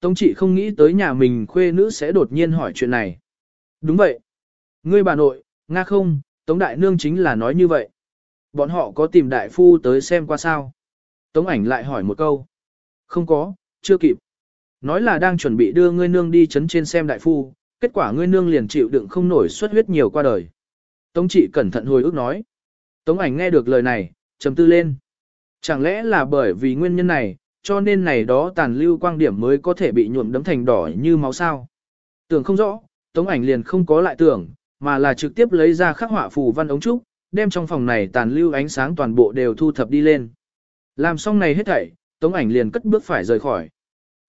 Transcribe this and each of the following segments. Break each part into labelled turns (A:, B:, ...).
A: Tống trị không nghĩ tới nhà mình khuê nữ sẽ đột nhiên hỏi chuyện này. Đúng vậy. Ngươi bà nội, Nga không, Tống Đại Nương chính là nói như vậy. Bọn họ có tìm đại phu tới xem qua sao? Tống ảnh lại hỏi một câu. Không có, chưa kịp. Nói là đang chuẩn bị đưa ngươi nương đi chấn trên xem đại phu, kết quả ngươi nương liền chịu đựng không nổi xuất huyết nhiều qua đời. Tống trị cẩn thận hồi ức nói. Tống ảnh nghe được lời này, trầm tư lên. Chẳng lẽ là bởi vì nguyên nhân này, cho nên này đó tàn lưu quang điểm mới có thể bị nhuộm đấm thành đỏ như máu sao? Tưởng không rõ, tống ảnh liền không có lại tưởng, mà là trực tiếp lấy ra khắc họa phù văn ống trúc, đem trong phòng này tàn lưu ánh sáng toàn bộ đều thu thập đi lên. Làm xong này hết thảy, tống ảnh liền cất bước phải rời khỏi.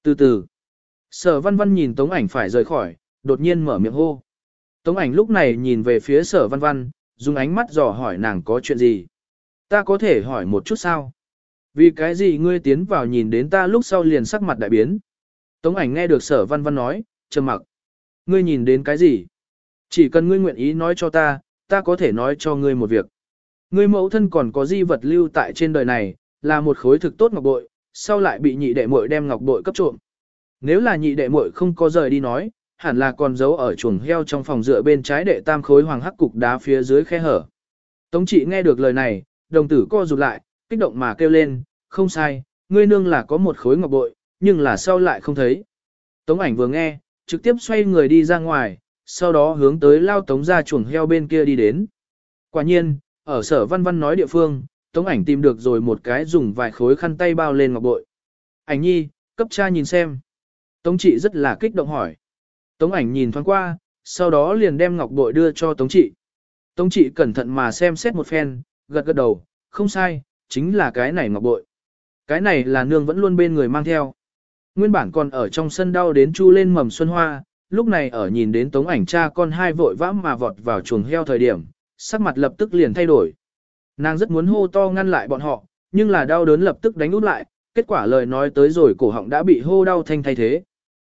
A: Từ từ, sở văn văn nhìn tống ảnh phải rời khỏi, đột nhiên mở miệng hô. Tống ảnh lúc này nhìn về phía sở văn văn, dùng ánh mắt dò hỏi nàng có chuyện gì. Ta có thể hỏi một chút sao? Vì cái gì ngươi tiến vào nhìn đến ta lúc sau liền sắc mặt đại biến? Tống ảnh nghe được sở văn văn nói, trầm mặc. Ngươi nhìn đến cái gì? Chỉ cần ngươi nguyện ý nói cho ta, ta có thể nói cho ngươi một việc. Ngươi mẫu thân còn có di vật lưu tại trên đời này, là một khối thực tốt ngọc bội, sau lại bị nhị đệ muội đem ngọc bội cấp trộm. Nếu là nhị đệ muội không có rời đi nói, hẳn là còn giấu ở chuồng heo trong phòng dựa bên trái đệ tam khối hoàng hắc cục đá phía dưới khe hở. Tống trị nghe được lời này, đồng tử co rụt lại, kích động mà kêu lên, không sai, ngươi nương là có một khối ngọc bội, nhưng là sau lại không thấy. Tống ảnh vừa nghe, trực tiếp xoay người đi ra ngoài, sau đó hướng tới lao tống ra chuồng heo bên kia đi đến. Quả nhiên, ở sở văn văn nói địa phương, tống ảnh tìm được rồi một cái dùng vài khối khăn tay bao lên ngọc bội. Ảnh nhi, cấp cha nhìn xem. Tống trị rất là kích động hỏi. Tống ảnh nhìn thoáng qua, sau đó liền đem ngọc bội đưa cho tống trị. Tống trị cẩn thận mà xem xét một phen, gật gật đầu, không sai, chính là cái này ngọc bội. Cái này là nương vẫn luôn bên người mang theo. Nguyên bản còn ở trong sân đau đến chu lên mầm xuân hoa, lúc này ở nhìn đến tống ảnh cha con hai vội vã mà vọt vào chuồng heo thời điểm, sắc mặt lập tức liền thay đổi. Nàng rất muốn hô to ngăn lại bọn họ, nhưng là đau đớn lập tức đánh út lại, kết quả lời nói tới rồi cổ họng đã bị hô đau thanh thay thế.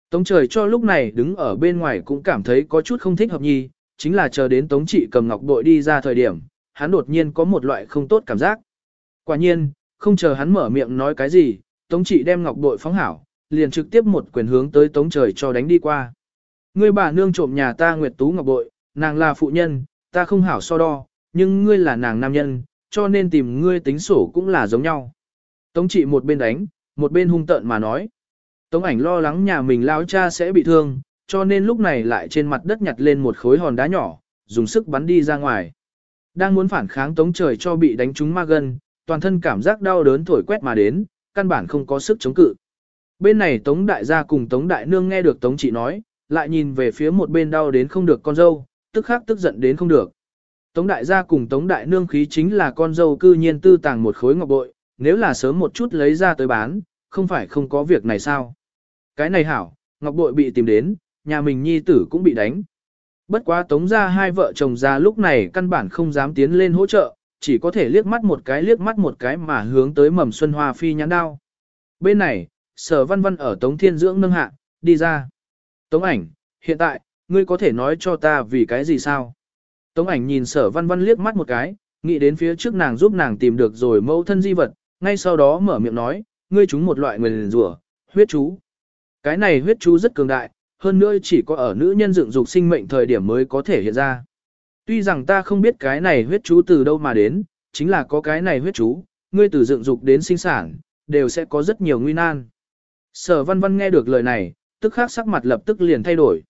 A: Tống trời cho lúc này đứng ở bên ngoài cũng cảm thấy có chút không thích hợp nhi, chính là chờ đến tống trị cầm ngọc bội đi ra thời điểm, hắn đột nhiên có một loại không tốt cảm giác. Quả nhiên, không chờ hắn mở miệng nói cái gì, tống trị đem ngọc bội phóng hảo, liền trực tiếp một quyền hướng tới tống trời cho đánh đi qua. Ngươi bà nương trộm nhà ta nguyệt tú ngọc bội, nàng là phụ nhân, ta không hảo so đo, nhưng ngươi là nàng nam nhân, cho nên tìm ngươi tính sổ cũng là giống nhau. Tống trị một bên đánh, một bên hung tợn mà nói. Tống ảnh lo lắng nhà mình lao cha sẽ bị thương, cho nên lúc này lại trên mặt đất nhặt lên một khối hòn đá nhỏ, dùng sức bắn đi ra ngoài. Đang muốn phản kháng tống trời cho bị đánh trúng ma gân, toàn thân cảm giác đau đớn thổi quét mà đến, căn bản không có sức chống cự. Bên này tống đại gia cùng tống đại nương nghe được tống chị nói, lại nhìn về phía một bên đau đến không được con dâu, tức khắc tức giận đến không được. Tống đại gia cùng tống đại nương khí chính là con dâu cư nhiên tư tàng một khối ngọc bội, nếu là sớm một chút lấy ra tới bán, không phải không có việc này sao. Cái này hảo, ngọc bội bị tìm đến, nhà mình nhi tử cũng bị đánh. Bất quá tống gia hai vợ chồng già lúc này căn bản không dám tiến lên hỗ trợ, chỉ có thể liếc mắt một cái liếc mắt một cái mà hướng tới mầm xuân hoa phi nhãn đao. Bên này, sở văn văn ở tống thiên dưỡng nâng hạ, đi ra. Tống ảnh, hiện tại, ngươi có thể nói cho ta vì cái gì sao? Tống ảnh nhìn sở văn văn liếc mắt một cái, nghĩ đến phía trước nàng giúp nàng tìm được rồi mẫu thân di vật, ngay sau đó mở miệng nói, ngươi chúng một loại nguyền rủa, huyết chú. Cái này huyết chú rất cường đại, hơn nữa chỉ có ở nữ nhân dựng dục sinh mệnh thời điểm mới có thể hiện ra. Tuy rằng ta không biết cái này huyết chú từ đâu mà đến, chính là có cái này huyết chú, ngươi từ dựng dục đến sinh sản, đều sẽ có rất nhiều nguy nan. Sở văn văn nghe được lời này, tức khắc sắc mặt lập tức liền thay đổi.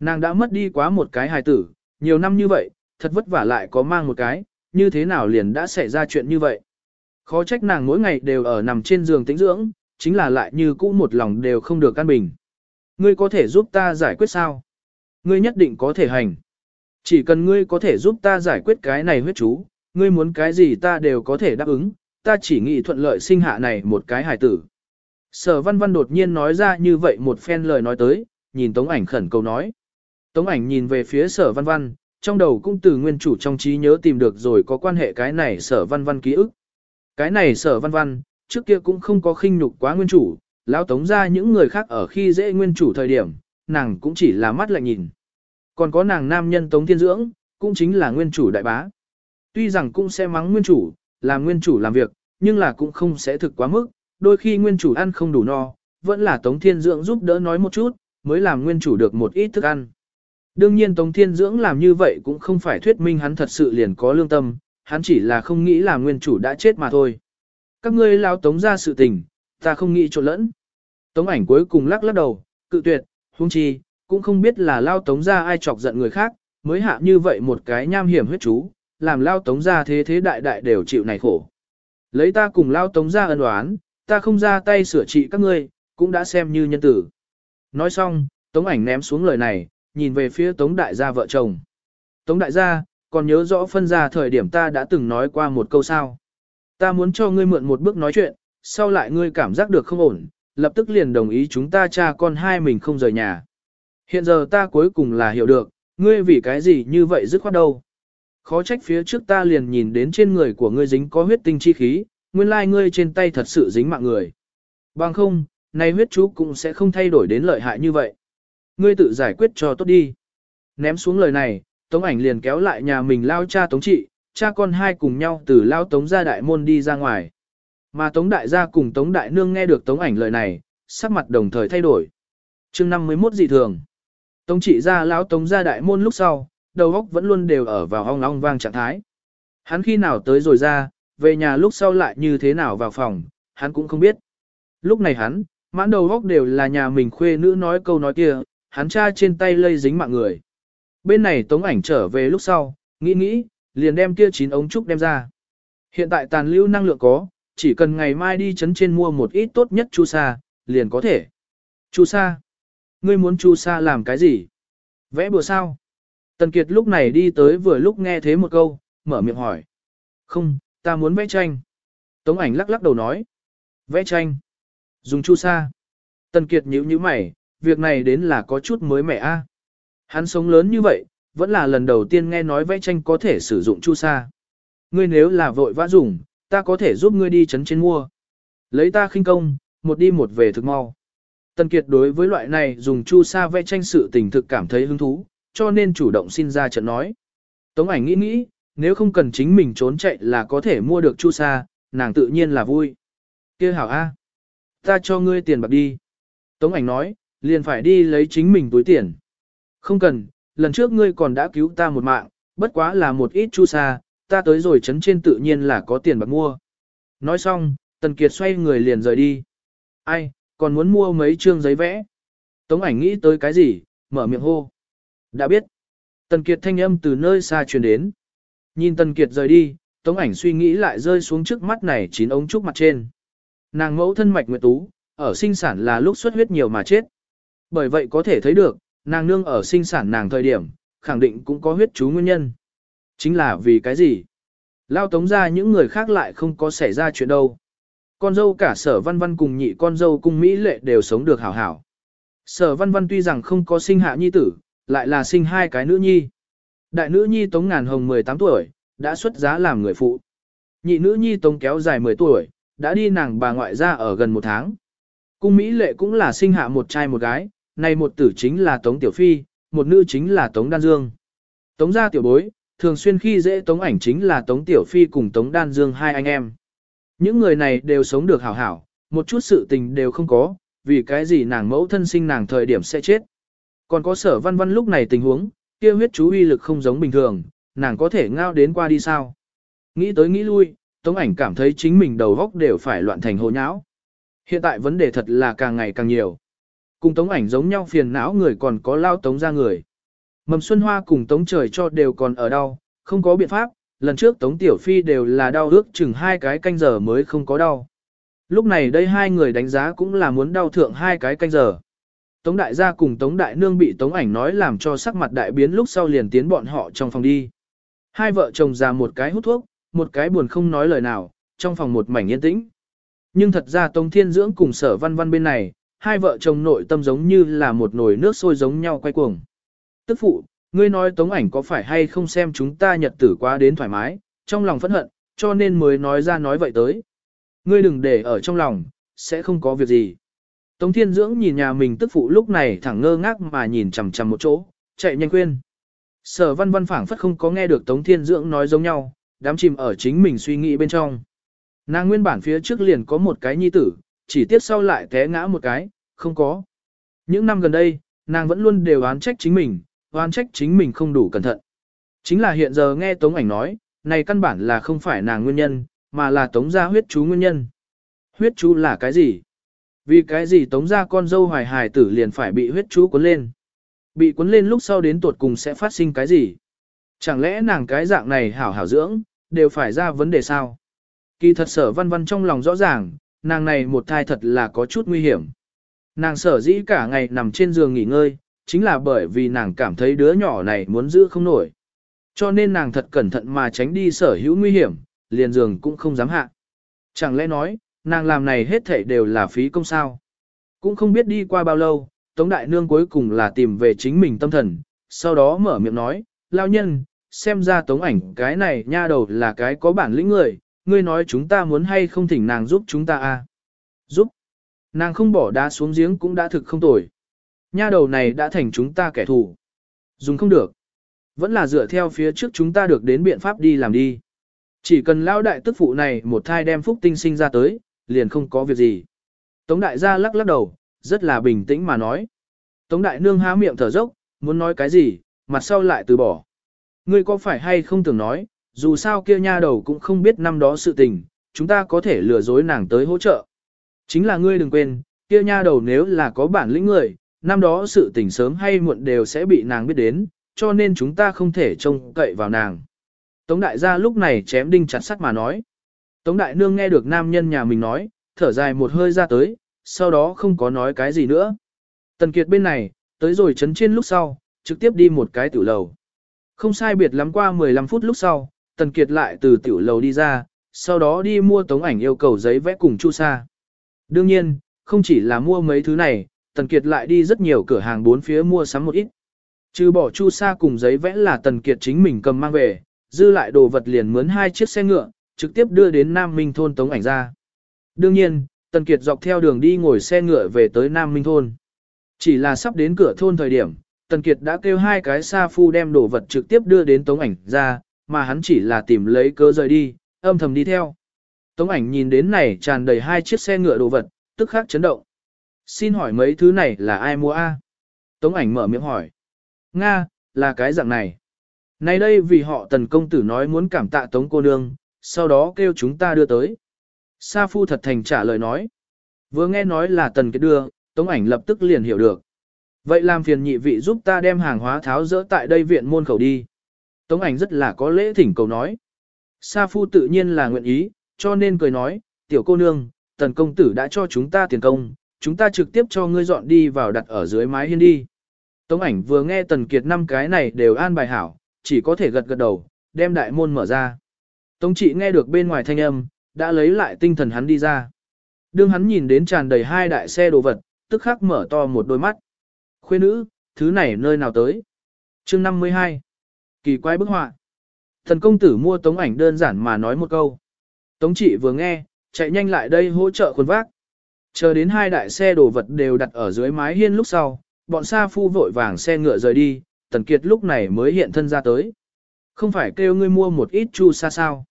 A: Nàng đã mất đi quá một cái hài tử, nhiều năm như vậy, thật vất vả lại có mang một cái, như thế nào liền đã xảy ra chuyện như vậy. Khó trách nàng mỗi ngày đều ở nằm trên giường tĩnh dưỡng, chính là lại như cũ một lòng đều không được căn bình. Ngươi có thể giúp ta giải quyết sao? Ngươi nhất định có thể hành. Chỉ cần ngươi có thể giúp ta giải quyết cái này huyết chú, ngươi muốn cái gì ta đều có thể đáp ứng, ta chỉ nghĩ thuận lợi sinh hạ này một cái hài tử. Sở văn văn đột nhiên nói ra như vậy một phen lời nói tới, nhìn tống ảnh khẩn cầu nói. Tống ảnh nhìn về phía sở văn văn, trong đầu cũng từ nguyên chủ trong trí nhớ tìm được rồi có quan hệ cái này sở văn văn ký ức. Cái này sở văn văn, trước kia cũng không có khinh nhục quá nguyên chủ, lão tống ra những người khác ở khi dễ nguyên chủ thời điểm, nàng cũng chỉ là mắt lạnh nhìn. Còn có nàng nam nhân tống thiên dưỡng, cũng chính là nguyên chủ đại bá. Tuy rằng cũng sẽ mắng nguyên chủ, làm nguyên chủ làm việc, nhưng là cũng không sẽ thực quá mức, đôi khi nguyên chủ ăn không đủ no, vẫn là Tống Thiên Dưỡng giúp đỡ nói một chút, mới làm nguyên chủ được một ít thức ăn. Đương nhiên Tống Thiên Dưỡng làm như vậy cũng không phải thuyết minh hắn thật sự liền có lương tâm, hắn chỉ là không nghĩ là nguyên chủ đã chết mà thôi. Các ngươi lao Tống ra sự tình, ta không nghĩ trộn lẫn. Tống ảnh cuối cùng lắc lắc đầu, cự tuyệt, huống chi, cũng không biết là lao Tống ra ai chọc giận người khác, mới hạ như vậy một cái nham hiểm huyết chú, làm lao Tống ra thế thế đại đại đều chịu này khổ. Lấy ta cùng lao Tống ra ân oán, ta không ra tay sửa trị các ngươi, cũng đã xem như nhân tử. Nói xong, Tống ảnh ném xuống lời này, nhìn về phía Tống đại gia vợ chồng. Tống đại gia, còn nhớ rõ phân ra thời điểm ta đã từng nói qua một câu sao. Ta muốn cho ngươi mượn một bước nói chuyện, sau lại ngươi cảm giác được không ổn, lập tức liền đồng ý chúng ta cha con hai mình không rời nhà. Hiện giờ ta cuối cùng là hiểu được, ngươi vì cái gì như vậy dứt khoát đâu. Khó trách phía trước ta liền nhìn đến trên người của ngươi dính có huyết tinh chi khí, nguyên lai ngươi trên tay thật sự dính mạng người. Bằng không, nay huyết chú cũng sẽ không thay đổi đến lợi hại như vậy. Ngươi tự giải quyết cho tốt đi. Ném xuống lời này, Tống ảnh liền kéo lại nhà mình lao cha Tống trị, cha con hai cùng nhau từ lao Tống ra đại môn đi ra ngoài. Mà Tống đại gia cùng Tống đại nương nghe được Tống ảnh lời này, sắc mặt đồng thời thay đổi. chương 51 dị thường. Tống trị ra lão Tống ra đại môn lúc sau, đầu óc vẫn luôn đều ở vào ong ong vang trạng thái. Hắn khi nào tới rồi ra, về nhà lúc sau lại như thế nào vào phòng, hắn cũng không biết. Lúc này hắn, mãn đầu óc đều là nhà mình khuê nữ nói câu nói kia, hắn cha trên tay lây dính mạng người. Bên này tống ảnh trở về lúc sau, nghĩ nghĩ, liền đem kia chín ống trúc đem ra. Hiện tại tàn lưu năng lượng có, chỉ cần ngày mai đi chấn trên mua một ít tốt nhất chu sa, liền có thể. Chu sa? Ngươi muốn chu sa làm cái gì? Vẽ bừa sao? Tần Kiệt lúc này đi tới vừa lúc nghe thế một câu, mở miệng hỏi. Không, ta muốn vẽ tranh. Tống ảnh lắc lắc đầu nói. Vẽ tranh. Dùng chu sa. Tần Kiệt nhíu nhíu mày, việc này đến là có chút mới mẻ a. Hắn sống lớn như vậy, vẫn là lần đầu tiên nghe nói vẽ tranh có thể sử dụng chu sa. Ngươi nếu là vội vã dùng, ta có thể giúp ngươi đi chấn trên mua. Lấy ta khinh công, một đi một về thực mau. Tần Kiệt đối với loại này dùng chu sa vẽ tranh sự tình thực cảm thấy hứng thú, cho nên chủ động xin ra trận nói. Tống ảnh nghĩ nghĩ, nếu không cần chính mình trốn chạy là có thể mua được chu sa, nàng tự nhiên là vui. kia hảo A. Ta cho ngươi tiền bạc đi. Tống ảnh nói, liền phải đi lấy chính mình túi tiền. Không cần, lần trước ngươi còn đã cứu ta một mạng, bất quá là một ít chu sa, ta tới rồi chấn trên tự nhiên là có tiền bạc mua. Nói xong, Tần Kiệt xoay người liền rời đi. Ai, còn muốn mua mấy chương giấy vẽ. Tống ảnh nghĩ tới cái gì, mở miệng hô. Đã biết. Tần Kiệt thanh âm từ nơi xa truyền đến. Nhìn Tần Kiệt rời đi, Tống ảnh suy nghĩ lại rơi xuống trước mắt này chín ống trúc mặt trên. Nàng mẫu thân mạch nguyệt tú, ở sinh sản là lúc xuất huyết nhiều mà chết. Bởi vậy có thể thấy được, nàng nương ở sinh sản nàng thời điểm, khẳng định cũng có huyết chú nguyên nhân. Chính là vì cái gì? Lao tống ra những người khác lại không có xảy ra chuyện đâu. Con dâu cả sở văn văn cùng nhị con dâu cung Mỹ lệ đều sống được hảo hảo. Sở văn văn tuy rằng không có sinh hạ nhi tử, lại là sinh hai cái nữ nhi. Đại nữ nhi tống ngàn hồng 18 tuổi, đã xuất giá làm người phụ. Nhị nữ nhi tống kéo dài 10 tuổi, đã đi nàng bà ngoại ra ở gần một tháng. Cung Mỹ lệ cũng là sinh hạ một trai một gái, này một tử chính là Tống Tiểu Phi, một nữ chính là Tống Đan Dương. Tống gia tiểu bối, thường xuyên khi dễ Tống ảnh chính là Tống Tiểu Phi cùng Tống Đan Dương hai anh em. Những người này đều sống được hảo hảo, một chút sự tình đều không có, vì cái gì nàng mẫu thân sinh nàng thời điểm sẽ chết. Còn có sở văn văn lúc này tình huống, kia huyết chú uy lực không giống bình thường, nàng có thể ngao đến qua đi sao. Nghĩ tới nghĩ lui, Tống ảnh cảm thấy chính mình đầu góc đều phải loạn thành hồ nháo. Hiện tại vấn đề thật là càng ngày càng nhiều. Cùng tống ảnh giống nhau phiền não người còn có lao tống ra người. Mầm xuân hoa cùng tống trời cho đều còn ở đau, không có biện pháp, lần trước tống tiểu phi đều là đau ước chừng hai cái canh giờ mới không có đau. Lúc này đây hai người đánh giá cũng là muốn đau thượng hai cái canh giờ. Tống đại gia cùng tống đại nương bị tống ảnh nói làm cho sắc mặt đại biến lúc sau liền tiến bọn họ trong phòng đi. Hai vợ chồng già một cái hút thuốc, một cái buồn không nói lời nào, trong phòng một mảnh yên tĩnh. Nhưng thật ra Tống Thiên Dưỡng cùng sở văn văn bên này, hai vợ chồng nội tâm giống như là một nồi nước sôi giống nhau quay cuồng. Tức phụ, ngươi nói Tống ảnh có phải hay không xem chúng ta nhật tử quá đến thoải mái, trong lòng phẫn hận, cho nên mới nói ra nói vậy tới. Ngươi đừng để ở trong lòng, sẽ không có việc gì. Tống Thiên Dưỡng nhìn nhà mình tức phụ lúc này thẳng ngơ ngác mà nhìn chằm chằm một chỗ, chạy nhanh quên. Sở văn văn phảng phất không có nghe được Tống Thiên Dưỡng nói giống nhau, đám chìm ở chính mình suy nghĩ bên trong. Nàng nguyên bản phía trước liền có một cái nhi tử, chỉ tiếc sau lại té ngã một cái, không có. Những năm gần đây, nàng vẫn luôn đều oán trách chính mình, oan trách chính mình không đủ cẩn thận. Chính là hiện giờ nghe Tống ảnh nói, này căn bản là không phải nàng nguyên nhân, mà là Tống gia huyết chú nguyên nhân. Huyết chú là cái gì? Vì cái gì Tống gia con dâu hoài hài tử liền phải bị huyết chú cuốn lên? Bị cuốn lên lúc sau đến tuột cùng sẽ phát sinh cái gì? Chẳng lẽ nàng cái dạng này hảo hảo dưỡng, đều phải ra vấn đề sao? Kỳ thật sở văn văn trong lòng rõ ràng, nàng này một thai thật là có chút nguy hiểm. Nàng sở dĩ cả ngày nằm trên giường nghỉ ngơi, chính là bởi vì nàng cảm thấy đứa nhỏ này muốn giữ không nổi. Cho nên nàng thật cẩn thận mà tránh đi sở hữu nguy hiểm, liền giường cũng không dám hạ. Chẳng lẽ nói, nàng làm này hết thảy đều là phí công sao? Cũng không biết đi qua bao lâu, Tống Đại Nương cuối cùng là tìm về chính mình tâm thần, sau đó mở miệng nói, lao nhân, xem ra Tống ảnh cái này nha đầu là cái có bản lĩnh người, ngươi nói chúng ta muốn hay không thỉnh nàng giúp chúng ta à? Giúp. Nàng không bỏ đá xuống giếng cũng đã thực không tồi. Nha đầu này đã thành chúng ta kẻ thù. Dùng không được. Vẫn là dựa theo phía trước chúng ta được đến biện pháp đi làm đi. Chỉ cần lao đại tức phụ này một thai đem phúc tinh sinh ra tới, liền không có việc gì. Tống đại gia lắc lắc đầu, rất là bình tĩnh mà nói. Tống đại nương há miệng thở dốc, muốn nói cái gì, mặt sau lại từ bỏ. Ngươi có phải hay không tưởng nói, dù sao kia nha đầu cũng không biết năm đó sự tình, chúng ta có thể lừa dối nàng tới hỗ trợ. Chính là ngươi đừng quên, kia nha đầu nếu là có bản lĩnh người, năm đó sự tình sớm hay muộn đều sẽ bị nàng biết đến, cho nên chúng ta không thể trông cậy vào nàng. Tống đại gia lúc này chém đinh chặt sắt mà nói. Tống đại nương nghe được nam nhân nhà mình nói, thở dài một hơi ra tới, sau đó không có nói cái gì nữa. Tần Kiệt bên này, tới rồi chấn trên lúc sau, trực tiếp đi một cái tiểu lầu. Không sai biệt lắm qua 15 phút lúc sau, Tần Kiệt lại từ tiểu lầu đi ra, sau đó đi mua tống ảnh yêu cầu giấy vẽ cùng Chu Sa. Đương nhiên, không chỉ là mua mấy thứ này, Tần Kiệt lại đi rất nhiều cửa hàng bốn phía mua sắm một ít. Trừ bỏ Chu Sa cùng giấy vẽ là Tần Kiệt chính mình cầm mang về, dư lại đồ vật liền mướn hai chiếc xe ngựa, trực tiếp đưa đến Nam Minh thôn tống ảnh ra. Đương nhiên, Tần Kiệt dọc theo đường đi ngồi xe ngựa về tới Nam Minh thôn. Chỉ là sắp đến cửa thôn thời điểm, Tần Kiệt đã kêu hai cái sa phu đem đồ vật trực tiếp đưa đến tống ảnh ra, mà hắn chỉ là tìm lấy cớ rời đi, âm thầm đi theo. Tống ảnh nhìn đến này tràn đầy hai chiếc xe ngựa đồ vật, tức khắc chấn động. Xin hỏi mấy thứ này là ai mua a? Tống ảnh mở miệng hỏi. Nga, là cái dạng này. Này đây vì họ tần công tử nói muốn cảm tạ tống cô nương, sau đó kêu chúng ta đưa tới. Sa phu thật thành trả lời nói. Vừa nghe nói là tần kết đưa, tống ảnh lập tức liền hiểu được. Vậy làm phiền nhị vị giúp ta đem hàng hóa tháo dỡ tại đây viện môn khẩu đi. Tống ảnh rất là có lễ thỉnh cầu nói. Sa phu tự nhiên là nguyện ý, cho nên cười nói, tiểu cô nương, tần công tử đã cho chúng ta tiền công, chúng ta trực tiếp cho ngươi dọn đi vào đặt ở dưới mái hiên đi. Tống ảnh vừa nghe tần kiệt năm cái này đều an bài hảo, chỉ có thể gật gật đầu, đem đại môn mở ra. Tống trị nghe được bên ngoài thanh âm, đã lấy lại tinh thần hắn đi ra. Đương hắn nhìn đến tràn đầy hai đại xe đồ vật, tức khắc mở to một đôi mắt. Khuê nữ, thứ này nơi nào tới? chương 52. Kỳ quái bức họa. Thần công tử mua tống ảnh đơn giản mà nói một câu. Tống trị vừa nghe, chạy nhanh lại đây hỗ trợ khuôn vác. Chờ đến hai đại xe đồ vật đều đặt ở dưới mái hiên lúc sau, bọn sa phu vội vàng xe ngựa rời đi, Tần Kiệt lúc này mới hiện thân ra tới. Không phải kêu ngươi mua một ít chu sa sao?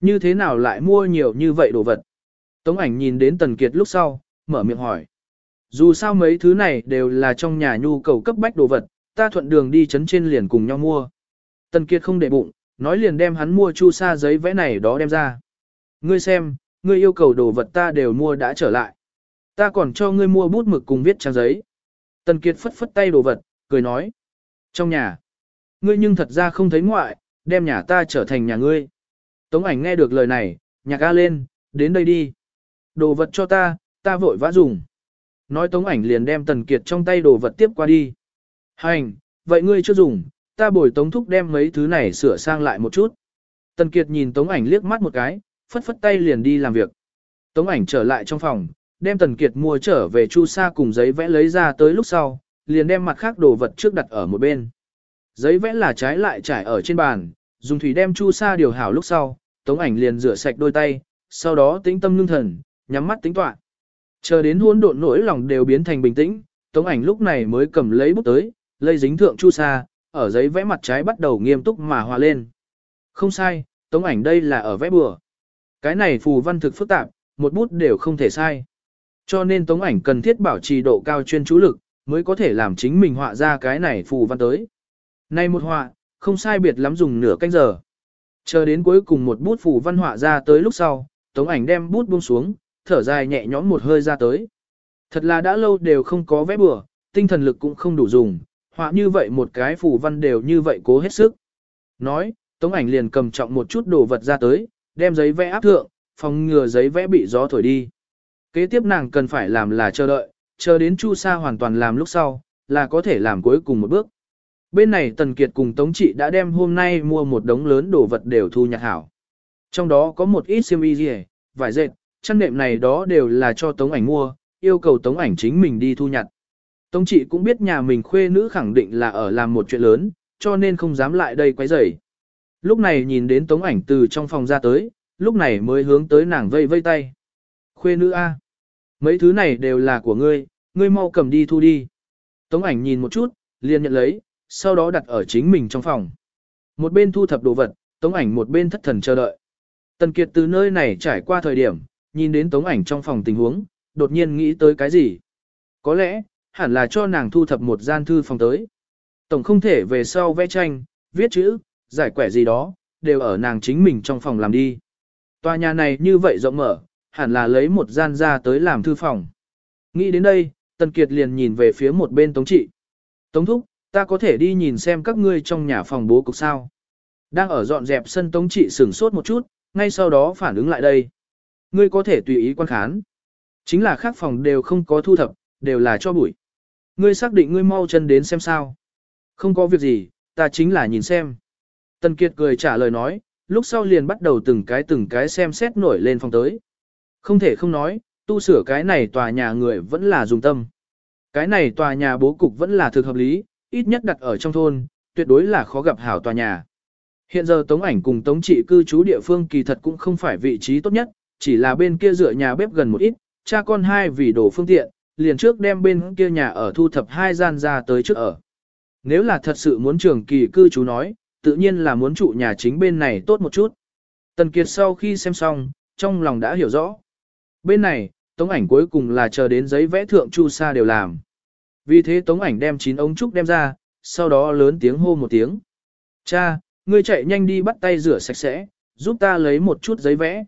A: Như thế nào lại mua nhiều như vậy đồ vật? Tống ảnh nhìn đến Tần Kiệt lúc sau, mở miệng hỏi. Dù sao mấy thứ này đều là trong nhà nhu cầu cấp bách đồ vật, ta thuận đường đi chấn trên liền cùng nhau mua. Tần Kiệt không để bụng, nói liền đem hắn mua chu sa giấy vẽ này đó đem ra. Ngươi xem, ngươi yêu cầu đồ vật ta đều mua đã trở lại. Ta còn cho ngươi mua bút mực cùng viết trang giấy. Tần Kiệt phất phất tay đồ vật, cười nói. Trong nhà, ngươi nhưng thật ra không thấy ngoại, đem nhà ta trở thành nhà ngươi. Tống ảnh nghe được lời này, nhạc ca lên, đến đây đi. Đồ vật cho ta, ta vội vã dùng. Nói Tống ảnh liền đem Tần Kiệt trong tay đồ vật tiếp qua đi. Hành, vậy ngươi chưa dùng, ta bồi Tống Thúc đem mấy thứ này sửa sang lại một chút. Tần Kiệt nhìn Tống ảnh liếc mắt một cái, phất phất tay liền đi làm việc. Tống ảnh trở lại trong phòng, đem Tần Kiệt mua trở về chu sa cùng giấy vẽ lấy ra tới lúc sau, liền đem mặt khác đồ vật trước đặt ở một bên. Giấy vẽ là trái lại trải ở trên bàn, dùng thủy đem chu sa điều hảo lúc sau, Tống ảnh liền rửa sạch đôi tay, sau đó tĩnh tâm ngưng thần, nhắm mắt tính toán. Chờ đến hỗn độn nỗi lòng đều biến thành bình tĩnh, Tống ảnh lúc này mới cầm lấy bút tới, lây dính thượng chu sa, ở giấy vẽ mặt trái bắt đầu nghiêm túc mà hòa lên. Không sai, Tống ảnh đây là ở vẽ bừa. Cái này phù văn thực phức tạp, một bút đều không thể sai. Cho nên tống ảnh cần thiết bảo trì độ cao chuyên chú lực, mới có thể làm chính mình họa ra cái này phù văn tới. Nay một họa, không sai biệt lắm dùng nửa canh giờ. Chờ đến cuối cùng một bút phù văn họa ra tới lúc sau, tống ảnh đem bút buông xuống, thở dài nhẹ nhõm một hơi ra tới. Thật là đã lâu đều không có vẽ bừa, tinh thần lực cũng không đủ dùng, họa như vậy một cái phù văn đều như vậy cố hết sức. Nói, tống ảnh liền cầm trọng một chút đồ vật ra tới, đem giấy vẽ áp thượng, phòng ngừa giấy vẽ bị gió thổi đi. Kế tiếp nàng cần phải làm là chờ đợi, chờ đến Chu Sa hoàn toàn làm lúc sau, là có thể làm cuối cùng một bước. Bên này Tần Kiệt cùng Tống Trị đã đem hôm nay mua một đống lớn đồ vật đều thu nhặt hảo. Trong đó có một ít xiêm y gì, vải dệt, chăn nệm này đó đều là cho Tống ảnh mua, yêu cầu Tống ảnh chính mình đi thu nhặt. Tống Trị cũng biết nhà mình khuê nữ khẳng định là ở làm một chuyện lớn, cho nên không dám lại đây quấy rầy. Lúc này nhìn đến Tống ảnh từ trong phòng ra tới, lúc này mới hướng tới nàng vây vây tay. Khuê nữ A. Mấy thứ này đều là của ngươi, ngươi mau cầm đi thu đi. Tống ảnh nhìn một chút, liền nhận lấy, sau đó đặt ở chính mình trong phòng. Một bên thu thập đồ vật, tống ảnh một bên thất thần chờ đợi. Tần Kiệt từ nơi này trải qua thời điểm, nhìn đến tống ảnh trong phòng tình huống, đột nhiên nghĩ tới cái gì. Có lẽ, hẳn là cho nàng thu thập một gian thư phòng tới. Tổng không thể về sau vẽ tranh, viết chữ, giải quẻ gì đó, đều ở nàng chính mình trong phòng làm đi. Tòa nhà này như vậy rộng mở, hẳn là lấy một gian ra tới làm thư phòng. Nghĩ đến đây, Tần Kiệt liền nhìn về phía một bên Tống Trị. Tống Thúc, ta có thể đi nhìn xem các ngươi trong nhà phòng bố cục sao. Đang ở dọn dẹp sân Tống Trị sửng sốt một chút, ngay sau đó phản ứng lại đây. Ngươi có thể tùy ý quan khán. Chính là khác phòng đều không có thu thập, đều là cho bụi. Ngươi xác định ngươi mau chân đến xem sao. Không có việc gì, ta chính là nhìn xem. Tần Kiệt cười trả lời nói, lúc sau liền bắt đầu từng cái từng cái xem xét nổi lên phòng tới. Không thể không nói, tu sửa cái này tòa nhà người vẫn là dùng tâm. Cái này tòa nhà bố cục vẫn là thực hợp lý, ít nhất đặt ở trong thôn, tuyệt đối là khó gặp hảo tòa nhà. Hiện giờ Tống ảnh cùng Tống trị cư trú địa phương kỳ thật cũng không phải vị trí tốt nhất, chỉ là bên kia dựa nhà bếp gần một ít, cha con hai vì đồ phương tiện, liền trước đem bên kia nhà ở thu thập hai gian ra tới trước ở. Nếu là thật sự muốn trường kỳ cư trú nói, tự nhiên là muốn trụ nhà chính bên này tốt một chút. Tần Kiệt sau khi xem xong, trong lòng đã hiểu rõ. Bên này, tống ảnh cuối cùng là chờ đến giấy vẽ thượng chu sa đều làm. Vì thế tống ảnh đem chín ống trúc đem ra, sau đó lớn tiếng hô một tiếng. Cha, ngươi chạy nhanh đi bắt tay rửa sạch sẽ, giúp ta lấy một chút giấy vẽ.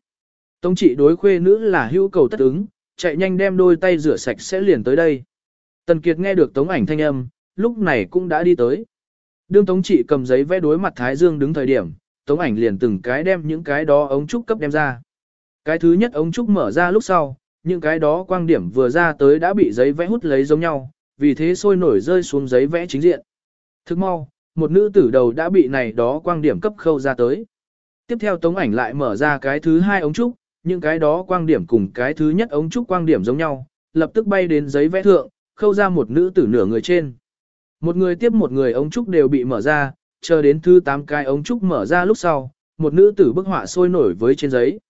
A: Tống trị đối khuê nữ là hữu cầu tất ứng, chạy nhanh đem đôi tay rửa sạch sẽ liền tới đây. Tần Kiệt nghe được tống ảnh thanh âm, lúc này cũng đã đi tới. Đương tống trị cầm giấy vẽ đối mặt Thái Dương đứng thời điểm, tống ảnh liền từng cái đem những cái đó ống trúc cấp đem ra. Cái thứ nhất ống trúc mở ra lúc sau, những cái đó quang điểm vừa ra tới đã bị giấy vẽ hút lấy giống nhau, vì thế sôi nổi rơi xuống giấy vẽ chính diện. Thức mau, một nữ tử đầu đã bị này đó quang điểm cấp khâu ra tới. Tiếp theo tống ảnh lại mở ra cái thứ hai ống trúc, những cái đó quang điểm cùng cái thứ nhất ống trúc quang điểm giống nhau, lập tức bay đến giấy vẽ thượng, khâu ra một nữ tử nửa người trên. Một người tiếp một người ống trúc đều bị mở ra, chờ đến thứ tám cái ống trúc mở ra lúc sau, một nữ tử bức họa sôi nổi với trên giấy.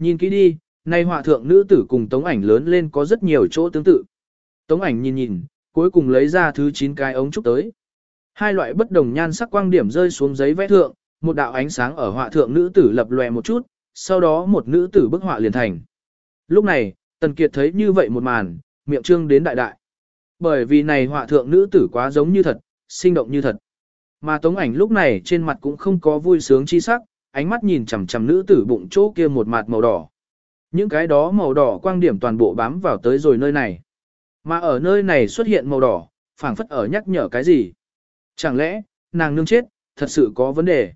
A: Nhìn kỹ đi, nay họa thượng nữ tử cùng tống ảnh lớn lên có rất nhiều chỗ tương tự. Tống ảnh nhìn nhìn, cuối cùng lấy ra thứ 9 cái ống trúc tới. Hai loại bất đồng nhan sắc quang điểm rơi xuống giấy vẽ thượng, một đạo ánh sáng ở họa thượng nữ tử lập lòe một chút, sau đó một nữ tử bức họa liền thành. Lúc này, Tần Kiệt thấy như vậy một màn, miệng trương đến đại đại. Bởi vì này họa thượng nữ tử quá giống như thật, sinh động như thật. Mà tống ảnh lúc này trên mặt cũng không có vui sướng chi sắc, ánh mắt nhìn chằm chằm nữ tử bụng chỗ kia một mặt màu đỏ. Những cái đó màu đỏ quang điểm toàn bộ bám vào tới rồi nơi này. Mà ở nơi này xuất hiện màu đỏ, phảng phất ở nhắc nhở cái gì. Chẳng lẽ, nàng nương chết, thật sự có vấn đề.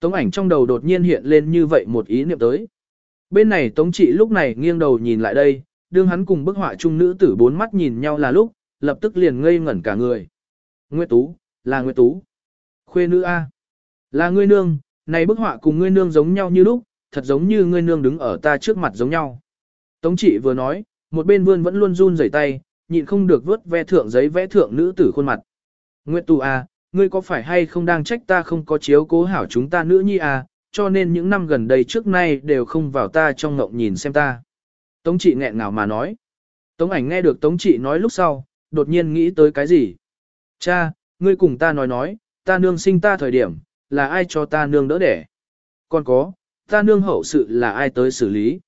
A: Tống ảnh trong đầu đột nhiên hiện lên như vậy một ý niệm tới. Bên này Tống trị lúc này nghiêng đầu nhìn lại đây, đương hắn cùng bức họa trung nữ tử bốn mắt nhìn nhau là lúc, lập tức liền ngây ngẩn cả người. Nguyệt Tú, là Nguyệt Tú. Khuê nữ A. Là ngươi nương, này bức họa cùng ngươi nương giống nhau như lúc, thật giống như ngươi nương đứng ở ta trước mặt giống nhau. Tống trị vừa nói, một bên vươn vẫn luôn run rẩy tay, nhịn không được vớt ve thượng giấy vẽ thượng nữ tử khuôn mặt. Nguyệt Tù à, ngươi có phải hay không đang trách ta không có chiếu cố hảo chúng ta nữ nhi à? cho nên những năm gần đây trước nay đều không vào ta trong ngộng nhìn xem ta. Tống trị nghẹn ngào mà nói. Tống ảnh nghe được Tống trị nói lúc sau, đột nhiên nghĩ tới cái gì? Cha, ngươi cùng ta nói nói, ta nương sinh ta thời điểm, là ai cho ta nương đỡ đẻ? Còn có, ta nương hậu sự là ai tới xử lý?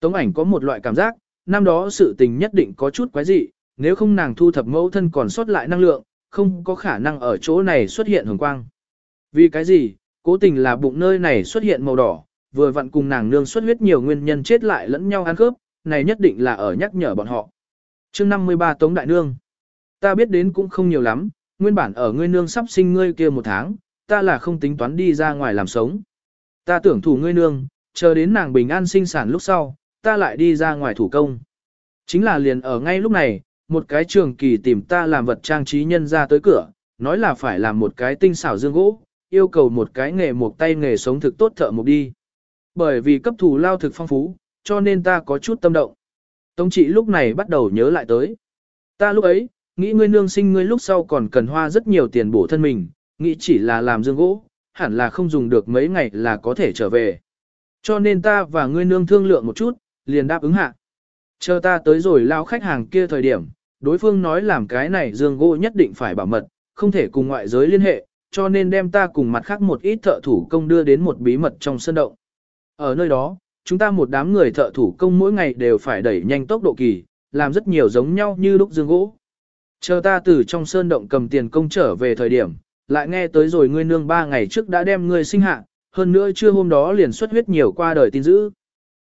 A: Tống ảnh có một loại cảm giác, năm đó sự tình nhất định có chút quái dị, nếu không nàng thu thập mẫu thân còn sót lại năng lượng, không có khả năng ở chỗ này xuất hiện hồng quang. Vì cái gì, cố tình là bụng nơi này xuất hiện màu đỏ, vừa vặn cùng nàng nương xuất huyết nhiều nguyên nhân chết lại lẫn nhau ăn khớp, này nhất định là ở nhắc nhở bọn họ. chương 53 Tống Đại Nương Ta biết đến cũng không nhiều lắm, nguyên bản ở ngươi nương sắp sinh ngươi kia một tháng, ta là không tính toán đi ra ngoài làm sống. Ta tưởng thủ ngươi nương, chờ đến nàng bình an sinh sản lúc sau, ta lại đi ra ngoài thủ công. Chính là liền ở ngay lúc này, một cái trường kỳ tìm ta làm vật trang trí nhân ra tới cửa, nói là phải làm một cái tinh xảo dương gỗ, yêu cầu một cái nghề một tay nghề sống thực tốt thợ một đi. Bởi vì cấp thủ lao thực phong phú, cho nên ta có chút tâm động. Tống trị lúc này bắt đầu nhớ lại tới. Ta lúc ấy, nghĩ ngươi nương sinh ngươi lúc sau còn cần hoa rất nhiều tiền bổ thân mình, nghĩ chỉ là làm dương gỗ, hẳn là không dùng được mấy ngày là có thể trở về. Cho nên ta và ngươi nương thương lượng một chút, liền đáp ứng hạ. Chờ ta tới rồi lao khách hàng kia thời điểm, đối phương nói làm cái này dương gỗ nhất định phải bảo mật, không thể cùng ngoại giới liên hệ, cho nên đem ta cùng mặt khác một ít thợ thủ công đưa đến một bí mật trong sân động. Ở nơi đó, chúng ta một đám người thợ thủ công mỗi ngày đều phải đẩy nhanh tốc độ kỳ, làm rất nhiều giống nhau như lúc dương gỗ. Chờ ta từ trong sơn động cầm tiền công trở về thời điểm, lại nghe tới rồi ngươi nương ba ngày trước đã đem ngươi sinh hạ, hơn nữa chưa hôm đó liền xuất huyết nhiều qua đời tin dữ.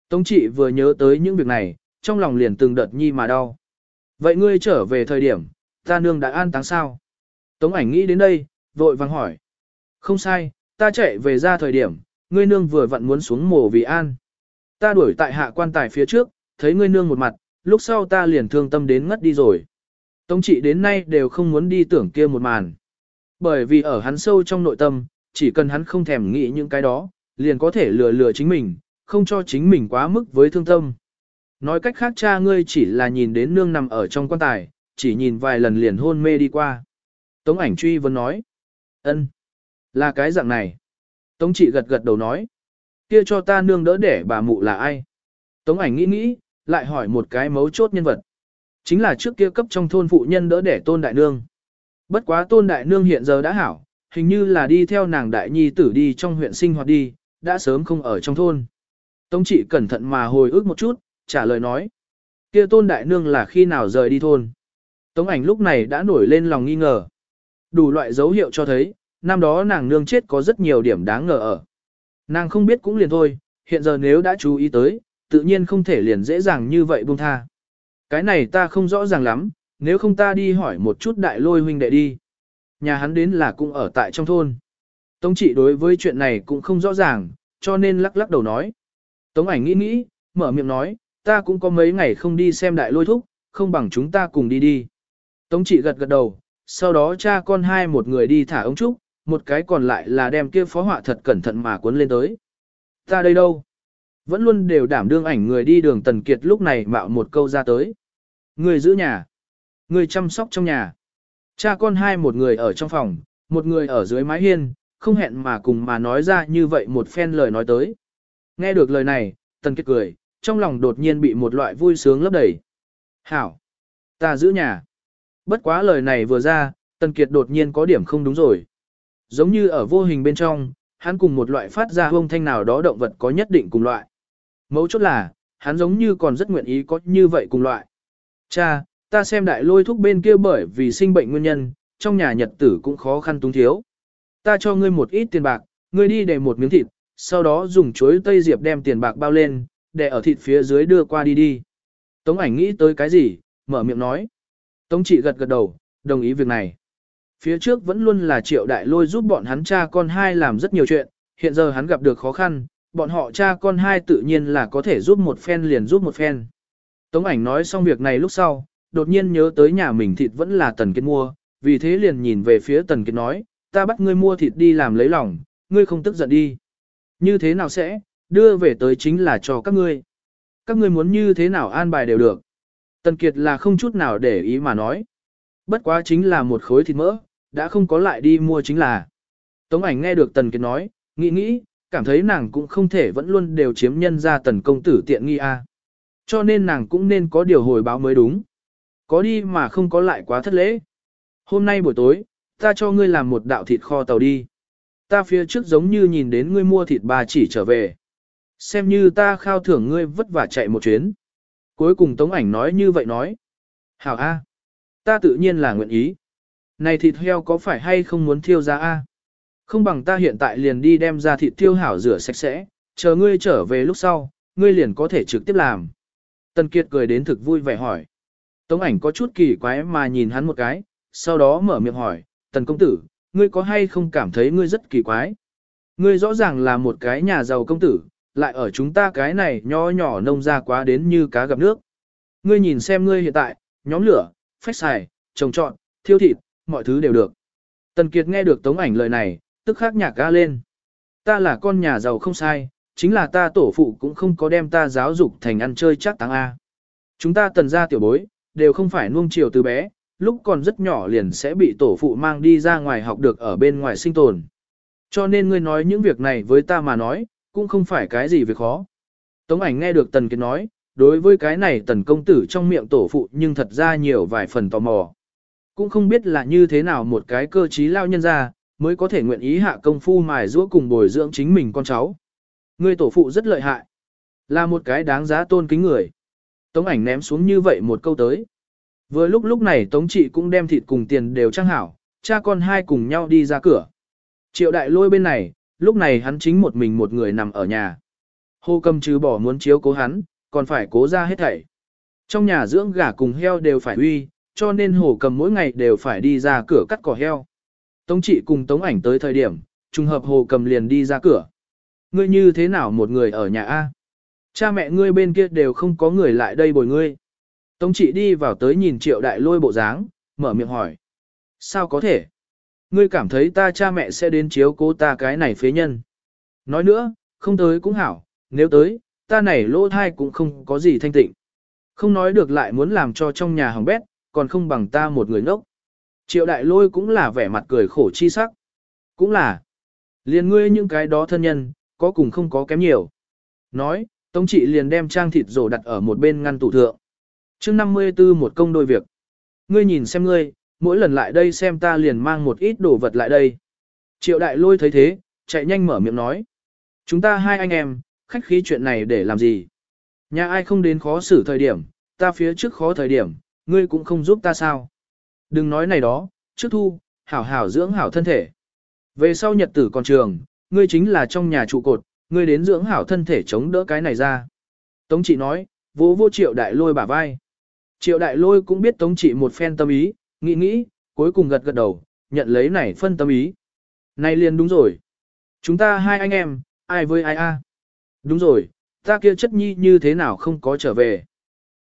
A: Tống trị vừa nhớ tới những việc này, trong lòng liền từng đợt nhi mà đau. Vậy ngươi trở về thời điểm, ta nương đã an táng sao? Tống ảnh nghĩ đến đây, vội vàng hỏi. Không sai, ta chạy về ra thời điểm, ngươi nương vừa vặn muốn xuống mồ vì an. Ta đuổi tại hạ quan tài phía trước, thấy ngươi nương một mặt, lúc sau ta liền thương tâm đến ngất đi rồi. Tống trị đến nay đều không muốn đi tưởng kia một màn. Bởi vì ở hắn sâu trong nội tâm, chỉ cần hắn không thèm nghĩ những cái đó, liền có thể lừa lừa chính mình, không cho chính mình quá mức với thương tâm. Nói cách khác cha ngươi chỉ là nhìn đến nương nằm ở trong quan tài, chỉ nhìn vài lần liền hôn mê đi qua. Tống ảnh truy vấn nói. ân, Là cái dạng này. Tống trị gật gật đầu nói. Kia cho ta nương đỡ để bà mụ là ai? Tống ảnh nghĩ nghĩ, lại hỏi một cái mấu chốt nhân vật. Chính là trước kia cấp trong thôn phụ nhân đỡ để tôn đại nương. Bất quá tôn đại nương hiện giờ đã hảo, hình như là đi theo nàng đại nhi tử đi trong huyện sinh hoạt đi, đã sớm không ở trong thôn. Tống trị cẩn thận mà hồi ức một chút, trả lời nói. kia tôn đại nương là khi nào rời đi thôn. Tống ảnh lúc này đã nổi lên lòng nghi ngờ. Đủ loại dấu hiệu cho thấy, năm đó nàng nương chết có rất nhiều điểm đáng ngờ ở. Nàng không biết cũng liền thôi, hiện giờ nếu đã chú ý tới, tự nhiên không thể liền dễ dàng như vậy buông tha. Cái này ta không rõ ràng lắm, nếu không ta đi hỏi một chút đại lôi huynh đệ đi. Nhà hắn đến là cũng ở tại trong thôn. Tống trị đối với chuyện này cũng không rõ ràng, cho nên lắc lắc đầu nói. Tống ảnh nghĩ nghĩ, mở miệng nói, ta cũng có mấy ngày không đi xem đại lôi thúc, không bằng chúng ta cùng đi đi. Tống trị gật gật đầu, sau đó cha con hai một người đi thả ống trúc, một cái còn lại là đem kia phó họa thật cẩn thận mà cuốn lên tới. Ta đây đâu? Vẫn luôn đều đảm đương ảnh người đi đường Tần Kiệt lúc này mạo một câu ra tới. Người giữ nhà. Người chăm sóc trong nhà. Cha con hai một người ở trong phòng, một người ở dưới mái hiên, không hẹn mà cùng mà nói ra như vậy một phen lời nói tới. Nghe được lời này, Tần Kiệt cười, trong lòng đột nhiên bị một loại vui sướng lấp đầy. Hảo! Ta giữ nhà. Bất quá lời này vừa ra, Tần Kiệt đột nhiên có điểm không đúng rồi. Giống như ở vô hình bên trong, hắn cùng một loại phát ra hông thanh nào đó động vật có nhất định cùng loại. Mấu chốt là, hắn giống như còn rất nguyện ý có như vậy cùng loại. Cha, ta xem đại lôi thúc bên kia bởi vì sinh bệnh nguyên nhân, trong nhà nhật tử cũng khó khăn túng thiếu. Ta cho ngươi một ít tiền bạc, ngươi đi để một miếng thịt, sau đó dùng chuối tây diệp đem tiền bạc bao lên, để ở thịt phía dưới đưa qua đi đi. Tống ảnh nghĩ tới cái gì, mở miệng nói. Tống trị gật gật đầu, đồng ý việc này. Phía trước vẫn luôn là triệu đại lôi giúp bọn hắn cha con hai làm rất nhiều chuyện, hiện giờ hắn gặp được khó khăn, bọn họ cha con hai tự nhiên là có thể giúp một phen liền giúp một phen. Tống ảnh nói xong việc này lúc sau, đột nhiên nhớ tới nhà mình thịt vẫn là tần kiệt mua, vì thế liền nhìn về phía tần kiệt nói, ta bắt ngươi mua thịt đi làm lấy lòng, ngươi không tức giận đi. Như thế nào sẽ, đưa về tới chính là cho các ngươi. Các ngươi muốn như thế nào an bài đều được. Tần kiệt là không chút nào để ý mà nói. Bất quá chính là một khối thịt mỡ, đã không có lại đi mua chính là. Tống ảnh nghe được tần kiệt nói, nghĩ nghĩ, cảm thấy nàng cũng không thể vẫn luôn đều chiếm nhân ra tần công tử tiện nghi a. Cho nên nàng cũng nên có điều hồi báo mới đúng. Có đi mà không có lại quá thất lễ. Hôm nay buổi tối, ta cho ngươi làm một đạo thịt kho tàu đi. Ta phía trước giống như nhìn đến ngươi mua thịt bà chỉ trở về. Xem như ta khao thưởng ngươi vất vả chạy một chuyến. Cuối cùng Tống ảnh nói như vậy nói. Hảo A. Ta tự nhiên là nguyện ý. Này thịt heo có phải hay không muốn thiêu ra A? Không bằng ta hiện tại liền đi đem ra thịt thiêu hảo rửa sạch sẽ, chờ ngươi trở về lúc sau, ngươi liền có thể trực tiếp làm. Tần Kiệt cười đến thực vui vẻ hỏi. Tống ảnh có chút kỳ quái mà nhìn hắn một cái, sau đó mở miệng hỏi, Tần công tử, ngươi có hay không cảm thấy ngươi rất kỳ quái? Ngươi rõ ràng là một cái nhà giàu công tử, lại ở chúng ta cái này nho nhỏ nông ra quá đến như cá gặp nước. Ngươi nhìn xem ngươi hiện tại, nhóm lửa, phách xài, trồng trọn, thiêu thịt, mọi thứ đều được. Tần Kiệt nghe được tống ảnh lời này, tức khắc nhạc ga lên. Ta là con nhà giàu không sai, chính là ta tổ phụ cũng không có đem ta giáo dục thành ăn chơi chắc tăng A. Chúng ta tần gia tiểu bối, đều không phải nuông chiều từ bé, lúc còn rất nhỏ liền sẽ bị tổ phụ mang đi ra ngoài học được ở bên ngoài sinh tồn. Cho nên ngươi nói những việc này với ta mà nói, cũng không phải cái gì việc khó. Tống ảnh nghe được Tần Kiệt nói, đối với cái này Tần công tử trong miệng tổ phụ nhưng thật ra nhiều vài phần tò mò. Cũng không biết là như thế nào một cái cơ trí lao nhân ra, mới có thể nguyện ý hạ công phu mài giũa cùng bồi dưỡng chính mình con cháu. Ngươi tổ phụ rất lợi hại, là một cái đáng giá tôn kính người. Tống ảnh ném xuống như vậy một câu tới. Vừa lúc lúc này Tống trị cũng đem thịt cùng tiền đều trang hảo, cha con hai cùng nhau đi ra cửa. Triệu đại lôi bên này, lúc này hắn chính một mình một người nằm ở nhà. Hồ cầm trừ bỏ muốn chiếu cố hắn, còn phải cố ra hết thảy. Trong nhà dưỡng gà cùng heo đều phải uy, cho nên hồ cầm mỗi ngày đều phải đi ra cửa cắt cỏ heo. Tống trị cùng tống ảnh tới thời điểm, trùng hợp hồ cầm liền đi ra cửa. Ngươi như thế nào một người ở nhà A? Cha mẹ ngươi bên kia đều không có người lại đây bồi ngươi. Tống trị đi vào tới nhìn triệu đại lôi bộ dáng, mở miệng hỏi. Sao có thể? Ngươi cảm thấy ta cha mẹ sẽ đến chiếu cố ta cái này phế nhân. Nói nữa, không tới cũng hảo, nếu tới, ta này lỗ thai cũng không có gì thanh tịnh. Không nói được lại muốn làm cho trong nhà hỏng bét, còn không bằng ta một người ngốc. Triệu đại lôi cũng là vẻ mặt cười khổ chi sắc. Cũng là, liền ngươi những cái đó thân nhân, có cùng không có kém nhiều. Nói, Tống trị liền đem trang thịt rổ đặt ở một bên ngăn tủ thượng. chương 54 một công đôi việc. Ngươi nhìn xem ngươi, mỗi lần lại đây xem ta liền mang một ít đồ vật lại đây. Triệu đại lôi thấy thế, chạy nhanh mở miệng nói. Chúng ta hai anh em, khách khí chuyện này để làm gì? Nhà ai không đến khó xử thời điểm, ta phía trước khó thời điểm, ngươi cũng không giúp ta sao? Đừng nói này đó, trước thu, hảo hảo dưỡng hảo thân thể. Về sau nhật tử còn trường, ngươi chính là trong nhà trụ cột, ngươi đến dưỡng hảo thân thể chống đỡ cái này ra. Tống trị nói, vô vô triệu đại lôi bả vai. Triệu đại lôi cũng biết tống trị một phen tâm ý, nghĩ nghĩ, cuối cùng gật gật đầu, nhận lấy này phân tâm ý. Này liền đúng rồi. Chúng ta hai anh em, ai với ai a? À? Đúng rồi, ta kia chất nhi như thế nào không có trở về.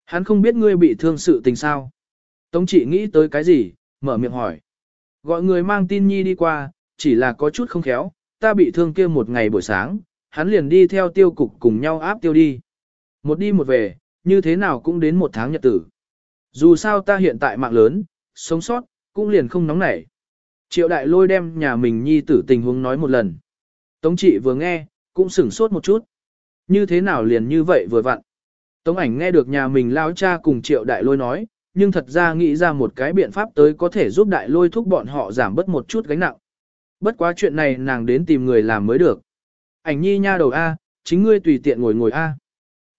A: Hắn không biết ngươi bị thương sự tình sao. Tống trị nghĩ tới cái gì, mở miệng hỏi. Gọi người mang tin nhi đi qua, chỉ là có chút không khéo, ta bị thương kia một ngày buổi sáng, hắn liền đi theo tiêu cục cùng nhau áp tiêu đi. Một đi một về, như thế nào cũng đến một tháng nhật tử. Dù sao ta hiện tại mạng lớn, sống sót, cũng liền không nóng nảy. Triệu đại lôi đem nhà mình nhi tử tình huống nói một lần. Tống trị vừa nghe, cũng sửng sốt một chút. Như thế nào liền như vậy vừa vặn. Tống ảnh nghe được nhà mình lao cha cùng triệu đại lôi nói, nhưng thật ra nghĩ ra một cái biện pháp tới có thể giúp đại lôi thúc bọn họ giảm bớt một chút gánh nặng. Bất quá chuyện này nàng đến tìm người làm mới được. Ảnh nhi nha đầu A, chính ngươi tùy tiện ngồi ngồi A.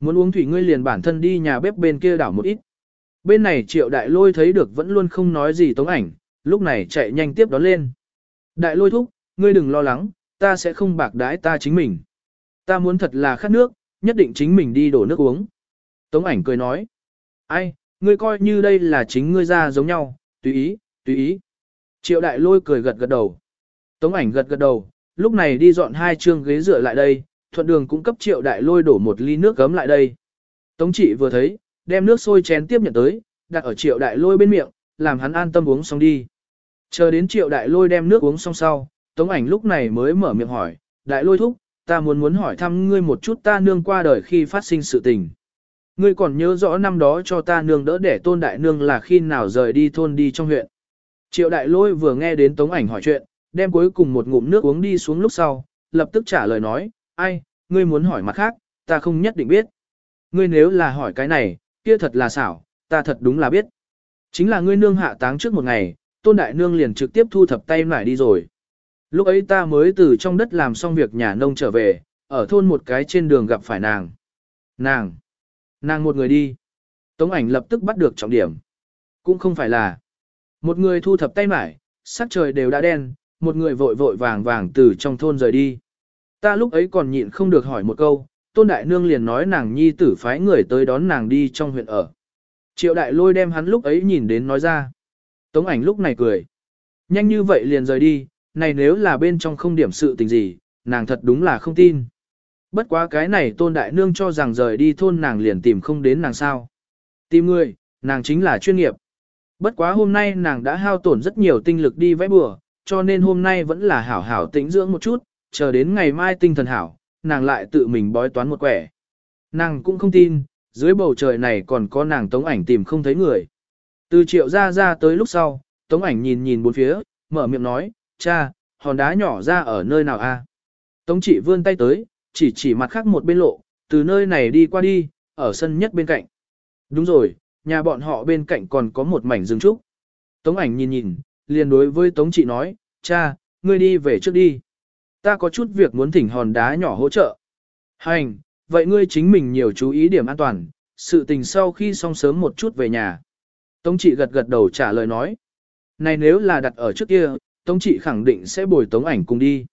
A: Muốn uống thủy ngươi liền bản thân đi nhà bếp bên kia đảo một ít. Bên này triệu đại lôi thấy được vẫn luôn không nói gì tống ảnh, lúc này chạy nhanh tiếp đón lên. Đại lôi thúc, ngươi đừng lo lắng, ta sẽ không bạc đái ta chính mình. Ta muốn thật là khát nước, nhất định chính mình đi đổ nước uống. Tống ảnh cười nói. Ai, ngươi coi như đây là chính ngươi ra giống nhau, tùy ý, tùy ý. Triệu đại lôi cười gật gật đầu. Tống ảnh gật gật đầu, lúc này đi dọn hai chương ghế dựa lại đây, thuận đường cũng cấp triệu đại lôi đổ một ly nước gấm lại đây. Tống trị vừa thấy, đem nước sôi chén tiếp nhận tới, đặt ở triệu đại lôi bên miệng, làm hắn an tâm uống xong đi. Chờ đến triệu đại lôi đem nước uống xong sau, tống ảnh lúc này mới mở miệng hỏi, đại lôi thúc, ta muốn muốn hỏi thăm ngươi một chút ta nương qua đời khi phát sinh sự tình. Ngươi còn nhớ rõ năm đó cho ta nương đỡ để tôn đại nương là khi nào rời đi thôn đi trong huyện. Triệu đại lôi vừa nghe đến tống ảnh hỏi chuyện, đem cuối cùng một ngụm nước uống đi xuống lúc sau, lập tức trả lời nói, ai, ngươi muốn hỏi mặt khác, ta không nhất định biết. Ngươi nếu là hỏi cái này, kia thật là xảo, ta thật đúng là biết. Chính là ngươi nương hạ táng trước một ngày, tôn đại nương liền trực tiếp thu thập tay lại đi rồi. Lúc ấy ta mới từ trong đất làm xong việc nhà nông trở về, ở thôn một cái trên đường gặp phải nàng. Nàng! Nàng một người đi. Tống ảnh lập tức bắt được trọng điểm. Cũng không phải là một người thu thập tay mải, sắc trời đều đã đen, một người vội vội vàng vàng từ trong thôn rời đi. Ta lúc ấy còn nhịn không được hỏi một câu, tôn đại nương liền nói nàng nhi tử phái người tới đón nàng đi trong huyện ở. Triệu đại lôi đem hắn lúc ấy nhìn đến nói ra. Tống ảnh lúc này cười. Nhanh như vậy liền rời đi, này nếu là bên trong không điểm sự tình gì, nàng thật đúng là không tin. Bất quá cái này tôn đại nương cho rằng rời đi thôn nàng liền tìm không đến nàng sao. Tìm người, nàng chính là chuyên nghiệp. Bất quá hôm nay nàng đã hao tổn rất nhiều tinh lực đi vẽ bừa, cho nên hôm nay vẫn là hảo hảo tĩnh dưỡng một chút, chờ đến ngày mai tinh thần hảo, nàng lại tự mình bói toán một quẻ. Nàng cũng không tin, dưới bầu trời này còn có nàng tống ảnh tìm không thấy người. Từ triệu ra ra tới lúc sau, tống ảnh nhìn nhìn bốn phía, mở miệng nói, cha, hòn đá nhỏ ra ở nơi nào a? Tống chỉ vươn tay tới, chỉ chỉ mặt khác một bên lộ, từ nơi này đi qua đi, ở sân nhất bên cạnh. Đúng rồi, nhà bọn họ bên cạnh còn có một mảnh rừng trúc. Tống ảnh nhìn nhìn, liền đối với Tống trị nói, cha, ngươi đi về trước đi. Ta có chút việc muốn thỉnh hòn đá nhỏ hỗ trợ. Hành, vậy ngươi chính mình nhiều chú ý điểm an toàn, sự tình sau khi xong sớm một chút về nhà. Tống trị gật gật đầu trả lời nói. Này nếu là đặt ở trước kia, Tống trị khẳng định sẽ bồi Tống ảnh cùng đi.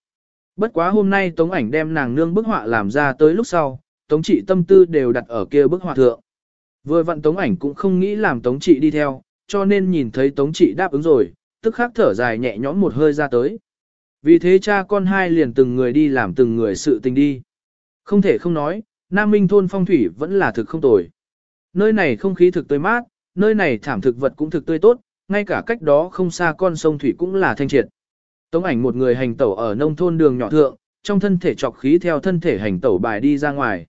A: Bất quá hôm nay Tống ảnh đem nàng nương bức họa làm ra tới lúc sau, Tống trị tâm tư đều đặt ở kia bức họa thượng. Vừa vặn Tống ảnh cũng không nghĩ làm Tống trị đi theo, cho nên nhìn thấy Tống trị đáp ứng rồi, tức khắc thở dài nhẹ nhõm một hơi ra tới. Vì thế cha con hai liền từng người đi làm từng người sự tình đi. Không thể không nói, Nam Minh thôn phong thủy vẫn là thực không tồi. Nơi này không khí thực tươi mát, nơi này thảm thực vật cũng thực tươi tốt, ngay cả cách đó không xa con sông thủy cũng là thanh triệt. Tống ảnh một người hành tẩu ở nông thôn đường nhỏ thượng, trong thân thể trọc khí theo thân thể hành tẩu bài đi ra ngoài.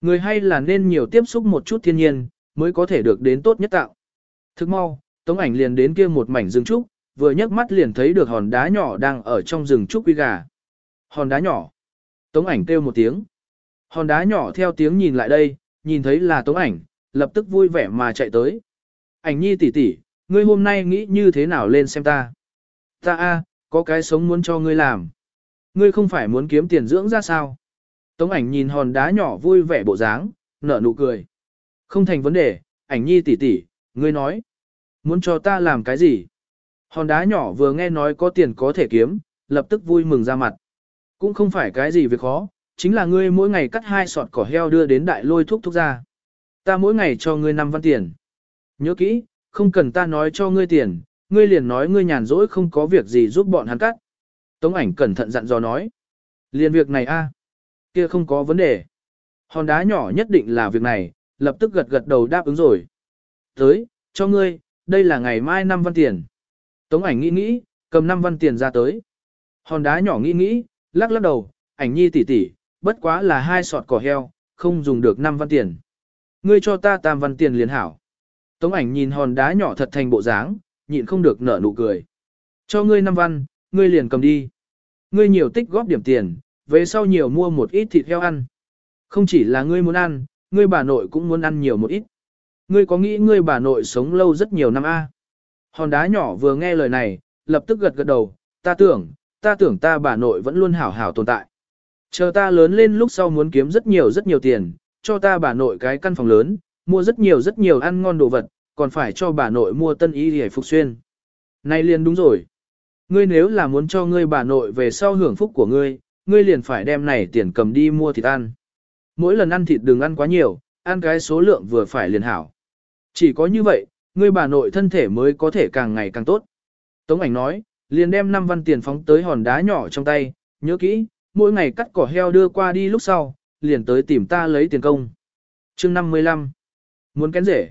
A: Người hay là nên nhiều tiếp xúc một chút thiên nhiên, mới có thể được đến tốt nhất tạo. Thức mau, tống ảnh liền đến kia một mảnh rừng trúc, vừa nhấc mắt liền thấy được hòn đá nhỏ đang ở trong rừng trúc quy gà. Hòn đá nhỏ. Tống ảnh kêu một tiếng. Hòn đá nhỏ theo tiếng nhìn lại đây, nhìn thấy là tống ảnh, lập tức vui vẻ mà chạy tới. Ảnh nhi tỷ tỷ, ngươi hôm nay nghĩ như thế nào lên xem ta. Ta a, có cái sống muốn cho ngươi làm. Ngươi không phải muốn kiếm tiền dưỡng ra sao? Tống ảnh nhìn hòn đá nhỏ vui vẻ bộ dáng, nở nụ cười. Không thành vấn đề, ảnh nhi tỷ tỷ, ngươi nói. Muốn cho ta làm cái gì? Hòn đá nhỏ vừa nghe nói có tiền có thể kiếm, lập tức vui mừng ra mặt. Cũng không phải cái gì việc khó, chính là ngươi mỗi ngày cắt hai sọt cỏ heo đưa đến đại lôi thuốc thuốc ra. Ta mỗi ngày cho ngươi 5 văn tiền. Nhớ kỹ, không cần ta nói cho ngươi tiền, ngươi liền nói ngươi nhàn rỗi không có việc gì giúp bọn hắn cắt. Tống ảnh cẩn thận dặn dò nói. Liền việc này a, kia không có vấn đề. Hòn đá nhỏ nhất định là việc này, lập tức gật gật đầu đáp ứng rồi. Tới, cho ngươi, đây là ngày mai 5 văn tiền. Tống ảnh nghĩ nghĩ, cầm 5 văn tiền ra tới. Hòn đá nhỏ nghĩ nghĩ, lắc lắc đầu, ảnh nhi tỷ tỷ, bất quá là hai sọt cỏ heo, không dùng được 5 văn tiền. Ngươi cho ta tam văn tiền liền hảo. Tống ảnh nhìn hòn đá nhỏ thật thành bộ dáng, nhịn không được nở nụ cười. Cho ngươi 5 văn, ngươi liền cầm đi. Ngươi nhiều tích góp điểm tiền, về sau nhiều mua một ít thịt heo ăn. Không chỉ là ngươi muốn ăn, ngươi bà nội cũng muốn ăn nhiều một ít. Ngươi có nghĩ ngươi bà nội sống lâu rất nhiều năm a? Hòn đá nhỏ vừa nghe lời này, lập tức gật gật đầu, ta tưởng, ta tưởng ta bà nội vẫn luôn hảo hảo tồn tại. Chờ ta lớn lên lúc sau muốn kiếm rất nhiều rất nhiều tiền, cho ta bà nội cái căn phòng lớn, mua rất nhiều rất nhiều ăn ngon đồ vật, còn phải cho bà nội mua tân y để phục xuyên. Này liền đúng rồi. Ngươi nếu là muốn cho ngươi bà nội về sau hưởng phúc của ngươi, ngươi liền phải đem này tiền cầm đi mua thịt ăn. Mỗi lần ăn thịt đừng ăn quá nhiều, ăn cái số lượng vừa phải liền hảo. Chỉ có như vậy, ngươi bà nội thân thể mới có thể càng ngày càng tốt. Tống ảnh nói, liền đem 5 văn tiền phóng tới hòn đá nhỏ trong tay, nhớ kỹ, mỗi ngày cắt cỏ heo đưa qua đi lúc sau, liền tới tìm ta lấy tiền công. chương 55. Muốn kén rể.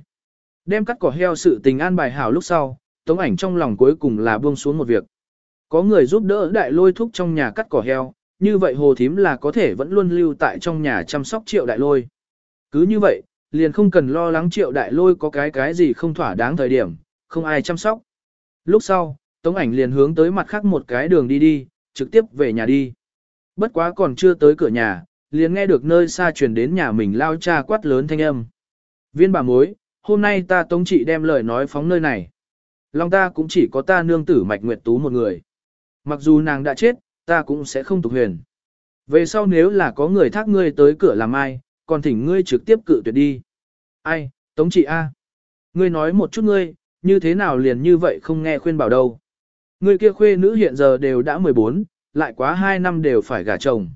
A: Đem cắt cỏ heo sự tình an bài hảo lúc sau, tống ảnh trong lòng cuối cùng là buông xuống một việc. Có người giúp đỡ đại lôi thúc trong nhà cắt cỏ heo, như vậy hồ thím là có thể vẫn luôn lưu tại trong nhà chăm sóc triệu đại lôi. Cứ như vậy, liền không cần lo lắng triệu đại lôi có cái cái gì không thỏa đáng thời điểm, không ai chăm sóc. Lúc sau, tống ảnh liền hướng tới mặt khác một cái đường đi đi, trực tiếp về nhà đi. Bất quá còn chưa tới cửa nhà, liền nghe được nơi xa truyền đến nhà mình lao cha quát lớn thanh âm. Viên bà mối, hôm nay ta tống trị đem lời nói phóng nơi này. Long ta cũng chỉ có ta nương tử mạch nguyệt tú một người. Mặc dù nàng đã chết, ta cũng sẽ không tục huyền. Về sau nếu là có người thác ngươi tới cửa làm ai, còn thỉnh ngươi trực tiếp cự tuyệt đi. Ai, Tống chị A. Ngươi nói một chút ngươi, như thế nào liền như vậy không nghe khuyên bảo đâu. Ngươi kia khuê nữ hiện giờ đều đã 14, lại quá 2 năm đều phải gả chồng.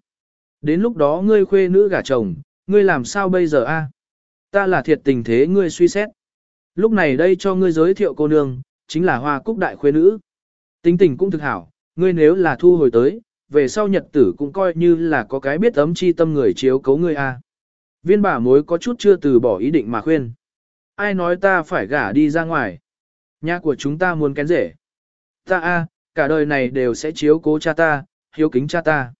A: Đến lúc đó ngươi khuê nữ gả chồng, ngươi làm sao bây giờ a? Ta là thiệt tình thế ngươi suy xét. Lúc này đây cho ngươi giới thiệu cô nương, chính là hoa cúc đại khuê nữ. Tính tình cũng thực hảo, ngươi nếu là thu hồi tới, về sau nhật tử cũng coi như là có cái biết ấm chi tâm người chiếu cấu ngươi a. Viên bà mối có chút chưa từ bỏ ý định mà khuyên. Ai nói ta phải gả đi ra ngoài? Nhà của chúng ta muốn kén rể. Ta a, cả đời này đều sẽ chiếu cố cha ta, hiếu kính cha ta.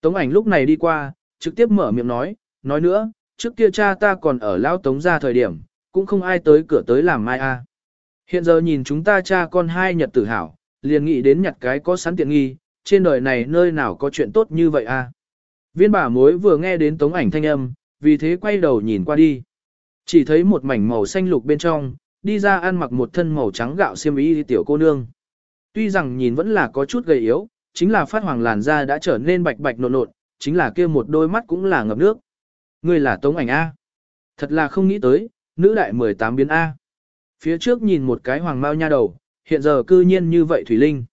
A: Tống ảnh lúc này đi qua, trực tiếp mở miệng nói, nói nữa, trước kia cha ta còn ở lao tống gia thời điểm, cũng không ai tới cửa tới làm mai a. Hiện giờ nhìn chúng ta cha con hai nhật tử hảo, liền nghĩ đến nhặt cái có sẵn tiện nghi, trên đời này nơi nào có chuyện tốt như vậy a. Viên bà mối vừa nghe đến tống ảnh thanh âm, vì thế quay đầu nhìn qua đi. Chỉ thấy một mảnh màu xanh lục bên trong, đi ra ăn mặc một thân màu trắng gạo xiêm y tiểu cô nương. Tuy rằng nhìn vẫn là có chút gầy yếu, chính là phát hoàng làn da đã trở nên bạch bạch nộn nộn, chính là kia một đôi mắt cũng là ngập nước. Ngươi là Tống ảnh A. Thật là không nghĩ tới, nữ đại 18 biến A. Phía trước nhìn một cái hoàng mao nha đầu, hiện giờ cư nhiên như vậy Thủy Linh.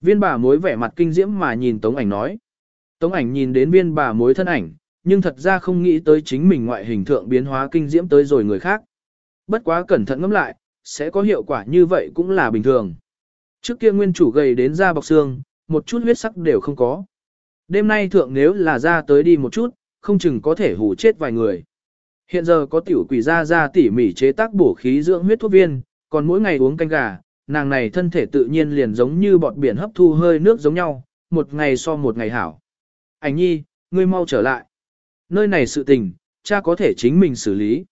A: Viên bà mối vẻ mặt kinh diễm mà nhìn Tống ảnh nói. Tống ảnh nhìn đến viên bà mối thân ảnh, nhưng thật ra không nghĩ tới chính mình ngoại hình thượng biến hóa kinh diễm tới rồi người khác. Bất quá cẩn thận ngẫm lại, sẽ có hiệu quả như vậy cũng là bình thường. Trước kia nguyên chủ gầy đến da bọc xương, một chút huyết sắc đều không có. Đêm nay thượng nếu là ra tới đi một chút, không chừng có thể hủ chết vài người. Hiện giờ có tiểu quỷ ra ra tỉ mỉ chế tác bổ khí dưỡng huyết thuốc viên, còn mỗi ngày uống canh gà, nàng này thân thể tự nhiên liền giống như bọt biển hấp thu hơi nước giống nhau, một ngày so một ngày hảo. Ảnh nhi, ngươi mau trở lại. Nơi này sự tình, cha có thể chính mình xử lý.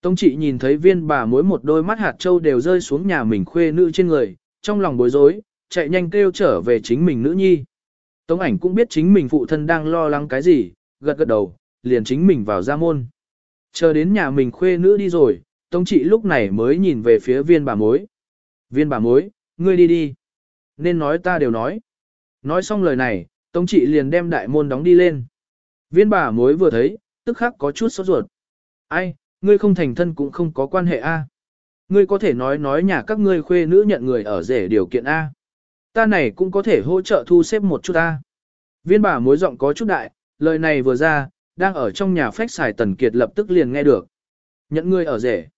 A: Tông chị nhìn thấy viên bà mỗi một đôi mắt hạt châu đều rơi xuống nhà mình khuê nữ trên người, trong lòng bối rối, chạy nhanh kêu trở về chính mình nữ nhi. Tống ảnh cũng biết chính mình phụ thân đang lo lắng cái gì, gật gật đầu, liền chính mình vào ra môn. Chờ đến nhà mình khuê nữ đi rồi, Tống chị lúc này mới nhìn về phía viên bà mối. Viên bà mối, ngươi đi đi. Nên nói ta đều nói. Nói xong lời này, Tống chị liền đem đại môn đóng đi lên. Viên bà mối vừa thấy, tức khắc có chút sốt ruột. Ai, ngươi không thành thân cũng không có quan hệ a. Ngươi có thể nói nói nhà các ngươi khuê nữ nhận người ở rể điều kiện a. Ta này cũng có thể hỗ trợ thu xếp một chút a. Viên bà mối giọng có chút đại, lời này vừa ra, đang ở trong nhà phách xài Tần Kiệt lập tức liền nghe được. Nhận người ở rể.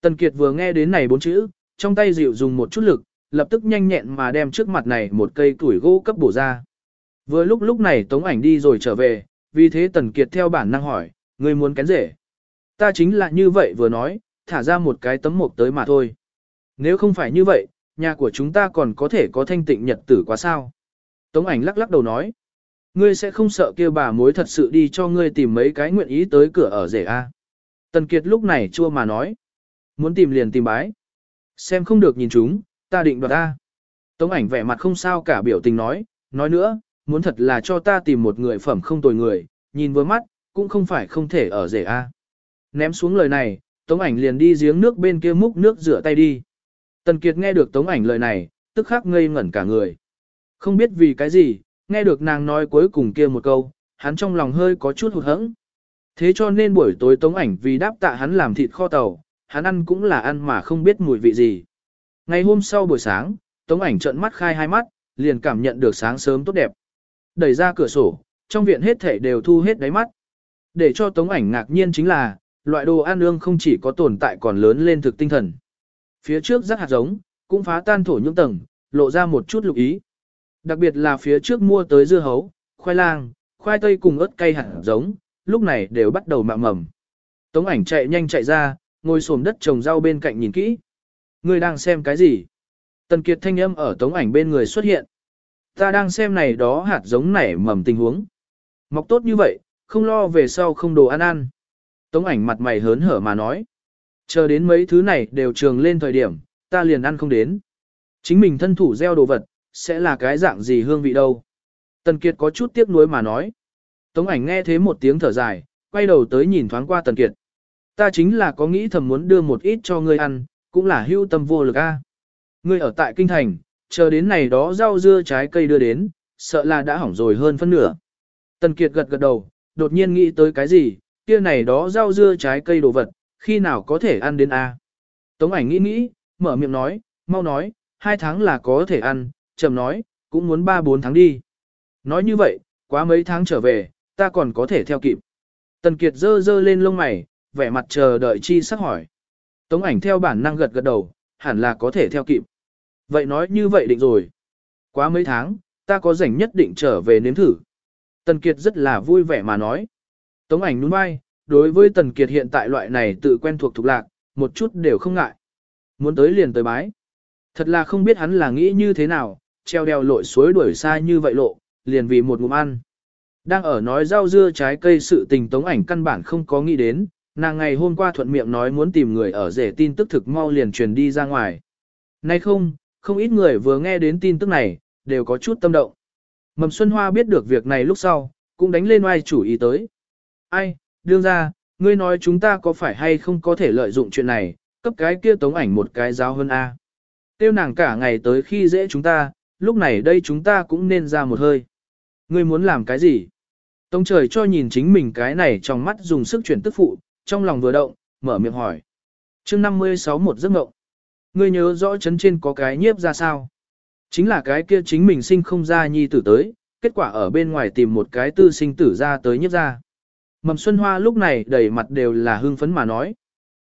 A: Tần Kiệt vừa nghe đến này bốn chữ, trong tay dịu dùng một chút lực, lập tức nhanh nhẹn mà đem trước mặt này một cây tuổi gỗ cấp bổ ra. Vừa lúc lúc này Tống ảnh đi rồi trở về, vì thế Tần Kiệt theo bản năng hỏi, người muốn kén rể. Ta chính là như vậy vừa nói, thả ra một cái tấm mộc tới mà thôi. Nếu không phải như vậy, nhà của chúng ta còn có thể có thanh tịnh nhật tử quá sao. Tống ảnh lắc lắc đầu nói. Ngươi sẽ không sợ kia bà mối thật sự đi cho ngươi tìm mấy cái nguyện ý tới cửa ở rể a. Tần Kiệt lúc này chua mà nói. Muốn tìm liền tìm bái. Xem không được nhìn chúng, ta định đoạt ta. Tống ảnh vẻ mặt không sao cả biểu tình nói. Nói nữa, muốn thật là cho ta tìm một người phẩm không tồi người, nhìn với mắt, cũng không phải không thể ở rể a. Ném xuống lời này, Tống ảnh liền đi giếng nước bên kia múc nước rửa tay đi. Tần Kiệt nghe được Tống ảnh lời này, tức khắc ngây ngẩn cả người. Không biết vì cái gì, nghe được nàng nói cuối cùng kia một câu, hắn trong lòng hơi có chút hụt hẫng. Thế cho nên buổi tối Tống ảnh vì đáp tạ hắn làm thịt kho tàu, hắn ăn cũng là ăn mà không biết mùi vị gì. Ngày hôm sau buổi sáng, Tống ảnh trợn mắt khai hai mắt, liền cảm nhận được sáng sớm tốt đẹp. Đẩy ra cửa sổ, trong viện hết thể đều thu hết đáy mắt. Để cho Tống ảnh ngạc nhiên chính là, loại đồ ăn ương không chỉ có tồn tại còn lớn lên thực tinh thần. Phía trước rắc hạt giống, cũng phá tan thổ những tầng, lộ ra một chút lục ý. Đặc biệt là phía trước mua tới dưa hấu, khoai lang, khoai tây cùng ớt cay hạt giống, lúc này đều bắt đầu mạ mầm. Tống ảnh chạy nhanh chạy ra, ngồi xổm đất trồng rau bên cạnh nhìn kỹ. Người đang xem cái gì? Tần Kiệt thanh âm ở tống ảnh bên người xuất hiện. Ta đang xem này đó hạt giống nảy mầm tình huống. Mọc tốt như vậy, không lo về sau không đồ ăn ăn. Tống ảnh mặt mày hớn hở mà nói. Chờ đến mấy thứ này đều trường lên thời điểm, ta liền ăn không đến. Chính mình thân thủ gieo đồ vật, sẽ là cái dạng gì hương vị đâu. Tần Kiệt có chút tiếc nuối mà nói. Tống ảnh nghe thế một tiếng thở dài, quay đầu tới nhìn thoáng qua Tần Kiệt. Ta chính là có nghĩ thầm muốn đưa một ít cho ngươi ăn, cũng là hưu tâm vô lực a. Ngươi ở tại kinh thành, chờ đến này đó rau dưa trái cây đưa đến, sợ là đã hỏng rồi hơn phân nửa. Tần Kiệt gật gật đầu, đột nhiên nghĩ tới cái gì, kia này đó rau dưa trái cây đồ vật, khi nào có thể ăn đến a? Tống ảnh nghĩ nghĩ, mở miệng nói, mau nói, hai tháng là có thể ăn, chậm nói, cũng muốn ba bốn tháng đi. Nói như vậy, quá mấy tháng trở về, ta còn có thể theo kịp. Tần Kiệt dơ dơ lên lông mày, vẻ mặt chờ đợi chi sắc hỏi. Tống ảnh theo bản năng gật gật đầu, hẳn là có thể theo kịp. Vậy nói như vậy định rồi. Quá mấy tháng, ta có rảnh nhất định trở về nếm thử. Tần Kiệt rất là vui vẻ mà nói. Tống ảnh nhún vai, đối với Tần Kiệt hiện tại loại này tự quen thuộc thuộc lạc, một chút đều không ngại. Muốn tới liền tới bái. Thật là không biết hắn là nghĩ như thế nào, treo đeo lội suối đuổi xa như vậy lộ, liền vì một ngụm ăn. Đang ở nói rau dưa trái cây sự tình tống ảnh căn bản không có nghĩ đến, nàng ngày hôm qua thuận miệng nói muốn tìm người ở rể tin tức thực mau liền truyền đi ra ngoài. Nay không, không ít người vừa nghe đến tin tức này, đều có chút tâm động. Mầm Xuân Hoa biết được việc này lúc sau, cũng đánh lên oai chủ ý tới. Ai, đương ra, ngươi nói chúng ta có phải hay không có thể lợi dụng chuyện này, cấp cái kia tống ảnh một cái giáo hơn A. Tiêu nàng cả ngày tới khi dễ chúng ta, lúc này đây chúng ta cũng nên ra một hơi. Ngươi muốn làm cái gì? Tống trời cho nhìn chính mình cái này trong mắt dùng sức chuyển tức phụ, trong lòng vừa động, mở miệng hỏi. chương 56 một giấc mộng. Ngươi nhớ rõ chấn trên có cái nhiếp ra sao? Chính là cái kia chính mình sinh không ra nhi tử tới, kết quả ở bên ngoài tìm một cái tư sinh tử ra tới nhiếp ra. Mầm Xuân Hoa lúc này đầy mặt đều là hưng phấn mà nói.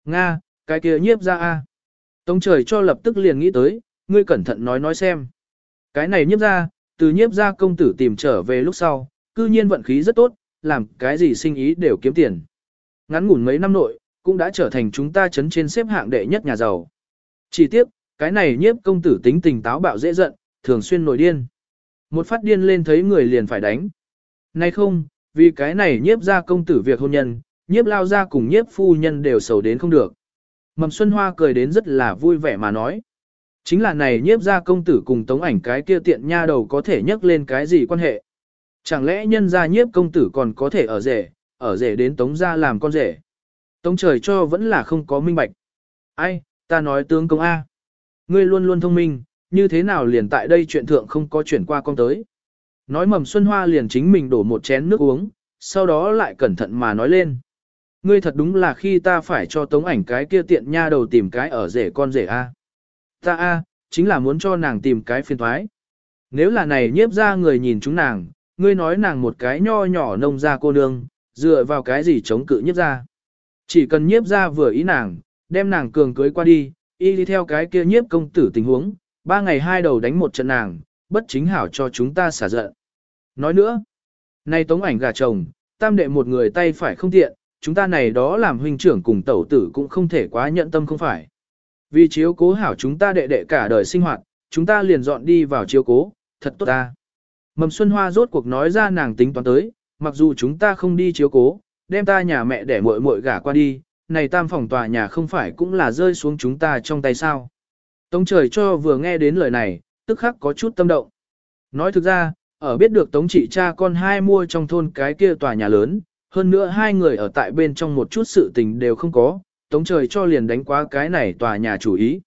A: Nga, cái kia nhiếp ra a. Tống trời cho lập tức liền nghĩ tới, ngươi cẩn thận nói nói xem. Cái này nhiếp ra, từ nhiếp ra công tử tìm trở về lúc sau, cư nhiên vận khí rất tốt, làm cái gì sinh ý đều kiếm tiền. Ngắn ngủn mấy năm nội, cũng đã trở thành chúng ta chấn trên xếp hạng đệ nhất nhà giàu. Chỉ tiếc, cái này nhiếp công tử tính tình táo bạo dễ giận, thường xuyên nổi điên. Một phát điên lên thấy người liền phải đánh. Nay không, vì cái này nhiếp ra công tử việc hôn nhân, nhiếp lao ra cùng nhiếp phu nhân đều sầu đến không được. Mầm Xuân Hoa cười đến rất là vui vẻ mà nói. Chính là này nhiếp ra công tử cùng tống ảnh cái kia tiện nha đầu có thể nhắc lên cái gì quan hệ. Chẳng lẽ nhân gia nhiếp công tử còn có thể ở rể, ở rể đến tống gia làm con rể. Tống trời cho vẫn là không có minh bạch. Ai, ta nói tướng công A. Ngươi luôn luôn thông minh, như thế nào liền tại đây chuyện thượng không có chuyển qua con tới. Nói mầm Xuân Hoa liền chính mình đổ một chén nước uống, sau đó lại cẩn thận mà nói lên. Ngươi thật đúng là khi ta phải cho tống ảnh cái kia tiện nha đầu tìm cái ở rể con rể A. Ta A, chính là muốn cho nàng tìm cái phiền thoái. Nếu là này nhiếp ra người nhìn chúng nàng, ngươi nói nàng một cái nho nhỏ nông ra cô nương, dựa vào cái gì chống cự nhiếp ra. Chỉ cần nhiếp ra vừa ý nàng, đem nàng cường cưới qua đi, y đi theo cái kia nhiếp công tử tình huống, ba ngày hai đầu đánh một trận nàng, bất chính hảo cho chúng ta xả giận. Nói nữa, nay tống ảnh gà chồng, tam đệ một người tay phải không tiện, chúng ta này đó làm huynh trưởng cùng tẩu tử cũng không thể quá nhận tâm không phải. Vì chiếu cố hảo chúng ta đệ đệ cả đời sinh hoạt, chúng ta liền dọn đi vào chiếu cố, thật tốt ta. Mầm Xuân Hoa rốt cuộc nói ra nàng tính toán tới, mặc dù chúng ta không đi chiếu cố, đem ta nhà mẹ để muội muội gả qua đi, này tam phòng tòa nhà không phải cũng là rơi xuống chúng ta trong tay sao. Tống trời cho vừa nghe đến lời này, tức khắc có chút tâm động. Nói thực ra, ở biết được tống trị cha con hai mua trong thôn cái kia tòa nhà lớn, hơn nữa hai người ở tại bên trong một chút sự tình đều không có, tống trời cho liền đánh quá cái này tòa nhà chủ ý.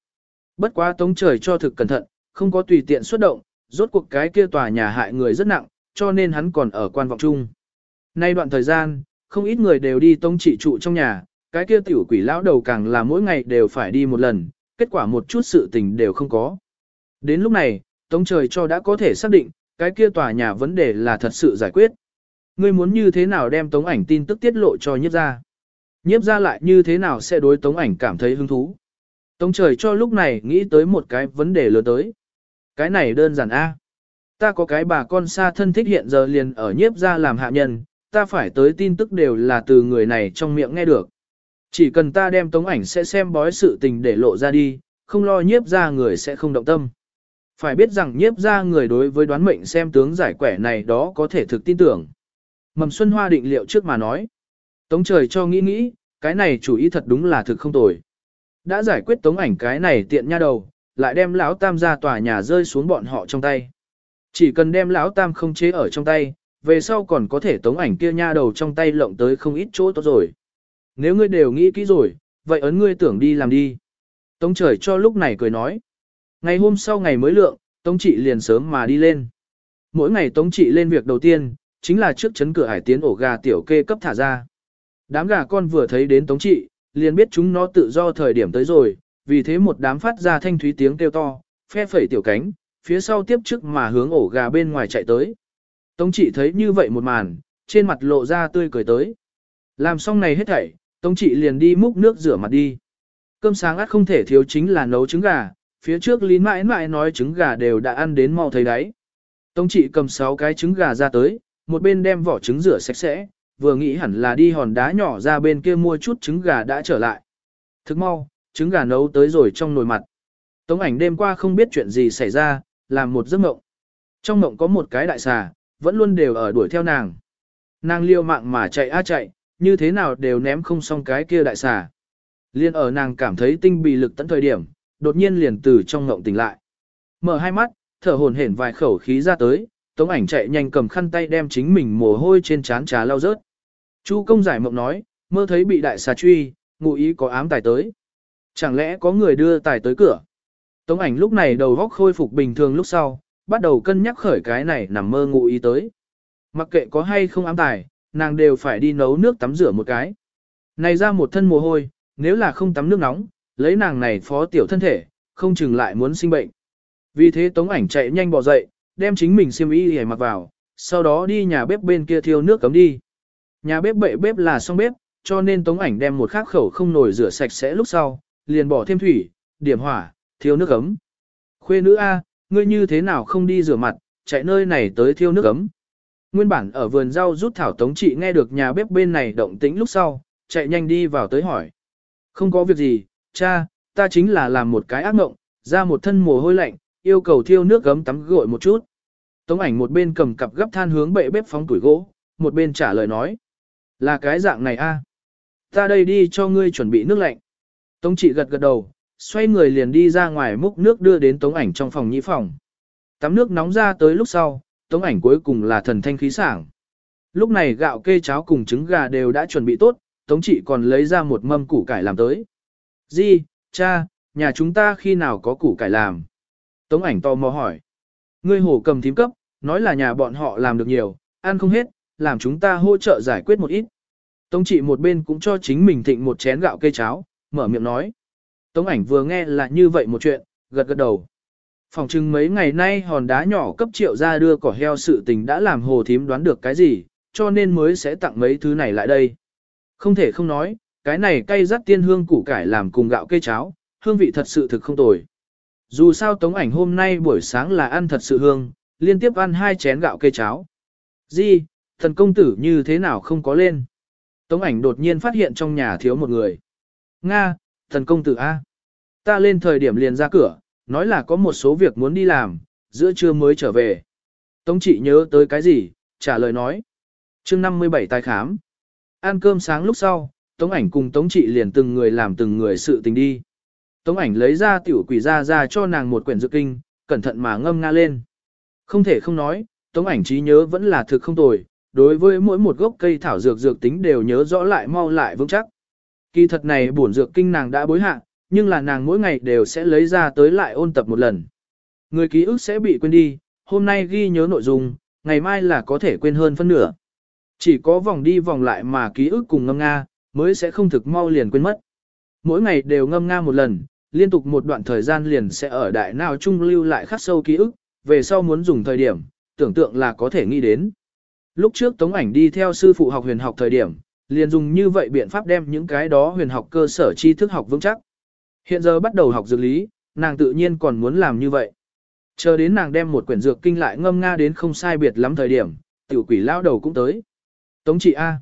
A: Bất quá tống trời cho thực cẩn thận, không có tùy tiện xuất động, rốt cuộc cái kia tòa nhà hại người rất nặng, cho nên hắn còn ở quan vọng chung. Nay đoạn thời gian, không ít người đều đi tống trị trụ trong nhà, cái kia tiểu quỷ lão đầu càng là mỗi ngày đều phải đi một lần, kết quả một chút sự tình đều không có. Đến lúc này, tống trời cho đã có thể xác định, cái kia tòa nhà vấn đề là thật sự giải quyết. Ngươi muốn như thế nào đem tống ảnh tin tức tiết lộ cho nhiếp gia, Nhiếp gia lại như thế nào sẽ đối tống ảnh cảm thấy hứng thú? Tống trời cho lúc này nghĩ tới một cái vấn đề lớn tới. Cái này đơn giản a. Ta có cái bà con xa thân thích hiện giờ liền ở nhiếp gia làm hạ nhân, ta phải tới tin tức đều là từ người này trong miệng nghe được. Chỉ cần ta đem tống ảnh sẽ xem bói sự tình để lộ ra đi, không lo nhiếp ra người sẽ không động tâm. Phải biết rằng nhiếp ra người đối với đoán mệnh xem tướng giải quẻ này đó có thể thực tin tưởng. Mầm Xuân Hoa định liệu trước mà nói. Tống trời cho nghĩ nghĩ, cái này chủ ý thật đúng là thực không tồi. Đã giải quyết tống ảnh cái này tiện nha đầu, lại đem lão tam ra tòa nhà rơi xuống bọn họ trong tay. Chỉ cần đem lão tam không chế ở trong tay, về sau còn có thể tống ảnh kia nha đầu trong tay lộng tới không ít chỗ tốt rồi. Nếu ngươi đều nghĩ kỹ rồi, vậy ấn ngươi tưởng đi làm đi. Tống trời cho lúc này cười nói. Ngày hôm sau ngày mới lượng, Tống trị liền sớm mà đi lên. Mỗi ngày Tống trị lên việc đầu tiên, chính là trước chấn cửa hải tiến ổ gà tiểu kê cấp thả ra. Đám gà con vừa thấy đến Tống trị, liền biết chúng nó tự do thời điểm tới rồi, vì thế một đám phát ra thanh thúy tiếng kêu to, phe phẩy tiểu cánh, phía sau tiếp trước mà hướng ổ gà bên ngoài chạy tới. Tống trị thấy như vậy một màn, trên mặt lộ ra tươi cười tới. Làm xong này hết thảy, Tống trị liền đi múc nước rửa mặt đi. Cơm sáng ắt không thể thiếu chính là nấu trứng gà, phía trước lín mãi mãi nói trứng gà đều đã ăn đến mau thấy đấy. Tống trị cầm 6 cái trứng gà ra tới, một bên đem vỏ trứng rửa sạch sẽ, vừa nghĩ hẳn là đi hòn đá nhỏ ra bên kia mua chút trứng gà đã trở lại. Thức mau, trứng gà nấu tới rồi trong nồi mặt. Tống ảnh đêm qua không biết chuyện gì xảy ra, làm một giấc mộng. Trong mộng có một cái đại xà, vẫn luôn đều ở đuổi theo nàng. Nàng liêu mạng mà chạy a chạy, như thế nào đều ném không xong cái kia đại xà. Liên ở nàng cảm thấy tinh bị lực tận thời điểm, đột nhiên liền từ trong ngộng tỉnh lại. Mở hai mắt, thở hổn hển vài khẩu khí ra tới, tống ảnh chạy nhanh cầm khăn tay đem chính mình mồ hôi trên trán trà lau rớt. Chu công giải mộng nói, mơ thấy bị đại xà truy, ngụ ý có ám tài tới. Chẳng lẽ có người đưa tài tới cửa? Tống ảnh lúc này đầu góc khôi phục bình thường lúc sau, bắt đầu cân nhắc khởi cái này nằm mơ ngụ ý tới. Mặc kệ có hay không ám tài, nàng đều phải đi nấu nước tắm rửa một cái. Này ra một thân mồ hôi, nếu là không tắm nước nóng, lấy nàng này phó tiểu thân thể, không chừng lại muốn sinh bệnh. Vì thế tống ảnh chạy nhanh bỏ dậy, đem chính mình xiêm y để mặc vào, sau đó đi nhà bếp bên kia thiêu nước cấm đi. Nhà bếp bệ bếp là xong bếp, cho nên tống ảnh đem một khắc khẩu không nổi rửa sạch sẽ lúc sau, liền bỏ thêm thủy, điểm hỏa, thiêu nước ấm. Khuê nữ A, ngươi như thế nào không đi rửa mặt, chạy nơi này tới thiêu nước ấm. Nguyên bản ở vườn rau rút thảo tống trị nghe được nhà bếp bên này động tĩnh lúc sau, chạy nhanh đi vào tới hỏi. Không có việc gì, cha, ta chính là làm một cái ác mộng, ra một thân mồ hôi lạnh, yêu cầu thiêu nước gấm tắm gội một chút. Tống ảnh một bên cầm cặp gấp than hướng bệ bếp phóng tuổi gỗ, một bên trả lời nói. Là cái dạng này a Ta đây đi cho ngươi chuẩn bị nước lạnh. Tống trị gật gật đầu, xoay người liền đi ra ngoài múc nước đưa đến tống ảnh trong phòng nhĩ phòng. Tắm nước nóng ra tới lúc sau, tống ảnh cuối cùng là thần thanh khí sảng. Lúc này gạo kê cháo cùng trứng gà đều đã chuẩn bị tốt, tống trị còn lấy ra một mâm củ cải làm tới. Di, cha, nhà chúng ta khi nào có củ cải làm? Tống ảnh tò mò hỏi. Ngươi hổ cầm thím cấp, nói là nhà bọn họ làm được nhiều, ăn không hết, làm chúng ta hỗ trợ giải quyết một ít. Tống trị một bên cũng cho chính mình thịnh một chén gạo kê cháo, mở miệng nói. Tống ảnh vừa nghe là như vậy một chuyện, gật gật đầu. Phòng chừng mấy ngày nay hòn đá nhỏ cấp triệu ra đưa cỏ heo sự tình đã làm hồ thím đoán được cái gì, cho nên mới sẽ tặng mấy thứ này lại đây. Không thể không nói, cái này cay rắt tiên hương củ cải làm cùng gạo cây cháo, hương vị thật sự thực không tồi. Dù sao tống ảnh hôm nay buổi sáng là ăn thật sự hương, liên tiếp ăn hai chén gạo cây cháo. Di, thần công tử như thế nào không có lên? Tống ảnh đột nhiên phát hiện trong nhà thiếu một người. Nga, thần công tử A. Ta lên thời điểm liền ra cửa, nói là có một số việc muốn đi làm, giữa trưa mới trở về. Tống trị nhớ tới cái gì, trả lời nói. chương 57 tài khám. Ăn cơm sáng lúc sau, Tống ảnh cùng Tống trị liền từng người làm từng người sự tình đi. Tống ảnh lấy ra tiểu quỷ ra ra cho nàng một quyển dược kinh, cẩn thận mà ngâm nga lên. Không thể không nói, Tống ảnh trí nhớ vẫn là thực không tồi, đối với mỗi một gốc cây thảo dược dược tính đều nhớ rõ lại mau lại vững chắc. Kỳ thật này bổn dược kinh nàng đã bối hạ, nhưng là nàng mỗi ngày đều sẽ lấy ra tới lại ôn tập một lần. Người ký ức sẽ bị quên đi, hôm nay ghi nhớ nội dung, ngày mai là có thể quên hơn phân nửa. Chỉ có vòng đi vòng lại mà ký ức cùng ngâm nga, mới sẽ không thực mau liền quên mất. Mỗi ngày đều ngâm nga một lần, liên tục một đoạn thời gian liền sẽ ở đại nào trung lưu lại khắc sâu ký ức, về sau muốn dùng thời điểm, tưởng tượng là có thể nghĩ đến. Lúc trước Tống ảnh đi theo sư phụ học huyền học thời điểm, liền dùng như vậy biện pháp đem những cái đó huyền học cơ sở tri thức học vững chắc. Hiện giờ bắt đầu học dược lý, nàng tự nhiên còn muốn làm như vậy. Chờ đến nàng đem một quyển dược kinh lại ngâm nga đến không sai biệt lắm thời điểm, tiểu quỷ lao đầu cũng tới. Tống chị A.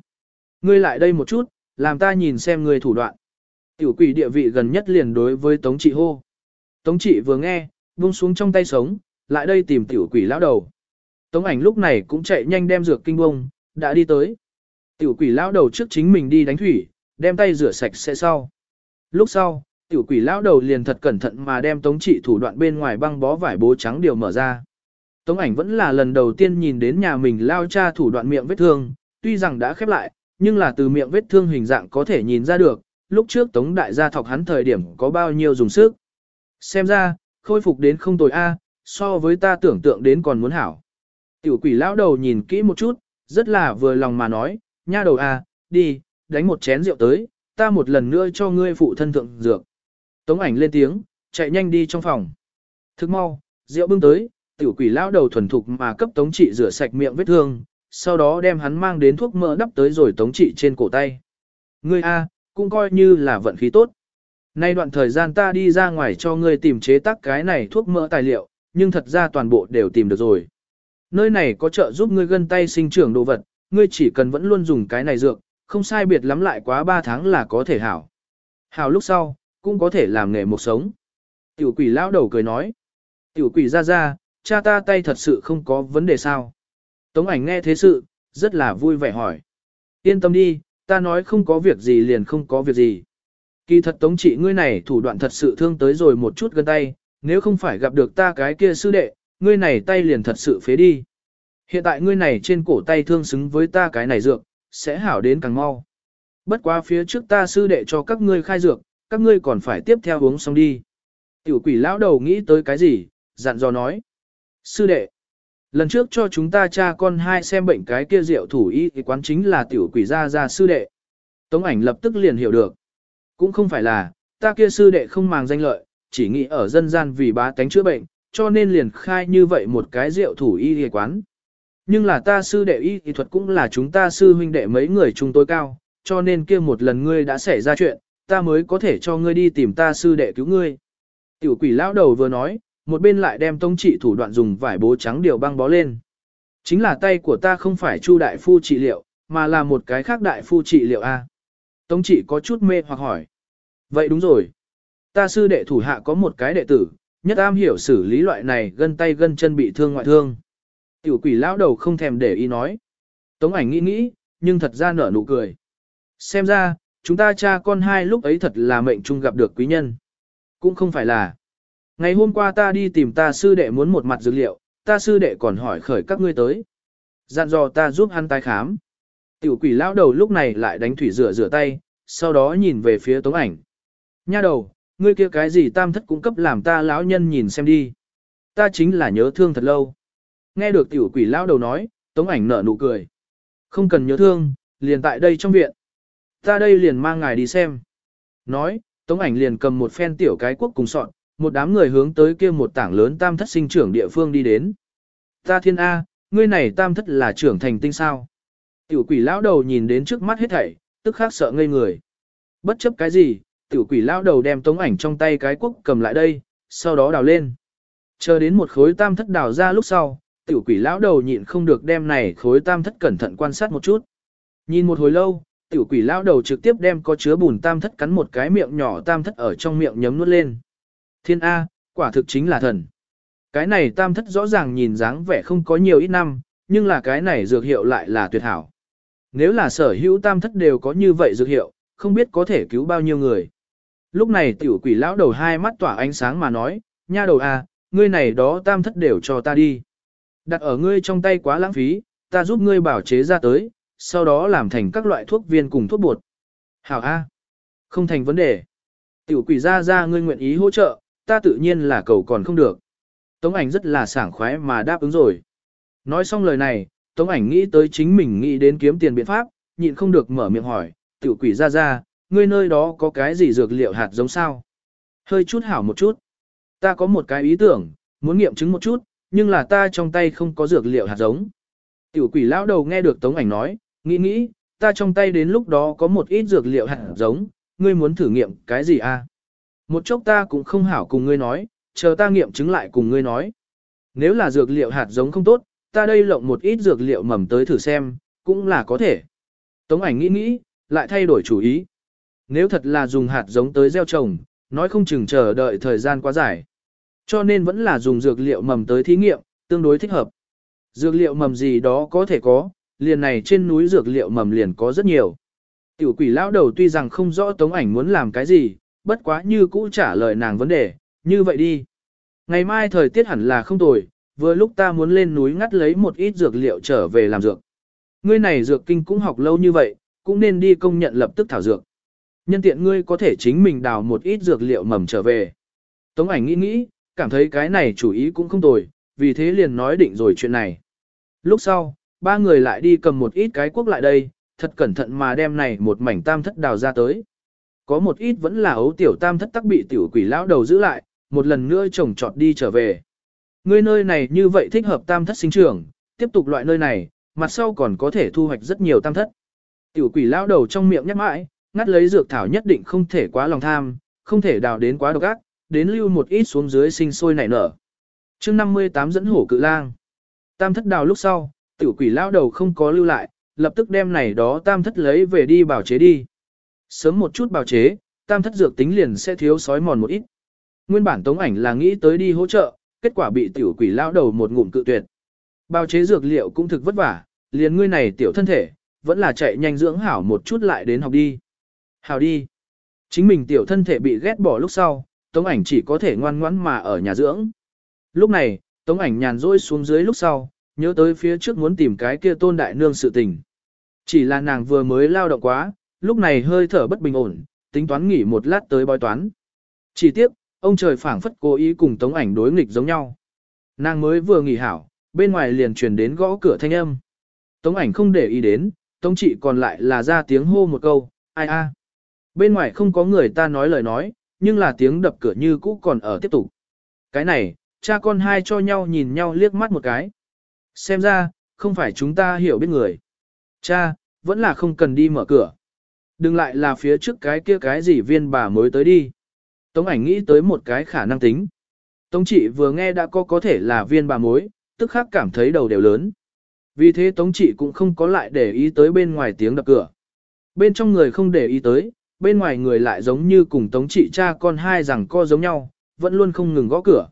A: Ngươi lại đây một chút, làm ta nhìn xem ngươi thủ đoạn. Tiểu quỷ địa vị gần nhất liền đối với Tống trị hô. Tống trị vừa nghe, buông xuống trong tay sống, lại đây tìm tiểu quỷ lão đầu. Tống ảnh lúc này cũng chạy nhanh đem dược kinh bông, đã đi tới. Tiểu quỷ lão đầu trước chính mình đi đánh thủy, đem tay rửa sạch sẽ sau. Lúc sau, tiểu quỷ lão đầu liền thật cẩn thận mà đem tống trị thủ đoạn bên ngoài băng bó vải bố trắng điều mở ra. Tống ảnh vẫn là lần đầu tiên nhìn đến nhà mình lao cha thủ đoạn miệng vết thương, tuy rằng đã khép lại, nhưng là từ miệng vết thương hình dạng có thể nhìn ra được, lúc trước tống đại gia thọc hắn thời điểm có bao nhiêu dùng sức. Xem ra, khôi phục đến không tồi A, so với ta tưởng tượng đến còn muốn hảo. Tiểu quỷ lão đầu nhìn kỹ một chút, rất là vừa lòng mà nói, nha đầu A, đi, đánh một chén rượu tới, ta một lần nữa cho ngươi phụ thân thượng dược. Tống ảnh lên tiếng, chạy nhanh đi trong phòng. Thức mau, rượu bưng tới, tiểu quỷ lão đầu thuần thục mà cấp tống trị rửa sạch miệng vết thương, sau đó đem hắn mang đến thuốc mỡ đắp tới rồi tống trị trên cổ tay. Ngươi A, cũng coi như là vận khí tốt. Nay đoạn thời gian ta đi ra ngoài cho ngươi tìm chế tác cái này thuốc mỡ tài liệu, nhưng thật ra toàn bộ đều tìm được rồi. Nơi này có trợ giúp ngươi gân tay sinh trưởng đồ vật, ngươi chỉ cần vẫn luôn dùng cái này dược, không sai biệt lắm lại quá 3 tháng là có thể hảo. Hảo lúc sau, cũng có thể làm nghề một sống. Tiểu quỷ lão đầu cười nói. Tiểu quỷ ra ra, cha ta tay thật sự không có vấn đề sao. Tống ảnh nghe thế sự, rất là vui vẻ hỏi. Yên tâm đi, ta nói không có việc gì liền không có việc gì. Kỳ thật tống trị ngươi này thủ đoạn thật sự thương tới rồi một chút gần tay, nếu không phải gặp được ta cái kia sư đệ, ngươi này tay liền thật sự phế đi. Hiện tại ngươi này trên cổ tay thương xứng với ta cái này dược, sẽ hảo đến càng mau. Bất quá phía trước ta sư đệ cho các ngươi khai dược, các ngươi còn phải tiếp theo uống xong đi. Tiểu quỷ lão đầu nghĩ tới cái gì, dặn dò nói. Sư đệ, lần trước cho chúng ta cha con hai xem bệnh cái kia rượu thủ y thì quán chính là tiểu quỷ gia gia sư đệ. Tống ảnh lập tức liền hiểu được. Cũng không phải là, ta kia sư đệ không màng danh lợi, chỉ nghĩ ở dân gian vì bá tánh chữa bệnh, cho nên liền khai như vậy một cái rượu thủ y y quán. Nhưng là ta sư đệ y y thuật cũng là chúng ta sư huynh đệ mấy người chúng tôi cao, cho nên kia một lần ngươi đã xảy ra chuyện, ta mới có thể cho ngươi đi tìm ta sư đệ cứu ngươi. Tiểu quỷ lão đầu vừa nói, một bên lại đem tông trị thủ đoạn dùng vải bố trắng điều băng bó lên. Chính là tay của ta không phải chu đại phu trị liệu, mà là một cái khác đại phu trị liệu A. Tống trị có chút mê hoặc hỏi. Vậy đúng rồi. Ta sư đệ thủ hạ có một cái đệ tử, nhất am hiểu xử lý loại này gân tay gân chân bị thương ngoại thương. Tiểu quỷ lão đầu không thèm để ý nói. Tống ảnh nghĩ nghĩ, nhưng thật ra nở nụ cười. Xem ra, chúng ta cha con hai lúc ấy thật là mệnh chung gặp được quý nhân. Cũng không phải là. Ngày hôm qua ta đi tìm ta sư đệ muốn một mặt dược liệu, ta sư đệ còn hỏi khởi các ngươi tới. Dặn dò ta giúp hắn tái khám. Tiểu quỷ lão đầu lúc này lại đánh thủy rửa rửa tay, sau đó nhìn về phía tống ảnh. Nha đầu, ngươi kia cái gì tam thất cung cấp làm ta lão nhân nhìn xem đi. Ta chính là nhớ thương thật lâu. Nghe được tiểu quỷ lão đầu nói, tống ảnh nở nụ cười. Không cần nhớ thương, liền tại đây trong viện. Ta đây liền mang ngài đi xem. Nói, tống ảnh liền cầm một phen tiểu cái quốc cùng sọn, một đám người hướng tới kia một tảng lớn tam thất sinh trưởng địa phương đi đến. Ta thiên A, ngươi này tam thất là trưởng thành tinh sao. Tiểu quỷ lão đầu nhìn đến trước mắt hết thảy, tức khắc sợ ngây người. Bất chấp cái gì, tiểu quỷ lão đầu đem tống ảnh trong tay cái quốc cầm lại đây, sau đó đào lên. Chờ đến một khối tam thất đào ra lúc sau, tiểu quỷ lão đầu nhịn không được đem này khối tam thất cẩn thận quan sát một chút. Nhìn một hồi lâu, tiểu quỷ lão đầu trực tiếp đem có chứa bùn tam thất cắn một cái miệng nhỏ tam thất ở trong miệng nhấm nuốt lên. Thiên A, quả thực chính là thần. Cái này tam thất rõ ràng nhìn dáng vẻ không có nhiều ít năm, nhưng là cái này dược hiệu lại là tuyệt hảo. Nếu là sở hữu tam thất đều có như vậy dược hiệu, không biết có thể cứu bao nhiêu người. Lúc này tiểu quỷ lão đầu hai mắt tỏa ánh sáng mà nói, nha đầu A, ngươi này đó tam thất đều cho ta đi. Đặt ở ngươi trong tay quá lãng phí, ta giúp ngươi bảo chế ra tới, sau đó làm thành các loại thuốc viên cùng thuốc bột. Hảo A. Không thành vấn đề. Tiểu quỷ ra ra ngươi nguyện ý hỗ trợ, ta tự nhiên là cầu còn không được. Tống ảnh rất là sảng khoái mà đáp ứng rồi. Nói xong lời này, Tống ảnh nghĩ tới chính mình nghĩ đến kiếm tiền biện pháp, nhịn không được mở miệng hỏi, tiểu quỷ ra ra, ngươi nơi đó có cái gì dược liệu hạt giống sao? Hơi chút hảo một chút. Ta có một cái ý tưởng, muốn nghiệm chứng một chút, nhưng là ta trong tay không có dược liệu hạt giống. Tiểu quỷ lão đầu nghe được Tống ảnh nói, nghĩ nghĩ, ta trong tay đến lúc đó có một ít dược liệu hạt giống, ngươi muốn thử nghiệm cái gì a? À? Một chốc ta cũng không hảo cùng ngươi nói, chờ ta nghiệm chứng lại cùng ngươi nói. Nếu là dược liệu hạt giống không tốt, ta đây lộng một ít dược liệu mầm tới thử xem, cũng là có thể. Tống ảnh nghĩ nghĩ, lại thay đổi chủ ý. Nếu thật là dùng hạt giống tới gieo trồng, nói không chừng chờ đợi thời gian quá dài. Cho nên vẫn là dùng dược liệu mầm tới thí nghiệm, tương đối thích hợp. Dược liệu mầm gì đó có thể có, liền này trên núi dược liệu mầm liền có rất nhiều. Tiểu quỷ lão đầu tuy rằng không rõ tống ảnh muốn làm cái gì, bất quá như cũ trả lời nàng vấn đề, như vậy đi. Ngày mai thời tiết hẳn là không tồi, vừa lúc ta muốn lên núi ngắt lấy một ít dược liệu trở về làm dược. Ngươi này dược kinh cũng học lâu như vậy, cũng nên đi công nhận lập tức thảo dược. Nhân tiện ngươi có thể chính mình đào một ít dược liệu mầm trở về. Tống ảnh nghĩ nghĩ, cảm thấy cái này chủ ý cũng không tồi, vì thế liền nói định rồi chuyện này. Lúc sau, ba người lại đi cầm một ít cái quốc lại đây, thật cẩn thận mà đem này một mảnh tam thất đào ra tới. có một ít vẫn là ấu tiểu tam thất tắc bị tiểu quỷ lão đầu giữ lại, một lần nữa trồng trọt đi trở về. Ngươi nơi này như vậy thích hợp tam thất sinh trưởng, tiếp tục loại nơi này, mặt sau còn có thể thu hoạch rất nhiều tam thất. Tiểu quỷ lão đầu trong miệng nhắc mãi, ngắt lấy dược thảo nhất định không thể quá lòng tham, không thể đào đến quá độc ác, đến lưu một ít xuống dưới sinh sôi nảy nở. chương 58 dẫn hổ cự lang. Tam thất đào lúc sau, tiểu quỷ lão đầu không có lưu lại, lập tức đem này đó tam thất lấy về đi bảo chế đi. Sớm một chút bảo chế, tam thất dược tính liền sẽ thiếu sói mòn một ít. Nguyên bản tống ảnh là nghĩ tới đi hỗ trợ, kết quả bị tiểu quỷ lão đầu một ngụm cự tuyệt. Bào chế dược liệu cũng thực vất vả, liền ngươi này tiểu thân thể, vẫn là chạy nhanh dưỡng hảo một chút lại đến học đi. Hảo đi. Chính mình tiểu thân thể bị ghét bỏ lúc sau, tống ảnh chỉ có thể ngoan ngoãn mà ở nhà dưỡng. Lúc này, tống ảnh nhàn rỗi xuống dưới lúc sau, nhớ tới phía trước muốn tìm cái kia tôn đại nương sự tình. Chỉ là nàng vừa mới lao động quá, lúc này hơi thở bất bình ổn, tính toán nghỉ một lát tới bói toán. Chỉ tiếp, ông trời phảng phất cố ý cùng tống ảnh đối nghịch giống nhau. Nàng mới vừa nghỉ hảo, bên ngoài liền truyền đến gõ cửa thanh âm. Tống ảnh không để ý đến, tống trị còn lại là ra tiếng hô một câu, ai a. Bên ngoài không có người ta nói lời nói, nhưng là tiếng đập cửa như cũ còn ở tiếp tục. Cái này, cha con hai cho nhau nhìn nhau liếc mắt một cái. Xem ra, không phải chúng ta hiểu biết người. Cha, vẫn là không cần đi mở cửa. Đừng lại là phía trước cái kia cái gì viên bà mới tới đi. Tống ảnh nghĩ tới một cái khả năng tính. Tống trị vừa nghe đã có có thể là viên bà mối, tức khắc cảm thấy đầu đều lớn. Vì thế Tống trị cũng không có lại để ý tới bên ngoài tiếng đập cửa. Bên trong người không để ý tới, bên ngoài người lại giống như cùng Tống trị cha con hai rằng co giống nhau, vẫn luôn không ngừng gõ cửa.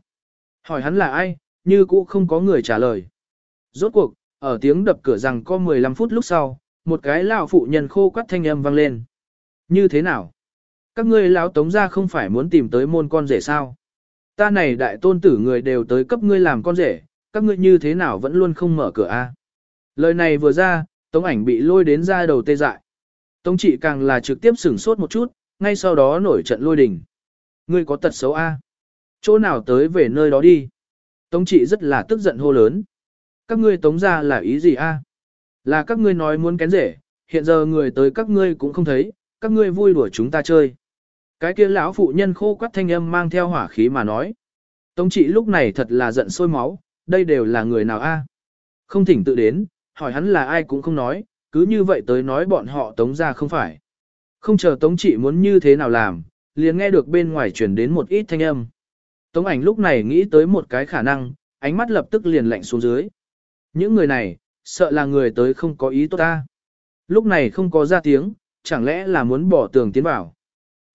A: Hỏi hắn là ai, như cũ không có người trả lời. Rốt cuộc, ở tiếng đập cửa rằng có 15 phút lúc sau, một cái lão phụ nhân khô quắt thanh âm vang lên. Như thế nào? Các ngươi lão tống ra không phải muốn tìm tới môn con rể sao? Ta này đại tôn tử người đều tới cấp ngươi làm con rể, các ngươi như thế nào vẫn luôn không mở cửa a? Lời này vừa ra, tống ảnh bị lôi đến ra đầu tê dại. Tống trị càng là trực tiếp sửng sốt một chút, ngay sau đó nổi trận lôi đình. Ngươi có tật xấu a? Chỗ nào tới về nơi đó đi? Tống trị rất là tức giận hô lớn. Các ngươi tống ra là ý gì a? Là các ngươi nói muốn kén rể, hiện giờ người tới các ngươi cũng không thấy, các ngươi vui đùa chúng ta chơi. Cái kia lão phụ nhân khô quắt thanh âm mang theo hỏa khí mà nói. Tống trị lúc này thật là giận sôi máu, đây đều là người nào a? Không thỉnh tự đến, hỏi hắn là ai cũng không nói, cứ như vậy tới nói bọn họ tống ra không phải. Không chờ tống trị muốn như thế nào làm, liền nghe được bên ngoài truyền đến một ít thanh âm. Tống ảnh lúc này nghĩ tới một cái khả năng, ánh mắt lập tức liền lạnh xuống dưới. Những người này, sợ là người tới không có ý tốt ta. Lúc này không có ra tiếng, chẳng lẽ là muốn bỏ tường tiến vào.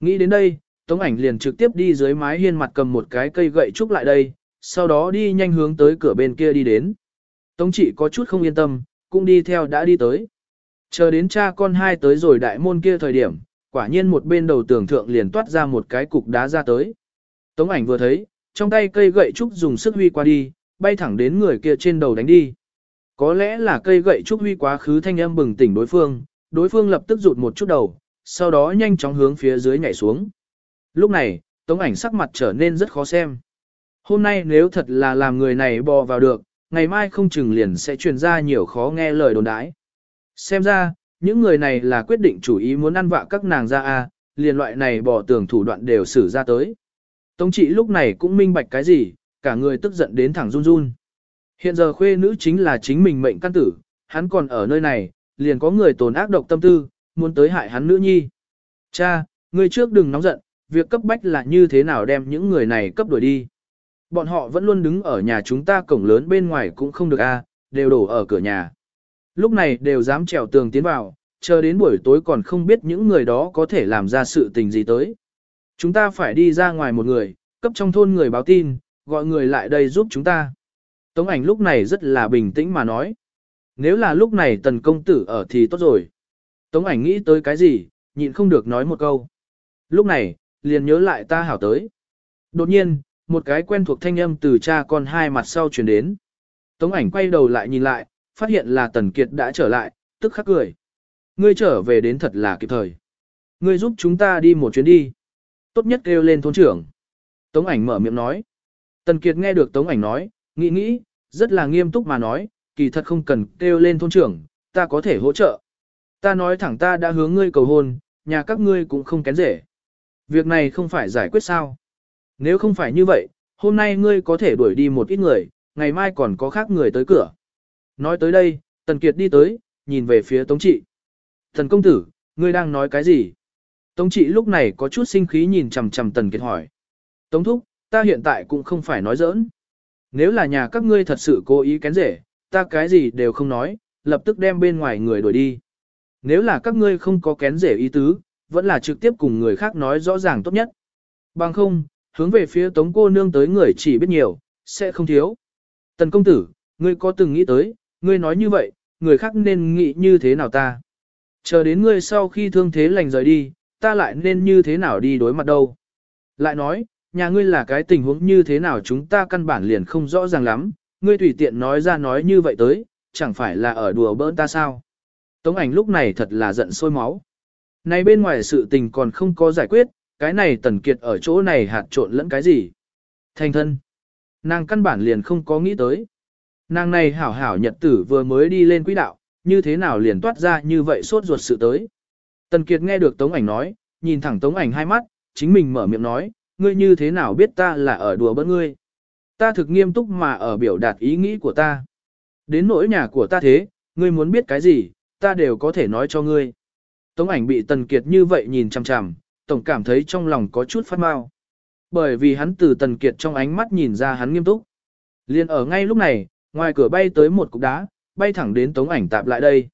A: Nghĩ đến đây, Tống ảnh liền trực tiếp đi dưới mái hiên mặt cầm một cái cây gậy trúc lại đây, sau đó đi nhanh hướng tới cửa bên kia đi đến. Tống trị có chút không yên tâm, cũng đi theo đã đi tới. Chờ đến cha con hai tới rồi đại môn kia thời điểm, quả nhiên một bên đầu tường thượng liền toát ra một cái cục đá ra tới. Tống ảnh vừa thấy, trong tay cây gậy trúc dùng sức huy qua đi, bay thẳng đến người kia trên đầu đánh đi. Có lẽ là cây gậy trúc huy quá khứ thanh âm bừng tỉnh đối phương, đối phương lập tức rụt một chút đầu, sau đó nhanh chóng hướng phía dưới nhảy xuống. Lúc này, tống ảnh sắc mặt trở nên rất khó xem. Hôm nay nếu thật là làm người này bò vào được, ngày mai không chừng liền sẽ truyền ra nhiều khó nghe lời đồn đãi. Xem ra, những người này là quyết định chủ ý muốn ăn vạ các nàng ra a, liền loại này bỏ tường thủ đoạn đều xử ra tới. Tống trị lúc này cũng minh bạch cái gì, cả người tức giận đến thẳng run run. Hiện giờ khuê nữ chính là chính mình mệnh căn tử, hắn còn ở nơi này, liền có người tồn ác độc tâm tư, muốn tới hại hắn nữ nhi. Cha, người trước đừng nóng giận, việc cấp bách là như thế nào đem những người này cấp đuổi đi. Bọn họ vẫn luôn đứng ở nhà chúng ta cổng lớn bên ngoài cũng không được a, đều đổ ở cửa nhà. Lúc này đều dám trèo tường tiến vào, chờ đến buổi tối còn không biết những người đó có thể làm ra sự tình gì tới. Chúng ta phải đi ra ngoài một người, cấp trong thôn người báo tin, gọi người lại đây giúp chúng ta. Tống ảnh lúc này rất là bình tĩnh mà nói. Nếu là lúc này tần công tử ở thì tốt rồi. Tống ảnh nghĩ tới cái gì, nhịn không được nói một câu. Lúc này, liền nhớ lại ta hảo tới. Đột nhiên, một cái quen thuộc thanh âm từ cha con hai mặt sau truyền đến. Tống ảnh quay đầu lại nhìn lại, phát hiện là Tần Kiệt đã trở lại, tức khắc cười. Ngươi trở về đến thật là kịp thời. Ngươi giúp chúng ta đi một chuyến đi. Tốt nhất kêu lên thôn trưởng. Tống ảnh mở miệng nói. Tần Kiệt nghe được Tống ảnh nói, nghĩ nghĩ, rất là nghiêm túc mà nói, kỳ thật không cần kêu lên thôn trưởng, ta có thể hỗ trợ. Ta nói thẳng ta đã hướng ngươi cầu hôn, nhà các ngươi cũng không kén rể. Việc này không phải giải quyết sao? Nếu không phải như vậy, hôm nay ngươi có thể đuổi đi một ít người, ngày mai còn có khác người tới cửa. Nói tới đây, Tần Kiệt đi tới, nhìn về phía Tống Trị. Thần công tử, ngươi đang nói cái gì? Tống Trị lúc này có chút sinh khí nhìn chằm chằm Tần Kiệt hỏi. Tống Thúc, ta hiện tại cũng không phải nói giỡn. Nếu là nhà các ngươi thật sự cố ý kén rể, ta cái gì đều không nói, lập tức đem bên ngoài người đuổi đi. Nếu là các ngươi không có kén rể ý tứ, vẫn là trực tiếp cùng người khác nói rõ ràng tốt nhất. Bằng không, hướng về phía tống cô nương tới người chỉ biết nhiều, sẽ không thiếu. Tần công tử, ngươi có từng nghĩ tới, ngươi nói như vậy, người khác nên nghĩ như thế nào ta? Chờ đến ngươi sau khi thương thế lành rời đi, ta lại nên như thế nào đi đối mặt đâu? Lại nói, nhà ngươi là cái tình huống như thế nào chúng ta căn bản liền không rõ ràng lắm, ngươi tùy tiện nói ra nói như vậy tới, chẳng phải là ở đùa bỡn ta sao? Tống ảnh lúc này thật là giận sôi máu. Này bên ngoài sự tình còn không có giải quyết, cái này tần kiệt ở chỗ này hạt trộn lẫn cái gì? Thành thân. Nàng căn bản liền không có nghĩ tới. Nàng này hảo hảo nhật tử vừa mới đi lên quỹ đạo, như thế nào liền toát ra như vậy sốt ruột sự tới. Tần Kiệt nghe được Tống ảnh nói, nhìn thẳng Tống ảnh hai mắt, chính mình mở miệng nói, ngươi như thế nào biết ta là ở đùa bỡn ngươi. Ta thực nghiêm túc mà ở biểu đạt ý nghĩ của ta. Đến nỗi nhà của ta thế, ngươi muốn biết cái gì, ta đều có thể nói cho ngươi. Tống ảnh bị Tần Kiệt như vậy nhìn chằm chằm, tổng cảm thấy trong lòng có chút phát mau. Bởi vì hắn từ Tần Kiệt trong ánh mắt nhìn ra hắn nghiêm túc. Liên ở ngay lúc này, ngoài cửa bay tới một cục đá, bay thẳng đến Tống ảnh tạp lại đây.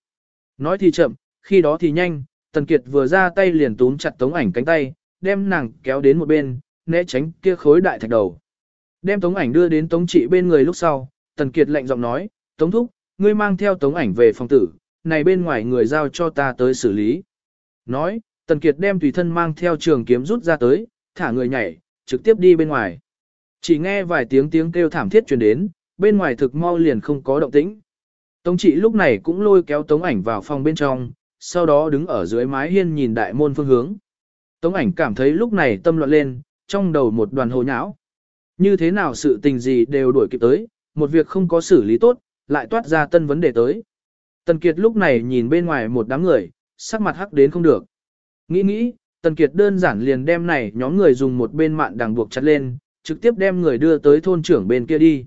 A: Nói thì chậm, khi đó thì nhanh, Tần Kiệt vừa ra tay liền túm chặt Tống ảnh cánh tay, đem nàng kéo đến một bên, né tránh kia khối đại thạch đầu. Đem Tống ảnh đưa đến Tống trị bên người lúc sau, Tần Kiệt lạnh giọng nói, Tống thúc, ngươi mang theo Tống ảnh về phòng tử, này bên ngoài người giao cho ta tới xử lý. Nói, Tần Kiệt đem tùy thân mang theo trường kiếm rút ra tới, thả người nhảy, trực tiếp đi bên ngoài. Chỉ nghe vài tiếng tiếng kêu thảm thiết truyền đến, bên ngoài thực mau liền không có động tĩnh. Tống trị lúc này cũng lôi kéo tống ảnh vào phòng bên trong, sau đó đứng ở dưới mái hiên nhìn đại môn phương hướng. Tống ảnh cảm thấy lúc này tâm loạn lên, trong đầu một đoàn hồ nhão. Như thế nào sự tình gì đều đuổi kịp tới, một việc không có xử lý tốt, lại toát ra tân vấn đề tới. Tần Kiệt lúc này nhìn bên ngoài một đám người, sắc mặt hắc đến không được. Nghĩ nghĩ, Tần Kiệt đơn giản liền đem này nhóm người dùng một bên mạng đằng buộc chặt lên, trực tiếp đem người đưa tới thôn trưởng bên kia đi.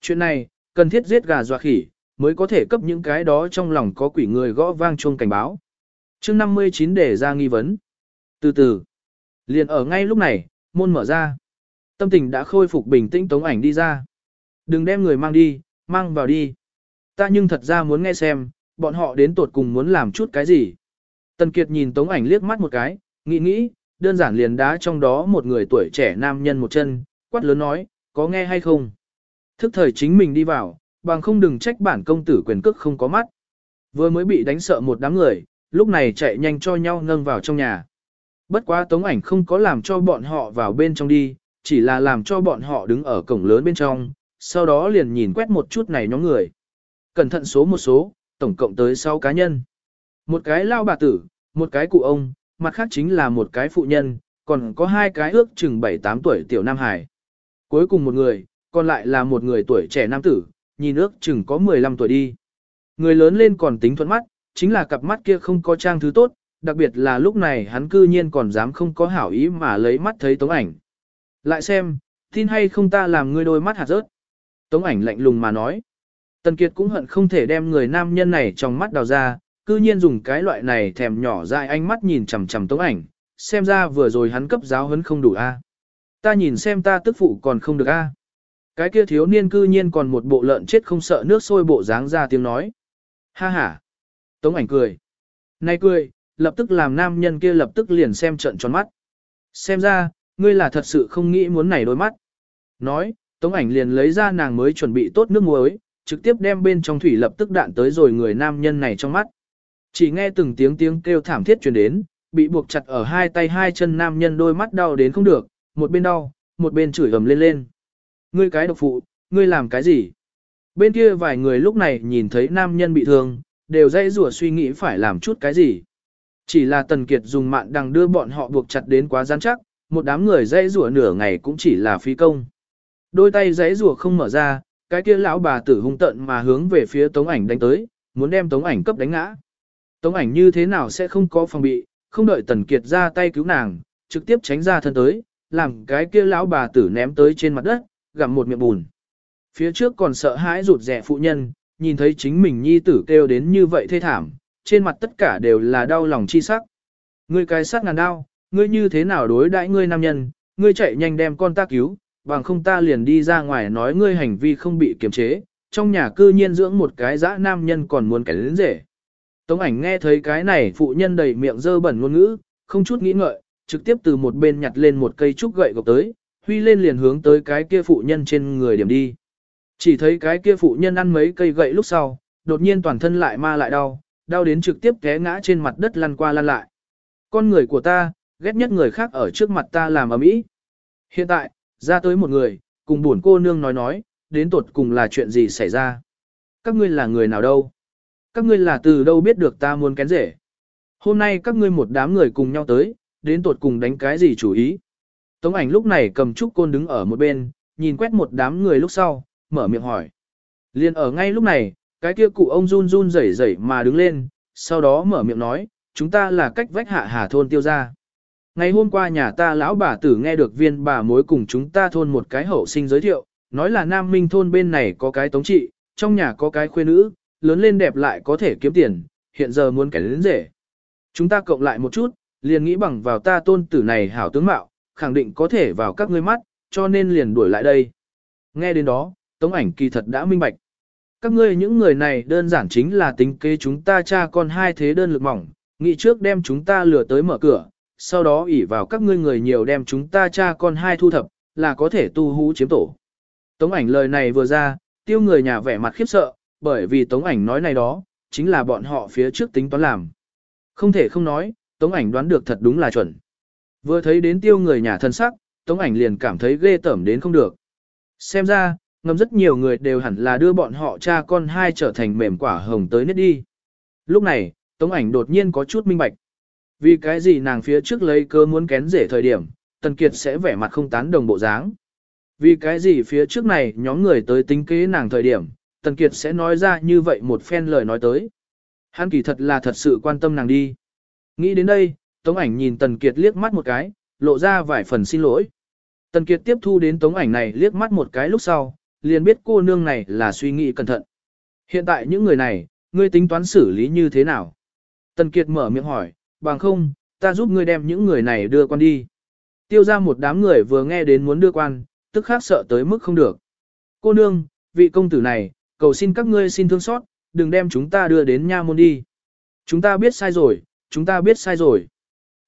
A: Chuyện này, cần thiết giết gà dọa khỉ, mới có thể cấp những cái đó trong lòng có quỷ người gõ vang chuông cảnh báo. chương 59 để ra nghi vấn. Từ từ, liền ở ngay lúc này, môn mở ra. Tâm tình đã khôi phục bình tĩnh tống ảnh đi ra. Đừng đem người mang đi, mang vào đi. Ta nhưng thật ra muốn nghe xem, bọn họ đến tột cùng muốn làm chút cái gì. Tần Kiệt nhìn tống ảnh liếc mắt một cái, nghĩ nghĩ, đơn giản liền đá trong đó một người tuổi trẻ nam nhân một chân, quát lớn nói, có nghe hay không? Thức thời chính mình đi vào, bằng không đừng trách bản công tử quyền cước không có mắt. Vừa mới bị đánh sợ một đám người, lúc này chạy nhanh cho nhau ngâng vào trong nhà. Bất quá tống ảnh không có làm cho bọn họ vào bên trong đi, chỉ là làm cho bọn họ đứng ở cổng lớn bên trong, sau đó liền nhìn quét một chút này nhóm người. Cẩn thận số một số, tổng cộng tới 6 cá nhân. Một cái lao bà tử, một cái cụ ông, mặt khác chính là một cái phụ nhân, còn có hai cái ước chừng 7-8 tuổi tiểu Nam Hải. Cuối cùng một người, còn lại là một người tuổi trẻ nam tử, nhìn ước chừng có 15 tuổi đi. Người lớn lên còn tính thuận mắt, chính là cặp mắt kia không có trang thứ tốt, đặc biệt là lúc này hắn cư nhiên còn dám không có hảo ý mà lấy mắt thấy tống ảnh. Lại xem, tin hay không ta làm ngươi đôi mắt hạt rớt. Tống ảnh lạnh lùng mà nói. Tần Kiệt cũng hận không thể đem người nam nhân này trong mắt đào ra, cư nhiên dùng cái loại này thèm nhỏ dại ánh mắt nhìn chằm chằm tống ảnh, xem ra vừa rồi hắn cấp giáo huấn không đủ a. Ta nhìn xem ta tức phụ còn không được a. Cái kia thiếu niên cư nhiên còn một bộ lợn chết không sợ nước sôi bộ dáng ra tiếng nói. Ha ha. Tống ảnh cười. Này cười, lập tức làm nam nhân kia lập tức liền xem trận tròn mắt. Xem ra, ngươi là thật sự không nghĩ muốn này đôi mắt. Nói, tống ảnh liền lấy ra nàng mới chuẩn bị tốt nước muối, trực tiếp đem bên trong thủy lập tức đạn tới rồi người nam nhân này trong mắt. Chỉ nghe từng tiếng tiếng kêu thảm thiết truyền đến, bị buộc chặt ở hai tay hai chân nam nhân đôi mắt đau đến không được, một bên đau, một bên chửi ầm lên lên. Ngươi cái độc phụ, ngươi làm cái gì? Bên kia vài người lúc này nhìn thấy nam nhân bị thương, đều dây rủa suy nghĩ phải làm chút cái gì. Chỉ là Tần Kiệt dùng mạng đằng đưa bọn họ buộc chặt đến quá gian chắc, một đám người dãy rủa nửa ngày cũng chỉ là phí công. Đôi tay dãy rủa không mở ra, cái kia lão bà tử hung tận mà hướng về phía tống ảnh đánh tới, muốn đem tống ảnh cấp đánh ngã. Tống ảnh như thế nào sẽ không có phòng bị, không đợi Tần Kiệt ra tay cứu nàng, trực tiếp tránh ra thân tới, làm cái kia lão bà tử ném tới trên mặt đất, gặm một miệng bùn. Phía trước còn sợ hãi rụt rẻ phụ nhân, nhìn thấy chính mình nhi tử kêu đến như vậy thê thảm, trên mặt tất cả đều là đau lòng chi sắc. Ngươi cái sát ngàn đau, ngươi như thế nào đối đãi ngươi nam nhân, ngươi chạy nhanh đem con ta cứu, bằng không ta liền đi ra ngoài nói ngươi hành vi không bị kiềm chế, trong nhà cư nhiên dưỡng một cái dã nam nhân còn muốn kẻ đến rể. Tống ảnh nghe thấy cái này phụ nhân đầy miệng dơ bẩn ngôn ngữ, không chút nghĩ ngợi, trực tiếp từ một bên nhặt lên một cây trúc gậy gộc tới, huy lên liền hướng tới cái kia phụ nhân trên người điểm đi. Chỉ thấy cái kia phụ nhân ăn mấy cây gậy lúc sau, đột nhiên toàn thân lại ma lại đau, đau đến trực tiếp té ngã trên mặt đất lăn qua lăn lại. Con người của ta, ghét nhất người khác ở trước mặt ta làm ở mỹ. Hiện tại, ra tới một người, cùng buồn cô nương nói nói, đến tột cùng là chuyện gì xảy ra. Các ngươi là người nào đâu? Các ngươi là từ đâu biết được ta muốn kén rể? Hôm nay các ngươi một đám người cùng nhau tới, đến tột cùng đánh cái gì chủ ý? Tống ảnh lúc này cầm trúc côn đứng ở một bên, nhìn quét một đám người lúc sau, mở miệng hỏi. Liên ở ngay lúc này, cái kia cụ ông run run rẩy rẩy mà đứng lên, sau đó mở miệng nói, chúng ta là cách vách hạ hà thôn tiêu ra. Ngày hôm qua nhà ta lão bà tử nghe được viên bà mối cùng chúng ta thôn một cái hậu sinh giới thiệu, nói là Nam Minh thôn bên này có cái tống trị, trong nhà có cái khuê nữ, lớn lên đẹp lại có thể kiếm tiền, hiện giờ muốn kẻ đến rể. Chúng ta cộng lại một chút, liền nghĩ bằng vào ta tôn tử này hảo tướng mạo, khẳng định có thể vào các ngươi mắt, cho nên liền đuổi lại đây. Nghe đến đó, tống ảnh kỳ thật đã minh bạch. Các ngươi những người này đơn giản chính là tính kế chúng ta cha con hai thế đơn lực mỏng, nghĩ trước đem chúng ta lừa tới mở cửa, sau đó ỉ vào các ngươi người nhiều đem chúng ta cha con hai thu thập, là có thể tu hú chiếm tổ. Tống ảnh lời này vừa ra, tiêu người nhà vẻ mặt khiếp sợ, bởi vì tống ảnh nói này đó, chính là bọn họ phía trước tính toán làm. Không thể không nói, tống ảnh đoán được thật đúng là chuẩn. Vừa thấy đến tiêu người nhà thân sắc, tống ảnh liền cảm thấy ghê tởm đến không được. Xem ra, ngầm rất nhiều người đều hẳn là đưa bọn họ cha con hai trở thành mềm quả hồng tới nết đi. Lúc này, tống ảnh đột nhiên có chút minh bạch. Vì cái gì nàng phía trước lấy cơ muốn kén rể thời điểm, Tần Kiệt sẽ vẻ mặt không tán đồng bộ dáng. Vì cái gì phía trước này nhóm người tới tính kế nàng thời điểm, Tần Kiệt sẽ nói ra như vậy một phen lời nói tới. Hắn kỳ thật là thật sự quan tâm nàng đi. Nghĩ đến đây, Tống ảnh nhìn Tần Kiệt liếc mắt một cái, lộ ra vài phần xin lỗi. Tần Kiệt tiếp thu đến Tống ảnh này liếc mắt một cái lúc sau, liền biết cô nương này là suy nghĩ cẩn thận. Hiện tại những người này, ngươi tính toán xử lý như thế nào? Tần Kiệt mở miệng hỏi, bằng không, ta giúp ngươi đem những người này đưa quan đi. Tiêu ra một đám người vừa nghe đến muốn đưa quan, tức khác sợ tới mức không được. Cô nương, vị công tử này, cầu xin các ngươi xin thương xót, đừng đem chúng ta đưa đến nha môn đi. Chúng ta biết sai rồi, chúng ta biết sai rồi.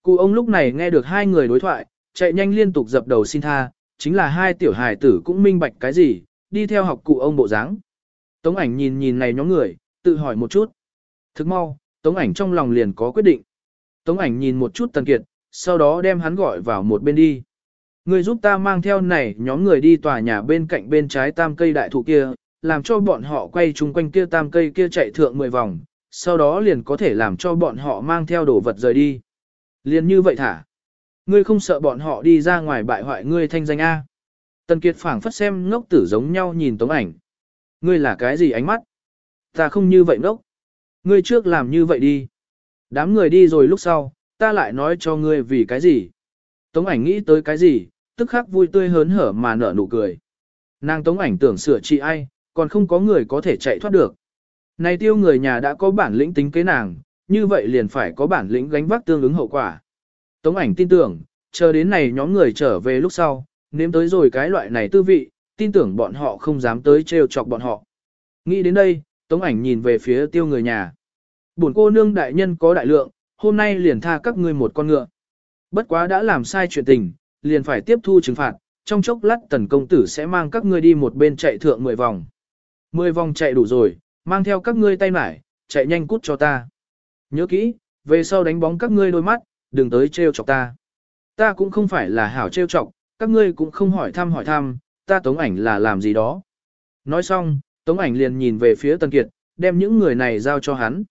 A: Cụ ông lúc này nghe được hai người đối thoại, chạy nhanh liên tục dập đầu xin tha, chính là hai tiểu hài tử cũng minh bạch cái gì, đi theo học cụ ông bộ dáng. Tống ảnh nhìn nhìn này nhóm người, tự hỏi một chút. Thức mau, tống ảnh trong lòng liền có quyết định. Tống ảnh nhìn một chút Tần Kiệt, sau đó đem hắn gọi vào một bên đi. Người giúp ta mang theo này nhóm người đi tòa nhà bên cạnh bên trái tam cây đại thụ kia, làm cho bọn họ quay chung quanh kia tam cây kia chạy thượng 10 vòng, sau đó liền có thể làm cho bọn họ mang theo đồ vật rời đi. Liền như vậy thả. Ngươi không sợ bọn họ đi ra ngoài bại hoại ngươi thanh danh A. Tần Kiệt phảng phất xem ngốc tử giống nhau nhìn tống ảnh. Ngươi là cái gì ánh mắt? Ta không như vậy ngốc. Ngươi trước làm như vậy đi. Đám người đi rồi lúc sau, ta lại nói cho ngươi vì cái gì. Tống ảnh nghĩ tới cái gì, tức khắc vui tươi hớn hở mà nở nụ cười. Nàng tống ảnh tưởng sửa trị ai, còn không có người có thể chạy thoát được. Này tiêu người nhà đã có bản lĩnh tính kế nàng, như vậy liền phải có bản lĩnh gánh vác tương ứng hậu quả. Tống ảnh tin tưởng, chờ đến này nhóm người trở về lúc sau, nếm tới rồi cái loại này tư vị, tin tưởng bọn họ không dám tới trêu chọc bọn họ. Nghĩ đến đây, tống ảnh nhìn về phía tiêu người nhà. Bổn cô nương đại nhân có đại lượng, hôm nay liền tha các ngươi một con ngựa. Bất quá đã làm sai chuyện tình, liền phải tiếp thu trừng phạt, trong chốc lát tần công tử sẽ mang các ngươi đi một bên chạy thượng 10 vòng. 10 vòng chạy đủ rồi, mang theo các ngươi tay mải, chạy nhanh cút cho ta. Nhớ kỹ, về sau đánh bóng các ngươi đôi mắt, đừng tới trêu chọc ta. Ta cũng không phải là hảo trêu chọc, các ngươi cũng không hỏi thăm hỏi thăm, ta tống ảnh là làm gì đó. Nói xong, tống ảnh liền nhìn về phía Tần Kiệt, đem những người này giao cho hắn.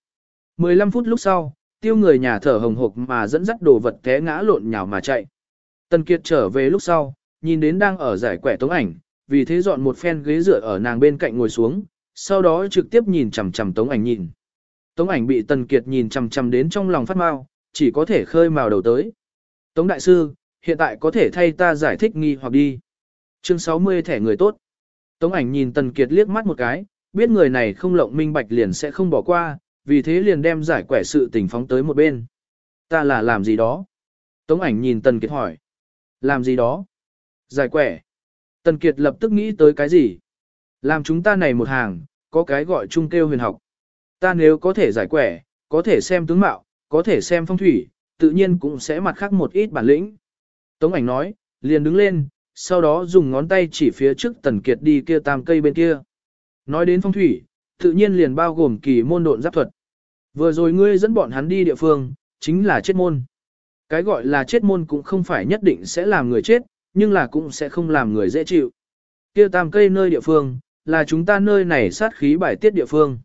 A: 15 phút lúc sau, tiêu người nhà thở hồng hộc mà dẫn dắt đồ vật té ngã lộn nhào mà chạy. Tần Kiệt trở về lúc sau, nhìn đến đang ở giải quẻ tống ảnh, vì thế dọn một phen ghế dựa ở nàng bên cạnh ngồi xuống, sau đó trực tiếp nhìn chằm chằm tống ảnh nhìn. Tống ảnh bị Tần Kiệt nhìn chằm chằm đến trong lòng phát mau, chỉ có thể khơi mào đầu tới. Tống đại sư, hiện tại có thể thay ta giải thích nghi hoặc đi. Chương 60 thẻ người tốt. Tống ảnh nhìn Tần Kiệt liếc mắt một cái, biết người này không lộng minh bạch liền sẽ không bỏ qua, vì thế liền đem giải quẻ sự tình phóng tới một bên. Ta là làm gì đó? Tống ảnh nhìn Tần Kiệt hỏi. Làm gì đó? Giải quẻ. Tần Kiệt lập tức nghĩ tới cái gì? Làm chúng ta này một hàng, có cái gọi chung kêu huyền học. Ta nếu có thể giải quẻ, có thể xem tướng mạo, có thể xem phong thủy, tự nhiên cũng sẽ mặt khác một ít bản lĩnh. Tống ảnh nói, liền đứng lên, sau đó dùng ngón tay chỉ phía trước Tần Kiệt đi kia tam cây bên kia. Nói đến phong thủy, tự nhiên liền bao gồm kỳ môn độn giáp thuật. Vừa rồi ngươi dẫn bọn hắn đi địa phương, chính là chết môn. Cái gọi là chết môn cũng không phải nhất định sẽ làm người chết, nhưng là cũng sẽ không làm người dễ chịu. Kia tam cây nơi địa phương, là chúng ta nơi này sát khí bài tiết địa phương.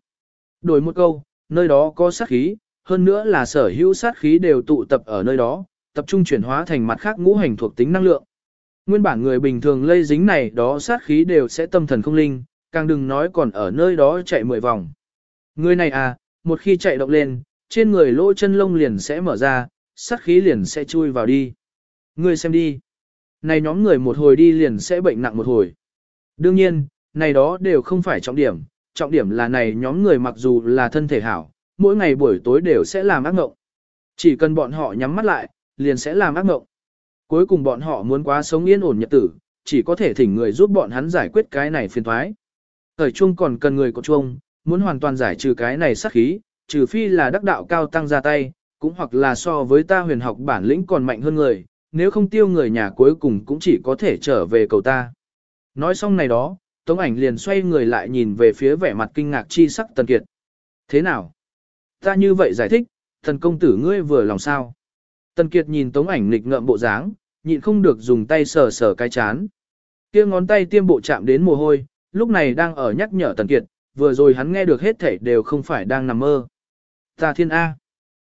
A: Đổi một câu, nơi đó có sát khí, hơn nữa là sở hữu sát khí đều tụ tập ở nơi đó, tập trung chuyển hóa thành mặt khác ngũ hành thuộc tính năng lượng. Nguyên bản người bình thường lây dính này đó sát khí đều sẽ tâm thần không linh, càng đừng nói còn ở nơi đó chạy mười vòng. Người này à, một khi chạy động lên, trên người lỗ chân lông liền sẽ mở ra, sát khí liền sẽ chui vào đi. Người xem đi. Này nhóm người một hồi đi liền sẽ bệnh nặng một hồi. Đương nhiên, này đó đều không phải trọng điểm, trọng điểm là này nhóm người mặc dù là thân thể hảo, mỗi ngày buổi tối đều sẽ làm ác ngộng. Chỉ cần bọn họ nhắm mắt lại, liền sẽ làm ác mộng. Cuối cùng bọn họ muốn quá sống yên ổn nhật tử, chỉ có thể thỉnh người giúp bọn hắn giải quyết cái này phiền thoái. Thời chuông còn cần người có chuông, muốn hoàn toàn giải trừ cái này sát khí, trừ phi là đắc đạo cao tăng ra tay, cũng hoặc là so với ta huyền học bản lĩnh còn mạnh hơn người, nếu không tiêu người nhà cuối cùng cũng chỉ có thể trở về cầu ta. Nói xong này đó, Tống ảnh liền xoay người lại nhìn về phía vẻ mặt kinh ngạc chi sắc Tần Kiệt. Thế nào? Ta như vậy giải thích, thần công tử ngươi vừa lòng sao? Tần Kiệt nhìn Tống ảnh nghịch ngợm bộ dáng, nhịn không được dùng tay sờ sờ cái chán. Kia ngón tay tiêm bộ chạm đến mồ hôi, lúc này đang ở nhắc nhở Tần Kiệt, vừa rồi hắn nghe được hết thảy đều không phải đang nằm mơ. Ta thiên A.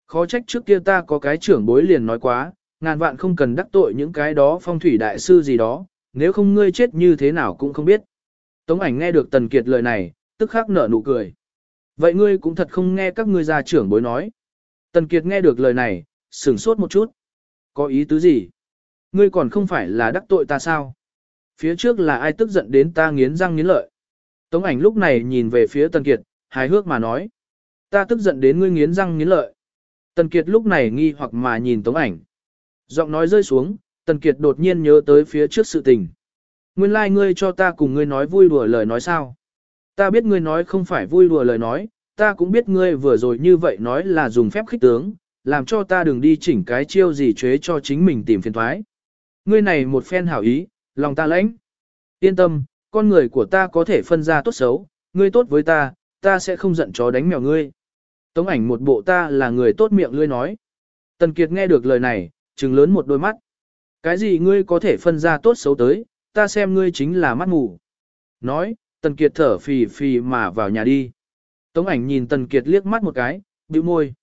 A: Khó trách trước kia ta có cái trưởng bối liền nói quá, ngàn vạn không cần đắc tội những cái đó phong thủy đại sư gì đó, nếu không ngươi chết như thế nào cũng không biết. Tống ảnh nghe được Tần Kiệt lời này, tức khắc nở nụ cười. Vậy ngươi cũng thật không nghe các ngươi gia trưởng bối nói. Tần Kiệt nghe được lời này, sửng sốt một chút. Có ý tứ gì? Ngươi còn không phải là đắc tội ta sao? Phía trước là ai tức giận đến ta nghiến răng nghiến lợi? Tống ảnh lúc này nhìn về phía Tần Kiệt, hài hước mà nói. Ta tức giận đến ngươi nghiến răng nghiến lợi. Tần Kiệt lúc này nghi hoặc mà nhìn Tống ảnh. Giọng nói rơi xuống, Tần Kiệt đột nhiên nhớ tới phía trước sự tình. Nguyên lai like ngươi cho ta cùng ngươi nói vui đùa lời nói sao? Ta biết ngươi nói không phải vui đùa lời nói, ta cũng biết ngươi vừa rồi như vậy nói là dùng phép khích tướng, làm cho ta đừng đi chỉnh cái chiêu gì chế cho chính mình tìm phiền thoái. Ngươi này một phen hảo ý, lòng ta lãnh. Yên tâm, con người của ta có thể phân ra tốt xấu, ngươi tốt với ta, ta sẽ không giận chó đánh mèo ngươi. Tống ảnh một bộ ta là người tốt miệng ngươi nói. Tần Kiệt nghe được lời này, trừng lớn một đôi mắt. Cái gì ngươi có thể phân ra tốt xấu tới, ta xem ngươi chính là mắt mù. Nói, Tần Kiệt thở phì phì mà vào nhà đi. Tống ảnh nhìn Tần Kiệt liếc mắt một cái, bĩu môi.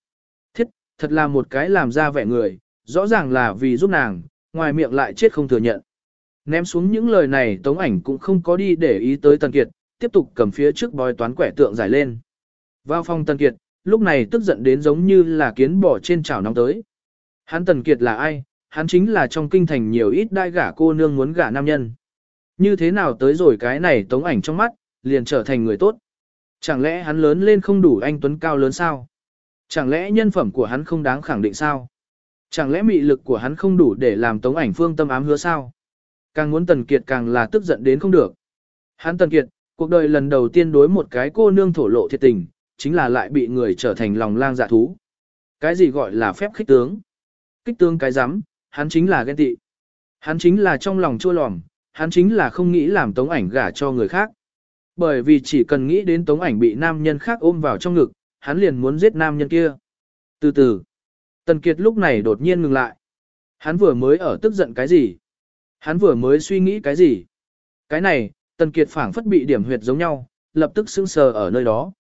A: Thật là một cái làm ra vẻ người, rõ ràng là vì giúp nàng, ngoài miệng lại chết không thừa nhận. Ném xuống những lời này Tống ảnh cũng không có đi để ý tới Tần Kiệt, tiếp tục cầm phía trước bói toán quẻ tượng giải lên. Vào phòng Tần Kiệt, lúc này tức giận đến giống như là kiến bỏ trên chảo nóng tới. Hắn Tần Kiệt là ai? Hắn chính là trong kinh thành nhiều ít đai gả cô nương muốn gả nam nhân. Như thế nào tới rồi cái này tống ảnh trong mắt, liền trở thành người tốt. Chẳng lẽ hắn lớn lên không đủ anh Tuấn cao lớn sao? Chẳng lẽ nhân phẩm của hắn không đáng khẳng định sao? Chẳng lẽ mị lực của hắn không đủ để làm tống ảnh phương tâm ám hứa sao? Càng muốn Tần Kiệt càng là tức giận đến không được. Hắn Tần Kiệt, cuộc đời lần đầu tiên đối một cái cô nương thổ lộ thiệt tình, chính là lại bị người trở thành lòng lang dạ thú. Cái gì gọi là phép khích tướng? Kích tướng cái rắm hắn chính là ghen tị. Hắn chính là trong lòng chua lòm, hắn chính là không nghĩ làm tống ảnh gả cho người khác. Bởi vì chỉ cần nghĩ đến tống ảnh bị nam nhân khác ôm vào trong ngực, hắn liền muốn giết nam nhân kia. Từ từ, Tần Kiệt lúc này đột nhiên ngừng lại. Hắn vừa mới ở tức giận cái gì? Hắn vừa mới suy nghĩ cái gì? Cái này, Tần Kiệt phảng phất bị điểm huyệt giống nhau, lập tức sững sờ ở nơi đó.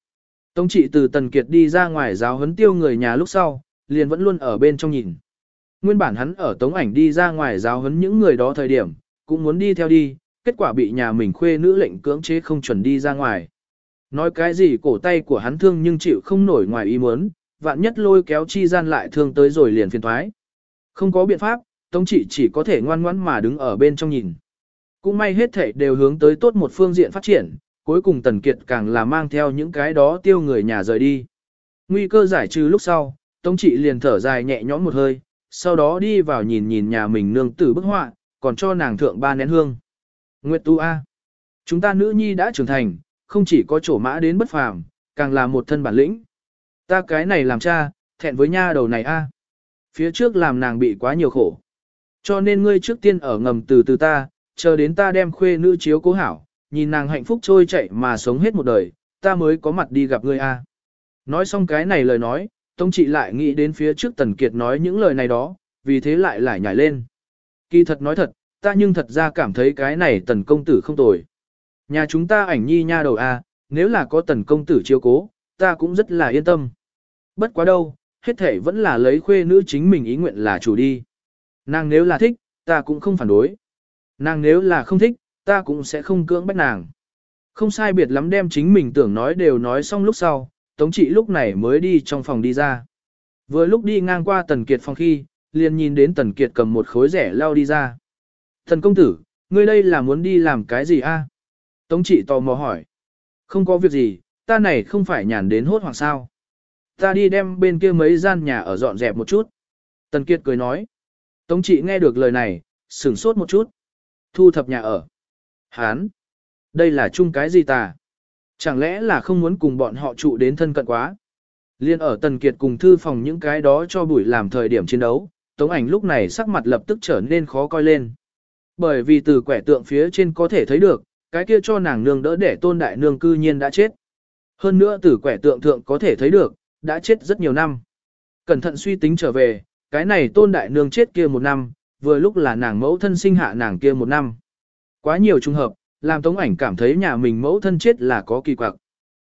A: Tống trị từ Tần Kiệt đi ra ngoài giáo huấn tiêu người nhà lúc sau, liền vẫn luôn ở bên trong nhìn. Nguyên bản hắn ở tống ảnh đi ra ngoài giáo huấn những người đó thời điểm, cũng muốn đi theo đi, kết quả bị nhà mình khuê nữ lệnh cưỡng chế không chuẩn đi ra ngoài. Nói cái gì cổ tay của hắn thương nhưng chịu không nổi ngoài ý muốn, vạn nhất lôi kéo chi gian lại thương tới rồi liền phiền thoái. Không có biện pháp, Tống trị chỉ có thể ngoan ngoãn mà đứng ở bên trong nhìn. Cũng may hết thể đều hướng tới tốt một phương diện phát triển, cuối cùng Tần Kiệt càng là mang theo những cái đó tiêu người nhà rời đi. Nguy cơ giải trừ lúc sau, Tống trị liền thở dài nhẹ nhõm một hơi, sau đó đi vào nhìn nhìn nhà mình nương tử bức họa, còn cho nàng thượng ba nén hương. Nguyệt Tu A. Chúng ta nữ nhi đã trưởng thành, không chỉ có chỗ mã đến bất phàm, càng là một thân bản lĩnh. Ta cái này làm cha, thẹn với nha đầu này A. Phía trước làm nàng bị quá nhiều khổ. Cho nên ngươi trước tiên ở ngầm từ từ ta, chờ đến ta đem khuê nữ chiếu cố hảo, nhìn nàng hạnh phúc trôi chảy mà sống hết một đời, ta mới có mặt đi gặp ngươi a. Nói xong cái này lời nói, Tông trị lại nghĩ đến phía trước Tần Kiệt nói những lời này đó, vì thế lại lại nhảy lên. Kỳ thật nói thật, ta nhưng thật ra cảm thấy cái này Tần công tử không tồi. Nhà chúng ta ảnh nhi nha đầu à nếu là có Tần công tử chiếu cố, ta cũng rất là yên tâm. Bất quá đâu, hết thể vẫn là lấy khuê nữ chính mình ý nguyện là chủ đi. Nàng nếu là thích, ta cũng không phản đối. Nàng nếu là không thích, ta cũng sẽ không cưỡng bách nàng. Không sai biệt lắm đem chính mình tưởng nói đều nói xong lúc sau, Tống trị lúc này mới đi trong phòng đi ra. Vừa lúc đi ngang qua Tần Kiệt phòng khi, liền nhìn đến Tần Kiệt cầm một khối rẻ lao đi ra. Thần công tử, ngươi đây là muốn đi làm cái gì a? Tống trị tò mò hỏi. Không có việc gì, ta này không phải nhàn đến hốt hoảng sao. Ta đi đem bên kia mấy gian nhà ở dọn dẹp một chút. Tần Kiệt cười nói. Tống trị nghe được lời này, sửng sốt một chút. Thu thập nhà ở. Hán. Đây là chung cái gì ta? Chẳng lẽ là không muốn cùng bọn họ trụ đến thân cận quá? Liên ở Tần Kiệt cùng thư phòng những cái đó cho buổi làm thời điểm chiến đấu, Tống ảnh lúc này sắc mặt lập tức trở nên khó coi lên. Bởi vì từ quẻ tượng phía trên có thể thấy được, cái kia cho nàng nương đỡ để tôn đại nương cư nhiên đã chết. Hơn nữa từ quẻ tượng thượng có thể thấy được, đã chết rất nhiều năm. Cẩn thận suy tính trở về, cái này tôn đại nương chết kia một năm, vừa lúc là nàng mẫu thân sinh hạ nàng kia một năm. Quá nhiều trùng hợp, làm tống ảnh cảm thấy nhà mình mẫu thân chết là có kỳ quặc.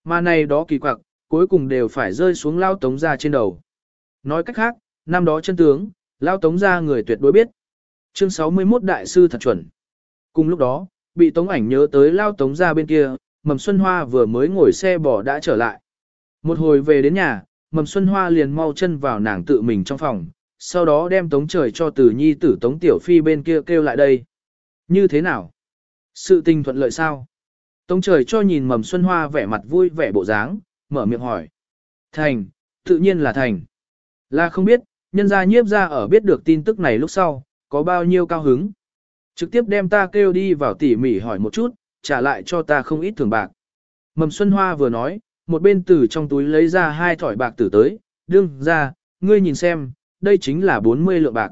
A: Mà này đó kỳ quặc, cuối cùng đều phải rơi xuống lao tống ra trên đầu. Nói cách khác, năm đó chân tướng, lao tống ra người tuyệt đối biết. Chương 61 Đại sư thật chuẩn. Cùng lúc đó, bị tống ảnh nhớ tới lao tống ra bên kia, Mầm Xuân Hoa vừa mới ngồi xe bò đã trở lại. Một hồi về đến nhà, Mầm Xuân Hoa liền mau chân vào nàng tự mình trong phòng, sau đó đem tống trời cho từ nhi tử tống tiểu phi bên kia kêu lại đây. Như thế nào? Sự tình thuận lợi sao? Tống trời cho nhìn mầm xuân hoa vẻ mặt vui vẻ bộ dáng, mở miệng hỏi. Thành, tự nhiên là thành. Là không biết, nhân gia nhiếp gia ở biết được tin tức này lúc sau, có bao nhiêu cao hứng. Trực tiếp đem ta kêu đi vào tỉ mỉ hỏi một chút, trả lại cho ta không ít thưởng bạc. Mầm xuân hoa vừa nói, một bên từ trong túi lấy ra hai thỏi bạc tử tới, đương ra, ngươi nhìn xem, đây chính là 40 lượng bạc.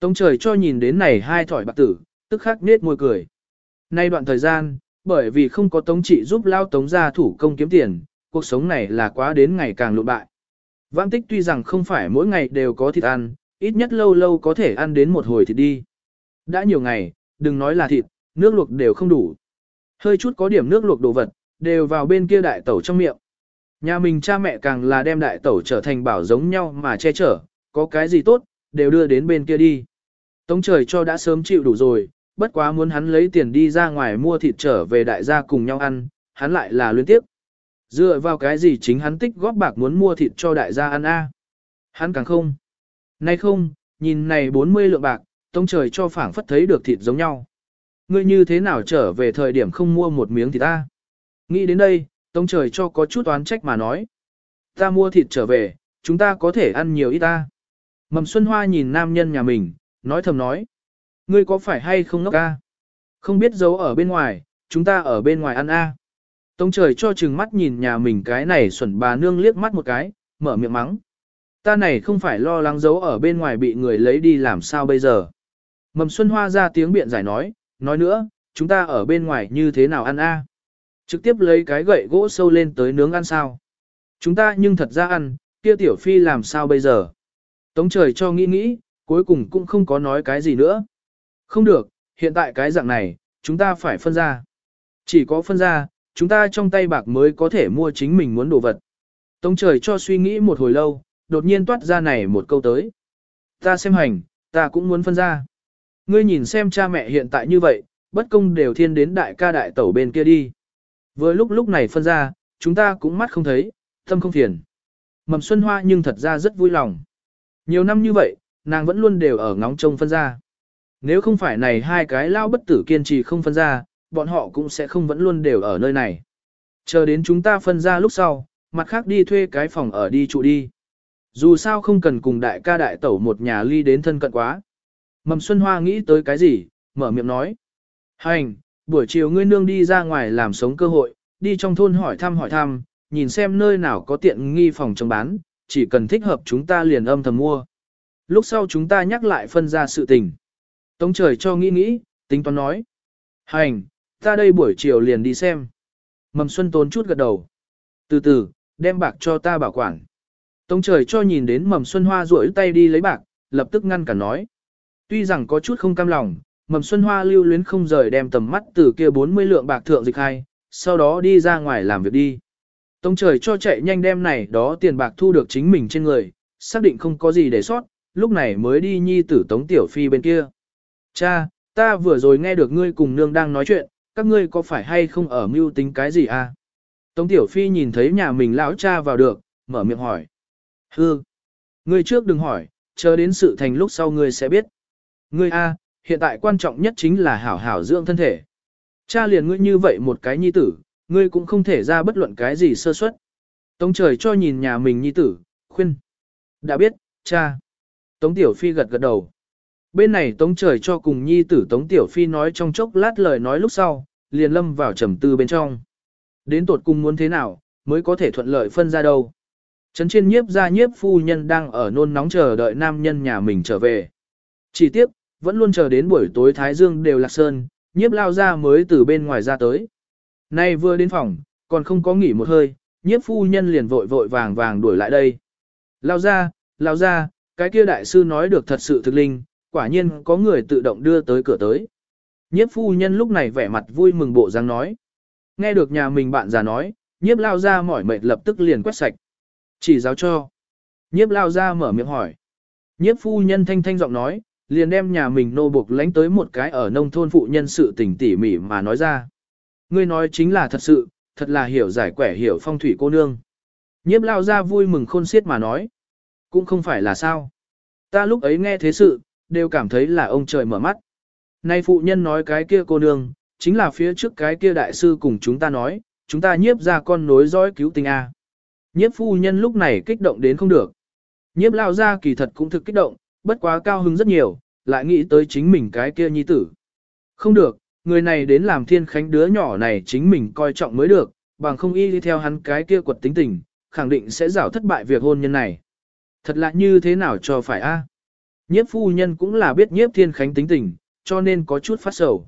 A: Tống trời cho nhìn đến này hai thỏi bạc tử, tức khắc nết môi cười. Nay đoạn thời gian, bởi vì không có tống trị giúp lao tống gia thủ công kiếm tiền, cuộc sống này là quá đến ngày càng lộn bại. Vãng tích tuy rằng không phải mỗi ngày đều có thịt ăn, ít nhất lâu lâu có thể ăn đến một hồi thịt đi. Đã nhiều ngày, đừng nói là thịt, nước luộc đều không đủ. Hơi chút có điểm nước luộc đồ vật, đều vào bên kia đại tẩu trong miệng. Nhà mình cha mẹ càng là đem đại tẩu trở thành bảo giống nhau mà che chở, có cái gì tốt, đều đưa đến bên kia đi. Tống trời cho đã sớm chịu đủ rồi, bất quá muốn hắn lấy tiền đi ra ngoài mua thịt trở về đại gia cùng nhau ăn, hắn lại là luyến tiếp. Dựa vào cái gì chính hắn tích góp bạc muốn mua thịt cho đại gia ăn a? Hắn càng không. Nay không, nhìn này 40 lượng bạc, tông trời cho phảng phất thấy được thịt giống nhau. Ngươi như thế nào trở về thời điểm không mua một miếng thịt ta? Nghĩ đến đây, tông trời cho có chút oán trách mà nói. Ta mua thịt trở về, chúng ta có thể ăn nhiều ít ta. Mầm Xuân Hoa nhìn nam nhân nhà mình, nói thầm nói. Ngươi có phải hay không ngốc ca? Không biết giấu ở bên ngoài, chúng ta ở bên ngoài ăn a. Tông trời cho chừng mắt nhìn nhà mình cái này xuẩn bà nương liếc mắt một cái, mở miệng mắng. Ta này không phải lo lắng giấu ở bên ngoài bị người lấy đi làm sao bây giờ. Mầm Xuân Hoa ra tiếng biện giải nói, nói nữa, chúng ta ở bên ngoài như thế nào ăn a? Trực tiếp lấy cái gậy gỗ sâu lên tới nướng ăn sao? Chúng ta nhưng thật ra ăn, kia tiểu phi làm sao bây giờ? Tống trời cho nghĩ nghĩ, cuối cùng cũng không có nói cái gì nữa. Không được, hiện tại cái dạng này, chúng ta phải phân ra. Chỉ có phân ra, chúng ta trong tay bạc mới có thể mua chính mình muốn đồ vật. Tống trời cho suy nghĩ một hồi lâu, đột nhiên toát ra này một câu tới. Ta xem hành, ta cũng muốn phân ra. Ngươi nhìn xem cha mẹ hiện tại như vậy, bất công đều thiên đến đại ca đại tẩu bên kia đi. Vừa lúc lúc này phân ra, chúng ta cũng mắt không thấy, tâm không phiền. Mầm Xuân Hoa nhưng thật ra rất vui lòng. Nhiều năm như vậy, nàng vẫn luôn đều ở ngóng trông phân ra. Nếu không phải này hai cái lao bất tử kiên trì không phân ra, bọn họ cũng sẽ không vẫn luôn đều ở nơi này. Chờ đến chúng ta phân ra lúc sau, mặt khác đi thuê cái phòng ở đi trụ đi. Dù sao không cần cùng đại ca đại tẩu một nhà ly đến thân cận quá. Mầm Xuân Hoa nghĩ tới cái gì, mở miệng nói. Hành, buổi chiều ngươi nương đi ra ngoài làm sống cơ hội, đi trong thôn hỏi thăm hỏi thăm, nhìn xem nơi nào có tiện nghi phòng chống bán, chỉ cần thích hợp chúng ta liền âm thầm mua. Lúc sau chúng ta nhắc lại phân ra sự tình. Tống trời cho nghĩ nghĩ, tính toán nói. Hành, ta đây buổi chiều liền đi xem. Mầm Xuân tốn chút gật đầu. Từ từ, đem bạc cho ta bảo quản. Tống trời cho nhìn đến Mầm Xuân Hoa rủi tay đi lấy bạc, lập tức ngăn cả nói. Tuy rằng có chút không cam lòng, Mầm Xuân Hoa lưu luyến không rời đem tầm mắt từ kia 40 lượng bạc thượng dịch hai, sau đó đi ra ngoài làm việc đi. Tống trời cho chạy nhanh đem này đó tiền bạc thu được chính mình trên người, xác định không có gì để sót, lúc này mới đi nhi tử Tống Tiểu Phi bên kia. Cha, ta vừa rồi nghe được ngươi cùng nương đang nói chuyện, các ngươi có phải hay không ở mưu tính cái gì à? Tống Tiểu Phi nhìn thấy nhà mình lão cha vào được, mở miệng hỏi. Hư, ngươi trước đừng hỏi, chờ đến sự thành lúc sau ngươi sẽ biết. Ngươi a, hiện tại quan trọng nhất chính là hảo hảo dưỡng thân thể. Cha liền ngươi như vậy một cái nhi tử, ngươi cũng không thể ra bất luận cái gì sơ suất. Tống trời cho nhìn nhà mình nhi tử, khuyên. Đã biết, cha. Tống Tiểu Phi gật gật đầu. Bên này Tống trời cho cùng nhi tử Tống Tiểu Phi nói trong chốc lát lời nói lúc sau, liền lâm vào trầm tư bên trong. Đến tột cùng muốn thế nào, mới có thể thuận lợi phân ra đâu. Trấn trên nhiếp ra nhiếp phu nhân đang ở nôn nóng chờ đợi nam nhân nhà mình trở về. Chỉ tiếc, vẫn luôn chờ đến buổi tối Thái Dương đều lạc sơn, nhiếp lao ra mới từ bên ngoài ra tới. Nay vừa đến phòng, còn không có nghỉ một hơi, nhiếp phu nhân liền vội vội vàng vàng đuổi lại đây. Lao ra, lao ra, cái kia đại sư nói được thật sự thực linh, quả nhiên có người tự động đưa tới cửa tới. Nhiếp phu nhân lúc này vẻ mặt vui mừng bộ dáng nói. Nghe được nhà mình bạn già nói, nhiếp lao ra mỏi mệt lập tức liền quét sạch. Chỉ giáo cho. Nhiếp lao ra mở miệng hỏi. Nhiếp phu nhân thanh thanh giọng nói, liền đem nhà mình nô buộc lánh tới một cái ở nông thôn phụ nhân sự tình tỉ mỉ mà nói ra. Ngươi nói chính là thật sự, thật là hiểu giải quẻ hiểu phong thủy cô nương. Nhiếp lao ra vui mừng khôn xiết mà nói. Cũng không phải là sao. Ta lúc ấy nghe thế sự, đều cảm thấy là ông trời mở mắt. Nay phụ nhân nói cái kia cô nương, chính là phía trước cái kia đại sư cùng chúng ta nói, chúng ta nhiếp ra con nối dõi cứu tình A. Nhiếp phu nhân lúc này kích động đến không được. Nhiếp lao ra kỳ thật cũng thực kích động, bất quá cao hứng rất nhiều, lại nghĩ tới chính mình cái kia nhi tử. Không được, người này đến làm thiên khánh đứa nhỏ này chính mình coi trọng mới được, bằng không y đi theo hắn cái kia quật tính tình, khẳng định sẽ rảo thất bại việc hôn nhân này. Thật là như thế nào cho phải a? Nhiếp phu nhân cũng là biết nhiếp thiên khánh tính tình, cho nên có chút phát sầu.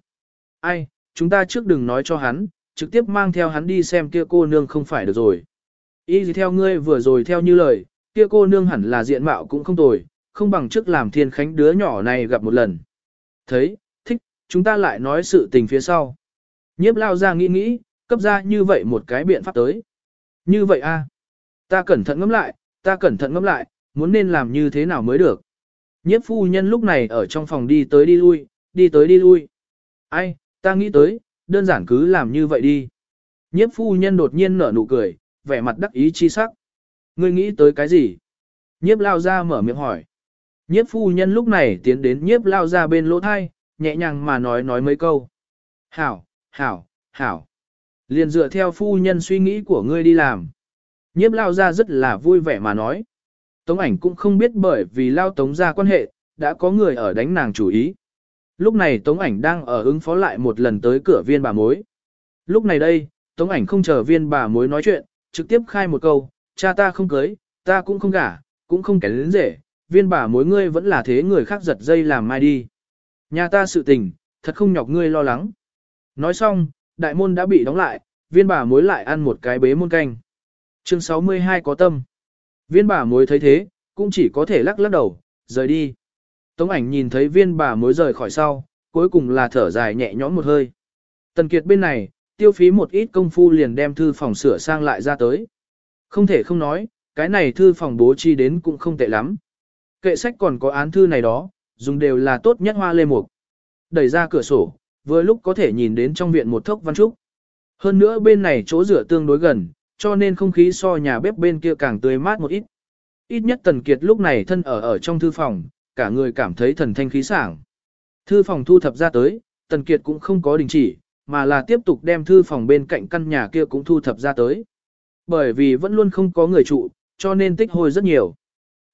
A: Ai, chúng ta trước đừng nói cho hắn, trực tiếp mang theo hắn đi xem kia cô nương không phải được rồi. Y gì theo ngươi vừa rồi theo như lời, kia cô nương hẳn là diện mạo cũng không tồi, không bằng trước làm thiên khánh đứa nhỏ này gặp một lần. Thấy, thích, chúng ta lại nói sự tình phía sau. Nhiếp lao ra nghĩ nghĩ, cấp ra như vậy một cái biện pháp tới. Như vậy a, ta cẩn thận ngẫm lại, ta cẩn thận ngẫm lại, muốn nên làm như thế nào mới được. Nhiếp phu nhân lúc này ở trong phòng đi tới đi lui, đi tới đi lui. Ai, ta nghĩ tới, đơn giản cứ làm như vậy đi. Nhiếp phu nhân đột nhiên nở nụ cười, vẻ mặt đắc ý chi sắc. Ngươi nghĩ tới cái gì? Nhiếp lao ra mở miệng hỏi. Nhiếp phu nhân lúc này tiến đến nhiếp lao ra bên lỗ thai, nhẹ nhàng mà nói nói mấy câu. Hảo, hảo, hảo. Liền dựa theo phu nhân suy nghĩ của ngươi đi làm. Nhiếp lao ra rất là vui vẻ mà nói. Tống ảnh cũng không biết bởi vì lao tống ra quan hệ, đã có người ở đánh nàng chủ ý. Lúc này tống ảnh đang ở ứng phó lại một lần tới cửa viên bà mối. Lúc này đây, tống ảnh không chờ viên bà mối nói chuyện, trực tiếp khai một câu, cha ta không cưới, ta cũng không gả, cũng không kén lĩnh rể, viên bà mối ngươi vẫn là thế người khác giật dây làm mai đi. Nhà ta sự tình, thật không nhọc ngươi lo lắng. Nói xong, đại môn đã bị đóng lại, viên bà mối lại ăn một cái bế môn canh. Chương 62 có tâm. Viên bà mối thấy thế, cũng chỉ có thể lắc lắc đầu, rời đi. Tống ảnh nhìn thấy viên bà mối rời khỏi sau, cuối cùng là thở dài nhẹ nhõm một hơi. Tần Kiệt bên này, tiêu phí một ít công phu liền đem thư phòng sửa sang lại ra tới. Không thể không nói, cái này thư phòng bố trí đến cũng không tệ lắm. Kệ sách còn có án thư này đó, dùng đều là tốt nhất hoa lê mục. Đẩy ra cửa sổ, vừa lúc có thể nhìn đến trong viện một thốc văn trúc. Hơn nữa bên này chỗ rửa tương đối gần, cho nên không khí so nhà bếp bên kia càng tươi mát một ít. Ít nhất Tần Kiệt lúc này thân ở ở trong thư phòng, cả người cảm thấy thần thanh khí sảng. Thư phòng thu thập ra tới, Tần Kiệt cũng không có đình chỉ, mà là tiếp tục đem thư phòng bên cạnh căn nhà kia cũng thu thập ra tới. Bởi vì vẫn luôn không có người trụ, cho nên tích hồi rất nhiều.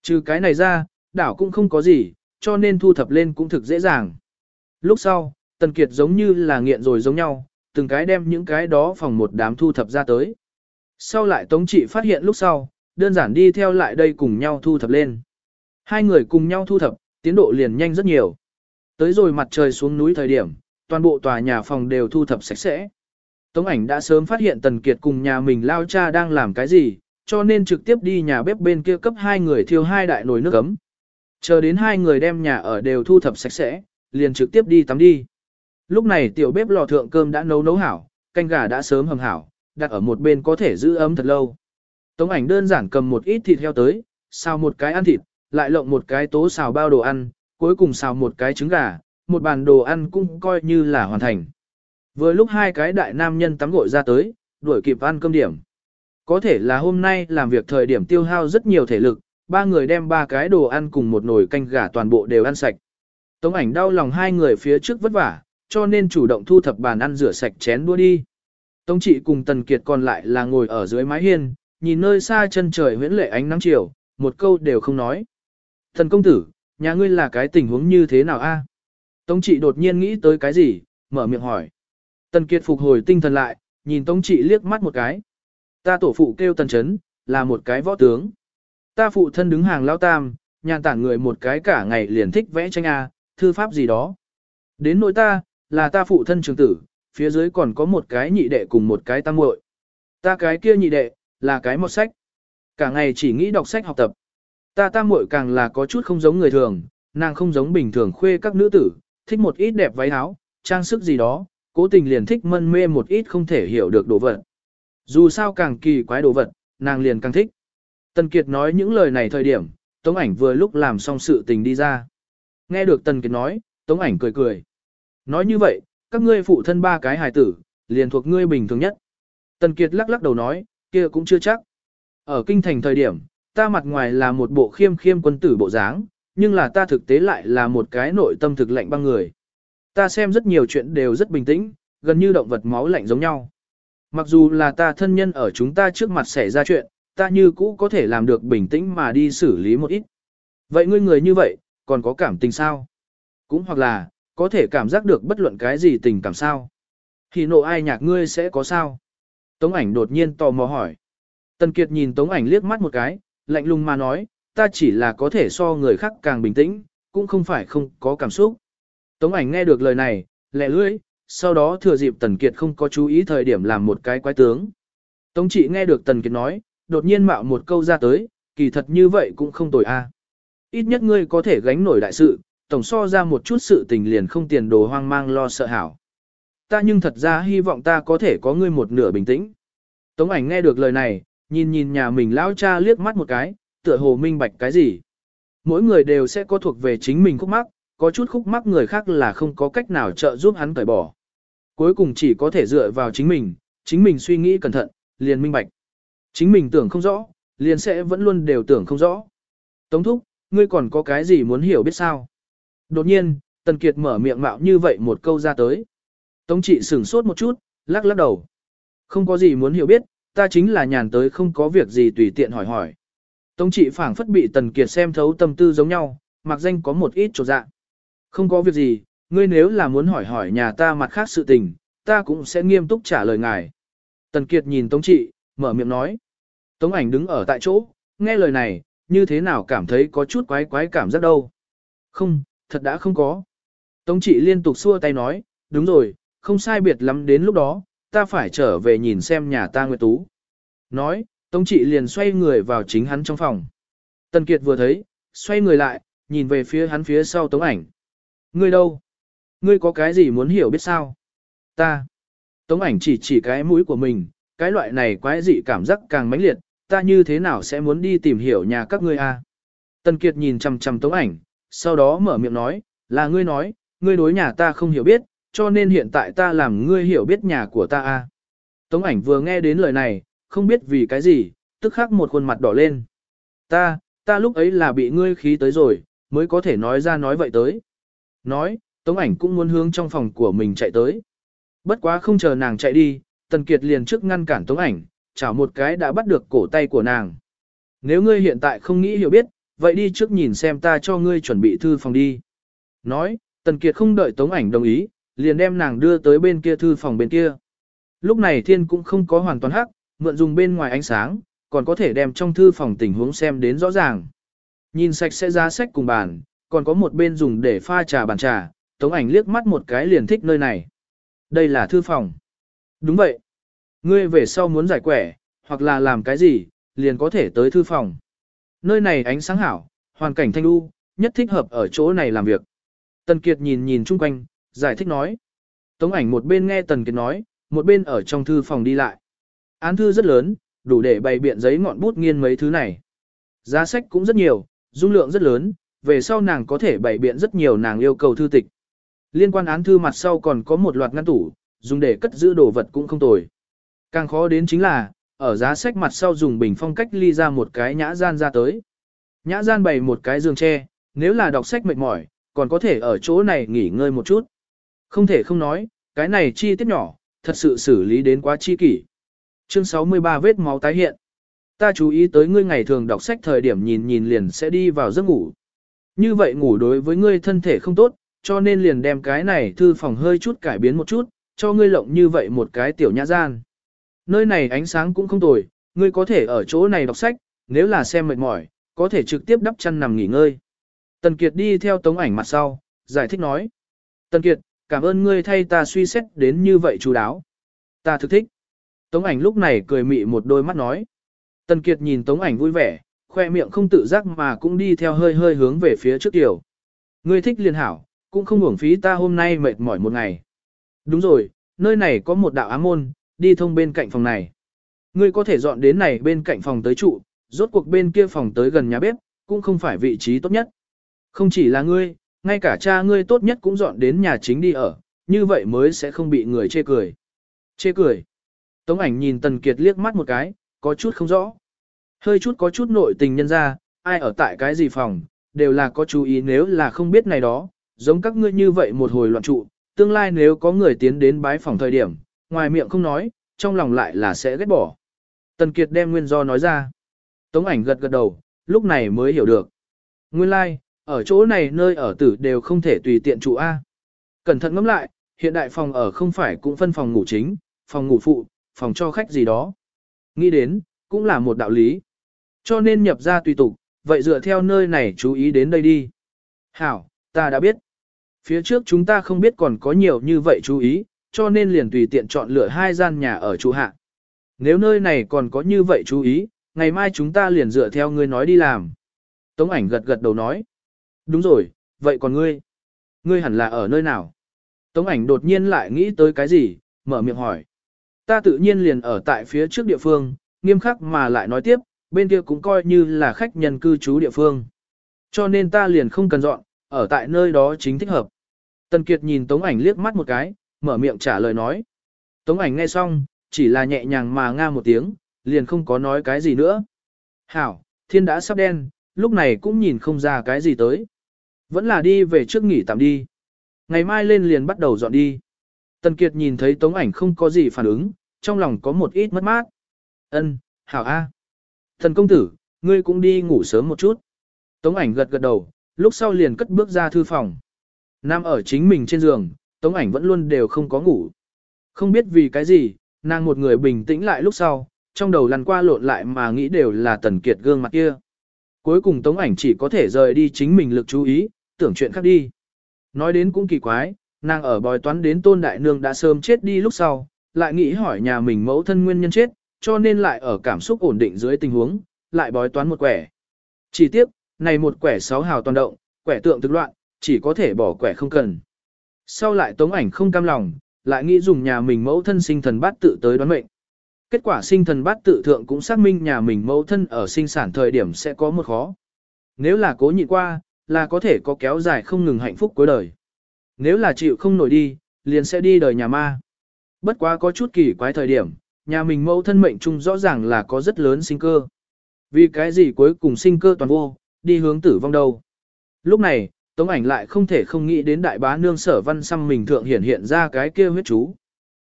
A: Trừ cái này ra, đảo cũng không có gì, cho nên thu thập lên cũng thực dễ dàng. Lúc sau, Tần Kiệt giống như là nghiện rồi giống nhau, từng cái đem những cái đó phòng một đám thu thập ra tới. Sau lại Tống Trị phát hiện lúc sau, đơn giản đi theo lại đây cùng nhau thu thập lên. Hai người cùng nhau thu thập, tiến độ liền nhanh rất nhiều. Tới rồi mặt trời xuống núi thời điểm, toàn bộ tòa nhà phòng đều thu thập sạch sẽ. Tống ảnh đã sớm phát hiện Tần Kiệt cùng nhà mình lao cha đang làm cái gì, cho nên trực tiếp đi nhà bếp bên kia cấp hai người thiêu hai đại nồi nước ấm. Chờ đến hai người đem nhà ở đều thu thập sạch sẽ, liền trực tiếp đi tắm đi. Lúc này tiểu bếp lò thượng cơm đã nấu nấu hảo, canh gà đã sớm hầm hảo, đặt ở một bên có thể giữ ấm thật lâu. Tống ảnh đơn giản cầm một ít thịt heo tới, xào một cái ăn thịt, lại lộng một cái tố xào bao đồ ăn, cuối cùng xào một cái trứng gà, một bàn đồ ăn cũng coi như là hoàn thành. Vừa lúc hai cái đại nam nhân tắm gội ra tới, đuổi kịp ăn cơm điểm. Có thể là hôm nay làm việc thời điểm tiêu hao rất nhiều thể lực, ba người đem ba cái đồ ăn cùng một nồi canh gà toàn bộ đều ăn sạch. Tống ảnh đau lòng hai người phía trước vất vả, cho nên chủ động thu thập bàn ăn rửa sạch chén đua đi. Tống trị cùng Tần Kiệt còn lại là ngồi ở dưới mái hiên, nhìn nơi xa chân trời huyễn lệ ánh nắng chiều, một câu đều không nói. Thần công tử, nhà ngươi là cái tình huống như thế nào a? Tống trị đột nhiên nghĩ tới cái gì, mở miệng hỏi. Tần Kiệt phục hồi tinh thần lại, nhìn Tống trị liếc mắt một cái. Ta tổ phụ kêu Tần Chấn, là một cái võ tướng. Ta phụ thân đứng hàng lao tam, nhàn tản người một cái cả ngày liền thích vẽ tranh A, thư pháp gì đó. Đến nỗi ta, là ta phụ thân trường tử, phía dưới còn có một cái nhị đệ cùng một cái tam muội. Ta cái kia nhị đệ, là cái một sách. Cả ngày chỉ nghĩ đọc sách học tập. Ta tam muội càng là có chút không giống người thường, nàng không giống bình thường khuê các nữ tử, thích một ít đẹp váy áo, trang sức gì đó, cố tình liền thích mân mê một ít không thể hiểu được đồ vật. Dù sao càng kỳ quái đồ vật, nàng liền càng thích. Tần Kiệt nói những lời này thời điểm, Tống ảnh vừa lúc làm xong sự tình đi ra. Nghe được Tần Kiệt nói, Tống ảnh cười cười. Nói như vậy, các ngươi phụ thân ba cái hài tử, liền thuộc ngươi bình thường nhất. Tần Kiệt lắc lắc đầu nói, kia cũng chưa chắc. Ở kinh thành thời điểm, ta mặt ngoài là một bộ khiêm khiêm quân tử bộ dáng, nhưng là ta thực tế lại là một cái nội tâm thực lạnh băng người. Ta xem rất nhiều chuyện đều rất bình tĩnh, gần như động vật máu lạnh giống nhau. Mặc dù là ta thân nhân ở chúng ta trước mặt xảy ra chuyện, ta như cũ có thể làm được bình tĩnh mà đi xử lý một ít. Vậy ngươi người như vậy, còn có cảm tình sao? Cũng hoặc là, có thể cảm giác được bất luận cái gì tình cảm sao? Thì nộ ai nhạc ngươi sẽ có sao? Tống ảnh đột nhiên tò mò hỏi. Tần Kiệt nhìn Tống ảnh liếc mắt một cái, lạnh lùng mà nói, ta chỉ là có thể so người khác càng bình tĩnh, cũng không phải không có cảm xúc. Tống ảnh nghe được lời này, lẹ lưỡi, sau đó thừa dịp Tần Kiệt không có chú ý thời điểm làm một cái quái tướng. Tống trị nghe được Tần Kiệt nói, đột nhiên mạo một câu ra tới, kỳ thật như vậy cũng không tồi a. Ít nhất ngươi có thể gánh nổi đại sự, tổng so ra một chút sự tình liền không tiền đồ hoang mang lo sợ hảo. Ta nhưng thật ra hy vọng ta có thể có ngươi một nửa bình tĩnh. Tống ảnh nghe được lời này, nhìn nhìn nhà mình lão cha liếc mắt một cái, tựa hồ minh bạch cái gì. Mỗi người đều sẽ có thuộc về chính mình khúc mắc, có chút khúc mắc người khác là không có cách nào trợ giúp hắn cởi bỏ. Cuối cùng chỉ có thể dựa vào chính mình, chính mình suy nghĩ cẩn thận, liền minh bạch. Chính mình tưởng không rõ, liền sẽ vẫn luôn đều tưởng không rõ. Tống thúc, ngươi còn có cái gì muốn hiểu biết sao? Đột nhiên, Tần Kiệt mở miệng mạo như vậy một câu ra tới. Tống trị sửng sốt một chút, lắc lắc đầu. Không có gì muốn hiểu biết, ta chính là nhàn tới không có việc gì tùy tiện hỏi hỏi. Tống trị phảng phất bị Tần Kiệt xem thấu tâm tư giống nhau, mặc danh có một ít trột dạ. Không có việc gì, ngươi nếu là muốn hỏi hỏi nhà ta mặt khác sự tình, ta cũng sẽ nghiêm túc trả lời ngài. Tần Kiệt nhìn Tống trị, mở miệng nói. Tống ảnh đứng ở tại chỗ, nghe lời này, như thế nào cảm thấy có chút quái quái cảm giác đâu. Không, thật đã không có. Tống trị liên tục xua tay nói, đúng rồi, không sai biệt lắm đến lúc đó, ta phải trở về nhìn xem nhà ta Nguyệt Tú. Nói, Tống trị liền xoay người vào chính hắn trong phòng. Tần Kiệt vừa thấy, xoay người lại, nhìn về phía hắn phía sau Tống ảnh. Ngươi đâu? Ngươi có cái gì muốn hiểu biết sao? Ta. Tống ảnh chỉ chỉ cái mũi của mình, cái loại này quái dị cảm giác càng mãnh liệt, ta như thế nào sẽ muốn đi tìm hiểu nhà các ngươi a? Tần Kiệt nhìn chằm chằm tống ảnh, sau đó mở miệng nói, là ngươi nói, ngươi đối nhà ta không hiểu biết, cho nên hiện tại ta làm ngươi hiểu biết nhà của ta a. Tống ảnh vừa nghe đến lời này, không biết vì cái gì, tức khắc một khuôn mặt đỏ lên. Ta, ta lúc ấy là bị ngươi khí tới rồi, mới có thể nói ra nói vậy tới. Nói, Tống ảnh cũng muốn hướng trong phòng của mình chạy tới. Bất quá không chờ nàng chạy đi, Tần Kiệt liền trước ngăn cản Tống ảnh, chảo một cái đã bắt được cổ tay của nàng. Nếu ngươi hiện tại không nghĩ hiểu biết, vậy đi trước nhìn xem ta cho ngươi chuẩn bị thư phòng đi. Nói, Tần Kiệt không đợi Tống ảnh đồng ý, liền đem nàng đưa tới bên kia thư phòng bên kia. Lúc này thiên cũng không có hoàn toàn hắc, mượn dùng bên ngoài ánh sáng, còn có thể đem trong thư phòng tình huống xem đến rõ ràng. Nhìn sạch sẽ giá sách cùng bàn, còn có một bên dùng để pha trà bàn trà, Tống ảnh liếc mắt một cái liền thích nơi này. Đây là thư phòng. Đúng vậy. Ngươi về sau muốn giải quẻ, hoặc là làm cái gì, liền có thể tới thư phòng. Nơi này ánh sáng hảo, hoàn cảnh thanh u, nhất thích hợp ở chỗ này làm việc. Tần Kiệt nhìn nhìn chung quanh, giải thích nói. Tống ảnh một bên nghe Tần Kiệt nói, một bên ở trong thư phòng đi lại. Án thư rất lớn, đủ để bày biện giấy ngọn bút nghiên mấy thứ này. Giá sách cũng rất nhiều, dung lượng rất lớn, về sau nàng có thể bày biện rất nhiều nàng yêu cầu thư tịch. Liên quan án thư mặt sau còn có một loạt ngăn tủ, dùng để cất giữ đồ vật cũng không tồi. Càng khó đến chính là, ở giá sách mặt sau dùng bình phong cách ly ra một cái nhã gian ra tới. Nhã gian bày một cái giường tre, nếu là đọc sách mệt mỏi, còn có thể ở chỗ này nghỉ ngơi một chút. Không thể không nói, cái này chi tiết nhỏ, thật sự xử lý đến quá chi kỷ. Chương 63 vết máu tái hiện. Ta chú ý tới ngươi ngày thường đọc sách thời điểm nhìn nhìn liền sẽ đi vào giấc ngủ. Như vậy ngủ đối với ngươi thân thể không tốt, cho nên liền đem cái này thư phòng hơi chút cải biến một chút, cho ngươi lộng như vậy một cái tiểu nhã gian. Nơi này ánh sáng cũng không tồi, ngươi có thể ở chỗ này đọc sách, nếu là xem mệt mỏi, có thể trực tiếp đắp chăn nằm nghỉ ngơi. Tần Kiệt đi theo tống ảnh mặt sau, giải thích nói. Tần Kiệt, cảm ơn ngươi thay ta suy xét đến như vậy chú đáo. Ta thực thích. Tống ảnh lúc này cười mị một đôi mắt nói. Tần Kiệt nhìn tống ảnh vui vẻ, khoe miệng không tự giác mà cũng đi theo hơi hơi hướng về phía trước tiểu. Ngươi thích liền hảo, cũng không uổng phí ta hôm nay mệt mỏi một ngày. Đúng rồi, nơi này có một đạo ám môn, đi thông bên cạnh phòng này. Ngươi có thể dọn đến này bên cạnh phòng tới trụ, rốt cuộc bên kia phòng tới gần nhà bếp, cũng không phải vị trí tốt nhất. Không chỉ là ngươi, ngay cả cha ngươi tốt nhất cũng dọn đến nhà chính đi ở, như vậy mới sẽ không bị người chê cười. Chê cười. Tống ảnh nhìn Tần Kiệt liếc mắt một cái, có chút không rõ. Hơi chút có chút nội tình nhân ra, ai ở tại cái gì phòng, đều là có chú ý nếu là không biết này đó, giống các ngươi như vậy một hồi loạn trụ, tương lai nếu có người tiến đến bái phòng thời điểm, ngoài miệng không nói, trong lòng lại là sẽ ghét bỏ. Tần Kiệt đem nguyên do nói ra. Tống ảnh gật gật đầu, lúc này mới hiểu được. Nguyên lai, like, ở chỗ này nơi ở tử đều không thể tùy tiện trụ A. Cẩn thận ngẫm lại, hiện đại phòng ở không phải cũng phân phòng ngủ chính, phòng ngủ phụ, phòng cho khách gì đó. Nghĩ đến, cũng là một đạo lý. Cho nên nhập ra tùy tục, vậy dựa theo nơi này chú ý đến đây đi. Hảo, ta đã biết. Phía trước chúng ta không biết còn có nhiều như vậy chú ý, cho nên liền tùy tiện chọn lựa hai gian nhà ở trụ hạ. Nếu nơi này còn có như vậy chú ý, ngày mai chúng ta liền dựa theo ngươi nói đi làm. Tống ảnh gật gật đầu nói. Đúng rồi, vậy còn ngươi? Ngươi hẳn là ở nơi nào? Tống ảnh đột nhiên lại nghĩ tới cái gì, mở miệng hỏi. Ta tự nhiên liền ở tại phía trước địa phương, nghiêm khắc mà lại nói tiếp, bên kia cũng coi như là khách nhân cư trú địa phương. Cho nên ta liền không cần dọn, ở tại nơi đó chính thích hợp. Tần Kiệt nhìn Tống ảnh liếc mắt một cái, mở miệng trả lời nói. Tống ảnh nghe xong, chỉ là nhẹ nhàng mà nga một tiếng, liền không có nói cái gì nữa. Hảo, thiên đã sắp đen, lúc này cũng nhìn không ra cái gì tới. Vẫn là đi về trước nghỉ tạm đi. Ngày mai lên liền bắt đầu dọn đi. Tần Kiệt nhìn thấy Tống ảnh không có gì phản ứng, trong lòng có một ít mất mát. Ân, hảo a. Thần công tử, ngươi cũng đi ngủ sớm một chút. Tống ảnh gật gật đầu, lúc sau liền cất bước ra thư phòng. Nam ở chính mình trên giường, Tống ảnh vẫn luôn đều không có ngủ. Không biết vì cái gì, nàng một người bình tĩnh lại lúc sau, trong đầu lăn qua lộn lại mà nghĩ đều là Tần Kiệt gương mặt kia. Cuối cùng Tống ảnh chỉ có thể rời đi chính mình lực chú ý, tưởng chuyện khác đi. Nói đến cũng kỳ quái, nàng ở bòi toán đến tôn đại nương đã sớm chết đi lúc sau, lại nghĩ hỏi nhà mình mẫu thân nguyên nhân chết, cho nên lại ở cảm xúc ổn định dưới tình huống, lại bói toán một quẻ. Chỉ tiếc, này một quẻ sáu hào toàn động, quẻ tượng thực loạn, chỉ có thể bỏ quẻ không cần. Sau lại tống ảnh không cam lòng, lại nghĩ dùng nhà mình mẫu thân sinh thần bát tự tới đoán mệnh. Kết quả sinh thần bát tự thượng cũng xác minh nhà mình mẫu thân ở sinh sản thời điểm sẽ có một khó. Nếu là cố nhịn qua, là có thể có kéo dài không ngừng hạnh phúc cuối đời. Nếu là chịu không nổi đi, liền sẽ đi đời nhà ma. Bất quá có chút kỳ quái thời điểm, nhà mình mẫu thân mệnh chung rõ ràng là có rất lớn sinh cơ. Vì cái gì cuối cùng sinh cơ toàn vô, đi hướng tử vong đâu. Lúc này, Tống ảnh lại không thể không nghĩ đến đại bá nương sở văn xăm mình thượng hiển hiện ra cái kia huyết chú.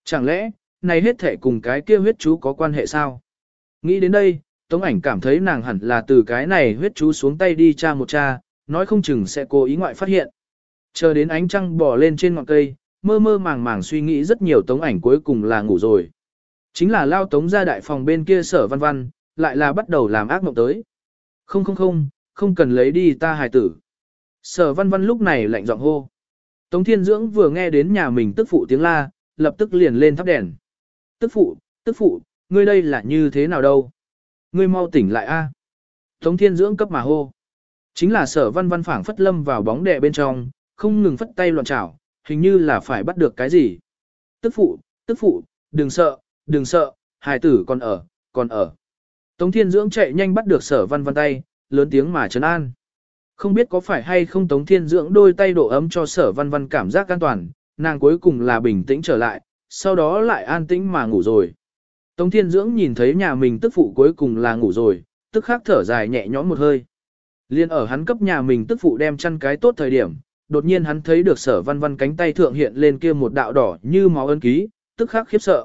A: Chẳng lẽ, này hết thể cùng cái kia huyết chú có quan hệ sao? Nghĩ đến đây, Tống ảnh cảm thấy nàng hẳn là từ cái này huyết chú xuống tay đi cha một cha, nói không chừng sẽ cố ý ngoại phát hiện. Chờ đến ánh trăng bò lên trên ngọn cây, mơ mơ màng màng suy nghĩ rất nhiều Tống ảnh cuối cùng là ngủ rồi. Chính là lao Tống ra đại phòng bên kia sở văn văn, lại là bắt đầu làm ác mộng tới. Không không không, không cần lấy đi ta hài tử. Sở văn văn lúc này lạnh giọng hô. Tống thiên dưỡng vừa nghe đến nhà mình tức phụ tiếng la, lập tức liền lên thắp đèn. Tức phụ, tức phụ, ngươi đây là như thế nào đâu? Ngươi mau tỉnh lại a. Tống thiên dưỡng cấp mà hô. Chính là sở văn văn phảng phất lâm vào bóng đè bên trong, không ngừng phất tay loạn chảo, hình như là phải bắt được cái gì. Tức phụ, tức phụ, đừng sợ, đừng sợ, hài tử còn ở, còn ở. Tống thiên dưỡng chạy nhanh bắt được sở văn văn tay, lớn tiếng mà trấn an. Không biết có phải hay không Tống Thiên Dưỡng đôi tay độ ấm cho sở văn văn cảm giác an toàn, nàng cuối cùng là bình tĩnh trở lại, sau đó lại an tĩnh mà ngủ rồi. Tống Thiên Dưỡng nhìn thấy nhà mình tức phụ cuối cùng là ngủ rồi, tức khắc thở dài nhẹ nhõm một hơi. Liên ở hắn cấp nhà mình tức phụ đem chăn cái tốt thời điểm, đột nhiên hắn thấy được sở văn văn cánh tay thượng hiện lên kia một đạo đỏ như máu ân ký, tức khắc khiếp sợ.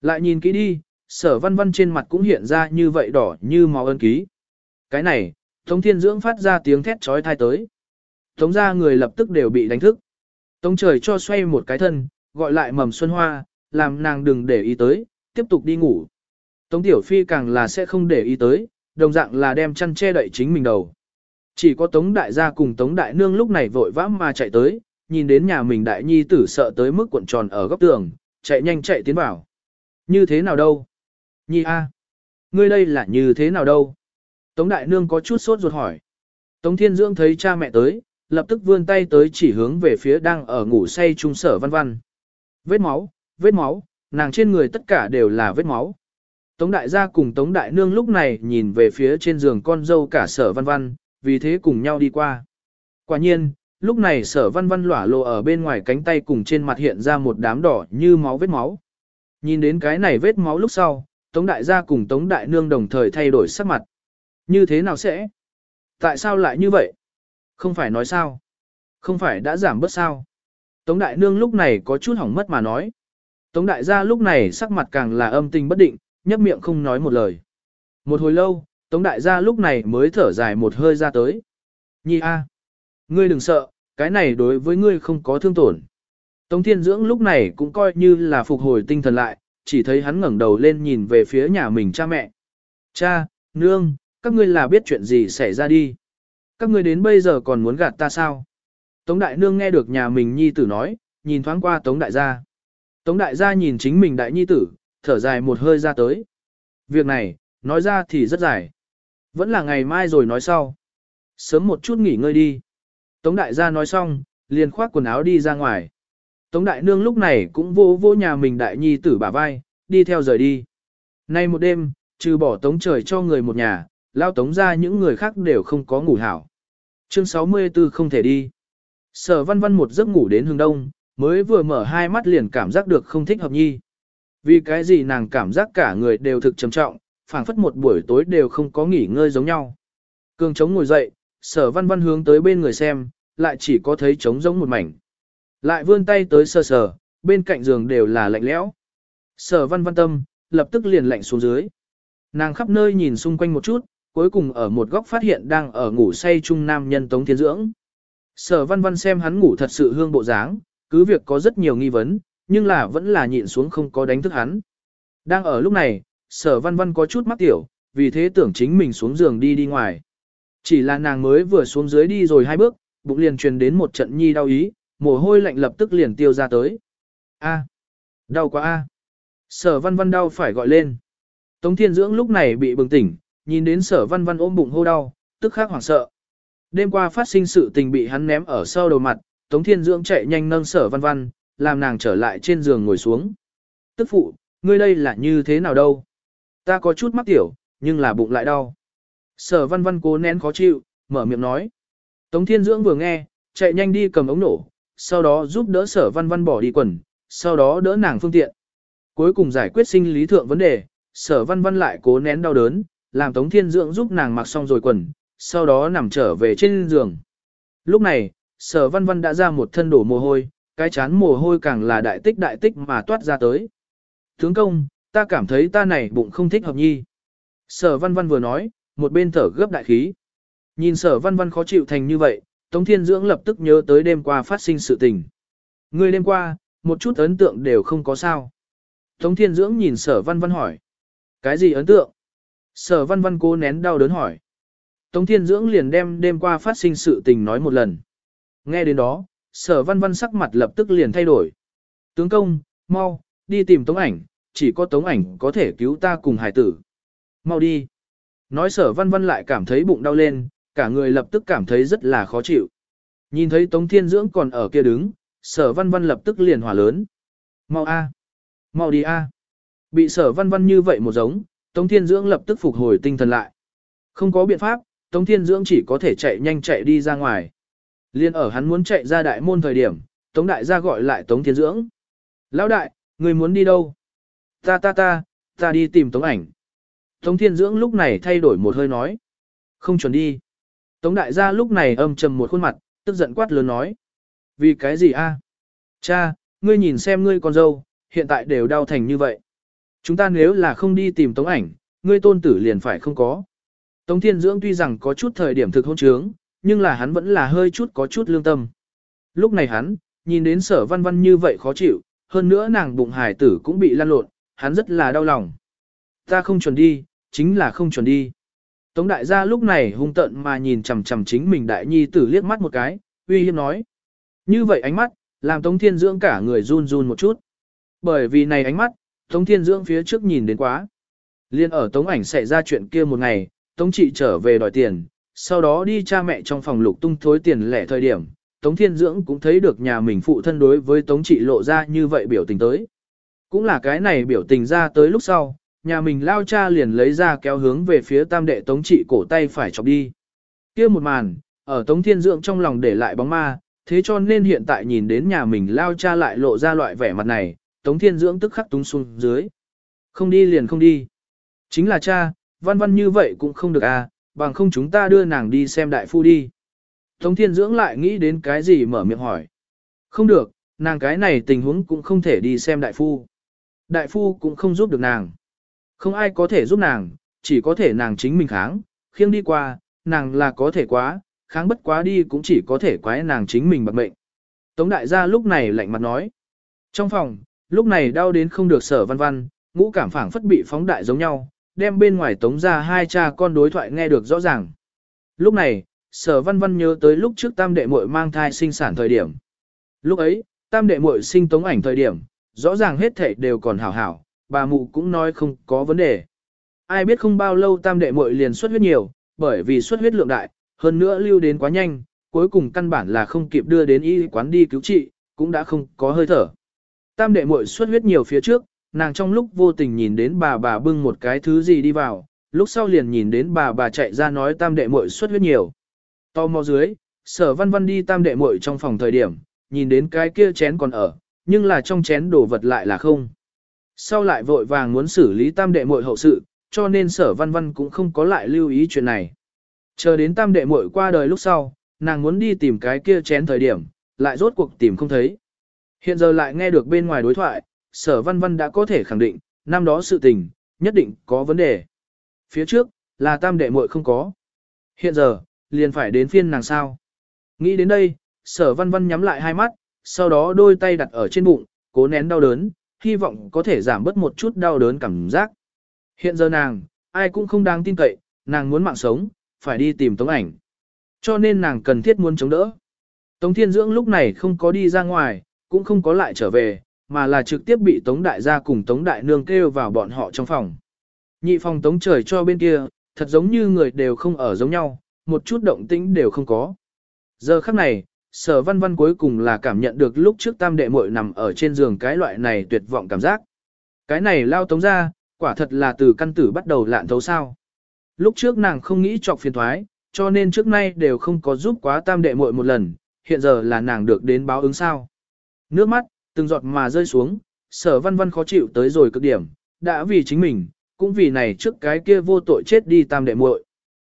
A: Lại nhìn kỹ đi, sở văn văn trên mặt cũng hiện ra như vậy đỏ như máu ân ký. Cái này, Tống Thiên Dưỡng phát ra tiếng thét trói thai tới. Tống ra người lập tức đều bị đánh thức. Tống trời cho xoay một cái thân, gọi lại mầm xuân hoa, làm nàng đừng để ý tới, tiếp tục đi ngủ. Tống Tiểu Phi càng là sẽ không để ý tới, đồng dạng là đem chăn che đậy chính mình đầu. Chỉ có Tống Đại gia cùng Tống Đại Nương lúc này vội vã mà chạy tới, nhìn đến nhà mình Đại Nhi tử sợ tới mức cuộn tròn ở góc tường, chạy nhanh chạy tiến vào. Như thế nào đâu? Nhi A. Ngươi đây là như thế nào đâu? Tống Đại Nương có chút sốt ruột hỏi. Tống Thiên Dưỡng thấy cha mẹ tới, lập tức vươn tay tới chỉ hướng về phía đang ở ngủ say trung sở văn văn. Vết máu, vết máu, nàng trên người tất cả đều là vết máu. Tống Đại gia cùng Tống Đại Nương lúc này nhìn về phía trên giường con dâu cả sở văn văn, vì thế cùng nhau đi qua. Quả nhiên, lúc này sở văn văn lỏa lộ ở bên ngoài cánh tay cùng trên mặt hiện ra một đám đỏ như máu vết máu. Nhìn đến cái này vết máu lúc sau, Tống Đại gia cùng Tống Đại Nương đồng thời thay đổi sắc mặt. Như thế nào sẽ? Tại sao lại như vậy? Không phải nói sao? Không phải đã giảm bớt sao? Tống Đại Nương lúc này có chút hỏng mất mà nói. Tống Đại gia lúc này sắc mặt càng là âm tình bất định, nhấp miệng không nói một lời. Một hồi lâu, Tống Đại gia lúc này mới thở dài một hơi ra tới. Nhi a, Ngươi đừng sợ, cái này đối với ngươi không có thương tổn. Tống Thiên Dưỡng lúc này cũng coi như là phục hồi tinh thần lại, chỉ thấy hắn ngẩng đầu lên nhìn về phía nhà mình cha mẹ. Cha, nương, các ngươi là biết chuyện gì xảy ra đi. Các ngươi đến bây giờ còn muốn gạt ta sao? Tống đại nương nghe được nhà mình nhi tử nói, nhìn thoáng qua tống đại gia. Tống đại gia nhìn chính mình đại nhi tử, thở dài một hơi ra tới. Việc này, nói ra thì rất dài. Vẫn là ngày mai rồi nói sau. Sớm một chút nghỉ ngơi đi. Tống đại gia nói xong, liền khoác quần áo đi ra ngoài. Tống đại nương lúc này cũng vô vô nhà mình đại nhi tử bả vai, đi theo rời đi. Nay một đêm, trừ bỏ tống trời cho người một nhà, lao tống ra những người khác đều không có ngủ hảo. Chương 64 không thể đi. Sở văn văn một giấc ngủ đến hướng đông, mới vừa mở hai mắt liền cảm giác được không thích hợp nhi. Vì cái gì nàng cảm giác cả người đều thực trầm trọng, phảng phất một buổi tối đều không có nghỉ ngơi giống nhau. Cường trống ngồi dậy, sở văn văn hướng tới bên người xem, lại chỉ có thấy trống giống một mảnh. Lại vươn tay tới sờ sờ, bên cạnh giường đều là lạnh lẽo. Sở văn văn tâm, lập tức liền lạnh xuống dưới. Nàng khắp nơi nhìn xung quanh một chút, cuối cùng ở một góc phát hiện đang ở ngủ say trung nam nhân Tống Thiên Dưỡng. Sở văn văn xem hắn ngủ thật sự hương bộ dáng, cứ việc có rất nhiều nghi vấn, nhưng là vẫn là nhịn xuống không có đánh thức hắn. Đang ở lúc này, sở văn văn có chút mắc tiểu, vì thế tưởng chính mình xuống giường đi đi ngoài. Chỉ là nàng mới vừa xuống dưới đi rồi hai bước, bụng liền truyền đến một trận nhi đau ý, mồ hôi lạnh lập tức liền tiêu ra tới. A, đau quá a. Sở văn văn đau phải gọi lên. Tống thiên dưỡng lúc này bị bừng tỉnh, nhìn đến sở văn văn ôm bụng hô đau, tức khắc hoảng sợ. Đêm qua phát sinh sự tình bị hắn ném ở sau đầu mặt, Tống Thiên Dưỡng chạy nhanh nâng sở văn văn, làm nàng trở lại trên giường ngồi xuống. Tức phụ, ngươi đây là như thế nào đâu? Ta có chút mắc tiểu, nhưng là bụng lại đau. Sở văn văn cố nén khó chịu, mở miệng nói. Tống Thiên Dưỡng vừa nghe, chạy nhanh đi cầm ống nổ, sau đó giúp đỡ sở văn văn bỏ đi quần, sau đó đỡ nàng phương tiện. Cuối cùng giải quyết sinh lý thượng vấn đề, sở văn văn lại cố nén đau đớn, làm Tống Thiên Dưỡng giúp nàng mặc xong rồi quần, sau đó nằm trở về trên giường. Lúc này, sở văn văn đã ra một thân đổ mồ hôi, cái chán mồ hôi càng là đại tích đại tích mà toát ra tới. Tướng công, ta cảm thấy ta này bụng không thích hợp nhi. Sở văn văn vừa nói, một bên thở gấp đại khí. Nhìn sở văn văn khó chịu thành như vậy, Tống Thiên Dưỡng lập tức nhớ tới đêm qua phát sinh sự tình. Người đêm qua, một chút ấn tượng đều không có sao. Tống Thiên Dưỡng nhìn sở văn văn hỏi. Cái gì ấn tượng? Sở văn văn cố nén đau đớn hỏi. Tống Thiên Dưỡng liền đem đêm qua phát sinh sự tình nói một lần. Nghe đến đó, sở văn văn sắc mặt lập tức liền thay đổi. Tướng công, mau, đi tìm tống ảnh, chỉ có tống ảnh có thể cứu ta cùng hải tử. Mau đi. Nói sở văn văn lại cảm thấy bụng đau lên, cả người lập tức cảm thấy rất là khó chịu. Nhìn thấy tống thiên dưỡng còn ở kia đứng, sở văn văn lập tức liền hỏa lớn. Mau a, Mau đi a. Bị sở văn văn như vậy một giống, tống thiên dưỡng lập tức phục hồi tinh thần lại. Không có biện pháp, tống thiên dưỡng chỉ có thể chạy nhanh chạy đi ra ngoài. Liên ở hắn muốn chạy ra đại môn thời điểm, Tống đại gia gọi lại Tống Thiên Dưỡng. Lão đại, người muốn đi đâu? Ta ta ta, ta đi tìm Tống ảnh. Tống Thiên Dưỡng lúc này thay đổi một hơi nói. Không chuẩn đi. Tống đại gia lúc này âm trầm một khuôn mặt, tức giận quát lớn nói. Vì cái gì a? Cha, ngươi nhìn xem ngươi con dâu, hiện tại đều đau thành như vậy. Chúng ta nếu là không đi tìm Tống ảnh, ngươi tôn tử liền phải không có. Tống Thiên Dưỡng tuy rằng có chút thời điểm thực hôn trướng, nhưng là hắn vẫn là hơi chút có chút lương tâm. Lúc này hắn, nhìn đến sở văn văn như vậy khó chịu, hơn nữa nàng bụng hải tử cũng bị lan lộn, hắn rất là đau lòng. Ta không chuẩn đi, chính là không chuẩn đi. Tống đại gia lúc này hung tận mà nhìn chằm chằm chính mình đại nhi tử liếc mắt một cái, uy hiếp nói. Như vậy ánh mắt, làm Tống Thiên Dưỡng cả người run run một chút. Bởi vì này ánh mắt, Tống Thiên Dưỡng phía trước nhìn đến quá. Liên ở Tống ảnh xảy ra chuyện kia một ngày, Tống chị trở về đòi tiền, sau đó đi cha mẹ trong phòng lục tung thối tiền lẻ thời điểm, Tống Thiên Dưỡng cũng thấy được nhà mình phụ thân đối với Tống Trị lộ ra như vậy biểu tình tới. Cũng là cái này biểu tình ra tới lúc sau, nhà mình lao cha liền lấy ra kéo hướng về phía tam đệ Tống Trị cổ tay phải chọc đi. kia một màn, ở Tống Thiên Dưỡng trong lòng để lại bóng ma, thế cho nên hiện tại nhìn đến nhà mình lao cha lại lộ ra loại vẻ mặt này, Tống Thiên Dưỡng tức khắc túng xuống dưới. Không đi liền không đi. Chính là cha, văn văn như vậy cũng không được à, bằng không chúng ta đưa nàng đi xem đại phu đi. Tống thiên dưỡng lại nghĩ đến cái gì mở miệng hỏi. Không được, nàng cái này tình huống cũng không thể đi xem đại phu. Đại phu cũng không giúp được nàng. Không ai có thể giúp nàng, chỉ có thể nàng chính mình kháng, khiêng đi qua, nàng là có thể quá, kháng bất quá đi cũng chỉ có thể quái nàng chính mình bạc mệnh. Tống đại gia lúc này lạnh mặt nói. Trong phòng, lúc này đau đến không được sở văn văn, ngũ cảm phảng phất bị phóng đại giống nhau, đem bên ngoài tống ra hai cha con đối thoại nghe được rõ ràng. Lúc này, sở văn văn nhớ tới lúc trước tam đệ muội mang thai sinh sản thời điểm. Lúc ấy, tam đệ muội sinh tống ảnh thời điểm, rõ ràng hết thảy đều còn hảo hảo, bà mụ cũng nói không có vấn đề. Ai biết không bao lâu tam đệ muội liền xuất huyết nhiều, bởi vì xuất huyết lượng đại, hơn nữa lưu đến quá nhanh, cuối cùng căn bản là không kịp đưa đến y quán đi cứu trị, cũng đã không có hơi thở. Tam đệ muội xuất huyết nhiều phía trước, nàng trong lúc vô tình nhìn đến bà bà bưng một cái thứ gì đi vào, lúc sau liền nhìn đến bà bà chạy ra nói tam đệ muội xuất huyết nhiều. To mò dưới, sở văn văn đi tam đệ muội trong phòng thời điểm, nhìn đến cái kia chén còn ở, nhưng là trong chén đồ vật lại là không. Sau lại vội vàng muốn xử lý tam đệ muội hậu sự, cho nên sở văn văn cũng không có lại lưu ý chuyện này. Chờ đến tam đệ muội qua đời lúc sau, nàng muốn đi tìm cái kia chén thời điểm, lại rốt cuộc tìm không thấy. Hiện giờ lại nghe được bên ngoài đối thoại, sở văn văn đã có thể khẳng định, năm đó sự tình, nhất định có vấn đề. Phía trước, là tam đệ muội không có. Hiện giờ, liền phải đến phiên nàng sao. Nghĩ đến đây, sở văn văn nhắm lại hai mắt, sau đó đôi tay đặt ở trên bụng, cố nén đau đớn, hy vọng có thể giảm bớt một chút đau đớn cảm giác. Hiện giờ nàng, ai cũng không đáng tin cậy, nàng muốn mạng sống, phải đi tìm tống ảnh. Cho nên nàng cần thiết muốn chống đỡ. Tống thiên dưỡng lúc này không có đi ra ngoài, cũng không có lại trở về, mà là trực tiếp bị Tống Đại gia cùng Tống Đại Nương kêu vào bọn họ trong phòng. Nhị phòng Tống trời cho bên kia, thật giống như người đều không ở giống nhau, một chút động tĩnh đều không có. Giờ khắc này, sở văn văn cuối cùng là cảm nhận được lúc trước tam đệ muội nằm ở trên giường cái loại này tuyệt vọng cảm giác. Cái này lao tống ra, quả thật là từ căn tử bắt đầu lạn thấu sao. Lúc trước nàng không nghĩ chọc phiền thoái, cho nên trước nay đều không có giúp quá tam đệ muội một lần, hiện giờ là nàng được đến báo ứng sao. Nước mắt, từng giọt mà rơi xuống, sở văn văn khó chịu tới rồi cực điểm, đã vì chính mình, cũng vì này trước cái kia vô tội chết đi tam đệ muội.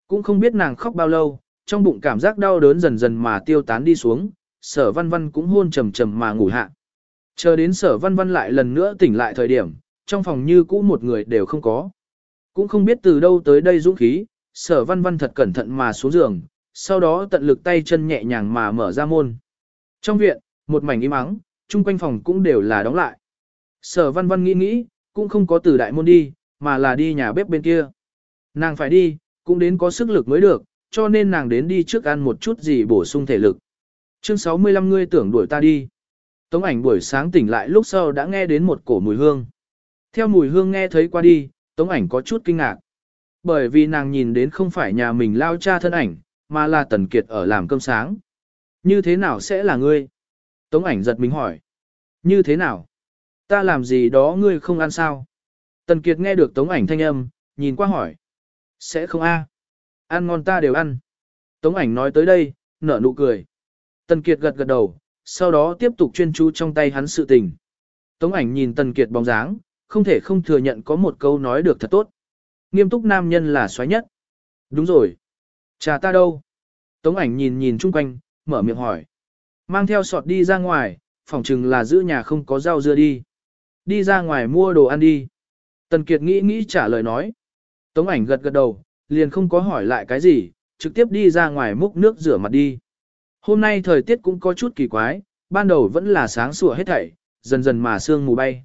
A: Cũng không biết nàng khóc bao lâu, trong bụng cảm giác đau đớn dần dần mà tiêu tán đi xuống, sở văn văn cũng hôn trầm trầm mà ngủ hạ. Chờ đến sở văn văn lại lần nữa tỉnh lại thời điểm, trong phòng như cũ một người đều không có. Cũng không biết từ đâu tới đây dũng khí, sở văn văn thật cẩn thận mà xuống giường, sau đó tận lực tay chân nhẹ nhàng mà mở ra môn. Trong viện, một mảnh im ắng, chung quanh phòng cũng đều là đóng lại. Sở văn văn nghĩ nghĩ, cũng không có từ đại môn đi, mà là đi nhà bếp bên kia. Nàng phải đi, cũng đến có sức lực mới được, cho nên nàng đến đi trước ăn một chút gì bổ sung thể lực. Chương 65 ngươi tưởng đuổi ta đi. Tống ảnh buổi sáng tỉnh lại lúc sau đã nghe đến một cổ mùi hương. Theo mùi hương nghe thấy qua đi, tống ảnh có chút kinh ngạc. Bởi vì nàng nhìn đến không phải nhà mình lao cha thân ảnh, mà là Tần Kiệt ở làm cơm sáng. Như thế nào sẽ là ngươi? Tống ảnh giật mình hỏi. Như thế nào? Ta làm gì đó ngươi không ăn sao? Tần Kiệt nghe được Tống ảnh thanh âm, nhìn qua hỏi. Sẽ không a? Ăn ngon ta đều ăn. Tống ảnh nói tới đây, nở nụ cười. Tần Kiệt gật gật đầu, sau đó tiếp tục chuyên chú trong tay hắn sự tình. Tống ảnh nhìn Tần Kiệt bóng dáng, không thể không thừa nhận có một câu nói được thật tốt. Nghiêm túc nam nhân là xoáy nhất. Đúng rồi. Cha ta đâu? Tống ảnh nhìn nhìn chung quanh, mở miệng hỏi. Mang theo sọt đi ra ngoài, phòng chừng là giữ nhà không có rau dưa đi. Đi ra ngoài mua đồ ăn đi. Tần Kiệt nghĩ nghĩ trả lời nói. Tống ảnh gật gật đầu, liền không có hỏi lại cái gì, trực tiếp đi ra ngoài múc nước rửa mặt đi. Hôm nay thời tiết cũng có chút kỳ quái, ban đầu vẫn là sáng sủa hết thảy, dần dần mà sương mù bay.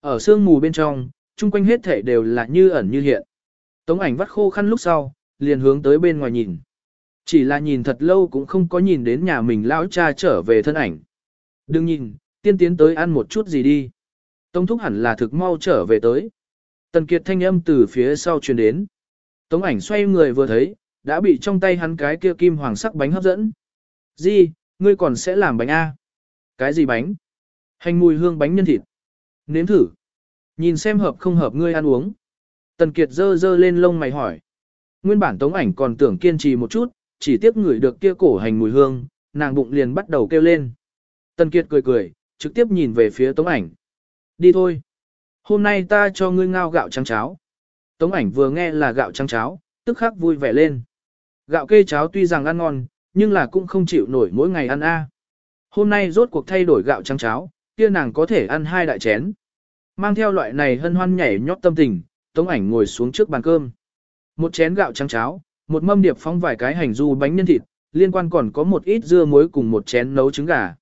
A: Ở sương mù bên trong, chung quanh hết thảy đều là như ẩn như hiện. Tống ảnh vắt khô khăn lúc sau, liền hướng tới bên ngoài nhìn. Chỉ là nhìn thật lâu cũng không có nhìn đến nhà mình lão cha trở về thân ảnh. Đừng nhìn, tiên tiến tới ăn một chút gì đi. Tống thúc hẳn là thực mau trở về tới. Tần Kiệt thanh âm từ phía sau truyền đến. Tống ảnh xoay người vừa thấy, đã bị trong tay hắn cái kia kim hoàng sắc bánh hấp dẫn. Di, ngươi còn sẽ làm bánh A. Cái gì bánh? Hành mùi hương bánh nhân thịt. Nếm thử. Nhìn xem hợp không hợp ngươi ăn uống. Tần Kiệt dơ dơ lên lông mày hỏi. Nguyên bản tống ảnh còn tưởng kiên trì một chút, chỉ tiếp ngửi được kia cổ hành mùi hương, nàng bụng liền bắt đầu kêu lên. Tần Kiệt cười cười, trực tiếp nhìn về phía tống ảnh. Đi thôi. Hôm nay ta cho ngươi ngao gạo trắng cháo. Tống ảnh vừa nghe là gạo trắng cháo, tức khắc vui vẻ lên. Gạo kê cháo tuy rằng ăn ngon, nhưng là cũng không chịu nổi mỗi ngày ăn a. Hôm nay rốt cuộc thay đổi gạo trắng cháo, kia nàng có thể ăn hai đại chén. Mang theo loại này hân hoan nhảy nhót tâm tình, Tống ảnh ngồi xuống trước bàn cơm. Một chén gạo trắng cháo, một mâm điệp phong vài cái hành du bánh nhân thịt, liên quan còn có một ít dưa muối cùng một chén nấu trứng gà.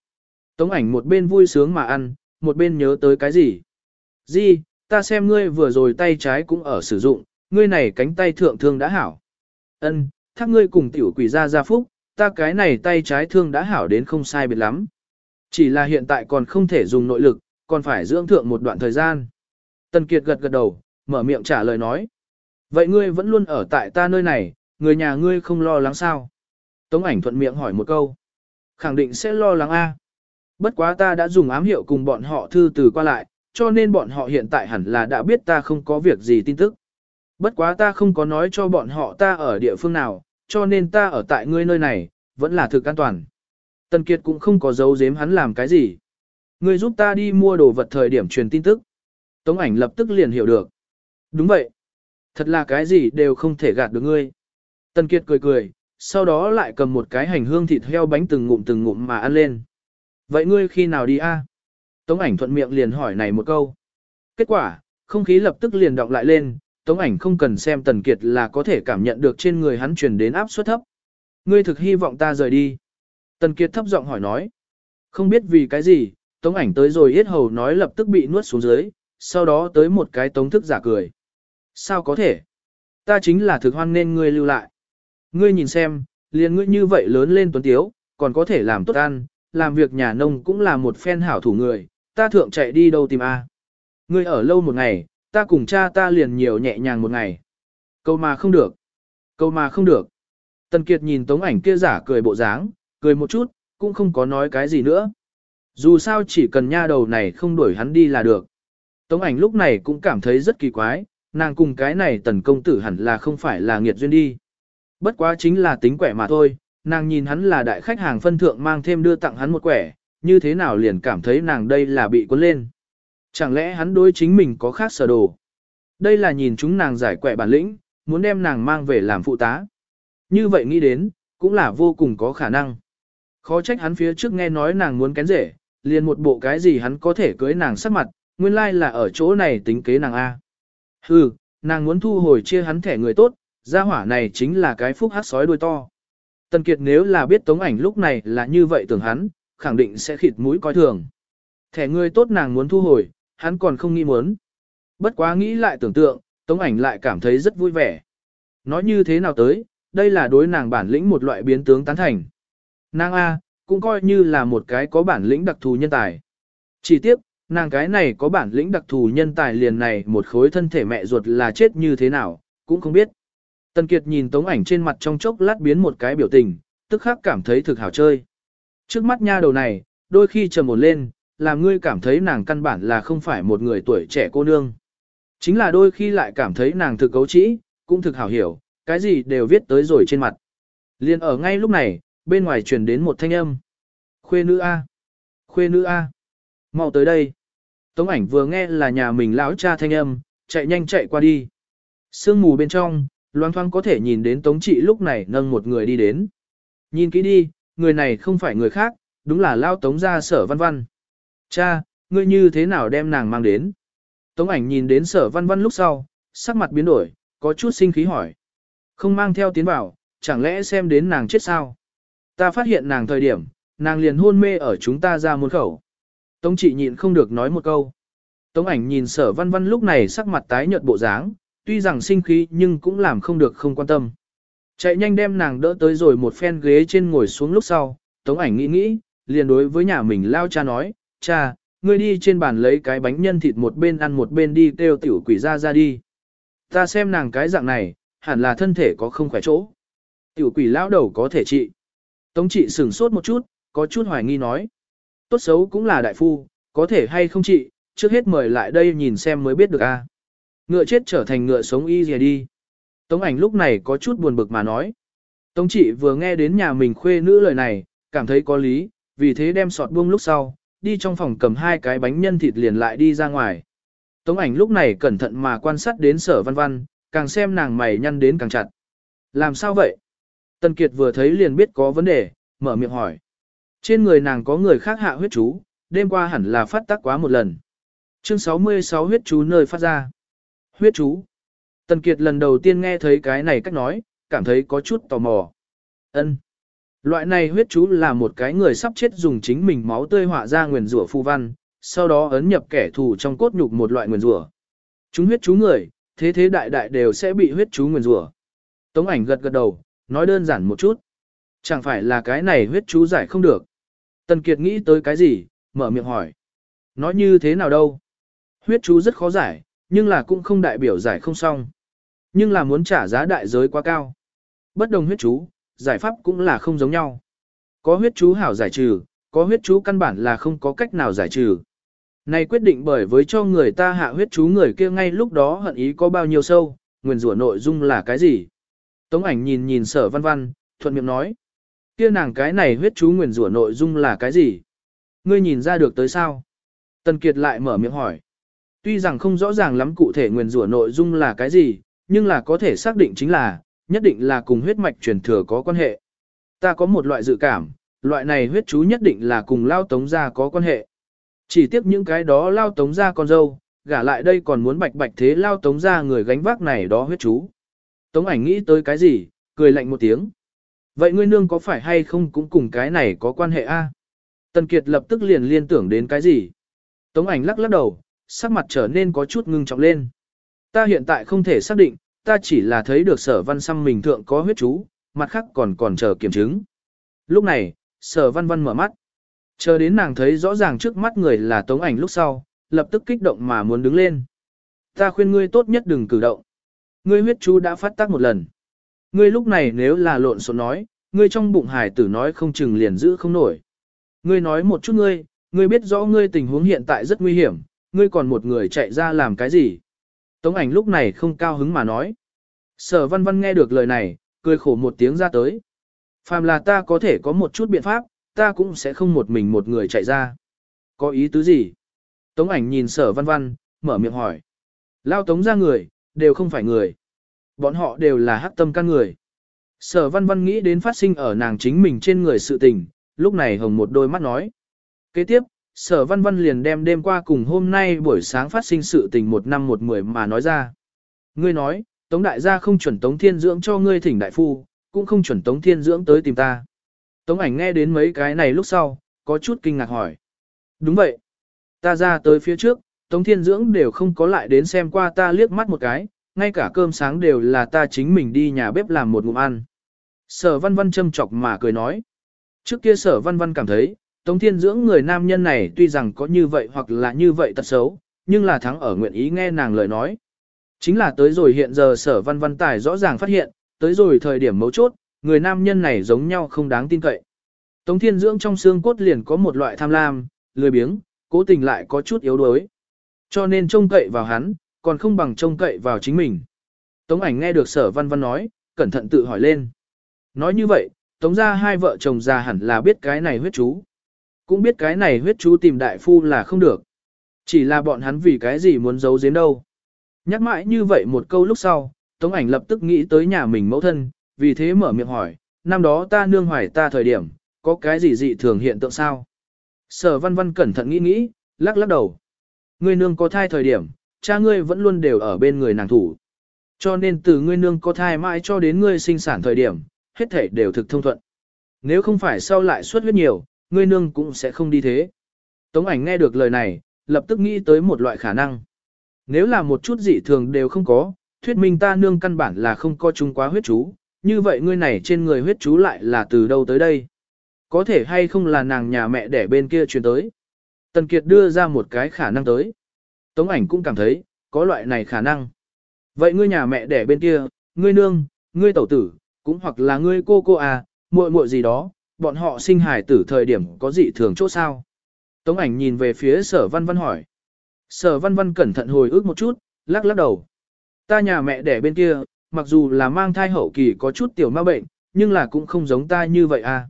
A: Tống ảnh một bên vui sướng mà ăn, một bên nhớ tới cái gì. Di, ta xem ngươi vừa rồi tay trái cũng ở sử dụng, ngươi này cánh tay thượng thương đã hảo. Ân, thác ngươi cùng tiểu quỷ ra gia phúc, ta cái này tay trái thương đã hảo đến không sai biệt lắm. Chỉ là hiện tại còn không thể dùng nội lực, còn phải dưỡng thượng một đoạn thời gian. Tần Kiệt gật gật đầu, mở miệng trả lời nói. Vậy ngươi vẫn luôn ở tại ta nơi này, người nhà ngươi không lo lắng sao? Tống ảnh thuận miệng hỏi một câu. Khẳng định sẽ lo lắng a. Bất quá ta đã dùng ám hiệu cùng bọn họ thư từ qua lại, cho nên bọn họ hiện tại hẳn là đã biết ta không có việc gì tin tức. Bất quá ta không có nói cho bọn họ ta ở địa phương nào, cho nên ta ở tại ngươi nơi này, vẫn là thực an toàn. Tần Kiệt cũng không có giấu giếm hắn làm cái gì. Ngươi giúp ta đi mua đồ vật thời điểm truyền tin tức. Tống ảnh lập tức liền hiểu được. Đúng vậy. Thật là cái gì đều không thể gạt được ngươi. Tần Kiệt cười cười, sau đó lại cầm một cái hành hương thịt heo bánh từng ngụm từng ngụm mà ăn lên. Vậy ngươi khi nào đi a? Tống ảnh thuận miệng liền hỏi này một câu. Kết quả, không khí lập tức liền động lại lên, Tống ảnh không cần xem Tần Kiệt là có thể cảm nhận được trên người hắn truyền đến áp suất thấp. Ngươi thực hy vọng ta rời đi. Tần Kiệt thấp giọng hỏi nói. Không biết vì cái gì, Tống ảnh tới rồi yết hầu nói lập tức bị nuốt xuống dưới, sau đó tới một cái tống thức giả cười. Sao có thể? Ta chính là thực hoan nên ngươi lưu lại. Ngươi nhìn xem, liền ngươi như vậy lớn lên tuấn tiếu, còn có thể làm tốt ăn, làm việc nhà nông cũng là một phen hảo thủ người, ta thượng chạy đi đâu tìm a? Ngươi ở lâu một ngày, ta cùng cha ta liền nhiều nhẹ nhàng một ngày. Câu mà không được. Câu mà không được. Tần Kiệt nhìn tống ảnh kia giả cười bộ dáng, cười một chút, cũng không có nói cái gì nữa. Dù sao chỉ cần nha đầu này không đuổi hắn đi là được. Tống ảnh lúc này cũng cảm thấy rất kỳ quái, nàng cùng cái này tần công tử hẳn là không phải là nghiệt duyên đi. Bất quá chính là tính quẻ mà thôi, nàng nhìn hắn là đại khách hàng phân thượng mang thêm đưa tặng hắn một quẻ, như thế nào liền cảm thấy nàng đây là bị cuốn lên. Chẳng lẽ hắn đối chính mình có khác sở đồ? Đây là nhìn chúng nàng giải quẻ bản lĩnh, muốn đem nàng mang về làm phụ tá. Như vậy nghĩ đến, cũng là vô cùng có khả năng. Khó trách hắn phía trước nghe nói nàng muốn kén rể, liền một bộ cái gì hắn có thể cưới nàng sắc mặt, nguyên lai là ở chỗ này tính kế nàng A. Hừ, nàng muốn thu hồi chia hắn thẻ người tốt, gia hỏa này chính là cái phúc hát sói đuôi to. Tần Kiệt nếu là biết Tống ảnh lúc này là như vậy tưởng hắn, khẳng định sẽ khịt mũi coi thường. Thẻ người tốt nàng muốn thu hồi, hắn còn không nghĩ muốn. Bất quá nghĩ lại tưởng tượng, Tống ảnh lại cảm thấy rất vui vẻ. Nói như thế nào tới, đây là đối nàng bản lĩnh một loại biến tướng tán thành. Nàng A, cũng coi như là một cái có bản lĩnh đặc thù nhân tài. Chỉ tiếc, nàng cái này có bản lĩnh đặc thù nhân tài liền này một khối thân thể mẹ ruột là chết như thế nào, cũng không biết. Tần Kiệt nhìn tống ảnh trên mặt trong chốc lát biến một cái biểu tình, tức khắc cảm thấy thực hảo chơi. Trước mắt nha đầu này, đôi khi trầm một lên, làm ngươi cảm thấy nàng căn bản là không phải một người tuổi trẻ cô nương. Chính là đôi khi lại cảm thấy nàng thực cấu trĩ, cũng thực hảo hiểu, cái gì đều viết tới rồi trên mặt. Liên ở ngay lúc này, bên ngoài truyền đến một thanh âm. Khuê nữ A. Khuê nữ A. mau tới đây. Tống ảnh vừa nghe là nhà mình lão cha thanh âm, chạy nhanh chạy qua đi. Sương mù bên trong, Loan thoang có thể nhìn đến tống trị lúc này nâng một người đi đến. Nhìn kỹ đi, người này không phải người khác, đúng là lao tống gia sở văn văn. Cha, ngươi như thế nào đem nàng mang đến? Tống ảnh nhìn đến sở văn văn lúc sau, sắc mặt biến đổi, có chút sinh khí hỏi. Không mang theo tiến bảo, chẳng lẽ xem đến nàng chết sao? Ta phát hiện nàng thời điểm, nàng liền hôn mê ở chúng ta ra môn khẩu. Tống trị nhịn không được nói một câu. Tống ảnh nhìn sở văn văn lúc này sắc mặt tái nhợt bộ dáng, tuy rằng sinh khí nhưng cũng làm không được không quan tâm. Chạy nhanh đem nàng đỡ tới rồi một phen ghế trên ngồi xuống lúc sau, tống ảnh nghĩ nghĩ, liền đối với nhà mình lao cha nói, cha, ngươi đi trên bàn lấy cái bánh nhân thịt một bên ăn một bên đi kêu tiểu quỷ ra ra đi. Ta xem nàng cái dạng này, hẳn là thân thể có không khỏe chỗ. Tiểu quỷ lão đầu có thể trị. Tống trị sửng sốt một chút, có chút hoài nghi nói. Tốt xấu cũng là đại phu, có thể hay không trị, trước hết mời lại đây nhìn xem mới biết được a. Ngựa chết trở thành ngựa sống y gì đi. Tống ảnh lúc này có chút buồn bực mà nói. Tống trị vừa nghe đến nhà mình khuê nữ lời này, cảm thấy có lý, vì thế đem sọt buông lúc sau, đi trong phòng cầm hai cái bánh nhân thịt liền lại đi ra ngoài. Tống ảnh lúc này cẩn thận mà quan sát đến sở văn văn, càng xem nàng mày nhăn đến càng chặt. Làm sao vậy? Tần Kiệt vừa thấy liền biết có vấn đề, mở miệng hỏi. Trên người nàng có người khác hạ huyết chú, đêm qua hẳn là phát tác quá một lần. Chương 66 huyết chú nơi phát ra. Huyết chú. Tần Kiệt lần đầu tiên nghe thấy cái này cách nói, cảm thấy có chút tò mò. Ân. Loại này huyết chú là một cái người sắp chết dùng chính mình máu tươi họa ra nguyền rủa phù văn, sau đó ấn nhập kẻ thù trong cốt nhục một loại nguyền rủa. Chúng huyết chú người, thế thế đại đại đều sẽ bị huyết chú nguyền rủa. Tống ảnh gật gật đầu, nói đơn giản một chút. Chẳng phải là cái này huyết chú giải không được. Tần Kiệt nghĩ tới cái gì, mở miệng hỏi. Nói như thế nào đâu? Huyết chú rất khó giải, nhưng là cũng không đại biểu giải không xong. Nhưng là muốn trả giá đại giới quá cao. Bất đồng huyết chú, giải pháp cũng là không giống nhau. Có huyết chú hảo giải trừ, có huyết chú căn bản là không có cách nào giải trừ. Này quyết định bởi với cho người ta hạ huyết chú người kia ngay lúc đó hận ý có bao nhiêu sâu, nguyền rủa nội dung là cái gì. Tống ảnh nhìn nhìn sở văn văn, thuận miệng nói. Kia nàng cái này huyết chú nguyền rủa nội dung là cái gì? Ngươi nhìn ra được tới sao? Tần Kiệt lại mở miệng hỏi. Tuy rằng không rõ ràng lắm cụ thể nguyền rủa nội dung là cái gì, nhưng là có thể xác định chính là, nhất định là cùng huyết mạch truyền thừa có quan hệ. Ta có một loại dự cảm, loại này huyết chú nhất định là cùng lao tống gia có quan hệ. Chỉ tiếc những cái đó lao tống gia con dâu, gả lại đây còn muốn bạch bạch thế lao tống gia người gánh vác này đó huyết chú. Tống ảnh nghĩ tới cái gì, cười lạnh một tiếng. Vậy ngươi nương có phải hay không cũng cùng cái này có quan hệ a? Tần Kiệt lập tức liền liên tưởng đến cái gì? Tống ảnh lắc lắc đầu, sắc mặt trở nên có chút ngưng trọng lên. Ta hiện tại không thể xác định, ta chỉ là thấy được sở văn xăm mình thượng có huyết chú, mặt khác còn còn chờ kiểm chứng. Lúc này, sở văn văn mở mắt. Chờ đến nàng thấy rõ ràng trước mắt người là tống ảnh lúc sau, lập tức kích động mà muốn đứng lên. Ta khuyên ngươi tốt nhất đừng cử động. Ngươi huyết chú đã phát tác một lần. Ngươi lúc này nếu là lộn xộn nói, ngươi trong bụng hải tử nói không chừng liền giữ không nổi. Ngươi nói một chút ngươi, ngươi biết rõ ngươi tình huống hiện tại rất nguy hiểm, ngươi còn một người chạy ra làm cái gì. Tống ảnh lúc này không cao hứng mà nói. Sở văn văn nghe được lời này, cười khổ một tiếng ra tới. Phàm là ta có thể có một chút biện pháp, ta cũng sẽ không một mình một người chạy ra. Có ý tứ gì? Tống ảnh nhìn sở văn văn, mở miệng hỏi. Lao tống ra người, đều không phải người. Bọn họ đều là hắc tâm căn người. Sở văn văn nghĩ đến phát sinh ở nàng chính mình trên người sự tình, lúc này hồng một đôi mắt nói. Kế tiếp, sở văn văn liền đem đêm qua cùng hôm nay buổi sáng phát sinh sự tình một năm một mười mà nói ra. Ngươi nói, Tống đại gia không chuẩn Tống Thiên Dưỡng cho ngươi thỉnh đại phu, cũng không chuẩn Tống Thiên Dưỡng tới tìm ta. Tống ảnh nghe đến mấy cái này lúc sau, có chút kinh ngạc hỏi. Đúng vậy. Ta ra tới phía trước, Tống Thiên Dưỡng đều không có lại đến xem qua ta liếc mắt một cái, ngay cả cơm sáng đều là ta chính mình đi nhà bếp làm một ngụm ăn. Sở văn văn châm chọc mà cười nói. Trước kia sở văn văn cảm thấy, Tống Thiên Dưỡng người nam nhân này tuy rằng có như vậy hoặc là như vậy tật xấu, nhưng là thắng ở nguyện ý nghe nàng lời nói. Chính là tới rồi hiện giờ sở văn văn tài rõ ràng phát hiện, tới rồi thời điểm mấu chốt, người nam nhân này giống nhau không đáng tin cậy. Tống Thiên Dưỡng trong xương cốt liền có một loại tham lam, lười biếng, cố tình lại có chút yếu đuối. Cho nên trông cậy vào hắn, còn không bằng trông cậy vào chính mình. Tống ảnh nghe được sở văn văn nói, cẩn thận tự hỏi lên. Nói như vậy, tống ra hai vợ chồng già hẳn là biết cái này huyết chú. Cũng biết cái này huyết chú tìm đại phu là không được. Chỉ là bọn hắn vì cái gì muốn giấu giếm đâu. Nhắc mãi như vậy một câu lúc sau, tống ảnh lập tức nghĩ tới nhà mình mẫu thân, vì thế mở miệng hỏi, năm đó ta nương hoài ta thời điểm, có cái gì dị thường hiện tượng sao? Sở văn văn cẩn thận nghĩ nghĩ, lắc lắc đầu. Ngươi nương có thai thời điểm, cha ngươi vẫn luôn đều ở bên người nàng thủ. Cho nên từ ngươi nương có thai mãi cho đến ngươi sinh sản thời điểm, hết thể đều thực thông thuận. Nếu không phải sau lại suất huyết nhiều, ngươi nương cũng sẽ không đi thế. Tống ảnh nghe được lời này, lập tức nghĩ tới một loại khả năng. Nếu là một chút dị thường đều không có, thuyết minh ta nương căn bản là không có chúng quá huyết chú, như vậy ngươi này trên người huyết chú lại là từ đâu tới đây? Có thể hay không là nàng nhà mẹ đẻ bên kia truyền tới? Tần Kiệt đưa ra một cái khả năng tới. Tống ảnh cũng cảm thấy, có loại này khả năng. Vậy ngươi nhà mẹ đẻ bên kia, ngươi nương, ngươi tẩu tử, cũng hoặc là ngươi cô cô à, muội muội gì đó, bọn họ sinh hài tử thời điểm có dị thường chỗ sao? Tống ảnh nhìn về phía sở văn văn hỏi. Sở văn văn cẩn thận hồi ức một chút, lắc lắc đầu. Ta nhà mẹ đẻ bên kia, mặc dù là mang thai hậu kỳ có chút tiểu ma bệnh, nhưng là cũng không giống ta như vậy à.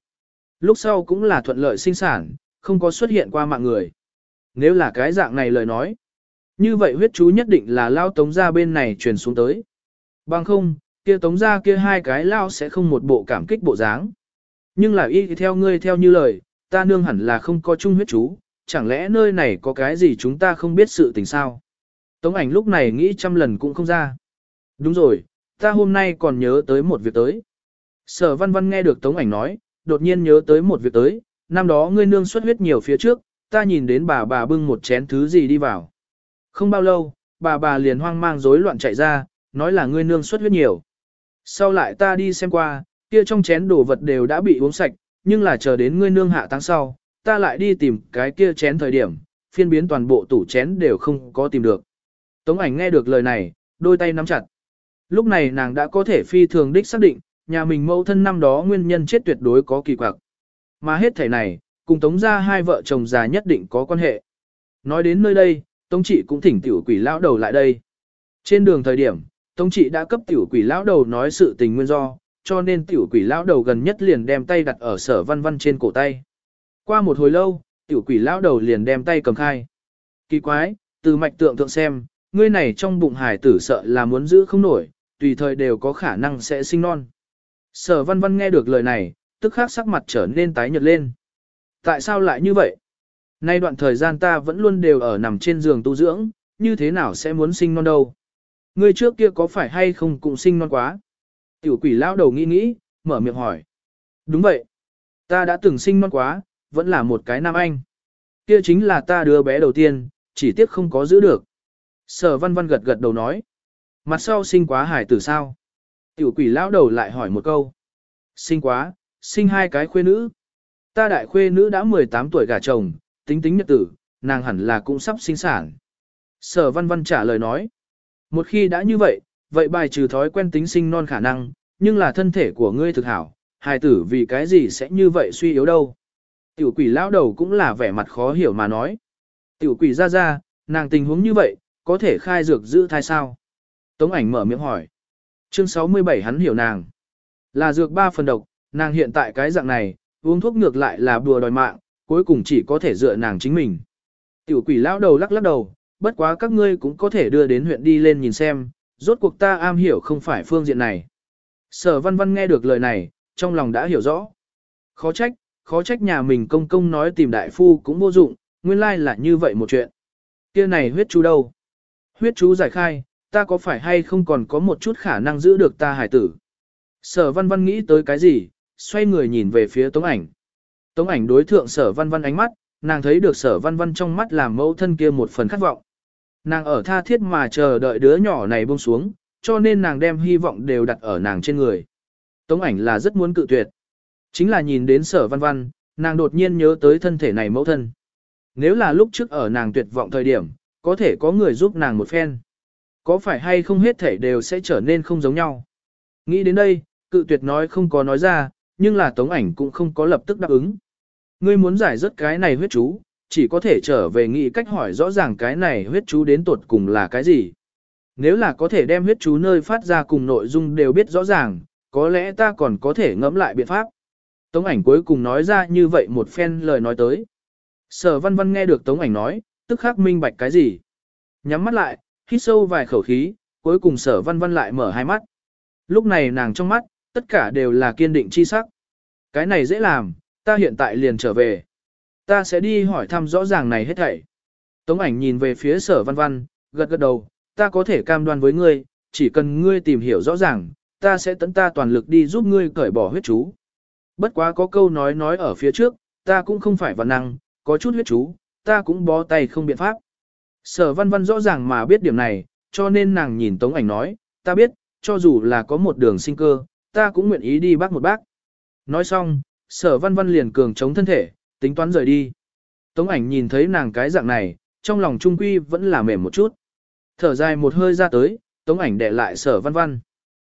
A: Lúc sau cũng là thuận lợi sinh sản, không có xuất hiện qua mạng người. Nếu là cái dạng này lời nói, như vậy huyết chú nhất định là lao tống ra bên này truyền xuống tới. Bằng không, kia tống ra kia hai cái lao sẽ không một bộ cảm kích bộ dáng. Nhưng là y theo ngươi theo như lời, ta nương hẳn là không có chung huyết chú, chẳng lẽ nơi này có cái gì chúng ta không biết sự tình sao? Tống ảnh lúc này nghĩ trăm lần cũng không ra. Đúng rồi, ta hôm nay còn nhớ tới một việc tới. Sở văn văn nghe được Tống ảnh nói, đột nhiên nhớ tới một việc tới, năm đó ngươi nương xuất huyết nhiều phía trước, ta nhìn đến bà bà bưng một chén thứ gì đi vào. Không bao lâu, bà bà liền hoang mang rối loạn chạy ra, nói là ngươi nương xuất huyết nhiều. Sau lại ta đi xem qua, kia trong chén đồ vật đều đã bị uống sạch, nhưng là chờ đến ngươi nương hạ tháng sau, ta lại đi tìm cái kia chén thời điểm, phiên biến toàn bộ tủ chén đều không có tìm được. Tống ảnh nghe được lời này, đôi tay nắm chặt. Lúc này nàng đã có thể phi thường đích xác định, nhà mình mẫu thân năm đó nguyên nhân chết tuyệt đối có kỳ quặc. Mà hết thể này, cùng tống gia hai vợ chồng già nhất định có quan hệ. Nói đến nơi đây, tống trị cũng thỉnh tiểu quỷ lão đầu lại đây. Trên đường thời điểm, tống trị đã cấp tiểu quỷ lão đầu nói sự tình nguyên do, cho nên tiểu quỷ lão đầu gần nhất liền đem tay đặt ở sở văn văn trên cổ tay. Qua một hồi lâu, tiểu quỷ lão đầu liền đem tay cầm khai. Kỳ quái, từ mạch tượng thượng xem, ngươi này trong bụng hải tử sợ là muốn giữ không nổi, tùy thời đều có khả năng sẽ sinh non. Sở văn văn nghe được lời này, tức khắc sắc mặt trở nên tái nhợt lên. Tại sao lại như vậy? Nay đoạn thời gian ta vẫn luôn đều ở nằm trên giường tu dưỡng, như thế nào sẽ muốn sinh non đâu? Ngươi trước kia có phải hay không cũng sinh non quá? Tiểu quỷ lão đầu nghĩ nghĩ, mở miệng hỏi. Đúng vậy. Ta đã từng sinh non quá, vẫn là một cái nam anh. Kia chính là ta đứa bé đầu tiên, chỉ tiếc không có giữ được. Sở văn văn gật gật đầu nói. Mặt sau sinh quá hải tử sao? Tiểu quỷ lão đầu lại hỏi một câu. Sinh quá, sinh hai cái khuê nữ. Ta đại khuê nữ đã 18 tuổi gả chồng, tính tính nhật tử, nàng hẳn là cũng sắp sinh sản. Sở văn văn trả lời nói. Một khi đã như vậy, vậy bài trừ thói quen tính sinh non khả năng, nhưng là thân thể của ngươi thực hảo, hài tử vì cái gì sẽ như vậy suy yếu đâu. Tiểu quỷ lão đầu cũng là vẻ mặt khó hiểu mà nói. Tiểu quỷ ra ra, nàng tình huống như vậy, có thể khai dược giữ thai sao? Tống ảnh mở miệng hỏi. Chương 67 hắn hiểu nàng. Là dược ba phần độc, nàng hiện tại cái dạng này, uống thuốc ngược lại là bùa đòi mạng, cuối cùng chỉ có thể dựa nàng chính mình. Tiểu quỷ lão đầu lắc lắc đầu, bất quá các ngươi cũng có thể đưa đến huyện đi lên nhìn xem, rốt cuộc ta am hiểu không phải phương diện này. Sở văn văn nghe được lời này, trong lòng đã hiểu rõ. Khó trách, khó trách nhà mình công công nói tìm đại phu cũng vô dụng, nguyên lai là như vậy một chuyện. kia này huyết chú đâu? Huyết chú giải khai, ta có phải hay không còn có một chút khả năng giữ được ta hải tử? Sở văn văn nghĩ tới cái gì, xoay người nhìn về phía tống ảnh. Tống ảnh đối thượng sở văn văn ánh mắt, nàng thấy được sở văn văn trong mắt làm mẫu thân kia một phần khát vọng. Nàng ở tha thiết mà chờ đợi đứa nhỏ này buông xuống, cho nên nàng đem hy vọng đều đặt ở nàng trên người. Tống ảnh là rất muốn cự tuyệt. Chính là nhìn đến sở văn văn, nàng đột nhiên nhớ tới thân thể này mẫu thân. Nếu là lúc trước ở nàng tuyệt vọng thời điểm, có thể có người giúp nàng một phen. Có phải hay không hết thể đều sẽ trở nên không giống nhau. Nghĩ đến đây, cự tuyệt nói không có nói ra, nhưng là tống ảnh cũng không có lập tức đáp ứng. Ngươi muốn giải rất cái này huyết chú, chỉ có thể trở về nghĩ cách hỏi rõ ràng cái này huyết chú đến tột cùng là cái gì. Nếu là có thể đem huyết chú nơi phát ra cùng nội dung đều biết rõ ràng, có lẽ ta còn có thể ngẫm lại biện pháp. Tống ảnh cuối cùng nói ra như vậy một phen lời nói tới. Sở văn văn nghe được tống ảnh nói, tức khắc minh bạch cái gì. Nhắm mắt lại, hít sâu vài khẩu khí, cuối cùng sở văn văn lại mở hai mắt. Lúc này nàng trong mắt, tất cả đều là kiên định chi sắc. Cái này dễ làm, ta hiện tại liền trở về. Ta sẽ đi hỏi thăm rõ ràng này hết thảy. Tống ảnh nhìn về phía sở văn văn, gật gật đầu, ta có thể cam đoan với ngươi, chỉ cần ngươi tìm hiểu rõ ràng, ta sẽ tận ta toàn lực đi giúp ngươi cởi bỏ huyết chú. Bất quá có câu nói nói ở phía trước, ta cũng không phải văn năng, có chút huyết chú, ta cũng bó tay không biện pháp. Sở văn văn rõ ràng mà biết điểm này, cho nên nàng nhìn tống ảnh nói, ta biết, cho dù là có một đường sinh cơ, ta cũng nguyện ý đi bác một bác. Nói xong, sở văn văn liền cường chống thân thể, tính toán rời đi. Tống ảnh nhìn thấy nàng cái dạng này, trong lòng trung quy vẫn là mềm một chút. Thở dài một hơi ra tới, tống ảnh để lại sở văn văn.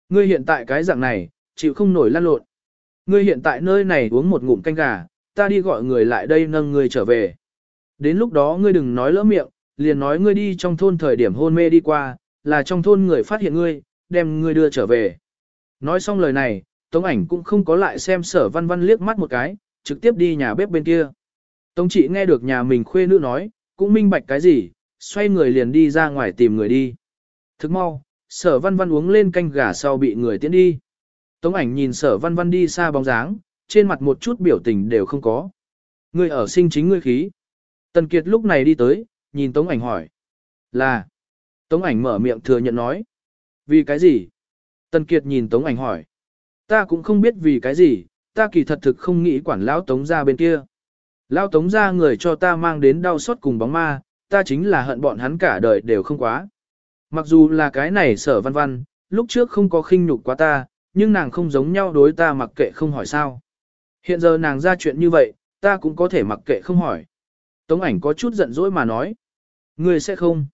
A: Ngươi hiện tại cái dạng này, chịu không nổi lăn lộn. Ngươi hiện tại nơi này uống một ngụm canh gà, ta đi gọi người lại đây nâng ngươi trở về. Đến lúc đó ngươi đừng nói lỡ miệng, liền nói ngươi đi trong thôn thời điểm hôn mê đi qua, là trong thôn người phát hiện ngươi, đem ngươi đưa trở về. Nói xong lời này, Tống ảnh cũng không có lại xem sở văn văn liếc mắt một cái, trực tiếp đi nhà bếp bên kia. Tống chị nghe được nhà mình khuê nữ nói, cũng minh bạch cái gì, xoay người liền đi ra ngoài tìm người đi. Thức mau, sở văn văn uống lên canh gà sau bị người tiến đi. Tống ảnh nhìn sở văn văn đi xa bóng dáng, trên mặt một chút biểu tình đều không có. Người ở sinh chính ngươi khí. Tần Kiệt lúc này đi tới, nhìn Tống ảnh hỏi. Là. Tống ảnh mở miệng thừa nhận nói. Vì cái gì? Tần Kiệt nhìn Tống ảnh hỏi. Ta cũng không biết vì cái gì, ta kỳ thật thực không nghĩ quản lão Tống ra bên kia. Lão Tống ra người cho ta mang đến đau xót cùng bóng ma, ta chính là hận bọn hắn cả đời đều không quá. Mặc dù là cái này sở văn văn, lúc trước không có khinh nhục quá ta, nhưng nàng không giống nhau đối ta mặc kệ không hỏi sao. Hiện giờ nàng ra chuyện như vậy, ta cũng có thể mặc kệ không hỏi. Tống ảnh có chút giận dỗi mà nói. Ngươi sẽ không.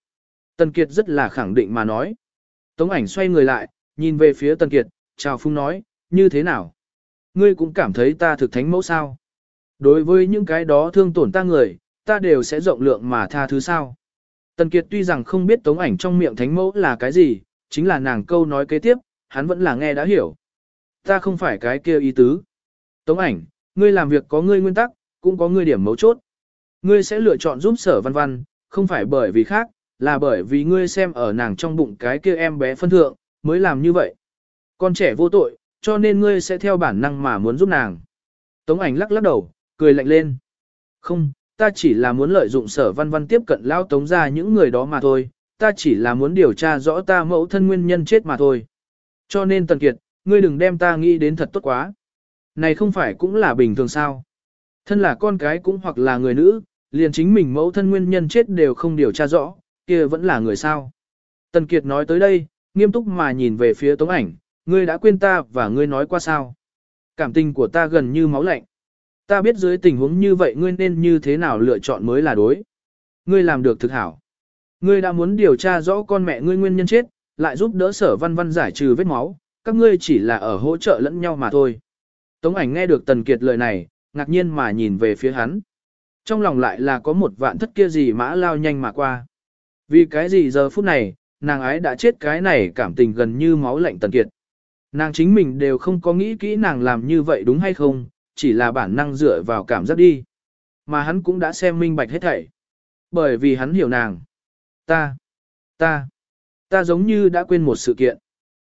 A: Tần Kiệt rất là khẳng định mà nói. Tống ảnh xoay người lại, nhìn về phía Tần Kiệt, chào phung nói, như thế nào? Ngươi cũng cảm thấy ta thực thánh mẫu sao? Đối với những cái đó thương tổn ta người, ta đều sẽ rộng lượng mà tha thứ sao? Tần Kiệt tuy rằng không biết tống ảnh trong miệng thánh mẫu là cái gì, chính là nàng câu nói kế tiếp, hắn vẫn là nghe đã hiểu. Ta không phải cái kia ý tứ. Tống ảnh, ngươi làm việc có ngươi nguyên tắc, cũng có ngươi điểm mấu chốt. Ngươi sẽ lựa chọn giúp sở văn văn, không phải bởi vì khác, là bởi vì ngươi xem ở nàng trong bụng cái kia em bé phân thượng, mới làm như vậy. Con trẻ vô tội, cho nên ngươi sẽ theo bản năng mà muốn giúp nàng. Tống ảnh lắc lắc đầu, cười lạnh lên. Không, ta chỉ là muốn lợi dụng sở văn văn tiếp cận lao tống ra những người đó mà thôi, ta chỉ là muốn điều tra rõ ta mẫu thân nguyên nhân chết mà thôi. Cho nên Tần Kiệt, ngươi đừng đem ta nghĩ đến thật tốt quá. Này không phải cũng là bình thường sao. Thân là con cái cũng hoặc là người nữ, liền chính mình mẫu thân nguyên nhân chết đều không điều tra rõ, kia vẫn là người sao. Tần Kiệt nói tới đây, nghiêm túc mà nhìn về phía tống ảnh, ngươi đã quên ta và ngươi nói qua sao. Cảm tình của ta gần như máu lạnh. Ta biết dưới tình huống như vậy ngươi nên như thế nào lựa chọn mới là đối. Ngươi làm được thực hảo. Ngươi đã muốn điều tra rõ con mẹ ngươi nguyên nhân chết, lại giúp đỡ sở văn văn giải trừ vết máu, các ngươi chỉ là ở hỗ trợ lẫn nhau mà thôi. Tống ảnh nghe được Tần Kiệt lời này, ngạc nhiên mà nhìn về phía hắn. Trong lòng lại là có một vạn thất kia gì mã lao nhanh mà qua. Vì cái gì giờ phút này, nàng ái đã chết cái này cảm tình gần như máu lạnh Tần Kiệt. Nàng chính mình đều không có nghĩ kỹ nàng làm như vậy đúng hay không, chỉ là bản năng dựa vào cảm giác đi. Mà hắn cũng đã xem minh bạch hết thảy. Bởi vì hắn hiểu nàng. Ta, ta, ta giống như đã quên một sự kiện.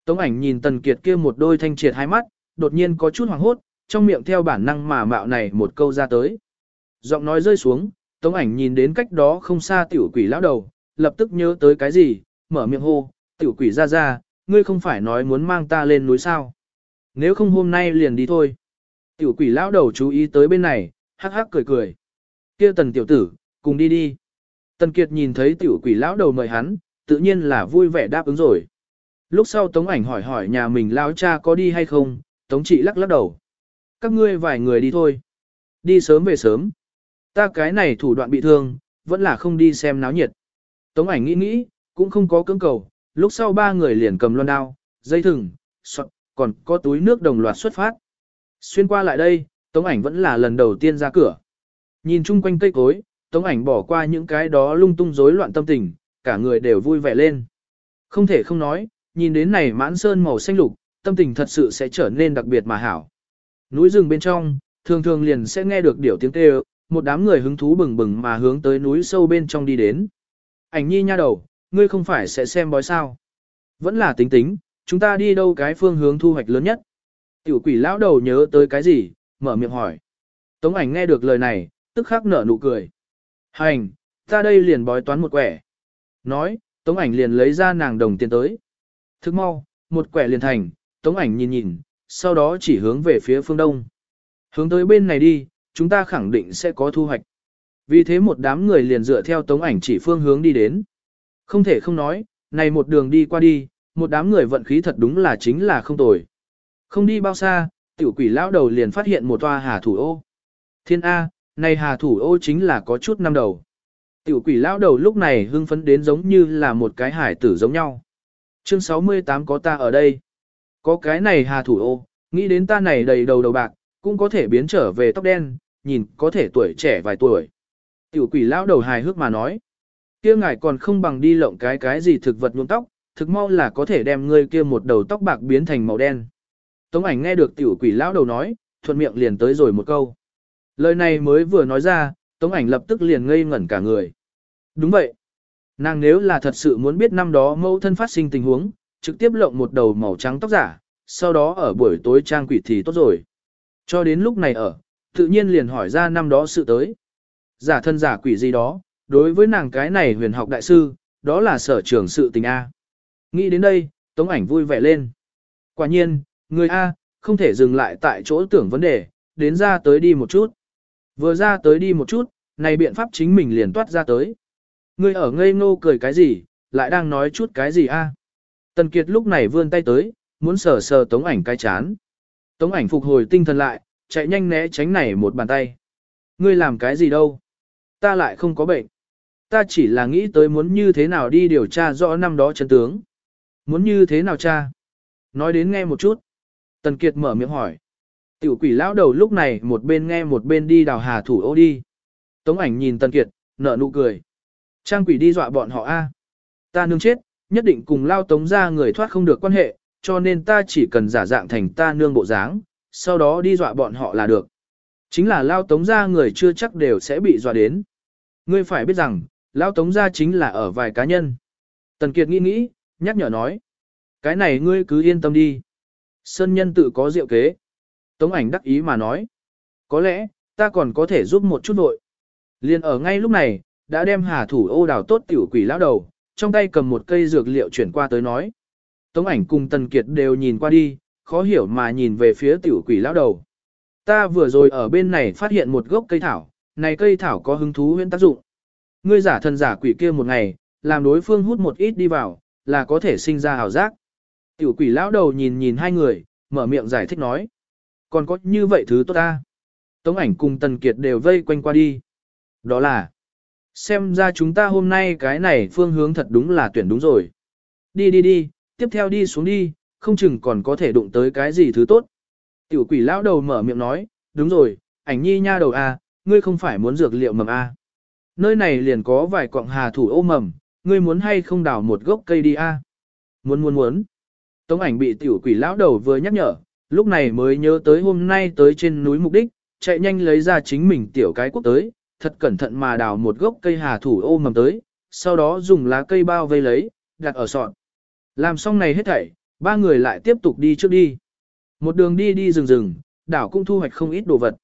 A: Tống ảnh nhìn Tần Kiệt kia một đôi thanh triệt hai mắt, đột nhiên có chút hoảng hốt, trong miệng theo bản năng mà mạo này một câu ra tới. Giọng nói rơi xuống, Tống ảnh nhìn đến cách đó không xa tiểu quỷ lão đầu, lập tức nhớ tới cái gì, mở miệng hô, tiểu quỷ ra ra, ngươi không phải nói muốn mang ta lên núi sao. Nếu không hôm nay liền đi thôi. Tiểu quỷ lão đầu chú ý tới bên này, hắc hắc cười cười. kia tần tiểu tử, cùng đi đi. Tần Kiệt nhìn thấy tiểu quỷ lão đầu mời hắn, tự nhiên là vui vẻ đáp ứng rồi. Lúc sau Tống ảnh hỏi hỏi nhà mình lão cha có đi hay không, Tống trị lắc lắc đầu. Các ngươi vài người đi thôi. Đi sớm về sớm. Ta cái này thủ đoạn bị thương, vẫn là không đi xem náo nhiệt. Tống ảnh nghĩ nghĩ, cũng không có cưỡng cầu, lúc sau ba người liền cầm loan đao, dây thừng, soạn, còn có túi nước đồng loạt xuất phát. Xuyên qua lại đây, Tống ảnh vẫn là lần đầu tiên ra cửa. Nhìn chung quanh cây cối, Tống ảnh bỏ qua những cái đó lung tung rối loạn tâm tình, cả người đều vui vẻ lên. Không thể không nói, nhìn đến này mãn sơn màu xanh lục, tâm tình thật sự sẽ trở nên đặc biệt mà hảo. Núi rừng bên trong, thường thường liền sẽ nghe được điểu tiếng kêu, một đám người hứng thú bừng bừng mà hướng tới núi sâu bên trong đi đến. Ảnh nhi nha đầu, ngươi không phải sẽ xem bói sao. Vẫn là tính tính, chúng ta đi đâu cái phương hướng thu hoạch lớn nhất. Tiểu quỷ lão đầu nhớ tới cái gì, mở miệng hỏi. Tống ảnh nghe được lời này, tức khắc nở nụ cười. Hành, ta đây liền bói toán một quẻ. Nói, tống ảnh liền lấy ra nàng đồng tiền tới. Thức mau, một quẻ liền thành, tống ảnh nhìn nhìn, sau đó chỉ hướng về phía phương đông. Hướng tới bên này đi, chúng ta khẳng định sẽ có thu hoạch. Vì thế một đám người liền dựa theo tống ảnh chỉ phương hướng đi đến. Không thể không nói, này một đường đi qua đi, một đám người vận khí thật đúng là chính là không tồi. Không đi bao xa, tiểu quỷ lão đầu liền phát hiện một toa hà thủ ô. Thiên A, này hà thủ ô chính là có chút năm đầu. Tiểu quỷ lão đầu lúc này hưng phấn đến giống như là một cái hải tử giống nhau. Chương 68 có ta ở đây. Có cái này hà thủ ô, nghĩ đến ta này đầy đầu đầu bạc, cũng có thể biến trở về tóc đen, nhìn có thể tuổi trẻ vài tuổi. Tiểu quỷ lão đầu hài hước mà nói kia ngài còn không bằng đi lộng cái cái gì thực vật nhuộm tóc, thực mau là có thể đem ngươi kia một đầu tóc bạc biến thành màu đen. Tống ảnh nghe được tiểu quỷ lão đầu nói, thuận miệng liền tới rồi một câu. Lời này mới vừa nói ra, tống ảnh lập tức liền ngây ngẩn cả người. Đúng vậy. Nàng nếu là thật sự muốn biết năm đó mẫu thân phát sinh tình huống, trực tiếp lộng một đầu màu trắng tóc giả, sau đó ở buổi tối trang quỷ thì tốt rồi. Cho đến lúc này ở, tự nhiên liền hỏi ra năm đó sự tới. Giả thân giả quỷ gì đó, đối với nàng cái này huyền học đại sư, đó là sở trường sự tình A. Nghĩ đến đây, tống ảnh vui vẻ lên. Quả nhiên, người A, không thể dừng lại tại chỗ tưởng vấn đề, đến ra tới đi một chút. Vừa ra tới đi một chút, này biện pháp chính mình liền toát ra tới. Người ở ngây ngô cười cái gì, lại đang nói chút cái gì A. Tần Kiệt lúc này vươn tay tới, muốn sờ sờ tống ảnh cái chán. Tống ảnh phục hồi tinh thần lại, chạy nhanh né tránh này một bàn tay. Ngươi làm cái gì đâu? Ta lại không có bệnh. Ta chỉ là nghĩ tới muốn như thế nào đi điều tra rõ năm đó chân tướng. Muốn như thế nào cha? Nói đến nghe một chút. Tần Kiệt mở miệng hỏi. Tiểu quỷ lão đầu lúc này một bên nghe một bên đi đào hà thủ ô đi. Tống ảnh nhìn Tần Kiệt, nở nụ cười. Trang quỷ đi dọa bọn họ a. Ta nương chết, nhất định cùng lao tống ra người thoát không được quan hệ, cho nên ta chỉ cần giả dạng thành ta nương bộ dáng, sau đó đi dọa bọn họ là được. Chính là lao tống ra người chưa chắc đều sẽ bị dọa đến. Ngươi phải biết rằng, Lão tống gia chính là ở vài cá nhân. Tần Kiệt nghĩ nghĩ, nhắc nhở nói. Cái này ngươi cứ yên tâm đi. Sơn nhân tự có diệu kế. Tống ảnh đắc ý mà nói. Có lẽ, ta còn có thể giúp một chút vội. Liên ở ngay lúc này, đã đem hà thủ ô đào tốt tiểu quỷ lão đầu, trong tay cầm một cây dược liệu chuyển qua tới nói. Tống ảnh cùng Tần Kiệt đều nhìn qua đi, khó hiểu mà nhìn về phía tiểu quỷ lão đầu. Ta vừa rồi ở bên này phát hiện một gốc cây thảo, này cây thảo có hứng thú huyễn tác dụng. Ngươi giả thần giả quỷ kia một ngày, làm đối phương hút một ít đi vào, là có thể sinh ra hào giác. Tiểu quỷ lão đầu nhìn nhìn hai người, mở miệng giải thích nói. Còn có như vậy thứ tốt ta. Tống ảnh cùng Tần Kiệt đều vây quanh qua đi. Đó là, xem ra chúng ta hôm nay cái này phương hướng thật đúng là tuyển đúng rồi. Đi đi đi, tiếp theo đi xuống đi, không chừng còn có thể đụng tới cái gì thứ tốt. Tiểu quỷ lão đầu mở miệng nói, đúng rồi, ảnh nhi nha đầu a, ngươi không phải muốn dược liệu mầm a. Nơi này liền có vài quặng hà thủ ô mầm, ngươi muốn hay không đào một gốc cây đi a? Muốn muốn muốn. Tống ảnh bị tiểu quỷ lão đầu vừa nhắc nhở, lúc này mới nhớ tới hôm nay tới trên núi mục đích, chạy nhanh lấy ra chính mình tiểu cái quốc tới, thật cẩn thận mà đào một gốc cây hà thủ ô mầm tới, sau đó dùng lá cây bao vây lấy, đặt ở sọt. Làm xong này hết thảy, Ba người lại tiếp tục đi trước đi. Một đường đi đi rừng rừng, đảo cũng thu hoạch không ít đồ vật.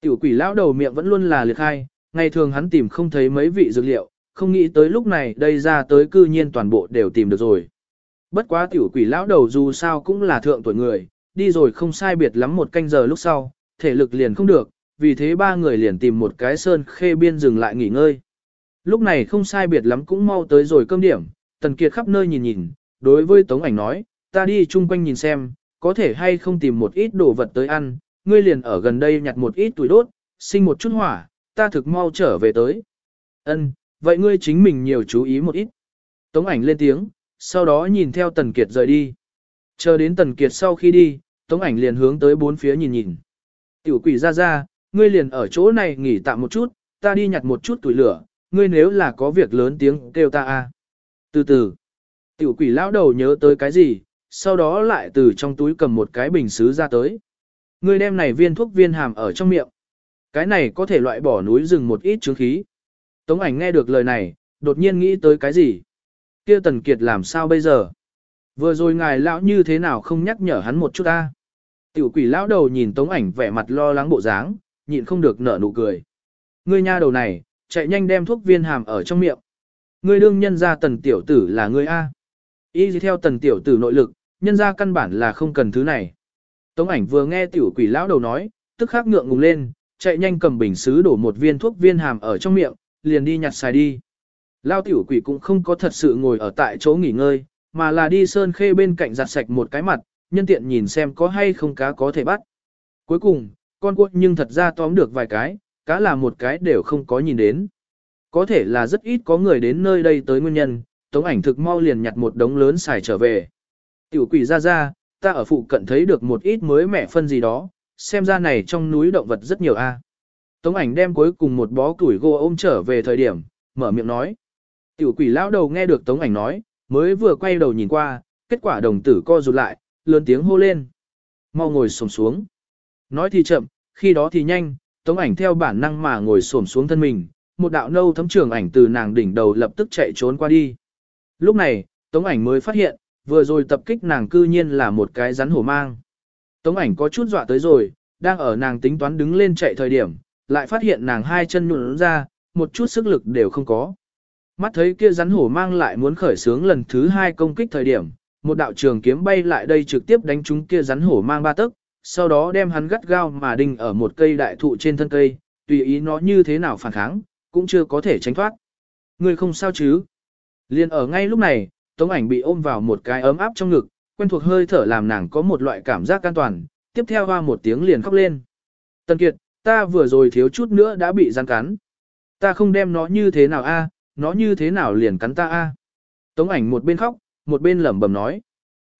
A: Tiểu quỷ lão đầu miệng vẫn luôn là liệt khai, ngày thường hắn tìm không thấy mấy vị dược liệu, không nghĩ tới lúc này đây ra tới cư nhiên toàn bộ đều tìm được rồi. Bất quá tiểu quỷ lão đầu dù sao cũng là thượng tuổi người, đi rồi không sai biệt lắm một canh giờ lúc sau, thể lực liền không được, vì thế ba người liền tìm một cái sơn khê biên dừng lại nghỉ ngơi. Lúc này không sai biệt lắm cũng mau tới rồi cơm điểm, Tần Kiệt khắp nơi nhìn nhìn, đối với Tống ảnh nói, ta đi chung quanh nhìn xem, có thể hay không tìm một ít đồ vật tới ăn, ngươi liền ở gần đây nhặt một ít tuổi đốt, sinh một chút hỏa, ta thực mau trở về tới. Ân, vậy ngươi chính mình nhiều chú ý một ít. Tống ảnh lên tiếng, sau đó nhìn theo Tần Kiệt rời đi. Chờ đến Tần Kiệt sau khi đi, Tống ảnh liền hướng tới bốn phía nhìn nhìn. Tiểu quỷ ra ra, ngươi liền ở chỗ này nghỉ tạm một chút, ta đi nhặt một chút tuổi lửa, ngươi nếu là có việc lớn tiếng kêu ta a. Từ từ, tiểu quỷ lão đầu nhớ tới cái gì, sau đó lại từ trong túi cầm một cái bình sứ ra tới. Ngươi đem này viên thuốc viên hàm ở trong miệng. Cái này có thể loại bỏ núi rừng một ít chứng khí. Tống ảnh nghe được lời này, đột nhiên nghĩ tới cái gì? kia Tần Kiệt làm sao bây giờ? Vừa rồi ngài lão như thế nào không nhắc nhở hắn một chút ta? Tiểu quỷ lão đầu nhìn Tống ảnh vẻ mặt lo lắng bộ dáng, nhịn không được nở nụ cười. Ngươi nha đầu này, chạy nhanh đem thuốc viên hàm ở trong miệng. Ngươi đương nhân gia tần tiểu tử là ngươi A. Y theo tần tiểu tử nội lực, nhân gia căn bản là không cần thứ này. Tống ảnh vừa nghe tiểu quỷ lão đầu nói, tức khắc ngượng ngùng lên, chạy nhanh cầm bình xứ đổ một viên thuốc viên hàm ở trong miệng, liền đi nhặt xài đi. Lao tiểu quỷ cũng không có thật sự ngồi ở tại chỗ nghỉ ngơi, mà là đi sơn khê bên cạnh giặt sạch một cái mặt, nhân tiện nhìn xem có hay không cá có thể bắt. Cuối cùng, con cuộn nhưng thật ra tóm được vài cái, cá là một cái đều không có nhìn đến. Có thể là rất ít có người đến nơi đây tới nguyên nhân, tống ảnh thực mau liền nhặt một đống lớn xài trở về. Tiểu quỷ ra ra, ta ở phụ cận thấy được một ít mới mẻ phân gì đó, xem ra này trong núi động vật rất nhiều a. Tống ảnh đem cuối cùng một bó củi gỗ ôm trở về thời điểm, mở miệng nói. Tiểu quỷ lão đầu nghe được tống ảnh nói, mới vừa quay đầu nhìn qua, kết quả đồng tử co rụt lại, lớn tiếng hô lên. Mau ngồi xổm xuống. Nói thì chậm, khi đó thì nhanh, tống ảnh theo bản năng mà ngồi xổm xuống thân mình, một đạo nâu thấm trường ảnh từ nàng đỉnh đầu lập tức chạy trốn qua đi. Lúc này, tống ảnh mới phát hiện, vừa rồi tập kích nàng cư nhiên là một cái rắn hổ mang. Tống ảnh có chút dọa tới rồi, đang ở nàng tính toán đứng lên chạy thời điểm, lại phát hiện nàng hai chân nhuộn ra, một chút sức lực đều không có. Mắt thấy kia rắn hổ mang lại muốn khởi sướng lần thứ hai công kích thời điểm, một đạo trường kiếm bay lại đây trực tiếp đánh trúng kia rắn hổ mang ba tấc, sau đó đem hắn gắt gao mà đinh ở một cây đại thụ trên thân cây, tùy ý nó như thế nào phản kháng, cũng chưa có thể tránh thoát. Người không sao chứ? Liên ở ngay lúc này, Tống ảnh bị ôm vào một cái ấm áp trong ngực, quen thuộc hơi thở làm nàng có một loại cảm giác an toàn, tiếp theo hoa một tiếng liền khóc lên. Tần Kiệt, ta vừa rồi thiếu chút nữa đã bị rắn cắn. Ta không đem nó như thế nào a, nó như thế nào liền cắn ta a. Tống ảnh một bên khóc, một bên lẩm bẩm nói.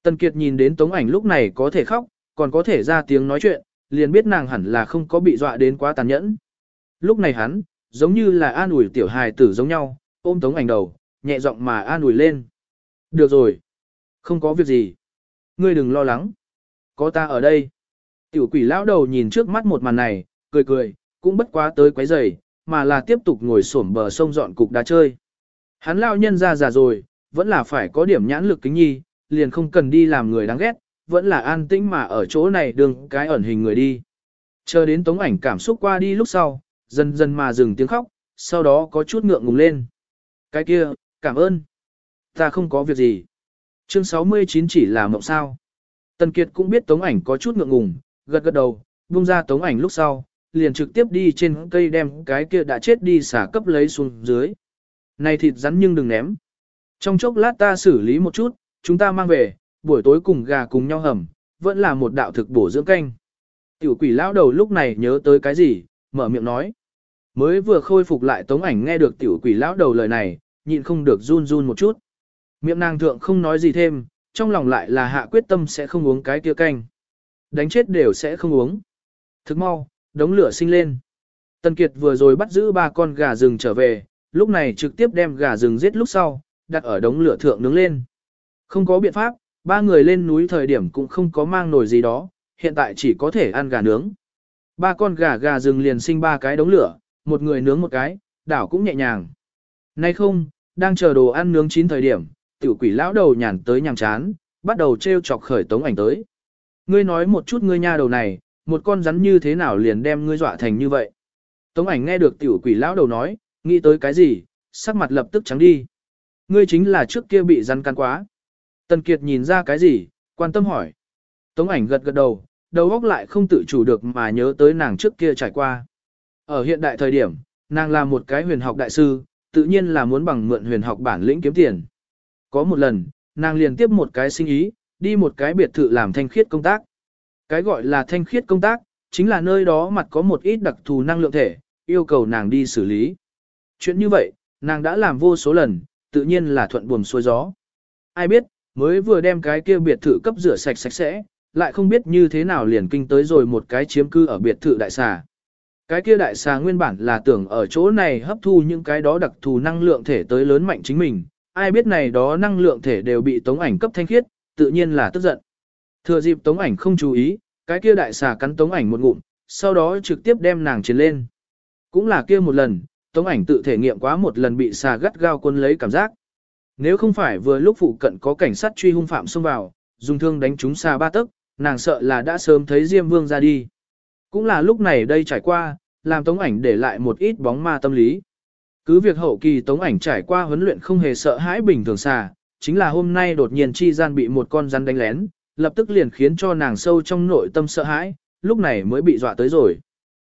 A: Tần Kiệt nhìn đến Tống ảnh lúc này có thể khóc, còn có thể ra tiếng nói chuyện, liền biết nàng hẳn là không có bị dọa đến quá tàn nhẫn. Lúc này hắn, giống như là an ủi tiểu hài tử giống nhau, ôm Tống ảnh đầu, nhẹ giọng mà an ủi lên. Được rồi. Không có việc gì. Ngươi đừng lo lắng. Có ta ở đây. Tiểu quỷ lão đầu nhìn trước mắt một màn này, cười cười, cũng bất quá tới quấy rầy, mà là tiếp tục ngồi xổm bờ sông dọn cục đá chơi. Hắn lão nhân ra già rồi, vẫn là phải có điểm nhãn lực kính nhi, liền không cần đi làm người đáng ghét, vẫn là an tĩnh mà ở chỗ này đừng cái ẩn hình người đi. Chờ đến tống ảnh cảm xúc qua đi lúc sau, dần dần mà dừng tiếng khóc, sau đó có chút ngượng ngùng lên. Cái kia, cảm ơn. Ta không có việc gì. Chương 69 chỉ là mộng sao. Tần Kiệt cũng biết tống ảnh có chút ngượng ngùng, gật gật đầu, buông ra tống ảnh lúc sau, liền trực tiếp đi trên cây đem cái kia đã chết đi xả cấp lấy xuống dưới. Này thịt rắn nhưng đừng ném. Trong chốc lát ta xử lý một chút, chúng ta mang về, buổi tối cùng gà cùng nhau hầm, vẫn là một đạo thực bổ dưỡng canh. Tiểu quỷ lão đầu lúc này nhớ tới cái gì, mở miệng nói. Mới vừa khôi phục lại tống ảnh nghe được tiểu quỷ lão đầu lời này, nhịn không được run run một chút. Miệng nàng thượng không nói gì thêm, trong lòng lại là hạ quyết tâm sẽ không uống cái kia canh. Đánh chết đều sẽ không uống. Thức mau, đống lửa sinh lên. Tần Kiệt vừa rồi bắt giữ ba con gà rừng trở về, lúc này trực tiếp đem gà rừng giết lúc sau, đặt ở đống lửa thượng nướng lên. Không có biện pháp, ba người lên núi thời điểm cũng không có mang nồi gì đó, hiện tại chỉ có thể ăn gà nướng. Ba con gà gà rừng liền sinh ba cái đống lửa, một người nướng một cái, đảo cũng nhẹ nhàng. Nay không, đang chờ đồ ăn nướng chín thời điểm, tiểu quỷ lão đầu nhàn tới nhàm chán, bắt đầu treo chọc khởi tống ảnh tới. Ngươi nói một chút ngươi nha đầu này, một con rắn như thế nào liền đem ngươi dọa thành như vậy. Tống ảnh nghe được tiểu quỷ lão đầu nói, nghĩ tới cái gì, sắc mặt lập tức trắng đi. Ngươi chính là trước kia bị rắn cắn quá. Tần Kiệt nhìn ra cái gì, quan tâm hỏi. Tống ảnh gật gật đầu, đầu óc lại không tự chủ được mà nhớ tới nàng trước kia trải qua. Ở hiện đại thời điểm, nàng là một cái huyền học đại sư, tự nhiên là muốn bằng mượn huyền học bản lĩnh kiếm tiền. Có một lần, nàng liền tiếp một cái sinh ý, đi một cái biệt thự làm thanh khiết công tác. Cái gọi là thanh khiết công tác, chính là nơi đó mặt có một ít đặc thù năng lượng thể, yêu cầu nàng đi xử lý. Chuyện như vậy, nàng đã làm vô số lần, tự nhiên là thuận buồm xuôi gió. Ai biết, mới vừa đem cái kia biệt thự cấp rửa sạch sạch sẽ, lại không biết như thế nào liền kinh tới rồi một cái chiếm cư ở biệt thự đại xà. Cái kia đại xà nguyên bản là tưởng ở chỗ này hấp thu những cái đó đặc thù năng lượng thể tới lớn mạnh chính mình, ai biết này đó năng lượng thể đều bị tống ảnh cấp thanh khiết, tự nhiên là tức giận. Thừa dịp tống ảnh không chú ý, cái kia đại xà cắn tống ảnh một ngụm, sau đó trực tiếp đem nàng chiến lên. Cũng là kia một lần, tống ảnh tự thể nghiệm quá một lần bị xà gắt gao quân lấy cảm giác. Nếu không phải vừa lúc phụ cận có cảnh sát truy hung phạm xông vào, dùng thương đánh trúng xà ba tấc, nàng sợ là đã sớm thấy Diêm Vương ra đi. Cũng là lúc này đây trải qua, làm tống ảnh để lại một ít bóng ma tâm lý. Cứ việc hậu kỳ tống ảnh trải qua huấn luyện không hề sợ hãi bình thường xà, chính là hôm nay đột nhiên chi gian bị một con rắn đánh lén, lập tức liền khiến cho nàng sâu trong nội tâm sợ hãi, lúc này mới bị dọa tới rồi.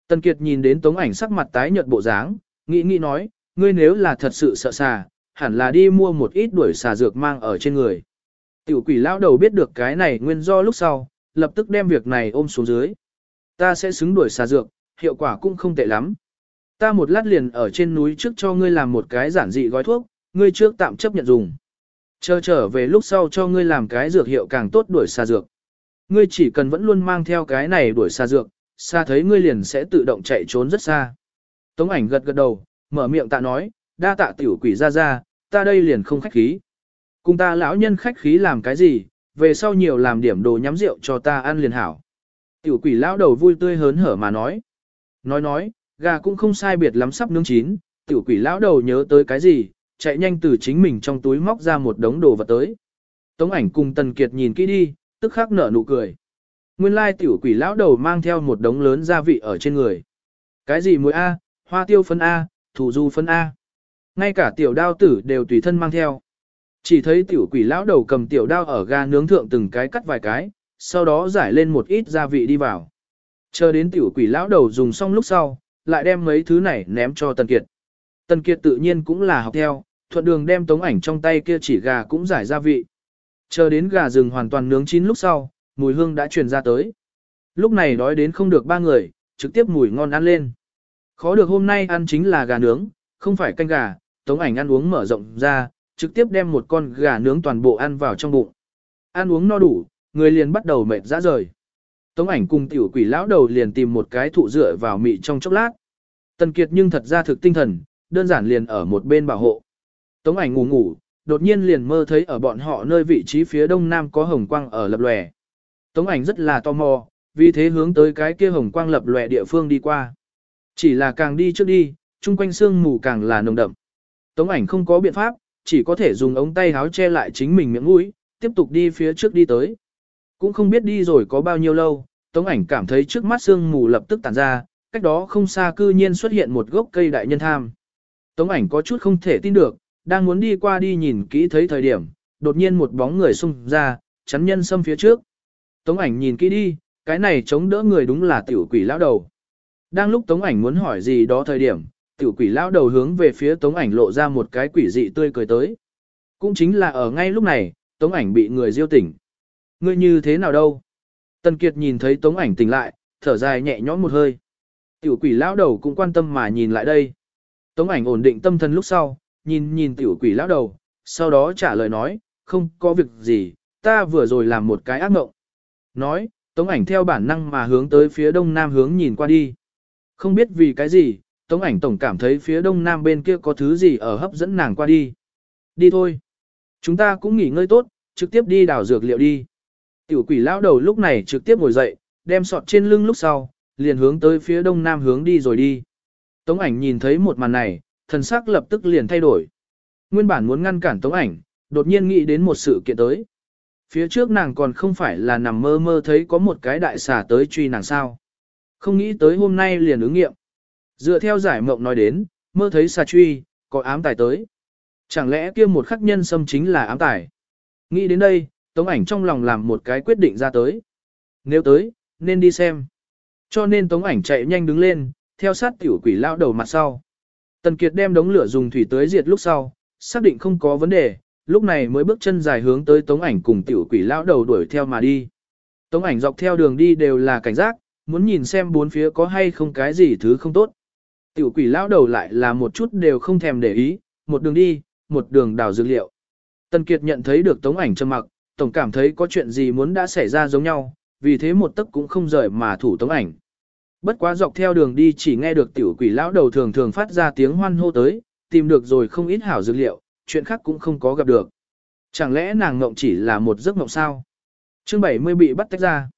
A: Tần Kiệt nhìn đến tống ảnh sắc mặt tái nhợt bộ dáng, nghĩ nghĩ nói, ngươi nếu là thật sự sợ xà, hẳn là đi mua một ít đuổi xà dược mang ở trên người. Tiểu quỷ lão đầu biết được cái này nguyên do lúc sau, lập tức đem việc này ôm xuống dưới. Ta sẽ xứng đuổi xà dược, hiệu quả cũng không tệ lắm. Ta một lát liền ở trên núi trước cho ngươi làm một cái giản dị gói thuốc, ngươi trước tạm chấp nhận dùng. Chờ trở về lúc sau cho ngươi làm cái dược hiệu càng tốt đuổi xa dược. Ngươi chỉ cần vẫn luôn mang theo cái này đuổi xa dược, xa thấy ngươi liền sẽ tự động chạy trốn rất xa. Tống ảnh gật gật đầu, mở miệng tạ nói, đa tạ tiểu quỷ ra ra, ta đây liền không khách khí. Cùng ta lão nhân khách khí làm cái gì, về sau nhiều làm điểm đồ nhắm rượu cho ta ăn liền hảo. Tiểu quỷ lão đầu vui tươi hớn hở mà nói. Nói nói, gà cũng không sai biệt lắm sắp nướng chín, tiểu quỷ lão đầu nhớ tới cái gì, chạy nhanh từ chính mình trong túi móc ra một đống đồ vật tới. Tống ảnh cùng Tần Kiệt nhìn kỹ đi, tức khắc nở nụ cười. Nguyên lai tiểu quỷ lão đầu mang theo một đống lớn gia vị ở trên người. Cái gì muối A, hoa tiêu phân A, thủ du phân A. Ngay cả tiểu đao tử đều tùy thân mang theo. Chỉ thấy tiểu quỷ lão đầu cầm tiểu đao ở ga nướng thượng từng cái cắt vài cái, sau đó giải lên một ít gia vị đi vào. Chờ đến tiểu quỷ lão đầu dùng xong lúc sau, lại đem mấy thứ này ném cho Tần Kiệt. Tần Kiệt tự nhiên cũng là học theo, thuận đường đem tống ảnh trong tay kia chỉ gà cũng giải gia vị. Chờ đến gà rừng hoàn toàn nướng chín lúc sau, mùi hương đã truyền ra tới. Lúc này đói đến không được ba người, trực tiếp mùi ngon ăn lên. Khó được hôm nay ăn chính là gà nướng, không phải canh gà, tống ảnh ăn uống mở rộng ra, trực tiếp đem một con gà nướng toàn bộ ăn vào trong bụng. Ăn uống no đủ, người liền bắt đầu mệt rã rời. Tống ảnh cùng tiểu quỷ lão đầu liền tìm một cái thụ dựa vào mị trong chốc lát. Tần Kiệt nhưng thật ra thực tinh thần, đơn giản liền ở một bên bảo hộ. Tống ảnh ngủ ngủ, đột nhiên liền mơ thấy ở bọn họ nơi vị trí phía đông nam có hồng quang ở lập lòe. Tống ảnh rất là tò mò, vì thế hướng tới cái kia hồng quang lập lòe địa phương đi qua. Chỉ là càng đi trước đi, chung quanh sương mù càng là nồng đậm. Tống ảnh không có biện pháp, chỉ có thể dùng ống tay áo che lại chính mình miệng mũi, tiếp tục đi phía trước đi tới. Cũng không biết đi rồi có bao nhiêu lâu, Tống ảnh cảm thấy trước mắt sương mù lập tức tản ra, cách đó không xa cư nhiên xuất hiện một gốc cây đại nhân tham. Tống ảnh có chút không thể tin được, đang muốn đi qua đi nhìn kỹ thấy thời điểm, đột nhiên một bóng người xung ra, chắn nhân xâm phía trước. Tống ảnh nhìn kỹ đi, cái này chống đỡ người đúng là tiểu quỷ lão đầu. Đang lúc Tống ảnh muốn hỏi gì đó thời điểm, tiểu quỷ lão đầu hướng về phía Tống ảnh lộ ra một cái quỷ dị tươi cười tới. Cũng chính là ở ngay lúc này, Tống ảnh bị người diêu tỉnh. Ngươi như thế nào đâu? Tần Kiệt nhìn thấy Tống ảnh tỉnh lại, thở dài nhẹ nhõm một hơi. Tiểu quỷ lão đầu cũng quan tâm mà nhìn lại đây. Tống ảnh ổn định tâm thần lúc sau, nhìn nhìn tiểu quỷ lão đầu, sau đó trả lời nói, không có việc gì, ta vừa rồi làm một cái ác mộng. Nói, Tống ảnh theo bản năng mà hướng tới phía đông nam hướng nhìn qua đi. Không biết vì cái gì, Tống ảnh tổng cảm thấy phía đông nam bên kia có thứ gì ở hấp dẫn nàng qua đi. Đi thôi. Chúng ta cũng nghỉ ngơi tốt, trực tiếp đi đào dược liệu đi. Tiểu quỷ lão đầu lúc này trực tiếp ngồi dậy, đem sọt trên lưng lúc sau, liền hướng tới phía đông nam hướng đi rồi đi. Tống ảnh nhìn thấy một màn này, thần sắc lập tức liền thay đổi. Nguyên bản muốn ngăn cản tống ảnh, đột nhiên nghĩ đến một sự kiện tới. Phía trước nàng còn không phải là nằm mơ mơ thấy có một cái đại xà tới truy nàng sao. Không nghĩ tới hôm nay liền ứng nghiệm. Dựa theo giải mộng nói đến, mơ thấy xà truy, có ám tài tới. Chẳng lẽ kia một khắc nhân xâm chính là ám tài? Nghĩ đến đây, tống ảnh trong lòng làm một cái quyết định ra tới. Nếu tới, nên đi xem. Cho nên tống ảnh chạy nhanh đứng lên, theo sát tiểu quỷ lao đầu mặt sau. Tần Kiệt đem đống lửa dùng thủy tới diệt lúc sau, xác định không có vấn đề, lúc này mới bước chân dài hướng tới tống ảnh cùng tiểu quỷ lao đầu đuổi theo mà đi. Tống ảnh dọc theo đường đi đều là cảnh giác, muốn nhìn xem bốn phía có hay không cái gì thứ không tốt. Tiểu quỷ lao đầu lại là một chút đều không thèm để ý, một đường đi, một đường đào dược liệu. Tần Kiệt nhận thấy được tống ảnh trầm mặc, tổng cảm thấy có chuyện gì muốn đã xảy ra giống nhau, vì thế một tấc cũng không rời mà thủ tống ảnh. Bất quá dọc theo đường đi chỉ nghe được tiểu quỷ lão đầu thường thường phát ra tiếng hoan hô tới, tìm được rồi không ít hảo dược liệu, chuyện khác cũng không có gặp được. Chẳng lẽ nàng ngộng chỉ là một giấc mộng sao? Chương 70 bị bắt tách ra.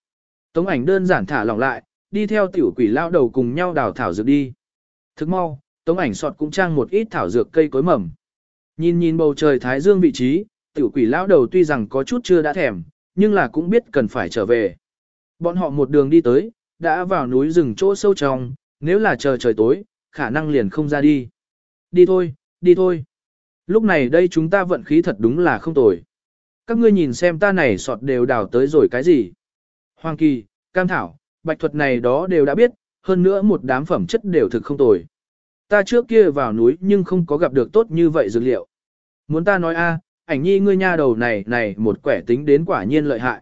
A: Tống ảnh đơn giản thả lỏng lại, đi theo tiểu quỷ lão đầu cùng nhau đào thảo dược đi. Thức mau, tống ảnh sọt cũng trang một ít thảo dược cây cối mầm. Nhìn nhìn bầu trời thái dương vị trí, tiểu quỷ lão đầu tuy rằng có chút chưa đã thèm, nhưng là cũng biết cần phải trở về. Bọn họ một đường đi tới, đã vào núi rừng chỗ sâu trong, nếu là chờ trời tối, khả năng liền không ra đi. Đi thôi, đi thôi. Lúc này đây chúng ta vận khí thật đúng là không tồi. Các ngươi nhìn xem ta này sọt đều đào tới rồi cái gì. Hoàng kỳ, cam thảo, bạch thuật này đó đều đã biết, hơn nữa một đám phẩm chất đều thực không tồi. Ta trước kia vào núi nhưng không có gặp được tốt như vậy dược liệu. Muốn ta nói a, ảnh nhi ngươi nha đầu này này một quẻ tính đến quả nhiên lợi hại.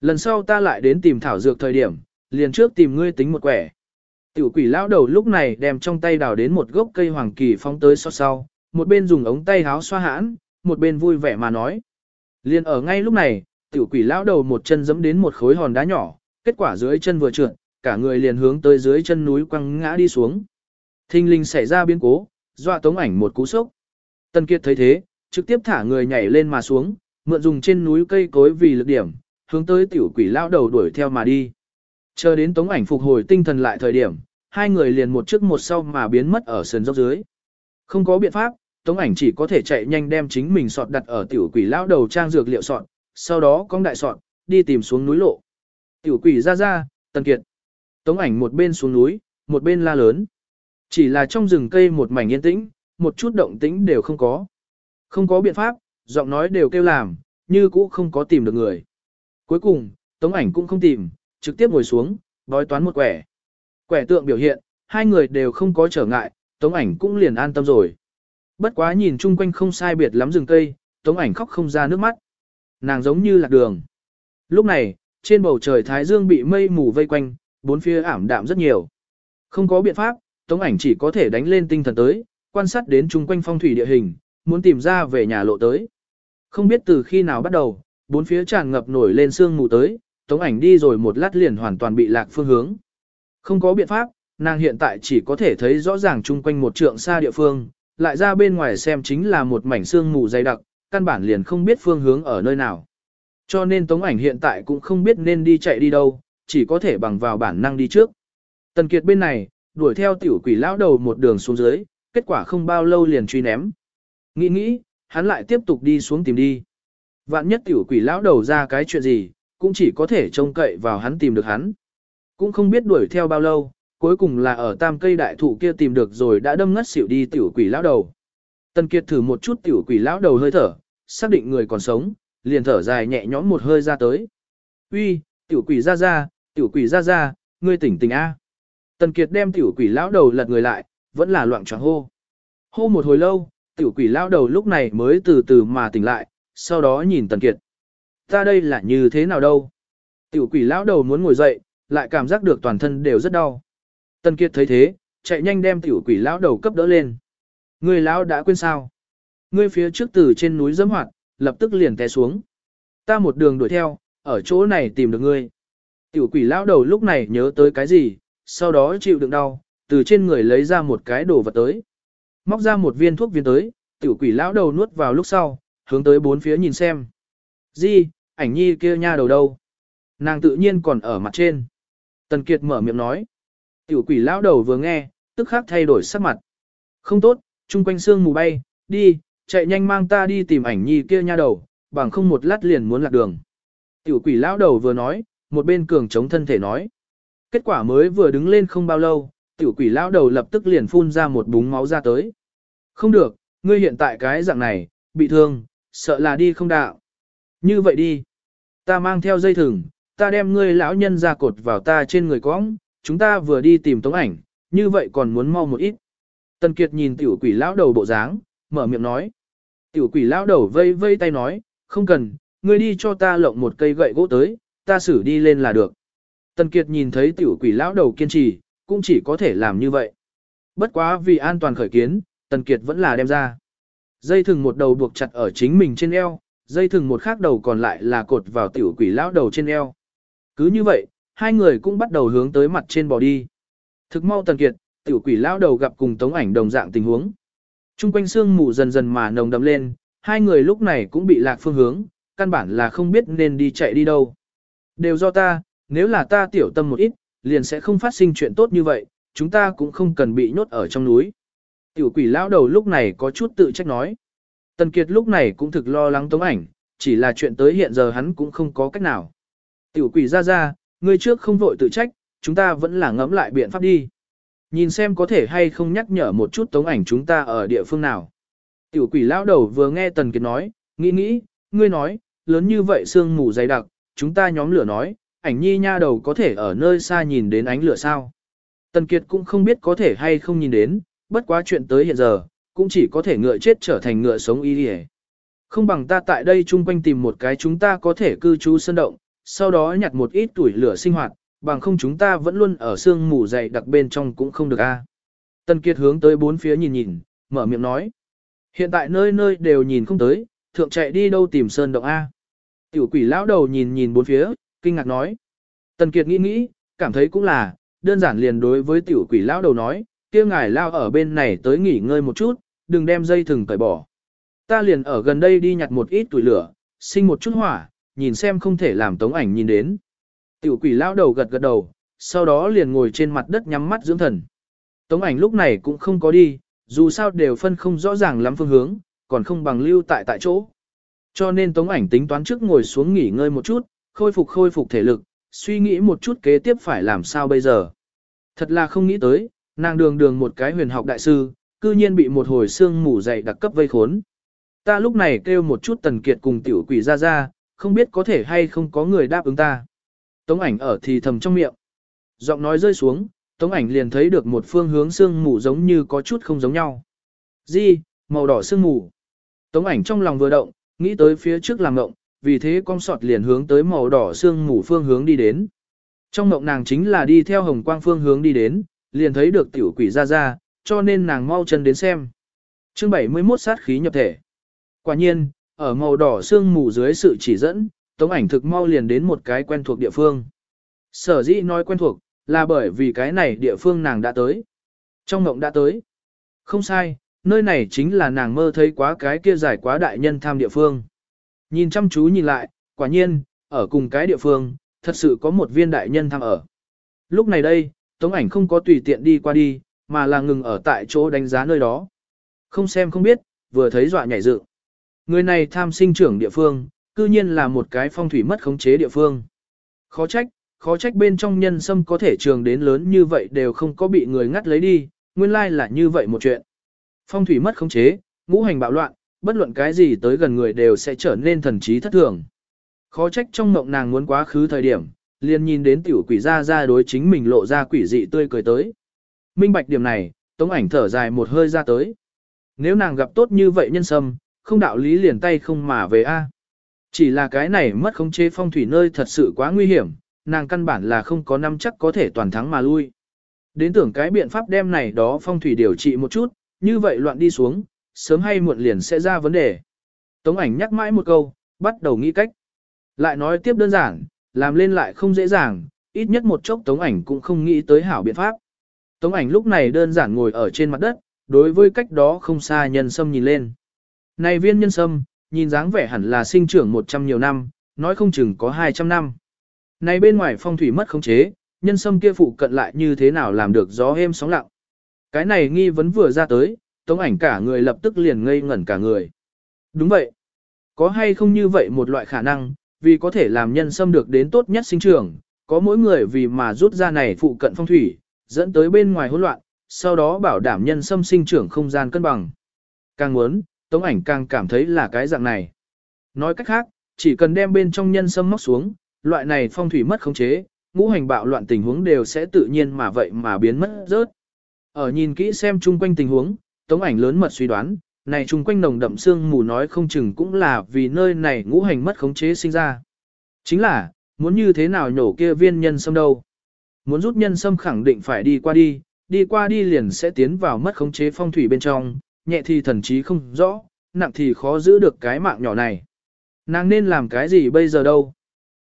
A: Lần sau ta lại đến tìm thảo dược thời điểm, liền trước tìm ngươi tính một quẻ. Tiểu quỷ lão đầu lúc này đem trong tay đào đến một gốc cây hoàng kỳ phóng tới so sau, một bên dùng ống tay háo xoa hãn, một bên vui vẻ mà nói. Liền ở ngay lúc này, tiểu quỷ lão đầu một chân giẫm đến một khối hòn đá nhỏ, kết quả dưới chân vừa trượt, cả người liền hướng tới dưới chân núi quăng ngã đi xuống. Thinh linh xảy ra biến cố, dọa tống ảnh một cú sốc. Tân Kiệt thấy thế, trực tiếp thả người nhảy lên mà xuống, mượn dùng trên núi cây cối vì lực điểm, hướng tới tiểu quỷ lão đầu đuổi theo mà đi. Chờ đến tống ảnh phục hồi tinh thần lại thời điểm, hai người liền một trước một sau mà biến mất ở sườn dốc dưới. Không có biện pháp, tống ảnh chỉ có thể chạy nhanh đem chính mình sọt đặt ở tiểu quỷ lão đầu trang dược liệu sọt, sau đó cong đại sọt, đi tìm xuống núi lộ. Tiểu quỷ ra ra, tần kiệt. Tống ảnh một bên xuống núi, một bên la lớn. Chỉ là trong rừng cây một mảnh yên tĩnh, một chút động tĩnh đều không có. Không có biện pháp, giọng nói đều kêu làm, như cũ không có tìm được người. Cuối cùng, tống ảnh cũng không tìm, trực tiếp ngồi xuống, bói toán một quẻ. Quẻ tượng biểu hiện, hai người đều không có trở ngại, tống ảnh cũng liền an tâm rồi. Bất quá nhìn chung quanh không sai biệt lắm rừng cây, tống ảnh khóc không ra nước mắt. Nàng giống như lạc đường. Lúc này, trên bầu trời Thái Dương bị mây mù vây quanh, bốn phía ảm đạm rất nhiều. Không có biện pháp, tống ảnh chỉ có thể đánh lên tinh thần tới, quan sát đến chung quanh phong thủy địa hình, muốn tìm ra về nhà lộ tới. Không biết từ khi nào bắt đầu, bốn phía tràn ngập nổi lên sương mù tới, tống ảnh đi rồi một lát liền hoàn toàn bị lạc phương hướng. Không có biện pháp, nàng hiện tại chỉ có thể thấy rõ ràng chung quanh một trượng xa địa phương, lại ra bên ngoài xem chính là một mảnh sương mù dày đặc, căn bản liền không biết phương hướng ở nơi nào. Cho nên tống ảnh hiện tại cũng không biết nên đi chạy đi đâu, chỉ có thể bằng vào bản năng đi trước. Tần Kiệt bên này, đuổi theo tiểu quỷ lão đầu một đường xuống dưới, kết quả không bao lâu liền truy ném. Nghĩ nghĩ, hắn lại tiếp tục đi xuống tìm đi. Vạn nhất tiểu quỷ lão đầu ra cái chuyện gì, cũng chỉ có thể trông cậy vào hắn tìm được hắn. Cũng không biết đuổi theo bao lâu, cuối cùng là ở tam cây đại thụ kia tìm được rồi đã đâm ngất xỉu đi tiểu quỷ lão đầu. Tần Kiệt thử một chút tiểu quỷ lão đầu hơi thở, xác định người còn sống, liền thở dài nhẹ nhõm một hơi ra tới. Uy, tiểu quỷ ra ra, tiểu quỷ ra ra, ngươi tỉnh tỉnh a. Tần Kiệt đem tiểu quỷ lão đầu lật người lại, vẫn là loạn choạng hô. Hô một hồi lâu, tiểu quỷ lão đầu lúc này mới từ từ mà tỉnh lại, sau đó nhìn Tần Kiệt. Ta đây là như thế nào đâu? Tiểu quỷ lão đầu muốn ngồi dậy, lại cảm giác được toàn thân đều rất đau. Tần Kiệt thấy thế, chạy nhanh đem tiểu quỷ lão đầu cấp đỡ lên. Người lão đã quên sao? Ngươi phía trước từ trên núi dẫm hoạt, lập tức liền té xuống. Ta một đường đuổi theo, ở chỗ này tìm được ngươi. Tiểu quỷ lão đầu lúc này nhớ tới cái gì, sau đó chịu đựng đau, từ trên người lấy ra một cái đồ vật tới. Móc ra một viên thuốc viên tới, tiểu quỷ lão đầu nuốt vào lúc sau, hướng tới bốn phía nhìn xem. Di, ảnh nhi kia nha đầu đâu? Nàng tự nhiên còn ở mặt trên. Tần Kiệt mở miệng nói. Tiểu quỷ lão đầu vừa nghe, tức khắc thay đổi sắc mặt. Không tốt, chung quanh xương mù bay, đi, chạy nhanh mang ta đi tìm ảnh nhi kia nha đầu, bằng không một lát liền muốn lạc đường. Tiểu quỷ lão đầu vừa nói, một bên cường chống thân thể nói. Kết quả mới vừa đứng lên không bao lâu, tiểu quỷ lão đầu lập tức liền phun ra một búng máu ra tới. Không được, ngươi hiện tại cái dạng này, bị thương, sợ là đi không đạo. Như vậy đi. Ta mang theo dây thừng, ta đem ngươi lão nhân ra cột vào ta trên người cõng, chúng ta vừa đi tìm tống ảnh, như vậy còn muốn mau một ít. Tần Kiệt nhìn tiểu quỷ lão đầu bộ dáng, mở miệng nói. Tiểu quỷ lão đầu vây vây tay nói, không cần, ngươi đi cho ta lộng một cây gậy gỗ tới, ta xử đi lên là được. Tần Kiệt nhìn thấy tiểu quỷ lão đầu kiên trì, cũng chỉ có thể làm như vậy. Bất quá vì an toàn khởi kiến, Tần Kiệt vẫn là đem ra. Dây thừng một đầu buộc chặt ở chính mình trên eo, dây thừng một khác đầu còn lại là cột vào tiểu quỷ lão đầu trên eo. Cứ như vậy, hai người cũng bắt đầu hướng tới mặt trên bò đi. Thực mau Tần Kiệt, tiểu quỷ lão đầu gặp cùng tống ảnh đồng dạng tình huống. Trung quanh xương mù dần dần mà nồng đậm lên, hai người lúc này cũng bị lạc phương hướng, căn bản là không biết nên đi chạy đi đâu. Đều do ta, nếu là ta tiểu tâm một ít, liền sẽ không phát sinh chuyện tốt như vậy, chúng ta cũng không cần bị nhốt ở trong núi. Tiểu quỷ lão đầu lúc này có chút tự trách nói. Tần Kiệt lúc này cũng thực lo lắng tống ảnh, chỉ là chuyện tới hiện giờ hắn cũng không có cách nào. Tiểu quỷ ra ra, ngươi trước không vội tự trách, chúng ta vẫn là ngẫm lại biện pháp đi. Nhìn xem có thể hay không nhắc nhở một chút tống ảnh chúng ta ở địa phương nào. Tiểu quỷ lão đầu vừa nghe Tần Kiệt nói, nghĩ nghĩ, ngươi nói, lớn như vậy sương mù dày đặc, chúng ta nhóm lửa nói, ảnh nhi nha đầu có thể ở nơi xa nhìn đến ánh lửa sao. Tần Kiệt cũng không biết có thể hay không nhìn đến, bất quá chuyện tới hiện giờ, cũng chỉ có thể ngựa chết trở thành ngựa sống y đi Không bằng ta tại đây chung quanh tìm một cái chúng ta có thể cư trú sân động, sau đó nhặt một ít tuổi lửa sinh hoạt, bằng không chúng ta vẫn luôn ở sương mù dày đặc bên trong cũng không được a. Tần Kiệt hướng tới bốn phía nhìn nhìn, mở miệng nói. Hiện tại nơi nơi đều nhìn không tới, thượng chạy đi đâu tìm sơn động A. Tiểu quỷ lão đầu nhìn nhìn bốn phía, kinh ngạc nói. Tần Kiệt nghĩ nghĩ, cảm thấy cũng là, đơn giản liền đối với tiểu quỷ lão đầu nói, kia ngài lao ở bên này tới nghỉ ngơi một chút, đừng đem dây thừng cởi bỏ. Ta liền ở gần đây đi nhặt một ít tuổi lửa, sinh một chút hỏa, nhìn xem không thể làm tống ảnh nhìn đến. Tiểu quỷ lão đầu gật gật đầu, sau đó liền ngồi trên mặt đất nhắm mắt dưỡng thần. Tống ảnh lúc này cũng không có đi, dù sao đều phân không rõ ràng lắm phương hướng, còn không bằng lưu tại tại chỗ. Cho nên tống ảnh tính toán trước ngồi xuống nghỉ ngơi một chút, khôi phục khôi phục thể lực, suy nghĩ một chút kế tiếp phải làm sao bây giờ. Thật là không nghĩ tới, nàng đường đường một cái huyền học đại sư, cư nhiên bị một hồi xương mù dày đặc cấp vây khốn. Ta lúc này kêu một chút tần kiệt cùng tiểu quỷ ra ra, không biết có thể hay không có người đáp ứng ta. Tống ảnh ở thì thầm trong miệng. Giọng nói rơi xuống, tống ảnh liền thấy được một phương hướng xương mù giống như có chút không giống nhau. Gì, màu đỏ xương mù. Tống ảnh trong lòng vừa động, nghĩ tới phía trước làm ngộng, vì thế con sọt liền hướng tới màu đỏ xương mù phương hướng đi đến. Trong mộng nàng chính là đi theo hồng quang phương hướng đi đến, liền thấy được tiểu quỷ ra ra, cho nên nàng mau chân đến xem. Chương 71 sát khí nhập thể. Quả nhiên, ở màu đỏ xương mù dưới sự chỉ dẫn, tống ảnh thực mau liền đến một cái quen thuộc địa phương. Sở dĩ nói quen thuộc, là bởi vì cái này địa phương nàng đã tới. Trong mộng đã tới. Không sai, nơi này chính là nàng mơ thấy quá cái kia giải quá đại nhân tham địa phương. Nhìn chăm chú nhìn lại, quả nhiên, ở cùng cái địa phương, thật sự có một viên đại nhân tham ở. Lúc này đây, tống ảnh không có tùy tiện đi qua đi, mà là ngừng ở tại chỗ đánh giá nơi đó. Không xem không biết, vừa thấy dọa nhảy dựng. Người này tham sinh trưởng địa phương, cư nhiên là một cái phong thủy mất khống chế địa phương. Khó trách, khó trách bên trong nhân sâm có thể trường đến lớn như vậy đều không có bị người ngắt lấy đi, nguyên lai là như vậy một chuyện. Phong thủy mất khống chế, ngũ hành bạo loạn, bất luận cái gì tới gần người đều sẽ trở nên thần trí thất thường. Khó trách trong mộng nàng muốn quá khứ thời điểm, liền nhìn đến tiểu quỷ ra ra đối chính mình lộ ra quỷ dị tươi cười tới. Minh bạch điểm này, tống ảnh thở dài một hơi ra tới. Nếu nàng gặp tốt như vậy nhân sâm, không đạo lý liền tay không mà về a. Chỉ là cái này mất khống chế phong thủy nơi thật sự quá nguy hiểm, nàng căn bản là không có năm chắc có thể toàn thắng mà lui. Đến tưởng cái biện pháp đem này đó phong thủy điều trị một chút, như vậy loạn đi xuống, sớm hay muộn liền sẽ ra vấn đề. Tống ảnh nhắc mãi một câu, bắt đầu nghĩ cách. Lại nói tiếp đơn giản, làm lên lại không dễ dàng, ít nhất một chốc tống ảnh cũng không nghĩ tới hảo biện pháp. Tống ảnh lúc này đơn giản ngồi ở trên mặt đất, đối với cách đó không xa nhân sâm nhìn lên. Này viên nhân sâm, nhìn dáng vẻ hẳn là sinh trưởng 100 nhiều năm, nói không chừng có 200 năm. Này bên ngoài phong thủy mất khống chế, nhân sâm kia phụ cận lại như thế nào làm được gió êm sóng lặng. Cái này nghi vấn vừa ra tới, tống ảnh cả người lập tức liền ngây ngẩn cả người. Đúng vậy. Có hay không như vậy một loại khả năng, vì có thể làm nhân xâm được đến tốt nhất sinh trưởng, có mỗi người vì mà rút ra này phụ cận phong thủy, dẫn tới bên ngoài hỗn loạn, sau đó bảo đảm nhân xâm sinh trưởng không gian cân bằng. Càng muốn, Tống ảnh càng cảm thấy là cái dạng này. Nói cách khác, chỉ cần đem bên trong nhân xâm móc xuống, loại này phong thủy mất khống chế, ngũ hành bạo loạn tình huống đều sẽ tự nhiên mà vậy mà biến mất rớt. Ở nhìn kỹ xem chung quanh tình huống, Tống ảnh lớn mật suy đoán, này chung quanh nồng đậm xương mù nói không chừng cũng là vì nơi này ngũ hành mất khống chế sinh ra. Chính là, muốn như thế nào nhổ kia viên nhân sâm đâu. Muốn rút nhân sâm khẳng định phải đi qua đi, đi qua đi liền sẽ tiến vào mất khống chế phong thủy bên trong, nhẹ thì thần trí không rõ, nặng thì khó giữ được cái mạng nhỏ này. Nàng nên làm cái gì bây giờ đâu?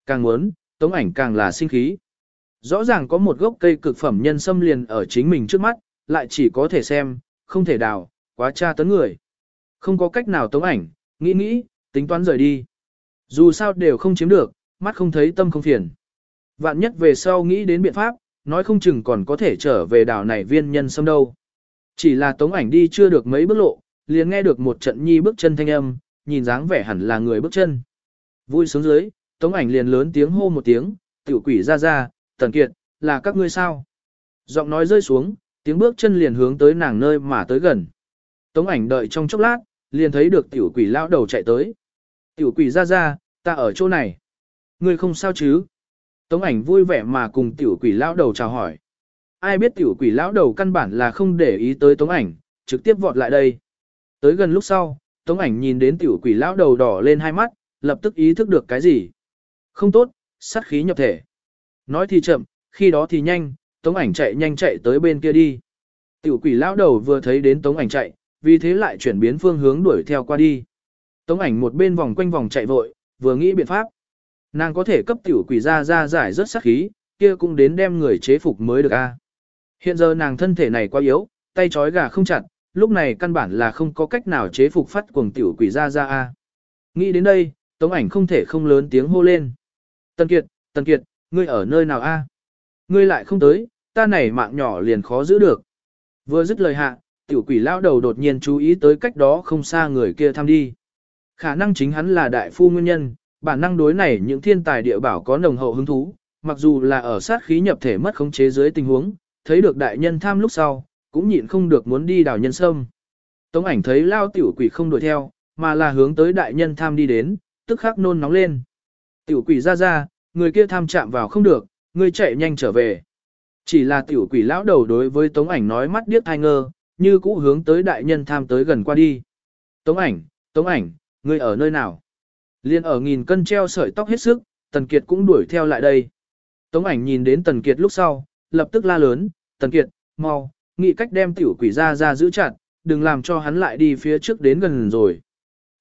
A: Càng muốn, tống ảnh càng là sinh khí. Rõ ràng có một gốc cây cực phẩm nhân sâm liền ở chính mình trước mắt, lại chỉ có thể xem, không thể đào, quá tra tấn người. Không có cách nào tống ảnh, nghĩ nghĩ, tính toán rời đi. Dù sao đều không chiếm được, mắt không thấy tâm không phiền. Vạn nhất về sau nghĩ đến biện pháp, nói không chừng còn có thể trở về đảo này viên nhân sâm đâu. Chỉ là tống ảnh đi chưa được mấy bước lộ, liền nghe được một trận nhi bước chân thanh âm, nhìn dáng vẻ hẳn là người bước chân. Vui sướng dưới, tống ảnh liền lớn tiếng hô một tiếng, tiểu quỷ ra ra, tần kiệt, là các ngươi sao? Giọng nói rơi xuống, tiếng bước chân liền hướng tới nàng nơi mà tới gần. Tống ảnh đợi trong chốc lát, liền thấy được tiểu quỷ lão đầu chạy tới. Tiểu quỷ ra ra, ta ở chỗ này. Ngươi không sao chứ? Tống ảnh vui vẻ mà cùng tiểu quỷ lão đầu chào hỏi. Ai biết tiểu quỷ lão đầu căn bản là không để ý tới tống ảnh, trực tiếp vọt lại đây. Tới gần lúc sau, tống ảnh nhìn đến tiểu quỷ lão đầu đỏ lên hai mắt, lập tức ý thức được cái gì. Không tốt, sát khí nhập thể. Nói thì chậm, khi đó thì nhanh, tống ảnh chạy nhanh chạy tới bên kia đi. Tiểu quỷ lão đầu vừa thấy đến tống ảnh chạy, vì thế lại chuyển biến phương hướng đuổi theo qua đi. Tống ảnh một bên vòng quanh vòng chạy vội, vừa nghĩ biện pháp. Nàng có thể cấp tiểu quỷ ra ra giải rất sát khí, kia cũng đến đem người chế phục mới được a. Hiện giờ nàng thân thể này quá yếu, tay trói gà không chặt, lúc này căn bản là không có cách nào chế phục phát cuồng tiểu quỷ ra ra a. Nghĩ đến đây, tống ảnh không thể không lớn tiếng hô lên. Tần Kiệt, Tần Kiệt, ngươi ở nơi nào a? Ngươi lại không tới, ta này mạng nhỏ liền khó giữ được. Vừa dứt lời hạ, tiểu quỷ lao đầu đột nhiên chú ý tới cách đó không xa người kia thăm đi. Khả năng chính hắn là đại phu nguyên nhân, bản năng đối này những thiên tài địa bảo có nồng hậu hứng thú, mặc dù là ở sát khí nhập thể mất khống chế dưới tình huống, thấy được đại nhân tham lúc sau, cũng nhịn không được muốn đi đào nhân sâm. Tống ảnh thấy lao tiểu quỷ không đuổi theo, mà là hướng tới đại nhân tham đi đến, tức khắc nôn nóng lên. Tiểu quỷ ra ra, người kia tham chạm vào không được, người chạy nhanh trở về. Chỉ là tiểu quỷ lão đầu đối với tống ảnh nói mắt điếc thai ngơ, như cũ hướng tới đại nhân tham tới gần qua đi. Tống ảnh, tống ảnh, ngươi ở nơi nào? Liên ở nghìn cân treo sợi tóc hết sức, Tần Kiệt cũng đuổi theo lại đây. Tống ảnh nhìn đến Tần Kiệt lúc sau, lập tức la lớn, Tần Kiệt, mau, nghĩ cách đem tiểu quỷ ra ra giữ chặt, đừng làm cho hắn lại đi phía trước đến gần rồi.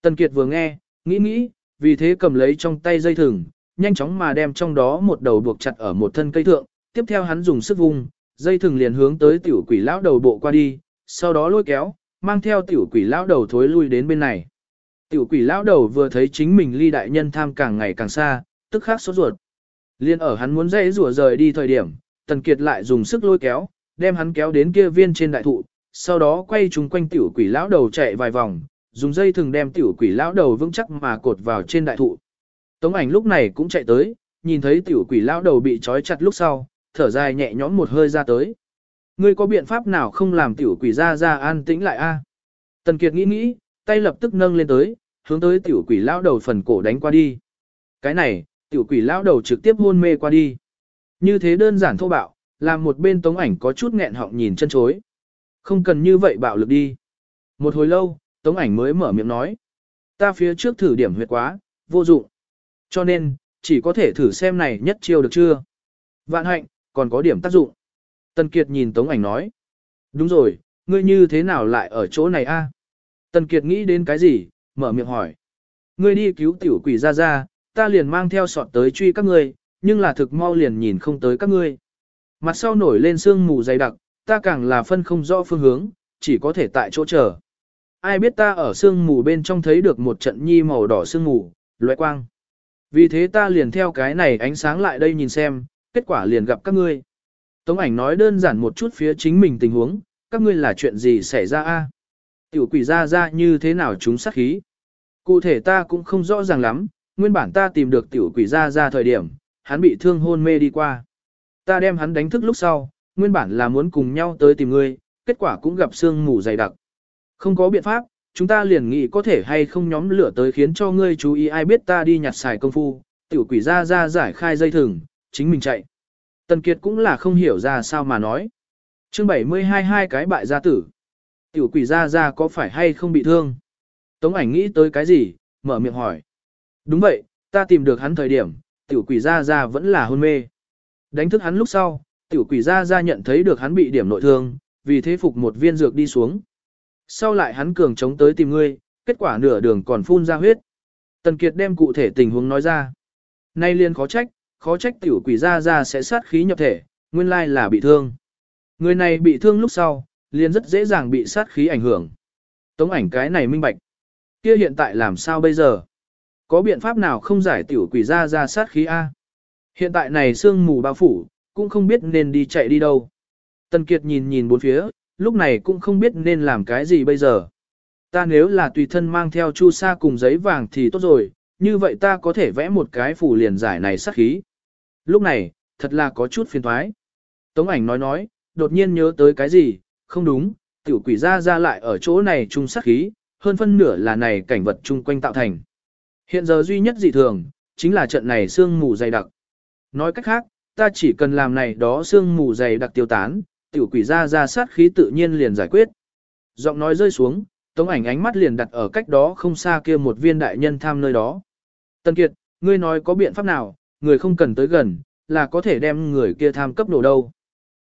A: Tần Kiệt vừa nghe, nghĩ nghĩ, vì thế cầm lấy trong tay dây thừng, nhanh chóng mà đem trong đó một đầu buộc chặt ở một thân cây thượng, tiếp theo hắn dùng sức vung, dây thừng liền hướng tới tiểu quỷ lão đầu bộ qua đi, sau đó lôi kéo, mang theo tiểu quỷ lão đầu thối lui đến bên này. Tiểu quỷ lão đầu vừa thấy chính mình ly đại nhân tham càng ngày càng xa, tức khắc sốt ruột. Liên ở hắn muốn dây rủa rời đi thời điểm, Tần Kiệt lại dùng sức lôi kéo, đem hắn kéo đến kia viên trên đại thụ, sau đó quay chung quanh tiểu quỷ lão đầu chạy vài vòng, dùng dây thừng đem tiểu quỷ lão đầu vững chắc mà cột vào trên đại thụ. Tống ảnh lúc này cũng chạy tới, nhìn thấy tiểu quỷ lão đầu bị trói chặt lúc sau, thở dài nhẹ nhõm một hơi ra tới. Ngươi có biện pháp nào không làm tiểu quỷ ra ra an tĩnh lại a? Tần Kiệt nghĩ nghĩ, tay lập tức nâng lên tới, hướng tới tiểu quỷ lão đầu phần cổ đánh qua đi. Cái này, tiểu quỷ lão đầu trực tiếp hôn mê qua đi. Như thế đơn giản thô bạo, làm một bên tống ảnh có chút nghẹn họng nhìn chân chối. Không cần như vậy bạo lực đi. Một hồi lâu, tống ảnh mới mở miệng nói. Ta phía trước thử điểm huyệt quá, vô dụng. Cho nên, chỉ có thể thử xem này nhất chiêu được chưa. Vạn hạnh, còn có điểm tác dụng. Tần Kiệt nhìn tống ảnh nói. Đúng rồi, ngươi như thế nào lại ở chỗ này a? Tần Kiệt nghĩ đến cái gì, mở miệng hỏi. Ngươi đi cứu tiểu quỷ ra ra, ta liền mang theo sọt tới truy các ngươi, nhưng là thực mau liền nhìn không tới các ngươi. Mặt sau nổi lên sương mù dày đặc, ta càng là phân không rõ phương hướng, chỉ có thể tại chỗ chờ. Ai biết ta ở sương mù bên trong thấy được một trận nhi màu đỏ sương mù, loại quang. Vì thế ta liền theo cái này ánh sáng lại đây nhìn xem, kết quả liền gặp các ngươi. Tống ảnh nói đơn giản một chút phía chính mình tình huống, các ngươi là chuyện gì xảy ra a? Tiểu quỷ ra ra như thế nào chúng sát khí? Cụ thể ta cũng không rõ ràng lắm, nguyên bản ta tìm được tiểu quỷ ra ra thời điểm, hắn bị thương hôn mê đi qua. Ta đem hắn đánh thức lúc sau, nguyên bản là muốn cùng nhau tới tìm ngươi, kết quả cũng gặp sương mù dày đặc. Không có biện pháp, chúng ta liền nghĩ có thể hay không nhóm lửa tới khiến cho ngươi chú ý ai biết ta đi nhặt xài công phu, tiểu quỷ ra ra giải khai dây thừng, chính mình chạy. Tần Kiệt cũng là không hiểu ra sao mà nói. chương 72 hai cái bại gia tử. Tiểu quỷ gia gia có phải hay không bị thương? Tống ảnh nghĩ tới cái gì, mở miệng hỏi. Đúng vậy, ta tìm được hắn thời điểm, tiểu quỷ gia gia vẫn là hôn mê. Đánh thức hắn lúc sau, tiểu quỷ gia gia nhận thấy được hắn bị điểm nội thương, vì thế phục một viên dược đi xuống. Sau lại hắn cường chống tới tìm ngươi, kết quả nửa đường còn phun ra huyết. Tần Kiệt đem cụ thể tình huống nói ra. Nay liên khó trách, khó trách tiểu quỷ ra ra sẽ sát khí nhập thể, nguyên lai là bị thương. Người này bị thương lúc sau, liền rất dễ dàng bị sát khí ảnh hưởng. Tống ảnh cái này minh bạch. Kia hiện tại làm sao bây giờ? Có biện pháp nào không giải tiểu quỷ ra ra sát khí A? Hiện tại này sương mù bao phủ, cũng không biết nên đi chạy đi đâu. Tần Kiệt nhìn nhìn bốn phía, lúc này cũng không biết nên làm cái gì bây giờ. Ta nếu là tùy thân mang theo chu sa cùng giấy vàng thì tốt rồi, như vậy ta có thể vẽ một cái phủ liền giải này sát khí. Lúc này, thật là có chút phiền thoái. Tống ảnh nói nói, đột nhiên nhớ tới cái gì, không đúng, tiểu quỷ ra ra lại ở chỗ này trung sát khí, hơn phân nửa là này cảnh vật chung quanh tạo thành. Hiện giờ duy nhất dị thường, chính là trận này sương mù dày đặc. Nói cách khác, ta chỉ cần làm này đó sương mù dày đặc tiêu tán, tiểu quỷ ra ra sát khí tự nhiên liền giải quyết. Giọng nói rơi xuống, tống ảnh ánh mắt liền đặt ở cách đó không xa kia một viên đại nhân tham nơi đó. Tân Kiệt, ngươi nói có biện pháp nào, người không cần tới gần, là có thể đem người kia tham cấp độ đâu.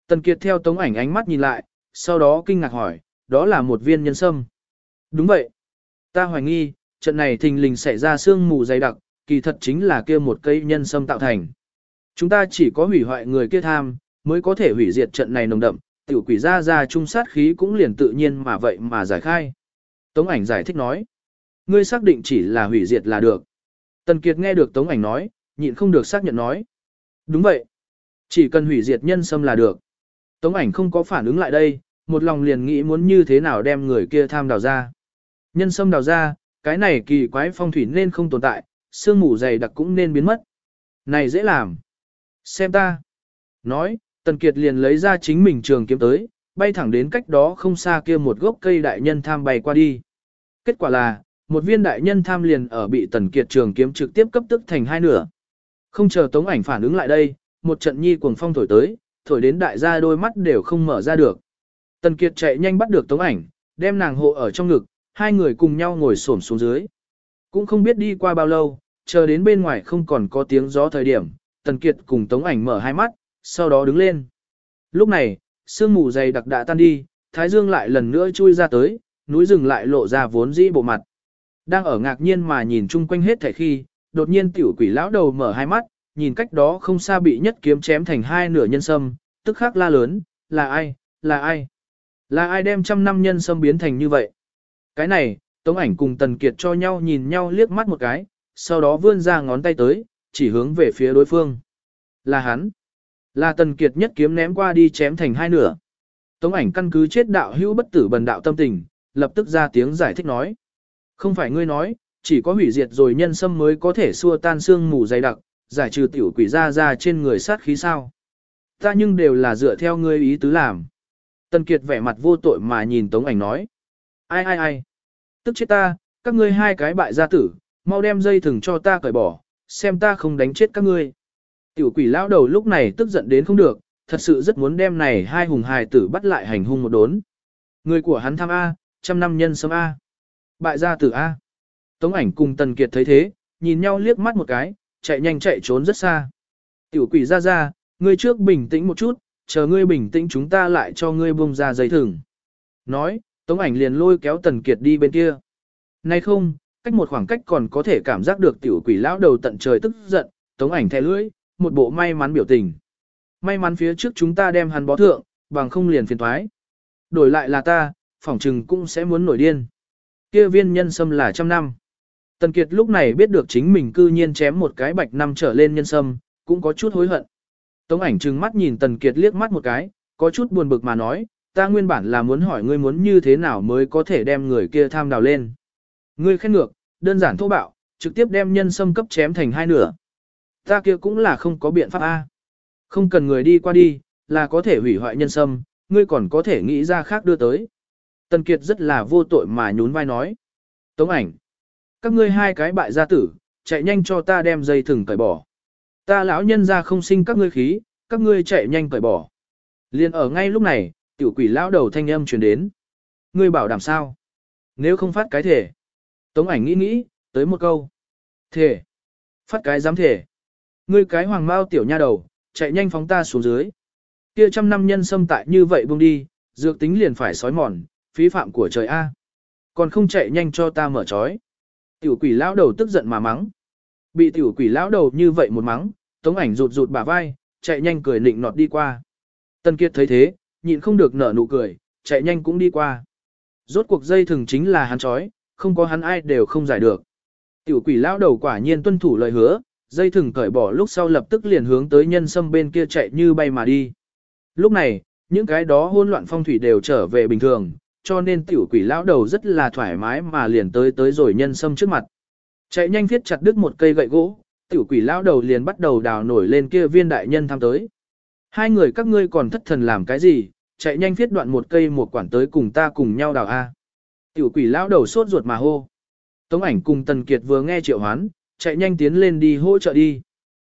A: Tần Kiệt theo tống ảnh ánh mắt nhìn lại, sau đó kinh ngạc hỏi, đó là một viên nhân sâm. Đúng vậy. Ta hoài nghi, trận này thình lình xảy ra sương mù dày đặc, kỳ thật chính là kia một cây nhân sâm tạo thành. Chúng ta chỉ có hủy hoại người kia tham, mới có thể hủy diệt trận này nồng đậm, tiểu quỷ ra ra trung sát khí cũng liền tự nhiên mà vậy mà giải khai. Tống ảnh giải thích nói, ngươi xác định chỉ là hủy diệt là được. Tần Kiệt nghe được Tống ảnh nói, nhịn không được xác nhận nói. Đúng vậy. Chỉ cần hủy diệt nhân sâm là được. Tống ảnh không có phản ứng lại đây, một lòng liền nghĩ muốn như thế nào đem người kia tham đào ra. Nhân sâm đào ra, cái này kỳ quái phong thủy nên không tồn tại, sương mù dày đặc cũng nên biến mất. Này dễ làm. Xem ta. Nói, Tần Kiệt liền lấy ra chính mình trường kiếm tới, bay thẳng đến cách đó không xa kia một gốc cây đại nhân tham bay qua đi. Kết quả là, một viên đại nhân tham liền ở bị Tần Kiệt trường kiếm trực tiếp cấp tức thành hai nửa. Không chờ Tống ảnh phản ứng lại đây, một trận nhi cuồng phong thổi tới, thổi đến đại gia đôi mắt đều không mở ra được. Tần Kiệt chạy nhanh bắt được Tống ảnh, đem nàng hộ ở trong ngực, hai người cùng nhau ngồi xổm xuống dưới. Cũng không biết đi qua bao lâu, chờ đến bên ngoài không còn có tiếng gió thời điểm, Tần Kiệt cùng Tống ảnh mở hai mắt, sau đó đứng lên. Lúc này, sương mù dày đặc đã tan đi, Thái Dương lại lần nữa chui ra tới, núi rừng lại lộ ra vốn dĩ bộ mặt. Đang ở ngạc nhiên mà nhìn chung quanh hết thảy khi, đột nhiên tiểu quỷ lão đầu mở hai mắt, nhìn cách đó không xa bị nhất kiếm chém thành hai nửa nhân sâm, tức khắc la lớn, là ai, là ai? Là ai đem trăm năm nhân sâm biến thành như vậy? Cái này, Tống ảnh cùng Tần Kiệt cho nhau nhìn nhau liếc mắt một cái, sau đó vươn ra ngón tay tới, chỉ hướng về phía đối phương. Là hắn. Là Tần Kiệt nhất kiếm ném qua đi chém thành hai nửa. Tống ảnh căn cứ chết đạo hữu bất tử bần đạo tâm tình, lập tức ra tiếng giải thích nói. Không phải ngươi nói, chỉ có hủy diệt rồi nhân sâm mới có thể xua tan xương mù dày đặc, giải trừ tiểu quỷ ra ra trên người sát khí sao. Ta nhưng đều là dựa theo ngươi ý tứ làm. Tần Kiệt vẻ mặt vô tội mà nhìn Tống ảnh nói. Ai ai ai. Tức chết ta, các ngươi hai cái bại gia tử, mau đem dây thừng cho ta cởi bỏ, xem ta không đánh chết các ngươi. Tiểu quỷ lão đầu lúc này tức giận đến không được, thật sự rất muốn đem này hai hùng hài tử bắt lại hành hung một đốn. Người của hắn tham A, trăm năm nhân sâm A. Bại gia tử A. Tống ảnh cùng Tần Kiệt thấy thế, nhìn nhau liếc mắt một cái, chạy nhanh chạy trốn rất xa. Tiểu quỷ ra ra, ngươi trước bình tĩnh một chút, chờ ngươi bình tĩnh chúng ta lại cho ngươi buông ra dây thừng. Nói, Tống ảnh liền lôi kéo Tần Kiệt đi bên kia. Nay không, cách một khoảng cách còn có thể cảm giác được tiểu quỷ lão đầu tận trời tức giận, Tống ảnh thè lưỡi, một bộ may mắn biểu tình. May mắn phía trước chúng ta đem hắn bó thượng, bằng không liền phiền toái. Đổi lại là ta, phỏng trừng cũng sẽ muốn nổi điên. Kia viên nhân sâm là trăm năm. Tần Kiệt lúc này biết được chính mình cư nhiên chém một cái bạch năm trở lên nhân sâm, cũng có chút hối hận. Tống ảnh trừng mắt nhìn Tần Kiệt liếc mắt một cái, có chút buồn bực mà nói, ta nguyên bản là muốn hỏi ngươi muốn như thế nào mới có thể đem người kia tham đào lên. Ngươi khen ngược, đơn giản thô bạo, trực tiếp đem nhân sâm cấp chém thành hai nửa. Ta kia cũng là không có biện pháp A. Không cần người đi qua đi, là có thể hủy hoại nhân sâm, ngươi còn có thể nghĩ ra khác đưa tới. Tần Kiệt rất là vô tội mà nhún vai nói. Tống ảnh. Các ngươi hai cái bại gia tử, chạy nhanh cho ta đem dây thừng cởi bỏ. Ta lão nhân ra không sinh các ngươi khí, các ngươi chạy nhanh cởi bỏ. Liên ở ngay lúc này, tiểu quỷ lão đầu thanh âm truyền đến. Ngươi bảo đảm sao? Nếu không phát cái thể. Tống ảnh nghĩ nghĩ, tới một câu. Thể. Phát cái dám thể. Ngươi cái hoàng mao tiểu nha đầu, chạy nhanh phóng ta xuống dưới. Kia trăm năm nhân xâm tại như vậy buông đi, dược tính liền phải sói mòn, phí phạm của trời A. Còn không chạy nhanh cho ta mở trói. Tiểu quỷ lão đầu tức giận mà mắng. Bị tiểu quỷ lão đầu như vậy một mắng, tống ảnh rụt rụt bả vai, chạy nhanh cười nịnh nọt đi qua. Tân Kiệt thấy thế, nhịn không được nở nụ cười, chạy nhanh cũng đi qua. Rốt cuộc dây thừng chính là hắn trói, không có hắn ai đều không giải được. Tiểu quỷ lão đầu quả nhiên tuân thủ lời hứa, dây thừng cởi bỏ lúc sau lập tức liền hướng tới nhân sâm bên kia chạy như bay mà đi. Lúc này, những cái đó hỗn loạn phong thủy đều trở về bình thường, cho nên tiểu quỷ lão đầu rất là thoải mái mà liền tới tới rồi nhân sâm trước mặt. Chạy nhanh thiết chặt đứt một cây gậy gỗ, tiểu quỷ lão đầu liền bắt đầu đào nổi lên kia viên đại nhân tham tới. Hai người các ngươi còn thất thần làm cái gì, chạy nhanh thiết đoạn một cây một quản tới cùng ta cùng nhau đào A. Tiểu quỷ lão đầu sốt ruột mà hô. Tống ảnh cùng Tần Kiệt vừa nghe triệu hoán, chạy nhanh tiến lên đi hỗ trợ đi.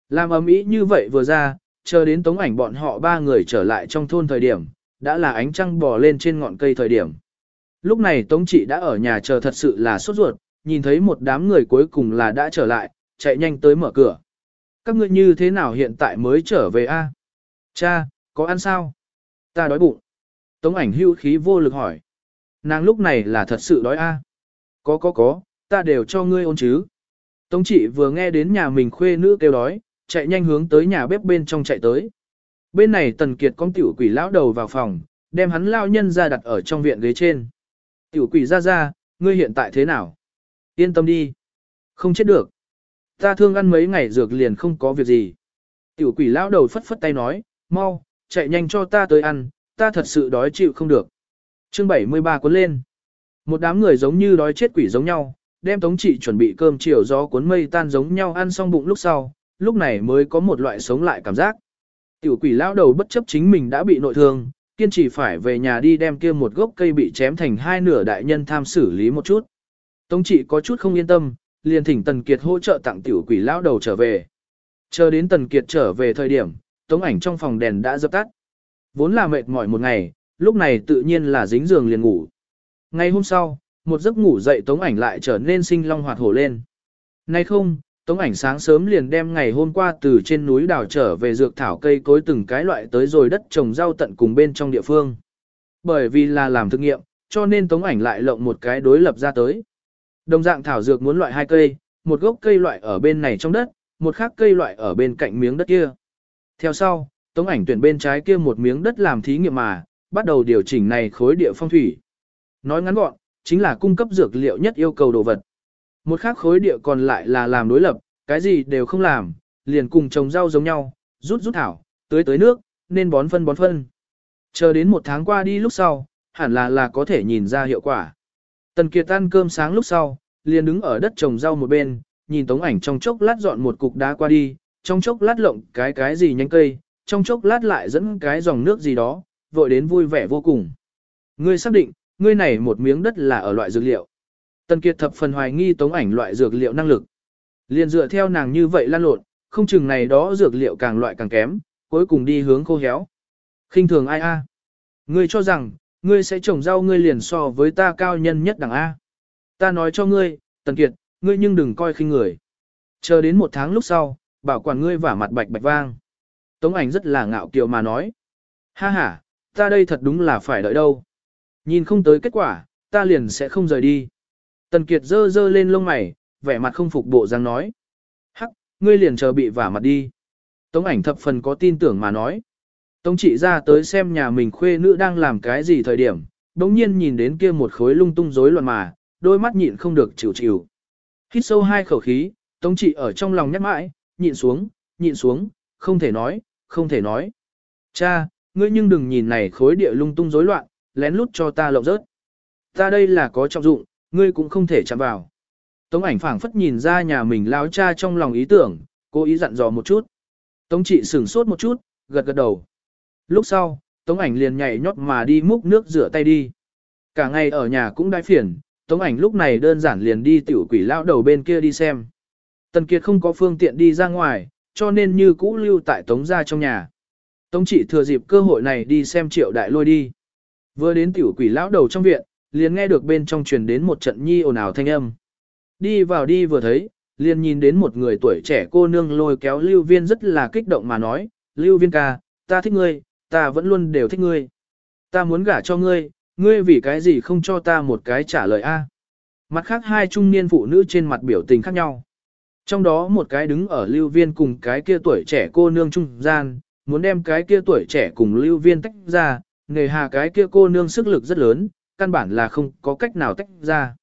A: Làm ấm ý như vậy vừa ra, chờ đến tống ảnh bọn họ ba người trở lại trong thôn thời điểm, đã là ánh trăng bò lên trên ngọn cây thời điểm. Lúc này tống Trị đã ở nhà chờ thật sự là sốt ruột, nhìn thấy một đám người cuối cùng là đã trở lại, chạy nhanh tới mở cửa. Các ngươi như thế nào hiện tại mới trở về a? Cha, có ăn sao? Ta đói bụng. Tống ảnh hưu khí vô lực hỏi. Nàng lúc này là thật sự đói a. Có có có, ta đều cho ngươi ôn chứ. Tống trị vừa nghe đến nhà mình khuê nữ kêu đói, chạy nhanh hướng tới nhà bếp bên trong chạy tới. Bên này tần kiệt con tiểu quỷ lão đầu vào phòng, đem hắn lao nhân ra đặt ở trong viện ghế trên. Tiểu quỷ ra ra, ngươi hiện tại thế nào? Yên tâm đi. Không chết được. Ta thương ăn mấy ngày dược liền không có việc gì. Tiểu quỷ lão đầu phất phất tay nói, mau, chạy nhanh cho ta tới ăn, ta thật sự đói chịu không được. Chương 73 cuốn lên. Một đám người giống như đói chết quỷ giống nhau, đem tống trị chuẩn bị cơm chiều gió cuốn mây tan giống nhau ăn xong bụng lúc sau, lúc này mới có một loại sống lại cảm giác. Tiểu quỷ lão đầu bất chấp chính mình đã bị nội thương, kiên trì phải về nhà đi đem kia một gốc cây bị chém thành hai nửa đại nhân tham xử lý một chút. Tống trị có chút không yên tâm, liền thỉnh Tần Kiệt hỗ trợ tặng tiểu quỷ lão đầu trở về. Chờ đến Tần Kiệt trở về thời điểm, tống ảnh trong phòng đèn đã dập tắt. Vốn là mệt mỏi một ngày, lúc này tự nhiên là dính giường liền ngủ. Ngày hôm sau, một giấc ngủ dậy tống ảnh lại trở nên sinh long hoạt hổ lên. Nay không, tống ảnh sáng sớm liền đem ngày hôm qua từ trên núi đào trở về dược thảo cây cối từng cái loại tới rồi đất trồng rau tận cùng bên trong địa phương. Bởi vì là làm thực nghiệm, cho nên tống ảnh lại lộng một cái đối lập ra tới. Đồng dạng thảo dược muốn loại hai cây, một gốc cây loại ở bên này trong đất, một khác cây loại ở bên cạnh miếng đất kia. Theo sau, tống ảnh tuyển bên trái kia một miếng đất làm thí nghiệm mà, bắt đầu điều chỉnh này khối địa phong thủy. Nói ngắn gọn, chính là cung cấp dược liệu nhất yêu cầu đồ vật. Một khác khối địa còn lại là làm đối lập, cái gì đều không làm, liền cùng trồng rau giống nhau, rút rút thảo, tưới tới nước, nên bón phân bón phân. Chờ đến một tháng qua đi lúc sau, hẳn là là có thể nhìn ra hiệu quả. Tần Kiệt ăn cơm sáng lúc sau, liền đứng ở đất trồng rau một bên, nhìn tống ảnh trong chốc lát dọn một cục đá qua đi, trong chốc lát lộng cái cái gì nhanh cây, trong chốc lát lại dẫn cái dòng nước gì đó, vội đến vui vẻ vô cùng. Ngươi xác định, ngươi này một miếng đất là ở loại dược liệu. Tần Kiệt thập phần hoài nghi tống ảnh loại dược liệu năng lực. Liền dựa theo nàng như vậy lan lộn, không chừng này đó dược liệu càng loại càng kém, cuối cùng đi hướng khô héo. khinh thường ai a? Ngươi cho rằng, ngươi sẽ trồng rau ngươi liền so với ta cao nhân nhất đẳng A. Ta nói cho ngươi, Tần Kiệt, ngươi nhưng đừng coi khinh người. Chờ đến một tháng lúc sau, bảo quản ngươi vả mặt bạch bạch vang. Tống ảnh rất là ngạo kiều mà nói. Ha ha, ta đây thật đúng là phải đợi đâu. Nhìn không tới kết quả, ta liền sẽ không rời đi. Tần Kiệt dơ dơ lên lông mày, vẻ mặt không phục bộ dáng nói. Hắc, ngươi liền chờ bị vả mặt đi. Tống ảnh thập phần có tin tưởng mà nói. Tống trị ra tới xem nhà mình khuê nữ đang làm cái gì thời điểm, đống nhiên nhìn đến kia một khối lung tung rối loạn mà, đôi mắt nhịn không được chịu chịu. Hít sâu hai khẩu khí, tống trị ở trong lòng nhắc mãi, nhịn xuống, nhịn xuống, không thể nói, không thể nói. Cha, ngươi nhưng đừng nhìn này khối địa lung tung rối loạn, lén lút cho ta lộng rớt. Ta đây là có trọng dụng, ngươi cũng không thể chạm vào. Tống ảnh phảng phất nhìn ra nhà mình lão cha trong lòng ý tưởng, cố ý dặn dò một chút. Tống trị sửng sốt một chút, gật gật đầu. Lúc sau, Tống ảnh liền nhảy nhót mà đi múc nước rửa tay đi. Cả ngày ở nhà cũng đai phiền, Tống ảnh lúc này đơn giản liền đi tiểu quỷ lão đầu bên kia đi xem. Tần Kiệt không có phương tiện đi ra ngoài, cho nên như cũ lưu tại Tống gia trong nhà. Tống trị thừa dịp cơ hội này đi xem triệu đại lôi đi. Vừa đến tiểu quỷ lão đầu trong viện, liền nghe được bên trong truyền đến một trận nhi ồn ào thanh âm. Đi vào đi vừa thấy, liền nhìn đến một người tuổi trẻ cô nương lôi kéo lưu viên rất là kích động mà nói, lưu viên ca, ta thích ngươi, ta vẫn luôn đều thích ngươi. Ta muốn gả cho ngươi, ngươi vì cái gì không cho ta một cái trả lời a? Mặt khác hai trung niên phụ nữ trên mặt biểu tình khác nhau. Trong đó một cái đứng ở lưu viên cùng cái kia tuổi trẻ cô nương trung gian, muốn đem cái kia tuổi trẻ cùng lưu viên tách ra, nghề hà cái kia cô nương sức lực rất lớn, căn bản là không có cách nào tách ra.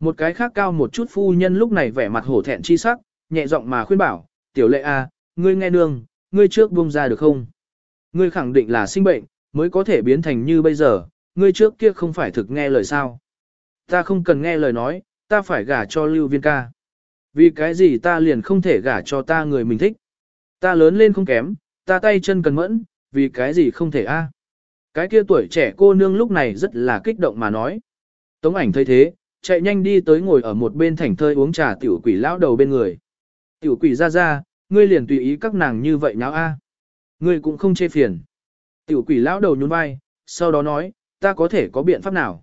A: Một cái khác cao một chút phu nhân lúc này vẻ mặt hổ thẹn chi sắc, nhẹ giọng mà khuyên bảo, tiểu lệ a, ngươi nghe nương, ngươi trước buông ra được không? Ngươi khẳng định là sinh bệnh, mới có thể biến thành như bây giờ, ngươi trước kia không phải thực nghe lời sao. Ta không cần nghe lời nói, ta phải gả cho lưu viên ca. Vì cái gì ta liền không thể gả cho ta người mình thích. Ta lớn lên không kém, ta tay chân cần mẫn, vì cái gì không thể a? Cái kia tuổi trẻ cô nương lúc này rất là kích động mà nói. Tống ảnh thấy thế, chạy nhanh đi tới ngồi ở một bên thảnh thơi uống trà tiểu quỷ lão đầu bên người. Tiểu quỷ ra ra, ngươi liền tùy ý các nàng như vậy nháo a. Ngươi cũng không chê phiền. Tiểu quỷ lão đầu nhún vai, sau đó nói, ta có thể có biện pháp nào?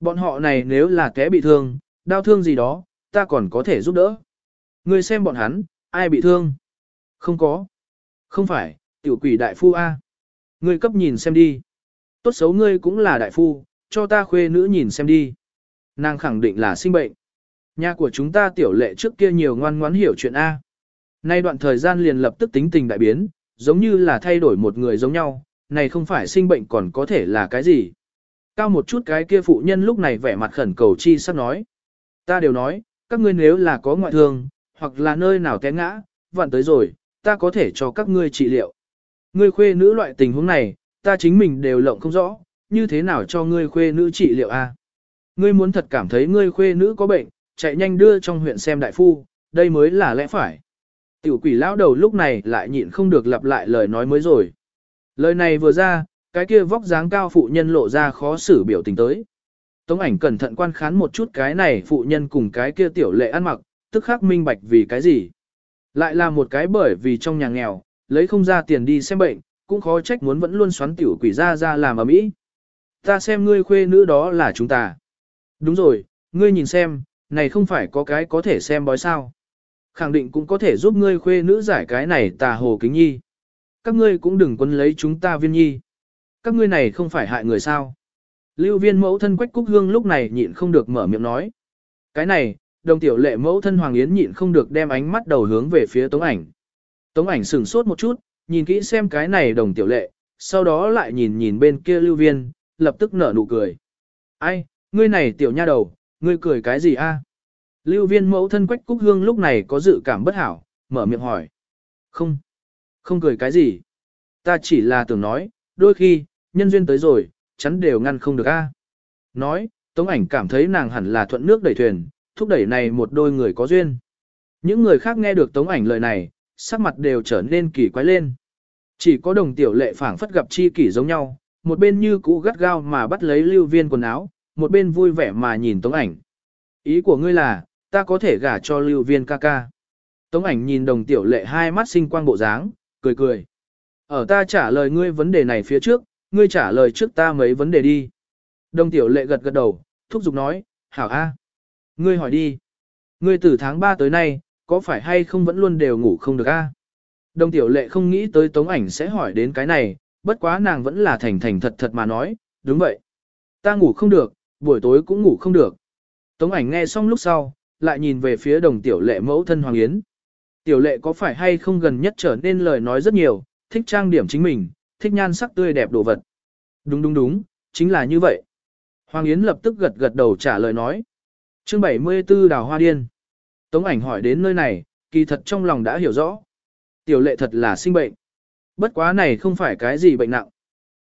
A: Bọn họ này nếu là té bị thương, đau thương gì đó, ta còn có thể giúp đỡ. Ngươi xem bọn hắn, ai bị thương? Không có. Không phải, tiểu quỷ đại phu A. Ngươi cấp nhìn xem đi. Tốt xấu ngươi cũng là đại phu, cho ta khuê nữ nhìn xem đi. Nàng khẳng định là sinh bệnh. Nhà của chúng ta tiểu lệ trước kia nhiều ngoan ngoãn hiểu chuyện A. Nay đoạn thời gian liền lập tức tính tình đại biến, giống như là thay đổi một người giống nhau, này không phải sinh bệnh còn có thể là cái gì. Cao một chút cái kia phụ nhân lúc này vẻ mặt khẩn cầu chi sắp nói. Ta đều nói, các ngươi nếu là có ngoại thương, hoặc là nơi nào té ngã, vặn tới rồi, ta có thể cho các ngươi trị liệu. Ngươi khuê nữ loại tình huống này, ta chính mình đều lộng không rõ, như thế nào cho ngươi khuê nữ trị liệu a? Ngươi muốn thật cảm thấy ngươi khuê nữ có bệnh, chạy nhanh đưa trong huyện xem đại phu, đây mới là lẽ phải. Tiểu quỷ lão đầu lúc này lại nhịn không được lặp lại lời nói mới rồi. Lời này vừa ra, cái kia vóc dáng cao phụ nhân lộ ra khó xử biểu tình tới. Tống ảnh cẩn thận quan khán một chút cái này phụ nhân cùng cái kia tiểu lệ ăn mặc, tức khắc minh bạch vì cái gì. Lại là một cái bởi vì trong nhà nghèo, lấy không ra tiền đi xem bệnh, cũng khó trách muốn vẫn luôn xoắn tiểu quỷ ra ra làm ở mỹ. Ta xem ngươi khuê nữ đó là chúng ta. Đúng rồi, ngươi nhìn xem, này không phải có cái có thể xem bói sao. Khẳng định cũng có thể giúp ngươi khuê nữ giải cái này tà hồ kính nhi. Các ngươi cũng đừng quân lấy chúng ta viên nhi. Các ngươi này không phải hại người sao. Lưu viên mẫu thân quách cúc hương lúc này nhịn không được mở miệng nói. Cái này, đồng tiểu lệ mẫu thân Hoàng Yến nhịn không được đem ánh mắt đầu hướng về phía tống ảnh. Tống ảnh sửng sốt một chút, nhìn kỹ xem cái này đồng tiểu lệ, sau đó lại nhìn nhìn bên kia lưu viên, lập tức nở nụ cười. Ai, ngươi này tiểu nha đầu, ngươi cười cái gì a? Lưu viên mẫu thân quách cúc hương lúc này có dự cảm bất hảo, mở miệng hỏi. Không, không cười cái gì. Ta chỉ là tưởng nói, đôi khi, nhân duyên tới rồi, chắn đều ngăn không được a. Nói, tống ảnh cảm thấy nàng hẳn là thuận nước đẩy thuyền, thúc đẩy này một đôi người có duyên. Những người khác nghe được tống ảnh lời này, sắc mặt đều trở nên kỳ quái lên. Chỉ có đồng tiểu lệ phảng phất gặp chi kỷ giống nhau, một bên như cũ gắt gao mà bắt lấy lưu viên quần áo, một bên vui vẻ mà nhìn tống ảnh. Ý của ngươi là, ta có thể gả cho lưu viên ca ca. Tống ảnh nhìn đồng tiểu lệ hai mắt sinh quang bộ dáng, cười cười. Ở ta trả lời ngươi vấn đề này phía trước, ngươi trả lời trước ta mấy vấn đề đi. Đồng tiểu lệ gật gật đầu, thúc giục nói, hảo a. Ngươi hỏi đi. Ngươi từ tháng 3 tới nay, có phải hay không vẫn luôn đều ngủ không được a? Đồng tiểu lệ không nghĩ tới tống ảnh sẽ hỏi đến cái này, bất quá nàng vẫn là thành thành thật thật mà nói, đúng vậy. Ta ngủ không được, buổi tối cũng ngủ không được. Tống ảnh nghe xong lúc sau, lại nhìn về phía đồng tiểu lệ mẫu thân Hoàng Yến. Tiểu lệ có phải hay không gần nhất trở nên lời nói rất nhiều, thích trang điểm chính mình, thích nhan sắc tươi đẹp đồ vật. Đúng đúng đúng, chính là như vậy. Hoàng Yến lập tức gật gật đầu trả lời nói. Chương 74 Đào Hoa Điên. Tống ảnh hỏi đến nơi này, kỳ thật trong lòng đã hiểu rõ. Tiểu lệ thật là sinh bệnh. Bất quá này không phải cái gì bệnh nặng.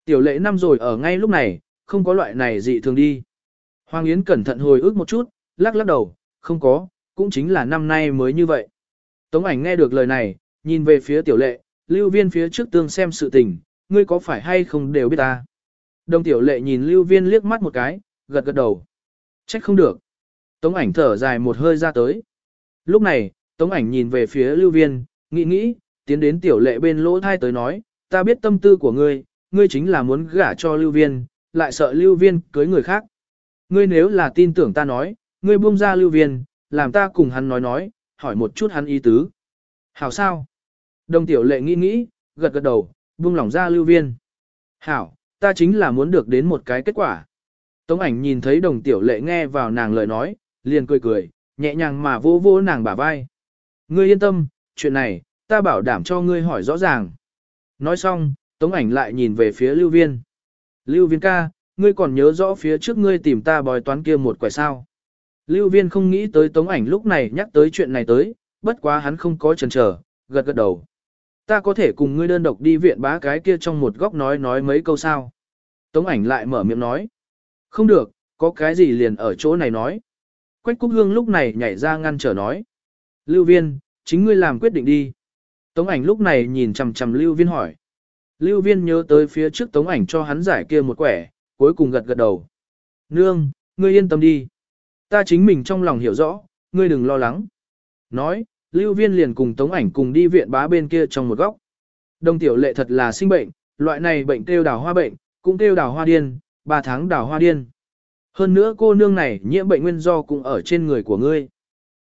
A: Tiểu lệ năm rồi ở ngay lúc này, không có loại này dị thường đi. Hoàng Yến cẩn thận hồi ức một chút, lắc lắc đầu, không có, cũng chính là năm nay mới như vậy. Tống ảnh nghe được lời này, nhìn về phía tiểu lệ, lưu viên phía trước tương xem sự tình, ngươi có phải hay không đều biết ta. Đồng tiểu lệ nhìn lưu viên liếc mắt một cái, gật gật đầu. Trách không được. Tống ảnh thở dài một hơi ra tới. Lúc này, tống ảnh nhìn về phía lưu viên, nghĩ nghĩ, tiến đến tiểu lệ bên lỗ thai tới nói, ta biết tâm tư của ngươi, ngươi chính là muốn gả cho lưu viên, lại sợ lưu viên cưới người khác. Ngươi nếu là tin tưởng ta nói, ngươi buông ra lưu viên, làm ta cùng hắn nói nói, hỏi một chút hắn ý tứ. Hảo sao? Đồng tiểu lệ nghĩ nghĩ, gật gật đầu, buông lỏng ra lưu viên. Hảo, ta chính là muốn được đến một cái kết quả. Tống ảnh nhìn thấy đồng tiểu lệ nghe vào nàng lời nói, liền cười cười, nhẹ nhàng mà vô vô nàng bả vai. Ngươi yên tâm, chuyện này, ta bảo đảm cho ngươi hỏi rõ ràng. Nói xong, tống ảnh lại nhìn về phía lưu viên. Lưu viên ca, ngươi còn nhớ rõ phía trước ngươi tìm ta bói toán kia một quẻ sao. Lưu viên không nghĩ tới tống ảnh lúc này nhắc tới chuyện này tới, bất quá hắn không có chần chờ, gật gật đầu. Ta có thể cùng ngươi đơn độc đi viện bá cái kia trong một góc nói nói mấy câu sao. Tống ảnh lại mở miệng nói. Không được, có cái gì liền ở chỗ này nói. Quách Cúc Hương lúc này nhảy ra ngăn trở nói. Lưu viên, chính ngươi làm quyết định đi. Tống ảnh lúc này nhìn chằm chằm Lưu viên hỏi. Lưu viên nhớ tới phía trước tống ảnh cho hắn giải kia một quẻ, cuối cùng gật gật đầu. Nương, ngươi yên tâm đi. Ta chính mình trong lòng hiểu rõ, ngươi đừng lo lắng. Nói, Lưu viên liền cùng tống ảnh cùng đi viện bá bên kia trong một góc. Đồng tiểu lệ thật là sinh bệnh, loại này bệnh kêu đào hoa bệnh, cũng kêu đào hoa điên, 3 tháng đào hoa điên. Hơn nữa cô nương này nhiễm bệnh nguyên do cũng ở trên người của ngươi.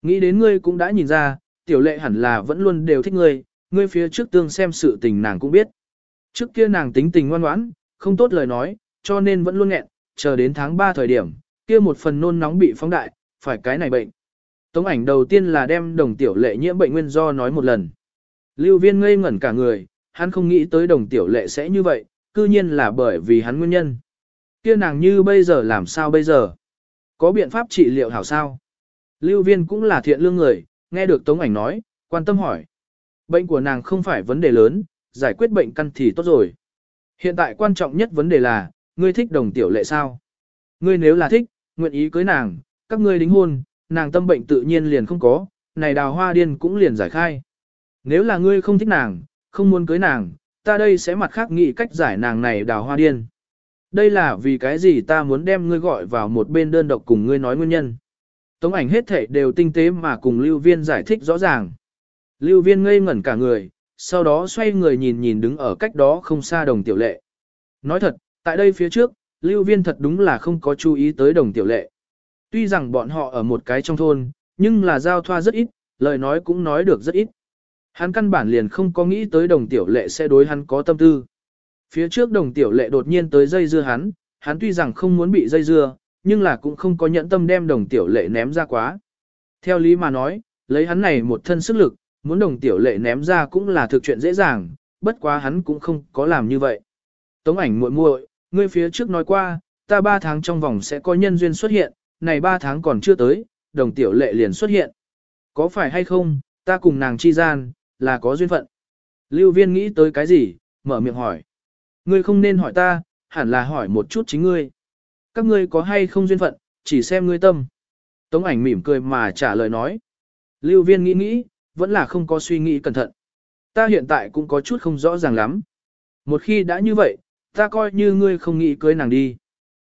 A: Nghĩ đến ngươi cũng đã nhìn ra, tiểu lệ hẳn là vẫn luôn đều thích ngươi, ngươi phía trước tương xem sự tình nàng cũng biết. Trước kia nàng tính tình ngoan ngoãn, không tốt lời nói, cho nên vẫn luôn nghẹn, chờ đến tháng 3 thời điểm, kia một phần nôn nóng bị phóng đại, phải cái này bệnh. Tống ảnh đầu tiên là đem đồng tiểu lệ nhiễm bệnh nguyên do nói một lần. Lưu viên ngây ngẩn cả người, hắn không nghĩ tới đồng tiểu lệ sẽ như vậy, cư nhiên là bởi vì hắn nguyên nhân. Kia nàng như bây giờ làm sao bây giờ? Có biện pháp trị liệu hảo sao? Lưu viên cũng là thiện lương người, nghe được Tống ảnh nói, quan tâm hỏi. Bệnh của nàng không phải vấn đề lớn, giải quyết bệnh căn thì tốt rồi. Hiện tại quan trọng nhất vấn đề là, ngươi thích đồng tiểu lệ sao? Ngươi nếu là thích, nguyện ý cưới nàng, các ngươi đính hôn, nàng tâm bệnh tự nhiên liền không có, này đào hoa điên cũng liền giải khai. Nếu là ngươi không thích nàng, không muốn cưới nàng, ta đây sẽ mặt khác nghĩ cách giải nàng này đào hoa điên. Đây là vì cái gì ta muốn đem ngươi gọi vào một bên đơn độc cùng ngươi nói nguyên nhân. Tống ảnh hết thể đều tinh tế mà cùng Lưu Viên giải thích rõ ràng. Lưu Viên ngây ngẩn cả người, sau đó xoay người nhìn nhìn đứng ở cách đó không xa đồng tiểu lệ. Nói thật, tại đây phía trước, Lưu Viên thật đúng là không có chú ý tới đồng tiểu lệ. Tuy rằng bọn họ ở một cái trong thôn, nhưng là giao thoa rất ít, lời nói cũng nói được rất ít. Hắn căn bản liền không có nghĩ tới đồng tiểu lệ sẽ đối hắn có tâm tư. Phía trước đồng tiểu lệ đột nhiên tới dây dưa hắn, hắn tuy rằng không muốn bị dây dưa, nhưng là cũng không có nhẫn tâm đem đồng tiểu lệ ném ra quá. Theo lý mà nói, lấy hắn này một thân sức lực, muốn đồng tiểu lệ ném ra cũng là thực chuyện dễ dàng, bất quá hắn cũng không có làm như vậy. Tống ảnh muội muội, ngươi phía trước nói qua, ta ba tháng trong vòng sẽ có nhân duyên xuất hiện, này ba tháng còn chưa tới, đồng tiểu lệ liền xuất hiện. Có phải hay không, ta cùng nàng chi gian, là có duyên phận. Lưu viên nghĩ tới cái gì, mở miệng hỏi. Ngươi không nên hỏi ta, hẳn là hỏi một chút chính ngươi. Các ngươi có hay không duyên phận, chỉ xem ngươi tâm. Tống ảnh mỉm cười mà trả lời nói. Lưu viên nghĩ nghĩ, vẫn là không có suy nghĩ cẩn thận. Ta hiện tại cũng có chút không rõ ràng lắm. Một khi đã như vậy, ta coi như ngươi không nghĩ cưới nàng đi.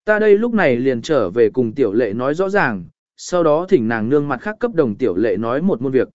A: Ta đây lúc này liền trở về cùng tiểu lệ nói rõ ràng, sau đó thỉnh nàng nương mặt khác cấp đồng tiểu lệ nói một môn việc.